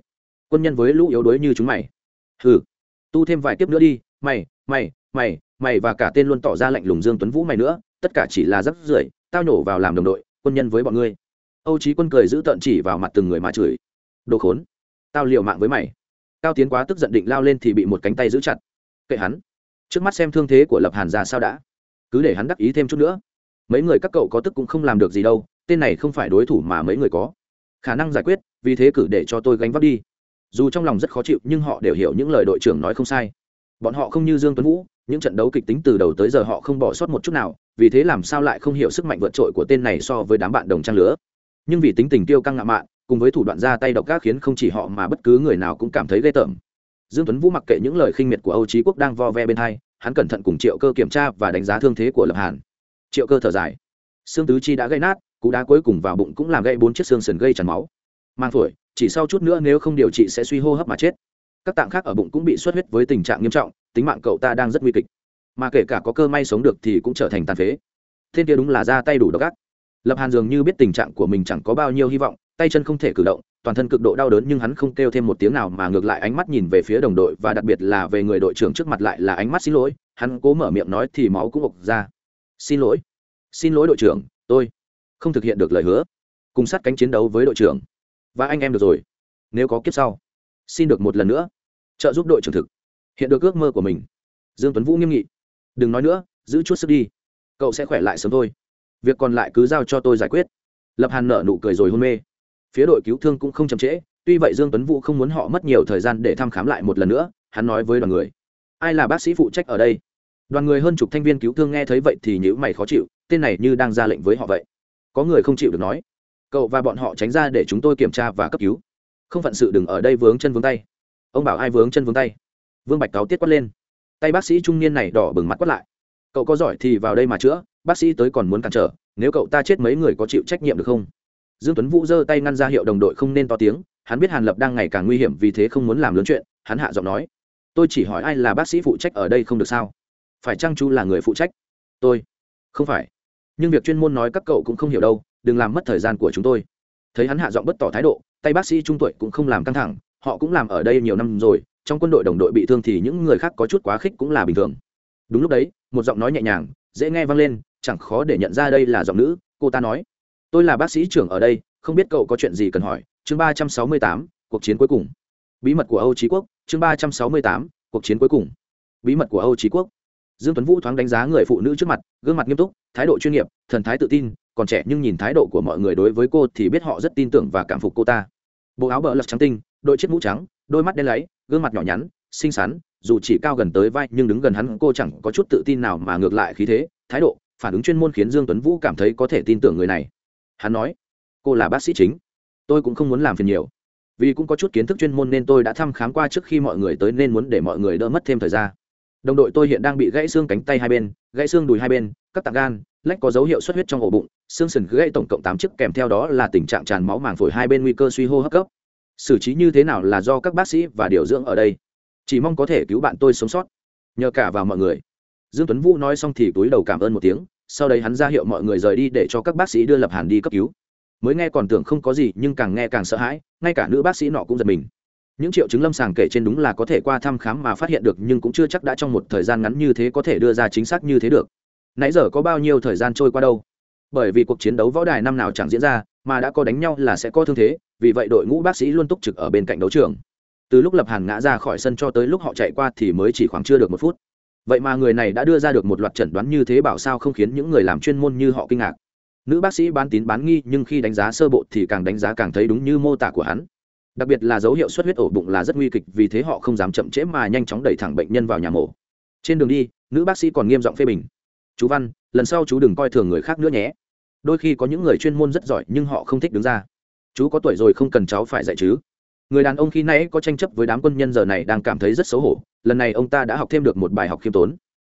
Quân nhân với lũ yếu đuối như chúng mày. Hừ tu thêm vài tiếp nữa đi mày mày mày mày và cả tên luôn tỏ ra lạnh lùng dương tuấn vũ mày nữa, tất cả chỉ là rắc rưởi, tao nhổ vào làm đồng đội, quân nhân với bọn ngươi. Âu trí quân cười giữ tợn chỉ vào mặt từng người mà chửi. Đồ khốn, tao liều mạng với mày. Cao tiến quá tức giận định lao lên thì bị một cánh tay giữ chặt. Kệ hắn. Trước mắt xem thương thế của lập hàn ra sao đã. Cứ để hắn đắc ý thêm chút nữa. Mấy người các cậu có tức cũng không làm được gì đâu, tên này không phải đối thủ mà mấy người có. Khả năng giải quyết, vì thế cử để cho tôi gánh vác đi. Dù trong lòng rất khó chịu, nhưng họ đều hiểu những lời đội trưởng nói không sai. Bọn họ không như dương tuấn vũ những trận đấu kịch tính từ đầu tới giờ họ không bỏ sót một chút nào, vì thế làm sao lại không hiểu sức mạnh vượt trội của tên này so với đám bạn đồng trang lứa. Nhưng vì tính tình tiêu căng ngạo mạn, cùng với thủ đoạn ra tay độc ác khiến không chỉ họ mà bất cứ người nào cũng cảm thấy ghê tởm. Dương tuấn vũ mặc kệ những lời khinh miệt của âu trí quốc đang vo ve bên hai, hắn cẩn thận cùng triệu cơ kiểm tra và đánh giá thương thế của lập hàn. Triệu cơ thở dài. Xương tứ chi đã gây nát, cú đá cuối cùng vào bụng cũng làm gãy bốn chiếc xương sườn gây tràn máu. Mang phổi, chỉ sau chút nữa nếu không điều trị sẽ suy hô hấp mà chết. Các tạng khác ở bụng cũng bị xuất huyết với tình trạng nghiêm trọng tính mạng cậu ta đang rất nguy kịch. Mà kể cả có cơ may sống được thì cũng trở thành tàn phế. Thiên kia đúng là ra tay đủ độc ác. Lập hàn dường như biết tình trạng của mình chẳng có bao nhiêu hy vọng, tay chân không thể cử động, toàn thân cực độ đau đớn nhưng hắn không kêu thêm một tiếng nào mà ngược lại ánh mắt nhìn về phía đồng đội và đặc biệt là về người đội trưởng trước mặt lại là ánh mắt xin lỗi, hắn cố mở miệng nói thì máu cũng ộc ra. Xin lỗi xin lỗi đội trưởng, tôi không thực hiện được lời hứa, cùng sát cánh chiến đấu với đội trưởng. Và anh em được rồi, nếu có kiếp sau, xin được một lần nữa, trợ giúp đội trưởng thực hiện được ước mơ của mình. Dương tuấn vũ nghiêm nghị. Đừng nói nữa, giữ chút sức đi. Cậu sẽ khỏe lại sớm thôi. Việc còn lại cứ giao cho tôi giải quyết. Lập hàn nợ nụ cười rồi hôn mê. Phía đội cứu thương cũng không chậm trễ, tuy vậy dương tuấn vũ không muốn họ mất nhiều thời gian để thăm khám lại một lần nữa, hắn nói với đoàn người. Ai là bác sĩ phụ trách ở đây? Đoàn người hơn chục thanh viên cứu thương nghe thấy vậy thì nhữ mày khó chịu, tên này như đang ra lệnh với họ vậy. Có người không chịu được nói. Cậu và bọn họ tránh ra để chúng tôi kiểm tra và cấp cứu. Không phận sự đừng ở đây vướng chân vướng tay. Ông bảo ai vướng chân vướng tay? Vương bạch cáo tiết quát lên. Tay bác sĩ trung niên này đỏ bừng mắt quát lại. Cậu có giỏi thì vào đây mà chữa, bác sĩ tới còn muốn cản trở, nếu cậu ta chết mấy người có chịu trách nhiệm được không? Dương tuấn vũ giơ tay ngăn ra hiệu đồng đội không nên to tiếng, hắn biết hàn lập đang ngày càng nguy hiểm vì thế không muốn làm lớn chuyện, hắn hạ giọng nói. Tôi chỉ hỏi ai là bác sĩ phụ trách ở đây không được sao? Phải chăng chú là người phụ trách? Tôi. Không phải. Nhưng việc chuyên môn nói các cậu cũng không hiểu đâu, đừng làm mất thời gian của chúng tôi. Thấy hắn hạ giọng bất tỏ thái độ, tay bác sĩ trung tuổi cũng không làm căng thẳng, họ cũng làm ở đây nhiều năm rồi trong quân đội đồng đội bị thương thì những người khác có chút quá khích cũng là bình thường. Đúng lúc đấy, một giọng nói nhẹ nhàng, dễ nghe vang lên, chẳng khó để nhận ra đây là giọng nữ, cô ta nói. Tôi là bác sĩ trưởng ở đây, không biết cậu có chuyện gì cần hỏi. Chương ba trăm sáu mươi tám, cuộc chiến cuối cùng. Bí mật của âu trí quốc. Chương ba trăm sáu mươi tám, cuộc chiến cuối cùng. Bí mật của âu trí quốc. Dương tuấn vũ thoáng đánh giá người phụ nữ trước mặt, gương mặt nghiêm túc, thái độ chuyên nghiệp, thần thái tự tin, còn trẻ nhưng nhìn thái độ của mọi người đối với cô thì biết họ rất tin tưởng và cảm phục cô ta. Bộ áo bờ lật trắng tinh, đội chiếc mũ trắng, đôi mắt đen láy gương mặt nhỏ nhắn, xinh xắn, dù chỉ cao gần tới vai, nhưng đứng gần hắn cô chẳng có chút tự tin nào mà ngược lại khí thế, thái độ, phản ứng chuyên môn khiến dương tuấn vũ cảm thấy có thể tin tưởng người này. Hắn nói, cô là bác sĩ chính, tôi cũng không muốn làm phiền nhiều. Vì cũng có chút kiến thức chuyên môn nên tôi đã thăm khám qua trước khi mọi người tới nên muốn để mọi người đỡ mất thêm thời gian. Đồng đội tôi hiện đang bị gãy xương cánh tay hai bên, gãy xương đùi hai bên, các tạng gan, lách có dấu hiệu xuất huyết trong ổ bụng, xương sườn gãy tổng cộng tám chiếc kèm theo đó là tình trạng tràn máu màng phổi hai bên nguy cơ suy hô hấp cấp xử trí như thế nào là do các bác sĩ và điều dưỡng ở đây. Chỉ mong có thể cứu bạn tôi sống sót. Nhờ cả vào mọi người. Dương tuấn vũ nói xong thì túi đầu cảm ơn một tiếng, sau đấy hắn ra hiệu mọi người rời đi để cho các bác sĩ đưa lập hàn đi cấp cứu. Mới nghe còn tưởng không có gì, nhưng càng nghe càng sợ hãi, ngay cả nữ bác sĩ nọ cũng giật mình. Những triệu chứng lâm sàng kể trên đúng là có thể qua thăm khám mà phát hiện được, nhưng cũng chưa chắc đã trong một thời gian ngắn như thế có thể đưa ra chính xác như thế được. Nãy giờ có bao nhiêu thời gian trôi qua đâu? Bởi vì cuộc chiến đấu võ đài năm nào chẳng diễn ra mà đã có đánh nhau là sẽ có thương thế, vì vậy đội ngũ bác sĩ luôn túc trực ở bên cạnh đấu trường. Từ lúc lập hàn ngã ra khỏi sân cho tới lúc họ chạy qua thì mới chỉ khoảng chưa được một phút. Vậy mà người này đã đưa ra được một loạt chẩn đoán như thế bảo sao không khiến những người làm chuyên môn như họ kinh ngạc. Nữ bác sĩ bán tín bán nghi nhưng khi đánh giá sơ bộ thì càng đánh giá càng thấy đúng như mô tả của hắn. Đặc biệt là dấu hiệu xuất huyết ổ bụng là rất nguy kịch vì thế họ không dám chậm trễ mà nhanh chóng đẩy thẳng bệnh nhân vào nhà mổ. Trên đường đi, nữ bác sĩ còn nghiêm giọng phê bình. Chú văn, lần sau chú đừng coi thường người khác nữa nhé đôi khi có những người chuyên môn rất giỏi nhưng họ không thích đứng ra. Chú có tuổi rồi không cần cháu phải dạy chứ. Người đàn ông khi nãy có tranh chấp với đám quân nhân giờ này đang cảm thấy rất xấu hổ, lần này ông ta đã học thêm được một bài học khiêm tốn.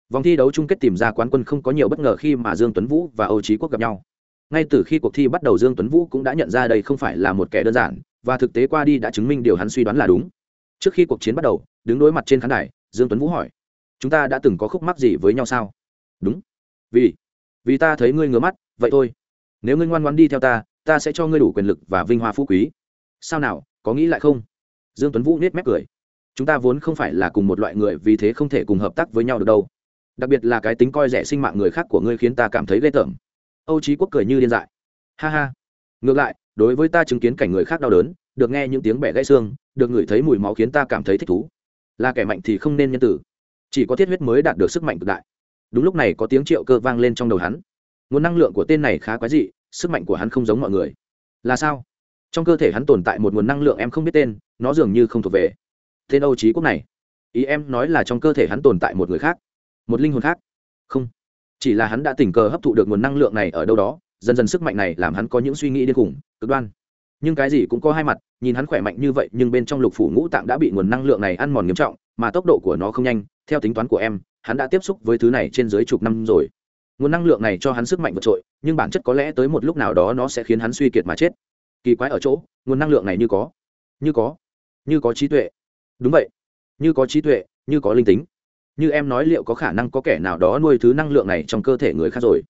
Vòng thi đấu chung kết tìm ra quán quân không có nhiều bất ngờ khi mà dương tuấn vũ và âu trí quốc gặp nhau. Ngay từ khi cuộc thi bắt đầu dương tuấn vũ cũng đã nhận ra đây không phải là một kẻ đơn giản, và thực tế qua đi đã chứng minh điều hắn suy đoán là đúng. Trước khi cuộc chiến bắt đầu, đứng đối mặt trên khán đài, dương tuấn vũ hỏi, chúng ta đã từng có khúc mắc gì với nhau sao? Đúng. Vì vì ta thấy ngươi ngứa mắt vậy thôi. Nếu ngươi ngoan ngoan đi theo ta ta sẽ cho ngươi đủ quyền lực và vinh hoa phú quý. Sao nào, có nghĩ lại không? Dương tuấn vũ nết mép cười. Chúng ta vốn không phải là cùng một loại người, vì thế không thể cùng hợp tác với nhau được đâu. Đặc biệt là cái tính coi rẻ sinh mạng người khác của ngươi khiến ta cảm thấy ghê tởm. Âu trí quốc cười như điên dại. Ha ha. Ngược lại, đối với ta chứng kiến cảnh người khác đau đớn, được nghe những tiếng bẻ gãy xương, được ngửi thấy mùi máu khiến ta cảm thấy thích thú. Là kẻ mạnh thì không nên nhân tử chỉ có thiết huyết mới đạt được sức mạnh cực đại. Đúng lúc này có tiếng triệu cơ vang lên trong đầu hắn nguồn năng lượng của tên này khá quái dị, sức mạnh của hắn không giống mọi người. Là sao? Trong cơ thể hắn tồn tại một nguồn năng lượng em không biết tên, nó dường như không thuộc về. Tên âu trí quốc này. Ý em nói là trong cơ thể hắn tồn tại một người khác. Một linh hồn khác. Không. Chỉ là hắn đã tình cờ hấp thụ được nguồn năng lượng này ở đâu đó, dần dần sức mạnh này làm hắn có những suy nghĩ điên khủng, cực đoan. Nhưng cái gì cũng có hai mặt, nhìn hắn khỏe mạnh như vậy, nhưng bên trong lục phủ ngũ tạng đã bị nguồn năng lượng này ăn mòn nghiêm trọng, mà tốc độ của nó không nhanh. Theo tính toán của em, hắn đã tiếp xúc với thứ này trên dưới chục năm rồi nguồn năng lượng này cho hắn sức mạnh vượt trội, nhưng bản chất có lẽ tới một lúc nào đó nó sẽ khiến hắn suy kiệt mà chết. Kỳ quái ở chỗ, nguồn năng lượng này như có như có như có trí tuệ. Đúng vậy, như có trí tuệ, như có linh tính. Như em nói liệu có khả năng có kẻ nào đó nuôi thứ năng lượng này trong cơ thể người khác rồi?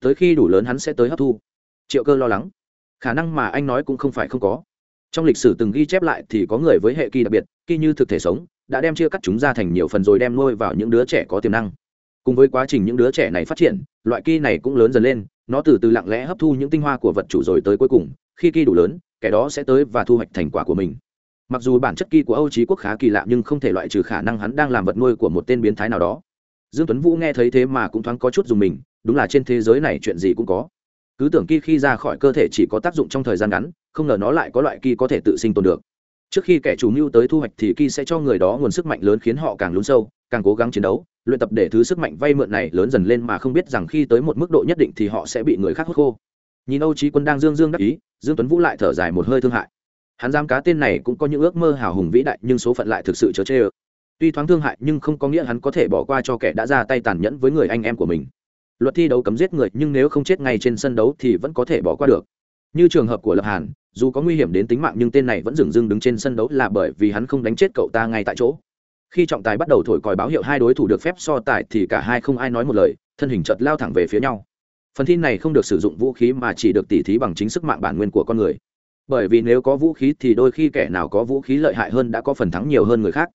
Tới khi đủ lớn hắn sẽ tới hấp thu. Triệu cơ lo lắng. Khả năng mà anh nói cũng không phải không có. Trong lịch sử từng ghi chép lại thì có người với hệ kỳ đặc biệt, kỳ như thực thể sống, đã đem chia cắt chúng ra thành nhiều phần rồi đem nuôi vào những đứa trẻ có tiềm năng cùng với quá trình những đứa trẻ này phát triển, loại ki này cũng lớn dần lên, nó từ từ lặng lẽ hấp thu những tinh hoa của vật chủ rồi tới cuối cùng, khi ki đủ lớn, kẻ đó sẽ tới và thu hoạch thành quả của mình. Mặc dù bản chất ki của âu trí quốc khá kỳ lạ nhưng không thể loại trừ khả năng hắn đang làm vật nuôi của một tên biến thái nào đó. Dương tuấn vũ nghe thấy thế mà cũng thoáng có chút dùng mình, đúng là trên thế giới này chuyện gì cũng có. Cứ tưởng ki khi ra khỏi cơ thể chỉ có tác dụng trong thời gian ngắn, không ngờ nó lại có loại ki có thể tự sinh tồn được. Trước khi kẻ chủ mưu tới thu hoạch thì ki sẽ cho người đó nguồn sức mạnh lớn khiến họ càng lún sâu, càng cố gắng chiến đấu luyện tập để thứ sức mạnh vay mượn này lớn dần lên mà không biết rằng khi tới một mức độ nhất định thì họ sẽ bị người khác hút khô. Nhìn âu trí quân đang dương dương đắc ý, dương tuấn vũ lại thở dài một hơi thương hại. Hắn giam cá tên này cũng có những ước mơ hào hùng vĩ đại, nhưng số phận lại thực sự chớ chê ơ. Tuy thoáng thương hại nhưng không có nghĩa hắn có thể bỏ qua cho kẻ đã ra tay tàn nhẫn với người anh em của mình. Luật thi đấu cấm giết người, nhưng nếu không chết ngay trên sân đấu thì vẫn có thể bỏ qua được. Như trường hợp của lập hàn, dù có nguy hiểm đến tính mạng nhưng tên này vẫn dừng dưng đứng trên sân đấu là bởi vì hắn không đánh chết cậu ta ngay tại chỗ khi trọng tài bắt đầu thổi còi báo hiệu hai đối thủ được phép so tài thì cả hai không ai nói một lời, thân hình chợt lao thẳng về phía nhau. Phần thi này không được sử dụng vũ khí mà chỉ được tỉ thí bằng chính sức mạng bản nguyên của con người. Bởi vì nếu có vũ khí thì đôi khi kẻ nào có vũ khí lợi hại hơn đã có phần thắng nhiều hơn người khác.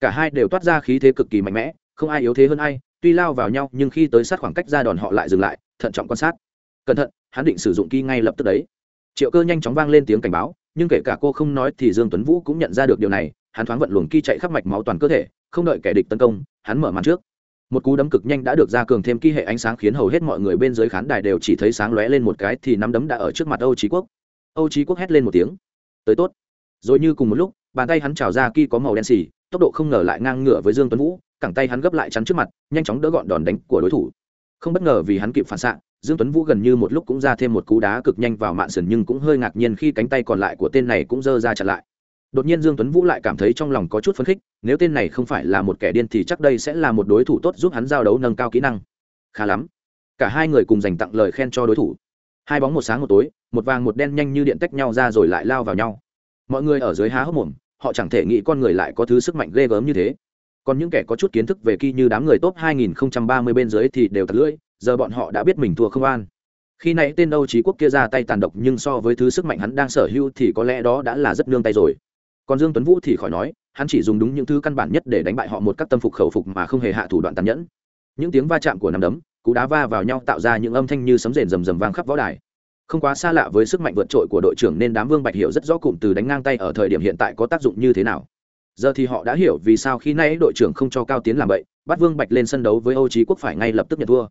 Cả hai đều toát ra khí thế cực kỳ mạnh mẽ, không ai yếu thế hơn ai, tuy lao vào nhau nhưng khi tới sát khoảng cách ra đòn họ lại dừng lại, thận trọng quan sát. Cẩn thận, hắn định sử dụng ky ngay lập tức đấy. Triệu cơ nhanh chóng vang lên tiếng cảnh báo, nhưng kể cả cô không nói thì dương tuấn vũ cũng nhận ra được điều này hắn thoáng vận luồng ki chạy khắp mạch máu toàn cơ thể, không đợi kẻ địch tấn công, hắn mở màn trước. Một cú đấm cực nhanh đã được ra cường thêm kỳ hệ ánh sáng khiến hầu hết mọi người bên dưới khán đài đều chỉ thấy sáng lóe lên một cái thì nắm đấm đã ở trước mặt âu trí quốc. Âu trí quốc hét lên một tiếng. Tới tốt. Rồi như cùng một lúc, bàn tay hắn trào ra ki có màu đen xì, tốc độ không ngờ lại ngang ngửa với dương tuấn vũ, cẳng tay hắn gấp lại chắn trước mặt, nhanh chóng đỡ gọn đòn đánh của đối thủ. Không bất ngờ vì hắn kịp phản xạ, dương tuấn vũ gần như một lúc cũng ra thêm một cú đá cực nhanh vào mạn sườn nhưng cũng hơi ngạc nhiên khi cánh tay còn lại của tên này cũng giơ ra chặn lại đột nhiên dương tuấn vũ lại cảm thấy trong lòng có chút phấn khích, nếu tên này không phải là một kẻ điên thì chắc đây sẽ là một đối thủ tốt giúp hắn giao đấu nâng cao kỹ năng. Khá lắm. Cả hai người cùng dành tặng lời khen cho đối thủ. Hai bóng một sáng một tối, một vàng một đen nhanh như điện tách nhau ra rồi lại lao vào nhau. Mọi người ở dưới há hốc mồm, họ chẳng thể nghĩ con người lại có thứ sức mạnh ghê gớm như thế. Còn những kẻ có chút kiến thức về kỳ như đám người top 2030 bên dưới thì đều thật lưỡi, giờ bọn họ đã biết mình thua không an. Khi nãy tên đâu trí quốc kia ra tay tàn độc nhưng so với thứ sức mạnh hắn đang sở hữu thì có lẽ đó đã là rất nương tay rồi còn dương tuấn vũ thì khỏi nói, hắn chỉ dùng đúng những thứ căn bản nhất để đánh bại họ một cách tâm phục khẩu phục mà không hề hạ thủ đoạn tàn nhẫn. Những tiếng va chạm của nắm đấm, cú đá va vào nhau tạo ra những âm thanh như sấm rền rầm rầm vang khắp võ đài. Không quá xa lạ với sức mạnh vượt trội của đội trưởng nên đám vương bạch hiểu rất rõ cụm từ đánh ngang tay ở thời điểm hiện tại có tác dụng như thế nào. Giờ thì họ đã hiểu vì sao khi nay đội trưởng không cho cao tiến làm vậy bắt vương bạch lên sân đấu với âu trí quốc phải ngay lập tức nhận thua.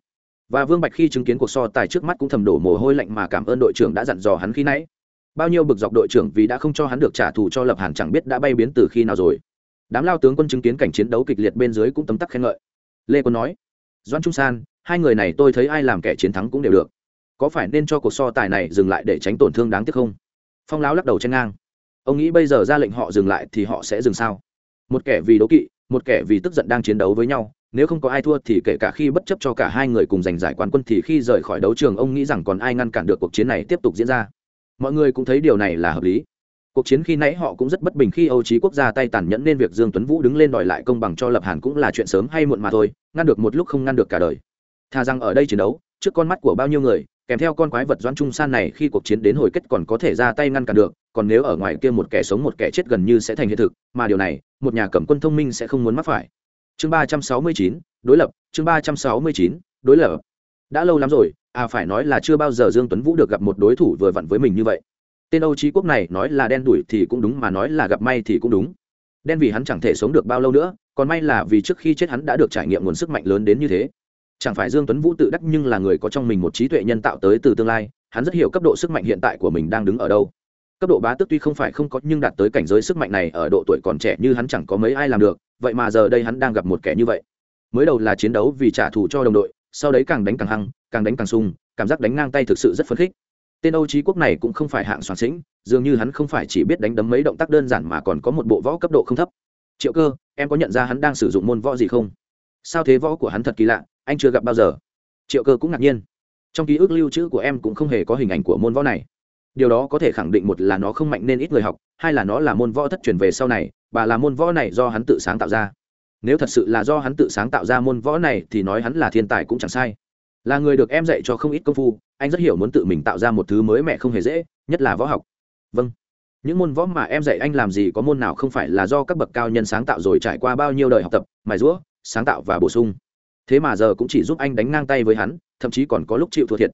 Và vương bạch khi chứng kiến cuộc so tài trước mắt cũng thầm đổ mồ hôi lạnh mà cảm ơn đội trưởng đã dặn dò hắn khi nãy bao nhiêu bực dọc đội trưởng vì đã không cho hắn được trả thù cho lập hàn chẳng biết đã bay biến từ khi nào rồi. Đám lao tướng quân chứng kiến cảnh chiến đấu kịch liệt bên dưới cũng tấm tắc khen ngợi. Lê quân nói doan trung san, hai người này tôi thấy ai làm kẻ chiến thắng cũng đều được. Có phải nên cho cuộc so tài này dừng lại để tránh tổn thương đáng tiếc không? Phong láo lắc đầu chen ngang. Ông nghĩ bây giờ ra lệnh họ dừng lại thì họ sẽ dừng sao? Một kẻ vì đố kỵ, một kẻ vì tức giận đang chiến đấu với nhau, nếu không có ai thua thì kể cả khi bất chấp cho cả hai người cùng giành giải quán quân thì khi rời khỏi đấu trường ông nghĩ rằng còn ai ngăn cản được cuộc chiến này tiếp tục diễn ra? Mọi người cũng thấy điều này là hợp lý. Cuộc chiến khi nãy họ cũng rất bất bình khi âu trí quốc gia tay tàn nhẫn nên việc dương tuấn vũ đứng lên đòi lại công bằng cho lập hàn cũng là chuyện sớm hay muộn mà thôi, ngăn được một lúc không ngăn được cả đời. Thà rằng ở đây chiến đấu, trước con mắt của bao nhiêu người, kèm theo con quái vật doãn trung san này khi cuộc chiến đến hồi kết còn có thể ra tay ngăn cản được, còn nếu ở ngoài kia một kẻ sống một kẻ chết gần như sẽ thành hiện thực, mà điều này, một nhà cầm quân thông minh sẽ không muốn mắc phải. Chương ba trăm sáu mươi chín, đối lập, chương ba trăm sáu mươi chín, đối lập đã lâu lắm rồi à phải nói là chưa bao giờ dương tuấn vũ được gặp một đối thủ vừa vặn với mình như vậy. Tên âu trí quốc này nói là đen đuổi thì cũng đúng mà nói là gặp may thì cũng đúng. Đen vì hắn chẳng thể sống được bao lâu nữa, còn may là vì trước khi chết hắn đã được trải nghiệm nguồn sức mạnh lớn đến như thế. Chẳng phải dương tuấn vũ tự đắc nhưng là người có trong mình một trí tuệ nhân tạo tới từ tương lai, hắn rất hiểu cấp độ sức mạnh hiện tại của mình đang đứng ở đâu. Cấp độ bá tức tuy không phải không có nhưng đạt tới cảnh giới sức mạnh này ở độ tuổi còn trẻ như hắn chẳng có mấy ai làm được, vậy mà giờ đây hắn đang gặp một kẻ như vậy. Mới đầu là chiến đấu vì trả thù cho đồng đội sau đấy càng đánh càng hăng, càng đánh càng sung, cảm giác đánh ngang tay thực sự rất phấn khích. Tên âu trí quốc này cũng không phải hạng soạn sĩnh, dường như hắn không phải chỉ biết đánh đấm mấy động tác đơn giản mà còn có một bộ võ cấp độ không thấp. Triệu cơ, em có nhận ra hắn đang sử dụng môn võ gì không? Sao thế võ của hắn thật kỳ lạ, anh chưa gặp bao giờ? Triệu cơ cũng ngạc nhiên. Trong ký ức lưu trữ của em cũng không hề có hình ảnh của môn võ này. Điều đó có thể khẳng định một là nó không mạnh nên ít người học, hai là nó là môn võ thất truyền về sau này và là môn võ này do hắn tự sáng tạo ra nếu thật sự là do hắn tự sáng tạo ra môn võ này thì nói hắn là thiên tài cũng chẳng sai. Là người được em dạy cho không ít công phu, anh rất hiểu muốn tự mình tạo ra một thứ mới mẹ không hề dễ, nhất là võ học. Vâng. Những môn võ mà em dạy anh làm gì có môn nào không phải là do các bậc cao nhân sáng tạo rồi trải qua bao nhiêu đời học tập, mài rũa sáng tạo và bổ sung. Thế mà giờ cũng chỉ giúp anh đánh ngang tay với hắn, thậm chí còn có lúc chịu thua thiệt.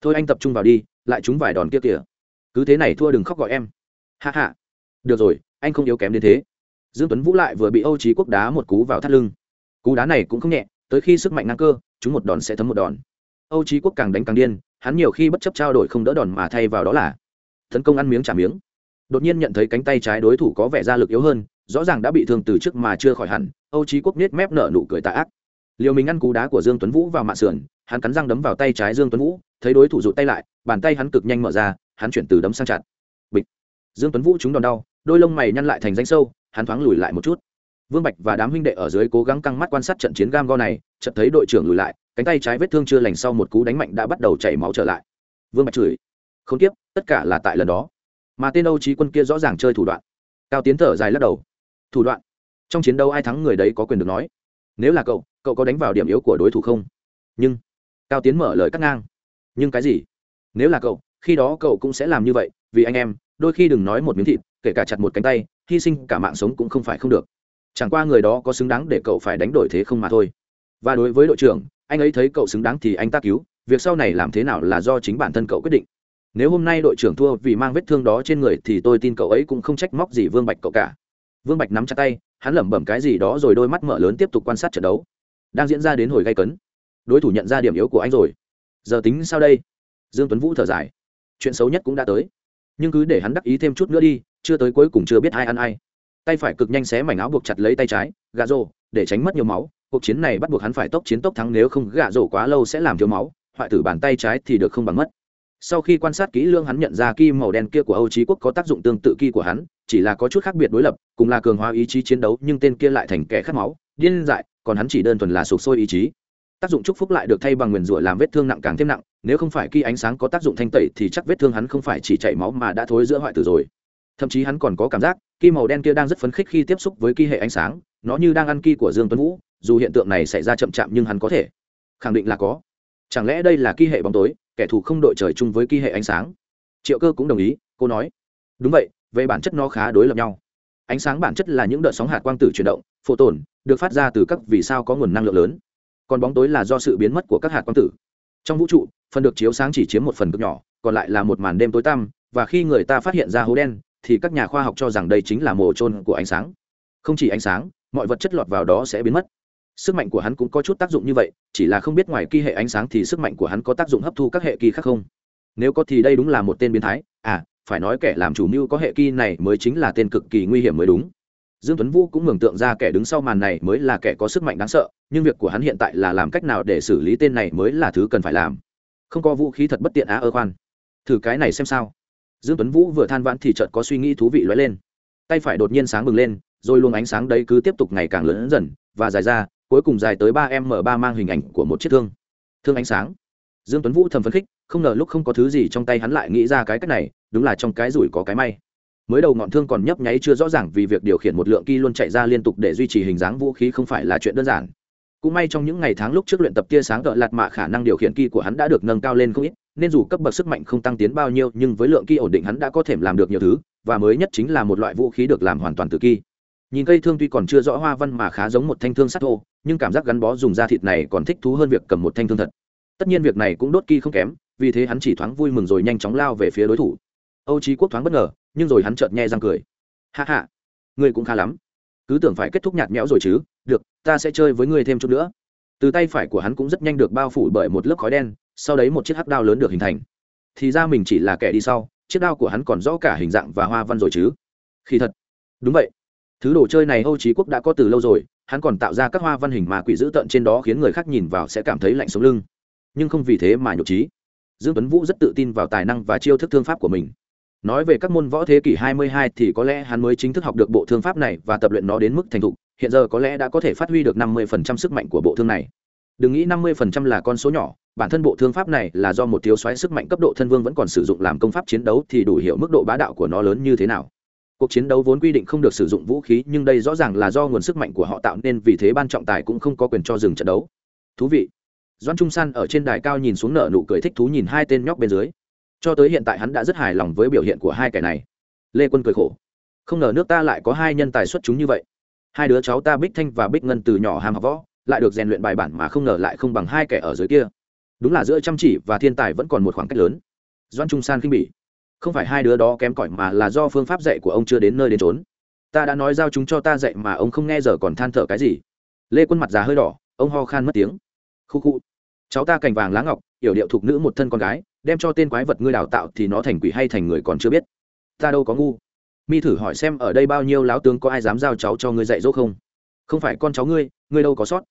Thôi anh tập trung vào đi, lại trúng vài đòn kia kìa. Cứ thế này thua đừng khóc gọi em. Hạ hạ được rồi, anh không yếu kém đến thế dương tuấn vũ lại vừa bị âu trí quốc đá một cú vào thắt lưng. Cú đá này cũng không nhẹ, tới khi sức mạnh ngang cơ, chúng một đòn sẽ thấm một đòn. Âu trí quốc càng đánh càng điên, hắn nhiều khi bất chấp trao đổi không đỡ đòn mà thay vào đó là tấn công ăn miếng trả miếng. Đột nhiên nhận thấy cánh tay trái đối thủ có vẻ ra lực yếu hơn, rõ ràng đã bị thương từ trước mà chưa khỏi hẳn, âu trí quốc nết mép nở nụ cười tạ ác. Liều mình ăn cú đá của dương tuấn vũ vào mạ sườn, hắn cắn răng đấm vào tay trái dương tuấn vũ, thấy đối thủ rụt tay lại, bàn tay hắn cực nhanh mở ra, hắn chuyển từ đấm sang chặt. Bịch. Dương tuấn vũ trúng đòn đau, đôi lông mày nhăn lại thành rãnh sâu hắn thoáng lùi lại một chút. Vương bạch và đám huynh đệ ở dưới cố gắng căng mắt quan sát trận chiến gam go này, chợt thấy đội trưởng lùi lại, cánh tay trái vết thương chưa lành sau một cú đánh mạnh đã bắt đầu chảy máu trở lại. Vương bạch chửi, không tiếp, tất cả là tại lần đó. Mà tên âu trí quân kia rõ ràng chơi thủ đoạn. Cao tiến thở dài lắc đầu, thủ đoạn? Trong chiến đấu ai thắng người đấy có quyền được nói. Nếu là cậu cậu có đánh vào điểm yếu của đối thủ không? Nhưng, cao tiến mở lời cắt ngang, nhưng cái gì? Nếu là cậu, khi đó cậu cũng sẽ làm như vậy, vì anh em, đôi khi đừng nói một miếng thịt, kể cả chặt một cánh tay hy sinh cả mạng sống cũng không phải không được. Chẳng qua người đó có xứng đáng để cậu phải đánh đổi thế không mà thôi. Và đối với đội trưởng, anh ấy thấy cậu xứng đáng thì anh ta cứu, việc sau này làm thế nào là do chính bản thân cậu quyết định. Nếu hôm nay đội trưởng thua vì mang vết thương đó trên người thì tôi tin cậu ấy cũng không trách móc gì vương bạch cậu cả. Vương bạch nắm chặt tay, hắn lẩm bẩm cái gì đó rồi đôi mắt mở lớn tiếp tục quan sát trận đấu. Đang diễn ra đến hồi gây cấn. Đối thủ nhận ra điểm yếu của anh rồi. Giờ tính sao đây? Dương tuấn vũ thở dài. Chuyện xấu nhất cũng đã tới. Nhưng cứ để hắn đắc ý thêm chút nữa đi chưa tới cuối cùng chưa biết ai ăn ai. Tay phải cực nhanh xé mảnh áo buộc chặt lấy tay trái gà rổ, để tránh mất nhiều máu. Cuộc chiến này bắt buộc hắn phải tốc chiến tốc thắng nếu không gà rổ quá lâu sẽ làm thiếu máu hoại tử bàn tay trái thì được không bằng mất. Sau khi quan sát kỹ lương hắn nhận ra kim màu đen kia của âu trí quốc có tác dụng tương tự kỳ của hắn chỉ là có chút khác biệt đối lập cùng là cường hóa ý chí chiến đấu nhưng tên kia lại thành kẻ khát máu điên dại còn hắn chỉ đơn thuần là sụp sôi ý chí. Tác dụng chúc phúc lại được thay bằng nguyền rủa làm vết thương nặng càng thêm nặng nếu không phải kỳ ánh sáng có tác dụng thanh tẩy thì chắc vết thương hắn không phải chỉ chảy máu mà đã thối giữa hoại tử rồi thậm chí hắn còn có cảm giác ki màu đen kia đang rất phấn khích khi tiếp xúc với ki hệ ánh sáng, nó như đang ăn ki của dương tuấn vũ, dù hiện tượng này xảy ra chậm chạm nhưng hắn có thể khẳng định là có. Chẳng lẽ đây là ki hệ bóng tối, kẻ thù không đội trời chung với ki hệ ánh sáng? Triệu cơ cũng đồng ý, cô nói. Đúng vậy, về bản chất nó khá đối lập nhau. Ánh sáng bản chất là những đợt sóng hạt quang tử chuyển động phô tổn được phát ra từ các vì sao có nguồn năng lượng lớn. Còn bóng tối là do sự biến mất của các hạt quang tử. Trong vũ trụ, phần được chiếu sáng chỉ chiếm một phần cực nhỏ, còn lại là một màn đêm tối tăm, và khi người ta phát hiện ra hố đen thì các nhà khoa học cho rằng đây chính là mồ trôn của ánh sáng. Không chỉ ánh sáng, mọi vật chất lọt vào đó sẽ biến mất. Sức mạnh của hắn cũng có chút tác dụng như vậy, chỉ là không biết ngoài kỳ hệ ánh sáng thì sức mạnh của hắn có tác dụng hấp thu các hệ kỳ khác không? Nếu có thì đây đúng là một tên biến thái. À phải nói kẻ làm chủ mưu có hệ kỳ này mới chính là tên cực kỳ nguy hiểm mới đúng. Dương tuấn vũ cũng mường tượng ra kẻ đứng sau màn này mới là kẻ có sức mạnh đáng sợ, nhưng việc của hắn hiện tại là làm cách nào để xử lý tên này mới là thứ cần phải làm. Không có vũ khí thật bất tiện á ơ khoan. Thử cái này xem sao dương tuấn vũ vừa than vãn thì chợt có suy nghĩ thú vị lóe lên. Tay phải đột nhiên sáng bừng lên, rồi luồng ánh sáng đấy cứ tiếp tục ngày càng lớn dần, và dài ra, cuối cùng dài tới ba m ba mang hình ảnh của một chiếc thương. Thương ánh sáng. Dương tuấn vũ thầm phấn khích, không ngờ lúc không có thứ gì trong tay hắn lại nghĩ ra cái cách này, đúng là trong cái rủi có cái may. Mới đầu ngọn thương còn nhấp nháy chưa rõ ràng vì việc điều khiển một lượng ki luôn chạy ra liên tục để duy trì hình dáng vũ khí không phải là chuyện đơn giản. Cũng may trong những ngày tháng lúc trước luyện tập tia sáng gợ lạt mạ khả năng điều khiển ki của hắn đã được nâng cao lên không ít nên dù cấp bậc sức mạnh không tăng tiến bao nhiêu, nhưng với lượng ki ổn định hắn đã có thể làm được nhiều thứ, và mới nhất chính là một loại vũ khí được làm hoàn toàn từ ki nhìn cây thương tuy còn chưa rõ hoa văn mà khá giống một thanh thương sắt thô, nhưng cảm giác gắn bó dùng da thịt này còn thích thú hơn việc cầm một thanh thương thật. Tất nhiên việc này cũng đốt ki không kém, vì thế hắn chỉ thoáng vui mừng rồi nhanh chóng lao về phía đối thủ. Âu trí quốc thoáng bất ngờ, nhưng rồi hắn chợt nghe răng cười. Hạ hạ ngươi cũng khá lắm. Cứ tưởng phải kết thúc nhạt nhẽo rồi chứ, được, ta sẽ chơi với ngươi thêm chút nữa. Từ tay phải của hắn cũng rất nhanh được bao phủ bởi một lớp khói đen sau đấy một chiếc hắc đao lớn được hình thành. Thì ra mình chỉ là kẻ đi sau, chiếc đao của hắn còn rõ cả hình dạng và hoa văn rồi chứ. Khi thật, đúng vậy. Thứ đồ chơi này âu trí quốc đã có từ lâu rồi, hắn còn tạo ra các hoa văn hình mà quỷ dữ tợn trên đó khiến người khác nhìn vào sẽ cảm thấy lạnh sống lưng. Nhưng không vì thế mà nhục trí dương tuấn vũ rất tự tin vào tài năng và chiêu thức thương pháp của mình. Nói về các môn võ thế kỷ 22 thì có lẽ hắn mới chính thức học được bộ thương pháp này và tập luyện nó đến mức thành thục, hiện giờ có lẽ đã có thể phát huy được 50% sức mạnh của bộ thương này đừng nghĩ 50% là con số nhỏ, bản thân bộ thương pháp này là do một thiếu soái sức mạnh cấp độ thân vương vẫn còn sử dụng làm công pháp chiến đấu thì đủ hiểu mức độ bá đạo của nó lớn như thế nào. Cuộc chiến đấu vốn quy định không được sử dụng vũ khí, nhưng đây rõ ràng là do nguồn sức mạnh của họ tạo nên vì thế ban trọng tài cũng không có quyền cho dừng trận đấu. Thú vị. Doan trung san ở trên đài cao nhìn xuống nở nụ cười thích thú nhìn hai tên nhóc bên dưới. Cho tới hiện tại hắn đã rất hài lòng với biểu hiện của hai kẻ này. Lê quân cười khổ. Không ngờ nước ta lại có hai nhân tài xuất chúng như vậy. Hai đứa cháu ta bích thanh và bích ngân từ nhỏ ham học võ lại được rèn luyện bài bản mà không ngờ lại không bằng hai kẻ ở dưới kia. Đúng là giữa chăm chỉ và thiên tài vẫn còn một khoảng cách lớn. Doan trung san khinh bỉ. Không phải hai đứa đó kém cỏi mà là do phương pháp dạy của ông chưa đến nơi đến trốn ta đã nói giao chúng cho ta dạy mà ông không nghe giờ còn than thở cái gì. Lê quân mặt già hơi đỏ, ông ho khan mất tiếng. Khu khu. Cháu ta cành vàng lá ngọc, yểu điệu thục nữ một thân con gái, đem cho tên quái vật ngươi đào tạo thì nó thành quỷ hay thành người còn chưa biết. Ta đâu có ngu. Mi thử hỏi xem ở đây bao nhiêu láo tướng có ai dám giao cháu cho ngươi dạy dỗ không? Không phải con cháu ngươi ngươi đâu có sót.